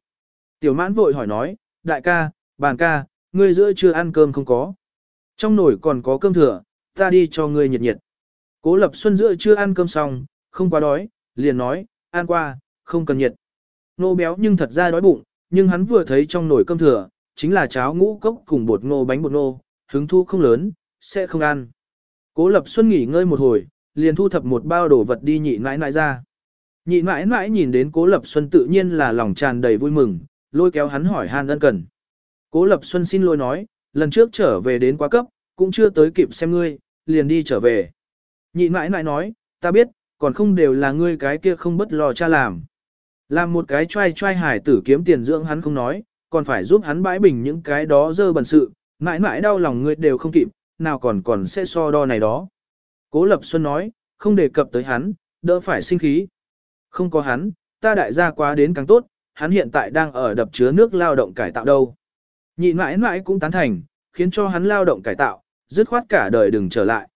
Tiểu mãn vội hỏi nói, đại ca, bàn ca, ngươi giữa chưa ăn cơm không có. Trong nồi còn có cơm thừa, ta đi cho ngươi nhiệt nhiệt. Cố Lập Xuân giữa chưa ăn cơm xong, không quá đói, liền nói, ăn qua, không cần nhiệt. Nô béo nhưng thật ra đói bụng, nhưng hắn vừa thấy trong nồi cơm thừa, chính là cháo ngũ cốc cùng bột ngô bánh bột ngô, hứng thu không lớn, sẽ không ăn. Cố Lập Xuân nghỉ ngơi một hồi, liền thu thập một bao đồ vật đi nhị mãi mãi ra. Nhị mãi mãi nhìn đến Cố Lập Xuân tự nhiên là lòng tràn đầy vui mừng, lôi kéo hắn hỏi han ân cần. Cố Lập Xuân xin lỗi nói, lần trước trở về đến quá cấp, cũng chưa tới kịp xem ngươi, liền đi trở về. Nhị mãi mãi nói, ta biết, còn không đều là ngươi cái kia không bất lo cha làm. Làm một cái trai trai hải tử kiếm tiền dưỡng hắn không nói, còn phải giúp hắn bãi bình những cái đó dơ bẩn sự, mãi mãi đau lòng ngươi đều không kịp, nào còn còn sẽ so đo này đó. Cố Lập Xuân nói, không đề cập tới hắn, đỡ phải sinh khí. Không có hắn, ta đại gia quá đến càng tốt, hắn hiện tại đang ở đập chứa nước lao động cải tạo đâu. Nhị mãi mãi cũng tán thành, khiến cho hắn lao động cải tạo, dứt khoát cả đời đừng trở lại.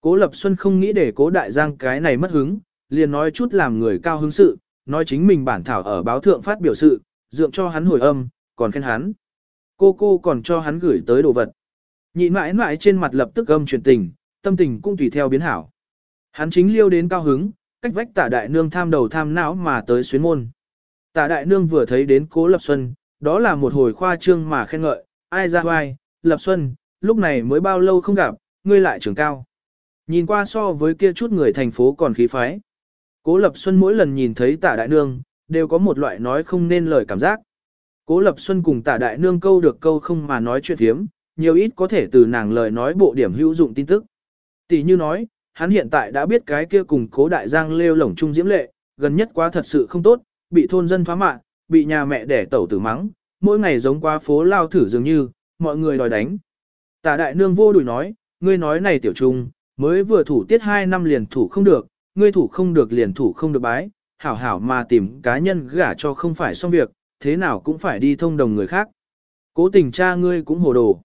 Cố Lập Xuân không nghĩ để cố đại giang cái này mất hứng, liền nói chút làm người cao hứng sự, nói chính mình bản thảo ở báo thượng phát biểu sự, dượng cho hắn hồi âm, còn khen hắn. Cô cô còn cho hắn gửi tới đồ vật. Nhị mãi mãi trên mặt lập tức âm truyền tình, tâm tình cũng tùy theo biến hảo. Hắn chính liêu đến cao hứng, cách vách tả đại nương tham đầu tham não mà tới xuyến môn. Tả đại nương vừa thấy đến cố Lập Xuân, đó là một hồi khoa trương mà khen ngợi, ai ra hoài, Lập Xuân, lúc này mới bao lâu không gặp, ngươi lại trưởng cao. Nhìn qua so với kia chút người thành phố còn khí phái. Cố Lập Xuân mỗi lần nhìn thấy tả đại nương, đều có một loại nói không nên lời cảm giác. Cố Lập Xuân cùng tả đại nương câu được câu không mà nói chuyện thiếm, nhiều ít có thể từ nàng lời nói bộ điểm hữu dụng tin tức. Tỷ như nói, hắn hiện tại đã biết cái kia cùng cố đại giang lêu lổng trung diễm lệ, gần nhất quá thật sự không tốt, bị thôn dân phá mạng, bị nhà mẹ đẻ tẩu tử mắng, mỗi ngày giống qua phố lao thử dường như, mọi người đòi đánh. Tả đại nương vô đùi nói, ngươi nói này tiểu trung, mới vừa thủ tiết 2 năm liền thủ không được, ngươi thủ không được liền thủ không được bái, hảo hảo mà tìm cá nhân gả cho không phải xong việc, thế nào cũng phải đi thông đồng người khác. Cố tình cha ngươi cũng hồ đồ.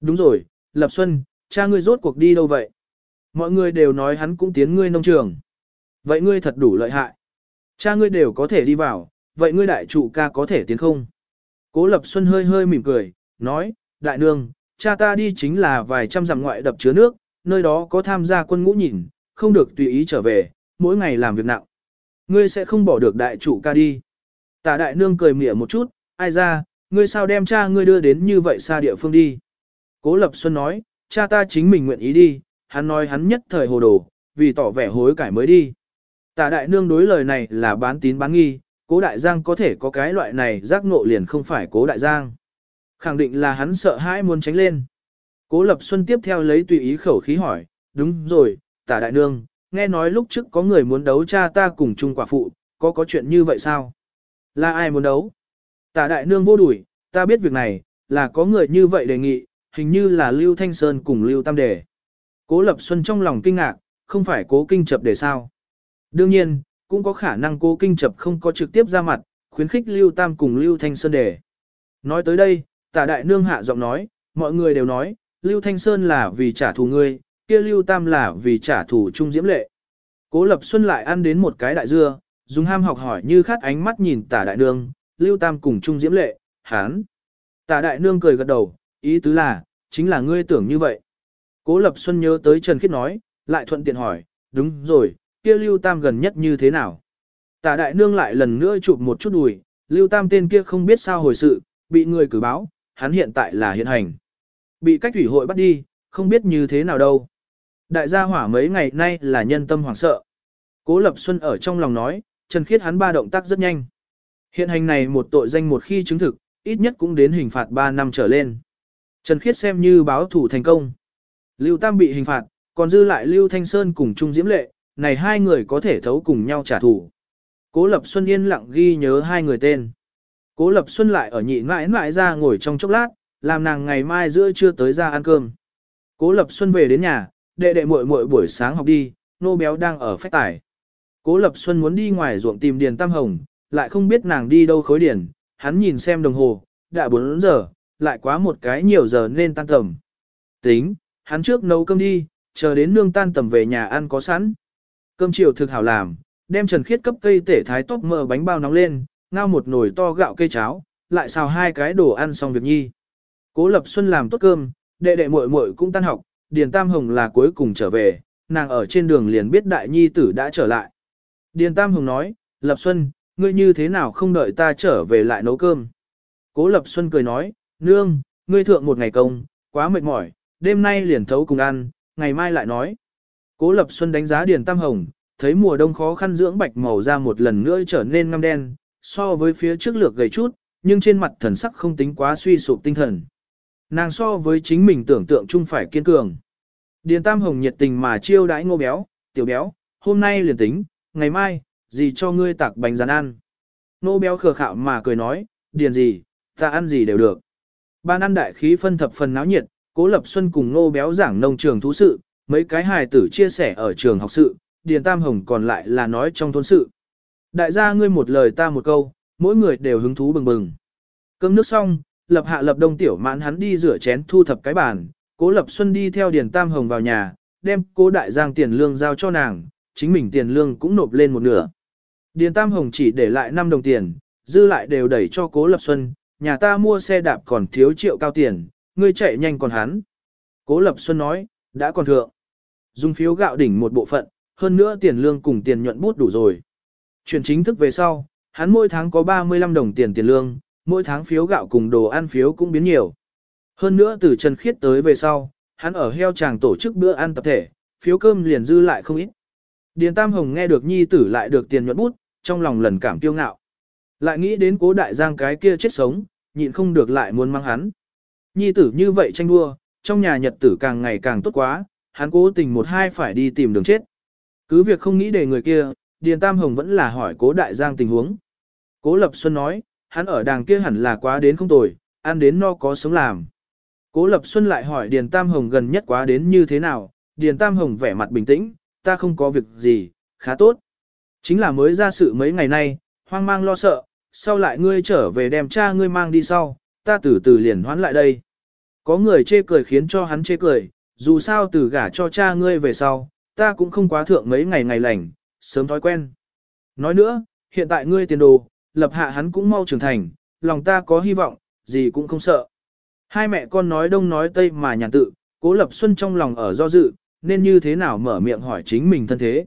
Đúng rồi, Lập Xuân, cha ngươi rốt cuộc đi đâu vậy? Mọi người đều nói hắn cũng tiến ngươi nông trường. Vậy ngươi thật đủ lợi hại. Cha ngươi đều có thể đi vào, vậy ngươi đại trụ ca có thể tiến không? Cố Lập Xuân hơi hơi mỉm cười, nói, đại nương, cha ta đi chính là vài trăm dặm ngoại đập chứa nước, nơi đó có tham gia quân ngũ nhìn, không được tùy ý trở về, mỗi ngày làm việc nặng. Ngươi sẽ không bỏ được đại chủ ca đi. Tả đại nương cười mỉa một chút, ai ra, ngươi sao đem cha ngươi đưa đến như vậy xa địa phương đi. Cố Lập Xuân nói, cha ta chính mình nguyện ý đi, hắn nói hắn nhất thời hồ đồ, vì tỏ vẻ hối cải mới đi. Tả đại nương đối lời này là bán tín bán nghi, cố đại giang có thể có cái loại này giác ngộ liền không phải cố đại giang. Khẳng định là hắn sợ hãi muốn tránh lên. Cố Lập Xuân tiếp theo lấy tùy ý khẩu khí hỏi, đúng rồi, tả đại nương, nghe nói lúc trước có người muốn đấu cha ta cùng chung quả phụ, có có chuyện như vậy sao? Là ai muốn đấu? Tả đại nương vô đuổi, ta biết việc này, là có người như vậy đề nghị, hình như là Lưu Thanh Sơn cùng Lưu Tam Đề. Cố Lập Xuân trong lòng kinh ngạc, không phải cố kinh chập để sao? Đương nhiên, cũng có khả năng cố kinh chập không có trực tiếp ra mặt, khuyến khích Lưu Tam cùng Lưu Thanh Sơn để. Nói tới đây, tả đại nương hạ giọng nói, mọi người đều nói, Lưu Thanh Sơn là vì trả thù ngươi, kia Lưu Tam là vì trả thù Trung Diễm Lệ. Cố Lập Xuân lại ăn đến một cái đại dưa, dùng ham học hỏi như khát ánh mắt nhìn tả đại nương, Lưu Tam cùng Trung Diễm Lệ, hán. Tả đại nương cười gật đầu, ý tứ là, chính là ngươi tưởng như vậy. Cố Lập Xuân nhớ tới Trần Khiết nói, lại thuận tiện hỏi, đúng rồi, kia Lưu Tam gần nhất như thế nào? Tả đại nương lại lần nữa chụp một chút đùi, Lưu Tam tên kia không biết sao hồi sự, bị người cử báo, hắn hiện tại là hiện hành. Bị cách thủy hội bắt đi, không biết như thế nào đâu. Đại gia hỏa mấy ngày nay là nhân tâm hoảng sợ. Cố Lập Xuân ở trong lòng nói, Trần Khiết hắn ba động tác rất nhanh. Hiện hành này một tội danh một khi chứng thực, ít nhất cũng đến hình phạt 3 năm trở lên. Trần Khiết xem như báo thủ thành công. Lưu Tam bị hình phạt, còn dư lại Lưu Thanh Sơn cùng Trung Diễm Lệ, này hai người có thể thấu cùng nhau trả thù. Cố Lập Xuân yên lặng ghi nhớ hai người tên. Cố Lập Xuân lại ở nhị mãi mãi ra ngồi trong chốc lát, làm nàng ngày mai giữa trưa tới ra ăn cơm. Cố Lập Xuân về đến nhà, đệ đệ muội muội buổi sáng học đi, nô béo đang ở phách tải. Cố Lập Xuân muốn đi ngoài ruộng tìm Điền Tam Hồng, lại không biết nàng đi đâu khối điền, hắn nhìn xem đồng hồ, đã 4 giờ, lại quá một cái nhiều giờ nên tan tầm. Tính, hắn trước nấu cơm đi, chờ đến nương tan tầm về nhà ăn có sẵn. Cơm chiều thực hảo làm, đem Trần Khiết cấp cây tể thái tóc mỡ bánh bao nóng lên, ngao một nồi to gạo cây cháo, lại xào hai cái đồ ăn xong việc nhi. Cố Lập Xuân làm tốt cơm, đệ đệ muội muội cũng tan học, Điền Tam Hồng là cuối cùng trở về, nàng ở trên đường liền biết đại nhi tử đã trở lại. Điền Tam Hồng nói, Lập Xuân, ngươi như thế nào không đợi ta trở về lại nấu cơm. Cố Lập Xuân cười nói, nương, ngươi thượng một ngày công, quá mệt mỏi, đêm nay liền thấu cùng ăn, ngày mai lại nói. Cố Lập Xuân đánh giá Điền Tam Hồng, thấy mùa đông khó khăn dưỡng bạch màu ra một lần nữa trở nên ngăm đen, so với phía trước lược gầy chút, nhưng trên mặt thần sắc không tính quá suy sụp tinh thần. Nàng so với chính mình tưởng tượng chung phải kiên cường. Điền Tam Hồng nhiệt tình mà chiêu đãi ngô béo, tiểu béo, hôm nay liền tính, ngày mai, gì cho ngươi tạc bánh rán ăn. Ngô béo khờ khạo mà cười nói, điền gì, ta ăn gì đều được. Ban ăn đại khí phân thập phần náo nhiệt, cố lập xuân cùng ngô béo giảng nông trường thú sự, mấy cái hài tử chia sẻ ở trường học sự, Điền Tam Hồng còn lại là nói trong thôn sự. Đại gia ngươi một lời ta một câu, mỗi người đều hứng thú bừng bừng. Cơm nước xong, lập hạ lập đông tiểu mãn hắn đi rửa chén thu thập cái bàn, cố lập xuân đi theo Điền Tam Hồng vào nhà, đem cố đại giang tiền lương giao cho nàng, chính mình tiền lương cũng nộp lên một nửa. Điền Tam Hồng chỉ để lại 5 đồng tiền, dư lại đều đẩy cho cố lập xuân, nhà ta mua xe đạp còn thiếu triệu cao tiền, ngươi chạy nhanh còn hắn. Cố lập xuân nói, đã còn thượng. Dùng phiếu gạo đỉnh một bộ phận, hơn nữa tiền lương cùng tiền nhuận bút đủ rồi. Chuyển chính thức về sau, hắn mỗi tháng có 35 đồng tiền tiền lương, mỗi tháng phiếu gạo cùng đồ ăn phiếu cũng biến nhiều. Hơn nữa từ Trần Khiết tới về sau, hắn ở heo chàng tổ chức bữa ăn tập thể, phiếu cơm liền dư lại không ít. Điền Tam Hồng nghe được nhi tử lại được tiền nhuận bút, trong lòng lần cảm kiêu ngạo. Lại nghĩ đến cố đại giang cái kia chết sống, nhịn không được lại muốn mang hắn. Nhi tử như vậy tranh đua, trong nhà nhật tử càng ngày càng tốt quá, hắn cố tình một hai phải đi tìm đường chết. Cứ việc không nghĩ để người kia, Điền Tam Hồng vẫn là hỏi cố đại giang tình huống. Cố Lập Xuân nói, hắn ở đàng kia hẳn là quá đến không tồi, ăn đến no có sống làm. Cố Lập Xuân lại hỏi Điền Tam Hồng gần nhất quá đến như thế nào, Điền Tam Hồng vẻ mặt bình tĩnh, ta không có việc gì, khá tốt. Chính là mới ra sự mấy ngày nay, hoang mang lo sợ, sau lại ngươi trở về đem cha ngươi mang đi sau, ta từ từ liền hoán lại đây. Có người chê cười khiến cho hắn chê cười, dù sao từ gả cho cha ngươi về sau, ta cũng không quá thượng mấy ngày ngày lành, sớm thói quen. Nói nữa, hiện tại ngươi tiền đồ, lập hạ hắn cũng mau trưởng thành, lòng ta có hy vọng, gì cũng không sợ. Hai mẹ con nói đông nói tây mà nhàn tự, cố lập xuân trong lòng ở do dự, nên như thế nào mở miệng hỏi chính mình thân thế.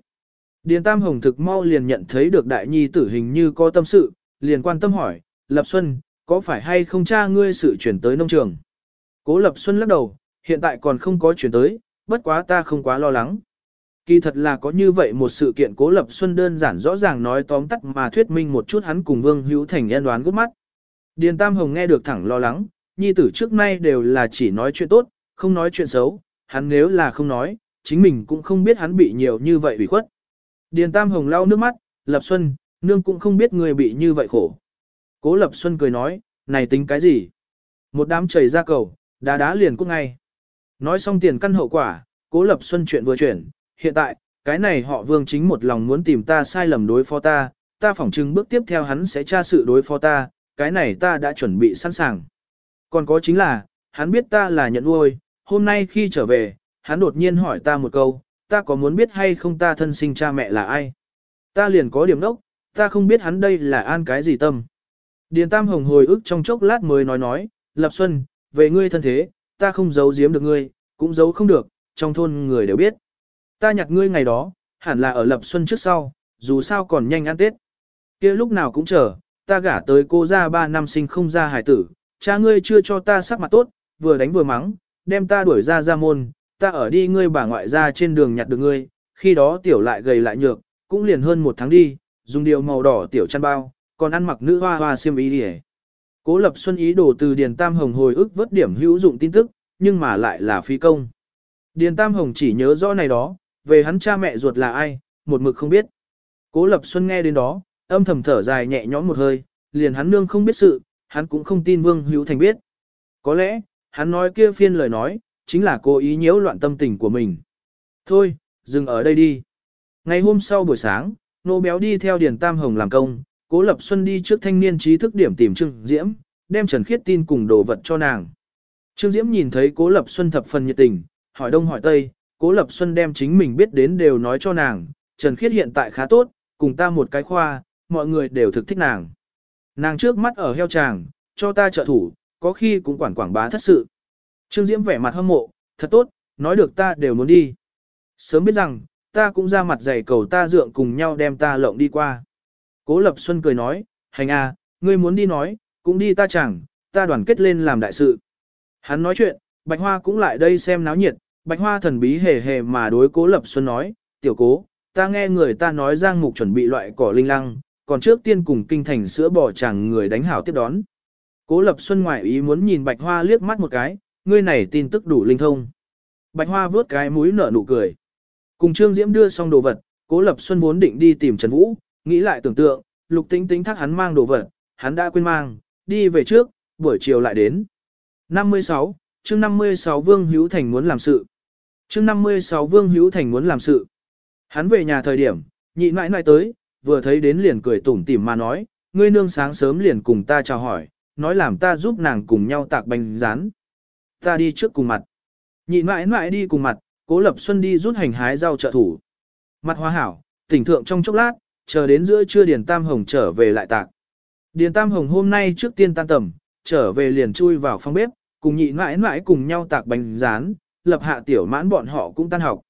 Điền Tam Hồng thực mau liền nhận thấy được đại nhi tử hình như có tâm sự, liền quan tâm hỏi, Lập Xuân, có phải hay không cha ngươi sự chuyển tới nông trường? Cố Lập Xuân lắc đầu, hiện tại còn không có chuyển tới, bất quá ta không quá lo lắng. Kỳ thật là có như vậy một sự kiện cố lập xuân đơn giản rõ ràng nói tóm tắt mà thuyết minh một chút hắn cùng Vương Hữu Thành nhân đoán gút mắt. Điền Tam Hồng nghe được thẳng lo lắng, nhi tử trước nay đều là chỉ nói chuyện tốt, không nói chuyện xấu, hắn nếu là không nói, chính mình cũng không biết hắn bị nhiều như vậy ủy khuất. Điền Tam Hồng lau nước mắt, Lập Xuân, nương cũng không biết người bị như vậy khổ. Cố Lập Xuân cười nói, này tính cái gì? Một đám chảy ra cầu, đá đá liền cút ngay. Nói xong tiền căn hậu quả, Cố Lập Xuân chuyện vừa chuyển, hiện tại, cái này họ vương chính một lòng muốn tìm ta sai lầm đối phó ta, ta phỏng chừng bước tiếp theo hắn sẽ tra sự đối phó ta, cái này ta đã chuẩn bị sẵn sàng. Còn có chính là, hắn biết ta là nhận nuôi, hôm nay khi trở về, hắn đột nhiên hỏi ta một câu, ta có muốn biết hay không ta thân sinh cha mẹ là ai? Ta liền có điểm đốc, ta không biết hắn đây là an cái gì tâm. Điền Tam Hồng hồi ức trong chốc lát mới nói nói, Lập Xuân, về ngươi thân thế, ta không giấu giếm được ngươi, cũng giấu không được, trong thôn người đều biết. Ta nhặt ngươi ngày đó, hẳn là ở Lập Xuân trước sau, dù sao còn nhanh ăn Tết. kia lúc nào cũng chờ, ta gả tới cô ra ba năm sinh không ra hải tử, cha ngươi chưa cho ta sắc mặt tốt, vừa đánh vừa mắng, đem ta đuổi ra ra môn, ta ở đi ngươi bà ngoại ra trên đường nhặt được ngươi, khi đó tiểu lại gầy lại nhược, cũng liền hơn một tháng đi, dùng điều màu đỏ tiểu chăn bao, còn ăn mặc nữ hoa hoa xiêm y đi Cố lập xuân ý đồ từ Điền Tam Hồng hồi ức vớt điểm hữu dụng tin tức, nhưng mà lại là phi công. Điền Tam Hồng chỉ nhớ rõ này đó, về hắn cha mẹ ruột là ai, một mực không biết. Cố lập xuân nghe đến đó, âm thầm thở dài nhẹ nhõm một hơi, liền hắn nương không biết sự, hắn cũng không tin Vương Hữu Thành biết. Có lẽ, hắn nói kia phiên lời nói, chính là cố ý nhiễu loạn tâm tình của mình. Thôi, dừng ở đây đi. Ngày hôm sau buổi sáng, nô béo đi theo Điền Tam Hồng làm công, cố lập xuân đi trước thanh niên trí thức điểm tìm Trương Diễm, đem Trần Khiết tin cùng đồ vật cho nàng. Trương Diễm nhìn thấy cố lập xuân thập phần nhiệt tình, hỏi đông hỏi tây, cố lập xuân đem chính mình biết đến đều nói cho nàng, Trần Khiết hiện tại khá tốt, cùng ta một cái khoa, mọi người đều thực thích nàng. Nàng trước mắt ở heo tràng, cho ta trợ thủ, có khi cũng quản quảng bá thất sự. Trương Diễm vẻ mặt hâm mộ, thật tốt, nói được ta đều muốn đi. Sớm biết rằng, ta cũng ra mặt dày cầu ta dượng cùng nhau đem ta lộng đi qua. Cố Lập Xuân cười nói, hành à, ngươi muốn đi nói, cũng đi ta chẳng, ta đoàn kết lên làm đại sự. Hắn nói chuyện, Bạch Hoa cũng lại đây xem náo nhiệt, Bạch Hoa thần bí hề hề mà đối Cố Lập Xuân nói, tiểu cố, ta nghe người ta nói Giang Mục chuẩn bị loại cỏ linh lăng, còn trước tiên cùng kinh thành sữa bò chẳng người đánh hảo tiếp đón. Cố Lập Xuân ngoại ý muốn nhìn Bạch Hoa liếc mắt một cái, ngươi này tin tức đủ linh thông. Bạch Hoa vớt cái mũi nở nụ cười. Cùng Trương Diễm đưa xong đồ vật, Cố Lập Xuân vốn định đi tìm Trần Vũ, nghĩ lại tưởng tượng, Lục Tĩnh Tĩnh thắc hắn mang đồ vật, hắn đã quên mang, đi về trước, buổi chiều lại đến. 56, chương 56 Vương Hữu Thành muốn làm sự. Chương 56 Vương Hữu Thành muốn làm sự. Hắn về nhà thời điểm, nhị mãi mãi tới, vừa thấy đến liền cười tủm tỉm mà nói, ngươi nương sáng sớm liền cùng ta chào hỏi, nói làm ta giúp nàng cùng nhau tạc bánh rán. Ta đi trước cùng mặt. Nhị mãi mãi đi cùng mặt, cố lập xuân đi rút hành hái rau trợ thủ. Mặt hoa hảo, tỉnh thượng trong chốc lát, chờ đến giữa trưa Điền Tam Hồng trở về lại tạc. Điền Tam Hồng hôm nay trước tiên tan tầm, trở về liền chui vào phòng bếp, cùng nhị mãi mãi cùng nhau tạc bánh rán, lập hạ tiểu mãn bọn họ cũng tan học.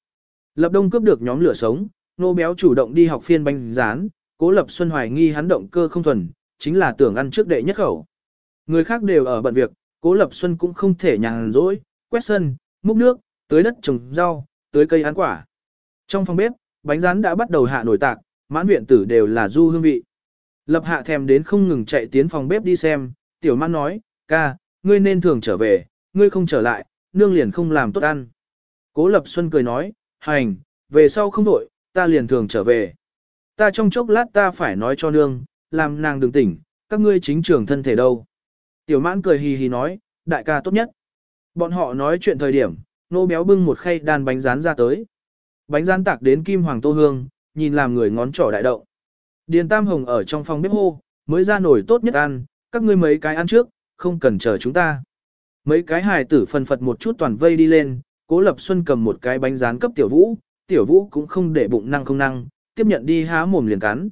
Lập đông cướp được nhóm lửa sống, nô béo chủ động đi học phiên bánh rán, cố lập xuân hoài nghi hắn động cơ không thuần, chính là tưởng ăn trước đệ nhất khẩu. Người khác đều ở bận việc, cố lập xuân cũng không thể nhàn rỗi, quét sân, múc nước, tưới đất trồng rau, tưới cây ăn quả. Trong phòng bếp, bánh rán đã bắt đầu hạ nổi tạc, mãn viện tử đều là du hương vị. Lập hạ thèm đến không ngừng chạy tiến phòng bếp đi xem, tiểu mãn nói, ca, ngươi nên thường trở về, ngươi không trở lại, nương liền không làm tốt ăn. Cố lập xuân cười nói, hành, về sau không đổi, ta liền thường trở về. Ta trong chốc lát ta phải nói cho nương, làm nàng đừng tỉnh, các ngươi chính trường thân thể đâu. Tiểu mãn cười hì hì nói, đại ca tốt nhất. Bọn họ nói chuyện thời điểm, nô béo bưng một khay đàn bánh rán ra tới. Bánh rán tạc đến kim hoàng tô hương, nhìn làm người ngón trỏ đại động. Điền Tam Hồng ở trong phòng bếp hô, mới ra nổi tốt nhất ăn, các ngươi mấy cái ăn trước, không cần chờ chúng ta. Mấy cái hài tử phân phật một chút toàn vây đi lên, Cố Lập Xuân cầm một cái bánh rán cấp tiểu vũ, tiểu vũ cũng không để bụng năng không năng, tiếp nhận đi há mồm liền cắn.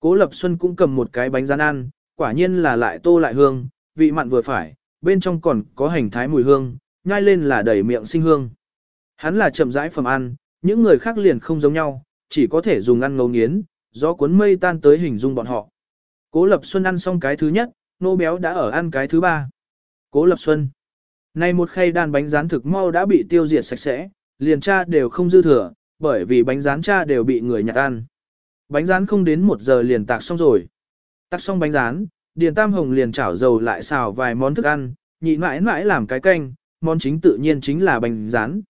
Cố Lập Xuân cũng cầm một cái bánh rán ăn, quả nhiên là lại tô lại hương, vị mặn vừa phải, bên trong còn có hành thái mùi hương, nhai lên là đầy miệng sinh hương. Hắn là chậm rãi phẩm ăn, những người khác liền không giống nhau, chỉ có thể dùng ăn ngấu nghiến, gió cuốn mây tan tới hình dung bọn họ. Cố Lập Xuân ăn xong cái thứ nhất, nô béo đã ở ăn cái thứ ba. Cố Lập Xuân. Này một khay đan bánh rán thực mau đã bị tiêu diệt sạch sẽ, liền cha đều không dư thừa, bởi vì bánh rán cha đều bị người nhặt ăn. Bánh rán không đến một giờ liền tạc xong rồi. Tạc xong bánh rán, Điền Tam Hồng liền chảo dầu lại xào vài món thức ăn, nhị mãi mãi làm cái canh, món chính tự nhiên chính là bánh rán.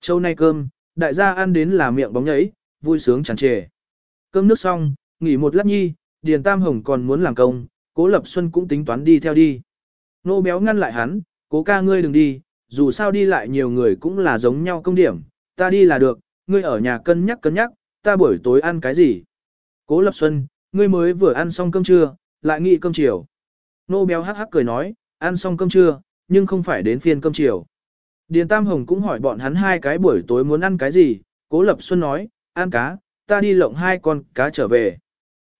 Châu nay cơm, đại gia ăn đến là miệng bóng nhấy, vui sướng tràn trề. Cơm nước xong, nghỉ một lát nhi, Điền Tam Hồng còn muốn làm công, Cố Lập Xuân cũng tính toán đi theo đi. Nô béo ngăn lại hắn, cố ca ngươi đừng đi, dù sao đi lại nhiều người cũng là giống nhau công điểm, ta đi là được, ngươi ở nhà cân nhắc cân nhắc, ta buổi tối ăn cái gì. Cố Lập Xuân, ngươi mới vừa ăn xong cơm trưa, lại nghỉ cơm chiều. Nô béo hắc hắc cười nói, ăn xong cơm trưa, nhưng không phải đến phiên cơm chiều. Điền Tam Hồng cũng hỏi bọn hắn hai cái buổi tối muốn ăn cái gì, Cố Lập Xuân nói, ăn cá, ta đi lộng hai con cá trở về.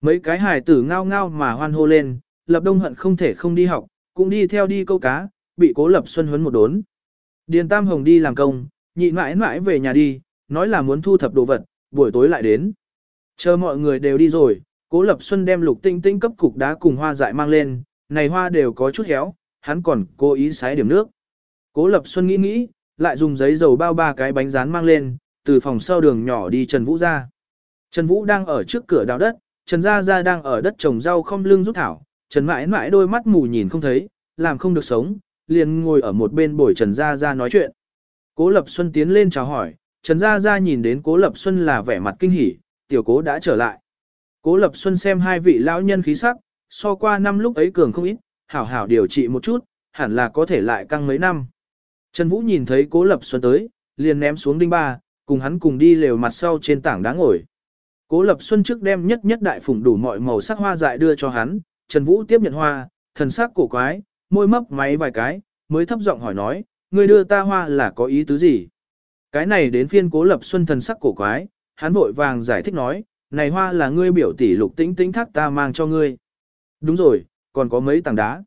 Mấy cái hài tử ngao ngao mà hoan hô lên, Lập Đông hận không thể không đi học, cũng đi theo đi câu cá, bị Cố Lập Xuân huấn một đốn. Điền Tam Hồng đi làm công, nhịn mãi mãi về nhà đi, nói là muốn thu thập đồ vật, buổi tối lại đến. Chờ mọi người đều đi rồi, Cố Lập Xuân đem lục tinh tinh cấp cục đá cùng hoa dại mang lên, này hoa đều có chút héo, hắn còn cố ý sái điểm nước. Cố Lập Xuân nghĩ nghĩ, lại dùng giấy dầu bao ba cái bánh rán mang lên, từ phòng sau đường nhỏ đi Trần Vũ ra. Trần Vũ đang ở trước cửa đào đất, Trần Gia Gia đang ở đất trồng rau không lưng rút thảo, Trần mãi mãi đôi mắt mù nhìn không thấy, làm không được sống, liền ngồi ở một bên bồi Trần Gia Gia nói chuyện. Cố Lập Xuân tiến lên chào hỏi, Trần Gia Gia nhìn đến Cố Lập Xuân là vẻ mặt kinh hỉ, tiểu cố đã trở lại. Cố Lập Xuân xem hai vị lão nhân khí sắc, so qua năm lúc ấy cường không ít, hảo hảo điều trị một chút, hẳn là có thể lại căng mấy năm. Trần Vũ nhìn thấy Cố Lập Xuân tới, liền ném xuống đinh ba, cùng hắn cùng đi lều mặt sau trên tảng đá ngồi. Cố Lập Xuân trước đem nhất nhất đại phùng đủ mọi màu sắc hoa dại đưa cho hắn, Trần Vũ tiếp nhận hoa, thần sắc cổ quái, môi mấp máy vài cái, mới thấp giọng hỏi nói, người đưa ta hoa là có ý tứ gì? Cái này đến phiên Cố Lập Xuân thần sắc cổ quái, hắn vội vàng giải thích nói, này hoa là ngươi biểu tỷ lục tĩnh tĩnh thác ta mang cho ngươi. Đúng rồi, còn có mấy tảng đá.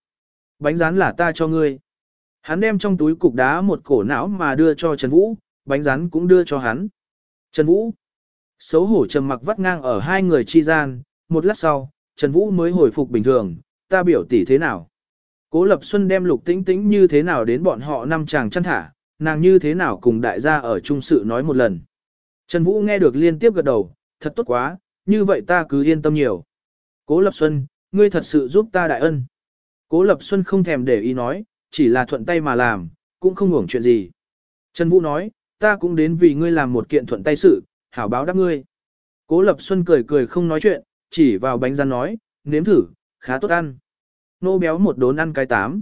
Bánh rán là ta cho ngươi. Hắn đem trong túi cục đá một cổ não mà đưa cho Trần Vũ, bánh rán cũng đưa cho hắn. Trần Vũ. Xấu hổ trầm mặc vắt ngang ở hai người chi gian, một lát sau, Trần Vũ mới hồi phục bình thường, ta biểu tỷ thế nào. Cố Lập Xuân đem lục tĩnh tĩnh như thế nào đến bọn họ năm chàng chăn thả, nàng như thế nào cùng đại gia ở trung sự nói một lần. Trần Vũ nghe được liên tiếp gật đầu, thật tốt quá, như vậy ta cứ yên tâm nhiều. Cố Lập Xuân, ngươi thật sự giúp ta đại ân. Cố Lập Xuân không thèm để ý nói, chỉ là thuận tay mà làm, cũng không hưởng chuyện gì. Trần Vũ nói, ta cũng đến vì ngươi làm một kiện thuận tay sự, hảo báo đáp ngươi. Cố Lập Xuân cười cười không nói chuyện, chỉ vào bánh rán nói, nếm thử, khá tốt ăn. Nô béo một đốn ăn cái tám.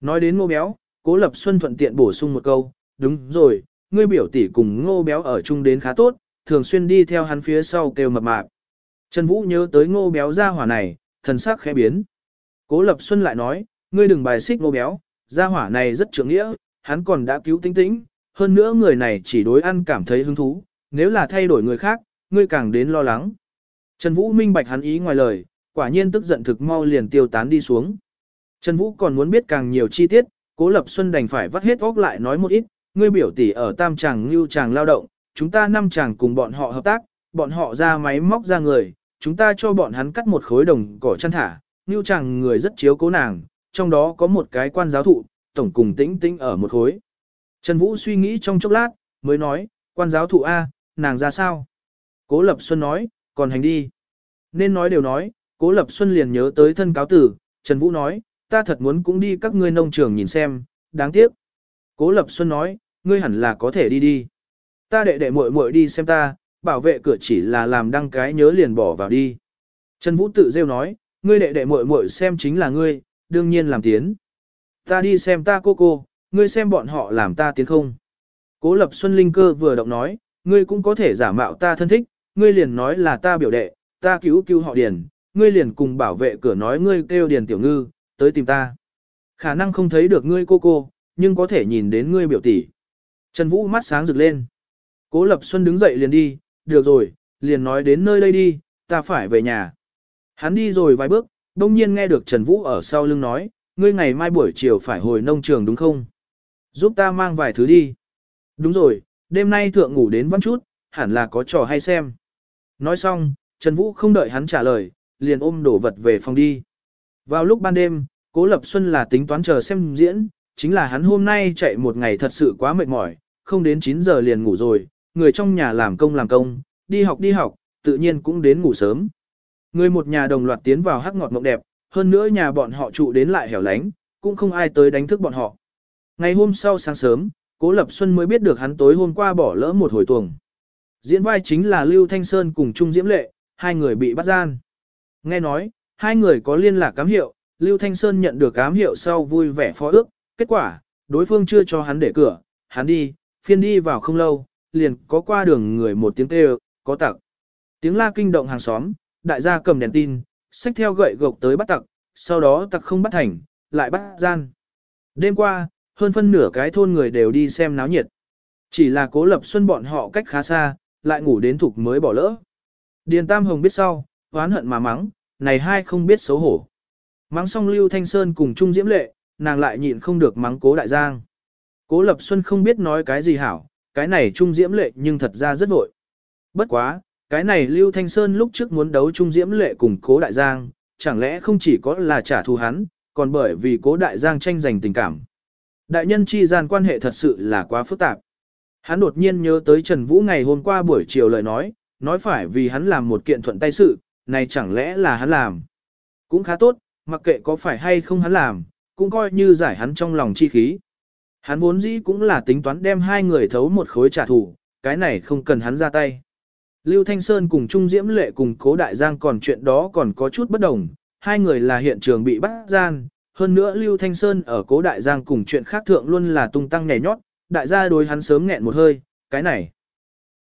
Nói đến nô béo, Cố Lập Xuân thuận tiện bổ sung một câu, đúng rồi, ngươi biểu tỷ cùng ngô béo ở chung đến khá tốt, thường xuyên đi theo hắn phía sau kêu mập mạp. Trần Vũ nhớ tới ngô béo ra hỏa này, thần sắc khẽ biến. Cố Lập Xuân lại nói, ngươi đừng bài xích ngô béo, gia hỏa này rất trưởng nghĩa, hắn còn đã cứu tinh tĩnh, hơn nữa người này chỉ đối ăn cảm thấy hứng thú, nếu là thay đổi người khác, ngươi càng đến lo lắng. Trần Vũ minh bạch hắn ý ngoài lời, quả nhiên tức giận thực mau liền tiêu tán đi xuống. Trần Vũ còn muốn biết càng nhiều chi tiết, Cố Lập Xuân đành phải vắt hết óc lại nói một ít, ngươi biểu tỷ ở Tam Tràng Lưu Tràng lao động, chúng ta năm chàng cùng bọn họ hợp tác, bọn họ ra máy móc ra người, chúng ta cho bọn hắn cắt một khối đồng cỏ chăn thả, Lưu Tràng người rất chiếu cố nàng, trong đó có một cái quan giáo thụ, tổng cùng tĩnh tĩnh ở một khối. Trần Vũ suy nghĩ trong chốc lát, mới nói, quan giáo thụ A, nàng ra sao? Cố Lập Xuân nói, còn hành đi. Nên nói đều nói, Cố Lập Xuân liền nhớ tới thân cáo tử, Trần Vũ nói, ta thật muốn cũng đi các ngươi nông trường nhìn xem, đáng tiếc. Cố Lập Xuân nói, ngươi hẳn là có thể đi đi. Ta đệ đệ muội muội đi xem ta, bảo vệ cửa chỉ là làm đăng cái nhớ liền bỏ vào đi. Trần Vũ tự rêu nói, ngươi đệ đệ muội muội xem chính là ngươi, đương nhiên làm tiến. Ta đi xem ta cô cô, ngươi xem bọn họ làm ta tiến không. Cố Lập Xuân Linh cơ vừa động nói, ngươi cũng có thể giả mạo ta thân thích, ngươi liền nói là ta biểu đệ, ta cứu cứu họ điền, ngươi liền cùng bảo vệ cửa nói ngươi kêu điền tiểu ngư, tới tìm ta. Khả năng không thấy được ngươi cô cô, nhưng có thể nhìn đến ngươi biểu tỷ. Trần Vũ mắt sáng rực lên. Cố Lập Xuân đứng dậy liền đi, được rồi, liền nói đến nơi đây đi, ta phải về nhà. Hắn đi rồi vài bước, đông nhiên nghe được Trần Vũ ở sau lưng nói, ngươi ngày mai buổi chiều phải hồi nông trường đúng không? Giúp ta mang vài thứ đi. Đúng rồi, đêm nay thượng ngủ đến văn chút, hẳn là có trò hay xem. Nói xong, Trần Vũ không đợi hắn trả lời, liền ôm đổ vật về phòng đi. Vào lúc ban đêm, Cố Lập Xuân là tính toán chờ xem diễn, chính là hắn hôm nay chạy một ngày thật sự quá mệt mỏi, không đến 9 giờ liền ngủ rồi, người trong nhà làm công làm công, đi học đi học, tự nhiên cũng đến ngủ sớm. Người một nhà đồng loạt tiến vào hắc ngọt mộng đẹp, hơn nữa nhà bọn họ trụ đến lại hẻo lánh, cũng không ai tới đánh thức bọn họ. Ngày hôm sau sáng sớm, Cố Lập Xuân mới biết được hắn tối hôm qua bỏ lỡ một hồi tuồng. Diễn vai chính là Lưu Thanh Sơn cùng Trung Diễm Lệ, hai người bị bắt gian. Nghe nói, hai người có liên lạc cám hiệu, Lưu Thanh Sơn nhận được cám hiệu sau vui vẻ phó ước, kết quả, đối phương chưa cho hắn để cửa, hắn đi, phiên đi vào không lâu, liền có qua đường người một tiếng kêu, có tặc. Tiếng la kinh động hàng xóm, đại gia cầm đèn tin, xách theo gậy gộc tới bắt tặc, sau đó tặc không bắt thành, lại bắt gian. Đêm qua, hơn phân nửa cái thôn người đều đi xem náo nhiệt. Chỉ là cố lập xuân bọn họ cách khá xa, lại ngủ đến thục mới bỏ lỡ. Điền Tam Hồng biết sau, oán hận mà mắng, này hai không biết xấu hổ. Mắng xong Lưu Thanh Sơn cùng Trung Diễm Lệ, nàng lại nhịn không được mắng cố đại giang. Cố Lập Xuân không biết nói cái gì hảo, cái này Trung Diễm Lệ nhưng thật ra rất vội. Bất quá, cái này Lưu Thanh Sơn lúc trước muốn đấu Trung Diễm Lệ cùng cố đại giang, chẳng lẽ không chỉ có là trả thù hắn, còn bởi vì cố đại giang tranh giành tình cảm. Đại nhân chi gian quan hệ thật sự là quá phức tạp. Hắn đột nhiên nhớ tới Trần Vũ ngày hôm qua buổi chiều lời nói, nói phải vì hắn làm một kiện thuận tay sự, này chẳng lẽ là hắn làm. Cũng khá tốt, mặc kệ có phải hay không hắn làm, cũng coi như giải hắn trong lòng chi khí. Hắn vốn dĩ cũng là tính toán đem hai người thấu một khối trả thù, cái này không cần hắn ra tay. Lưu Thanh Sơn cùng Trung Diễm Lệ cùng Cố Đại Giang còn chuyện đó còn có chút bất đồng, hai người là hiện trường bị bắt gian, hơn nữa Lưu Thanh Sơn ở Cố Đại Giang cùng chuyện khác thượng luôn là tung tăng nhảy nhót, đại gia đối hắn sớm nghẹn một hơi, cái này.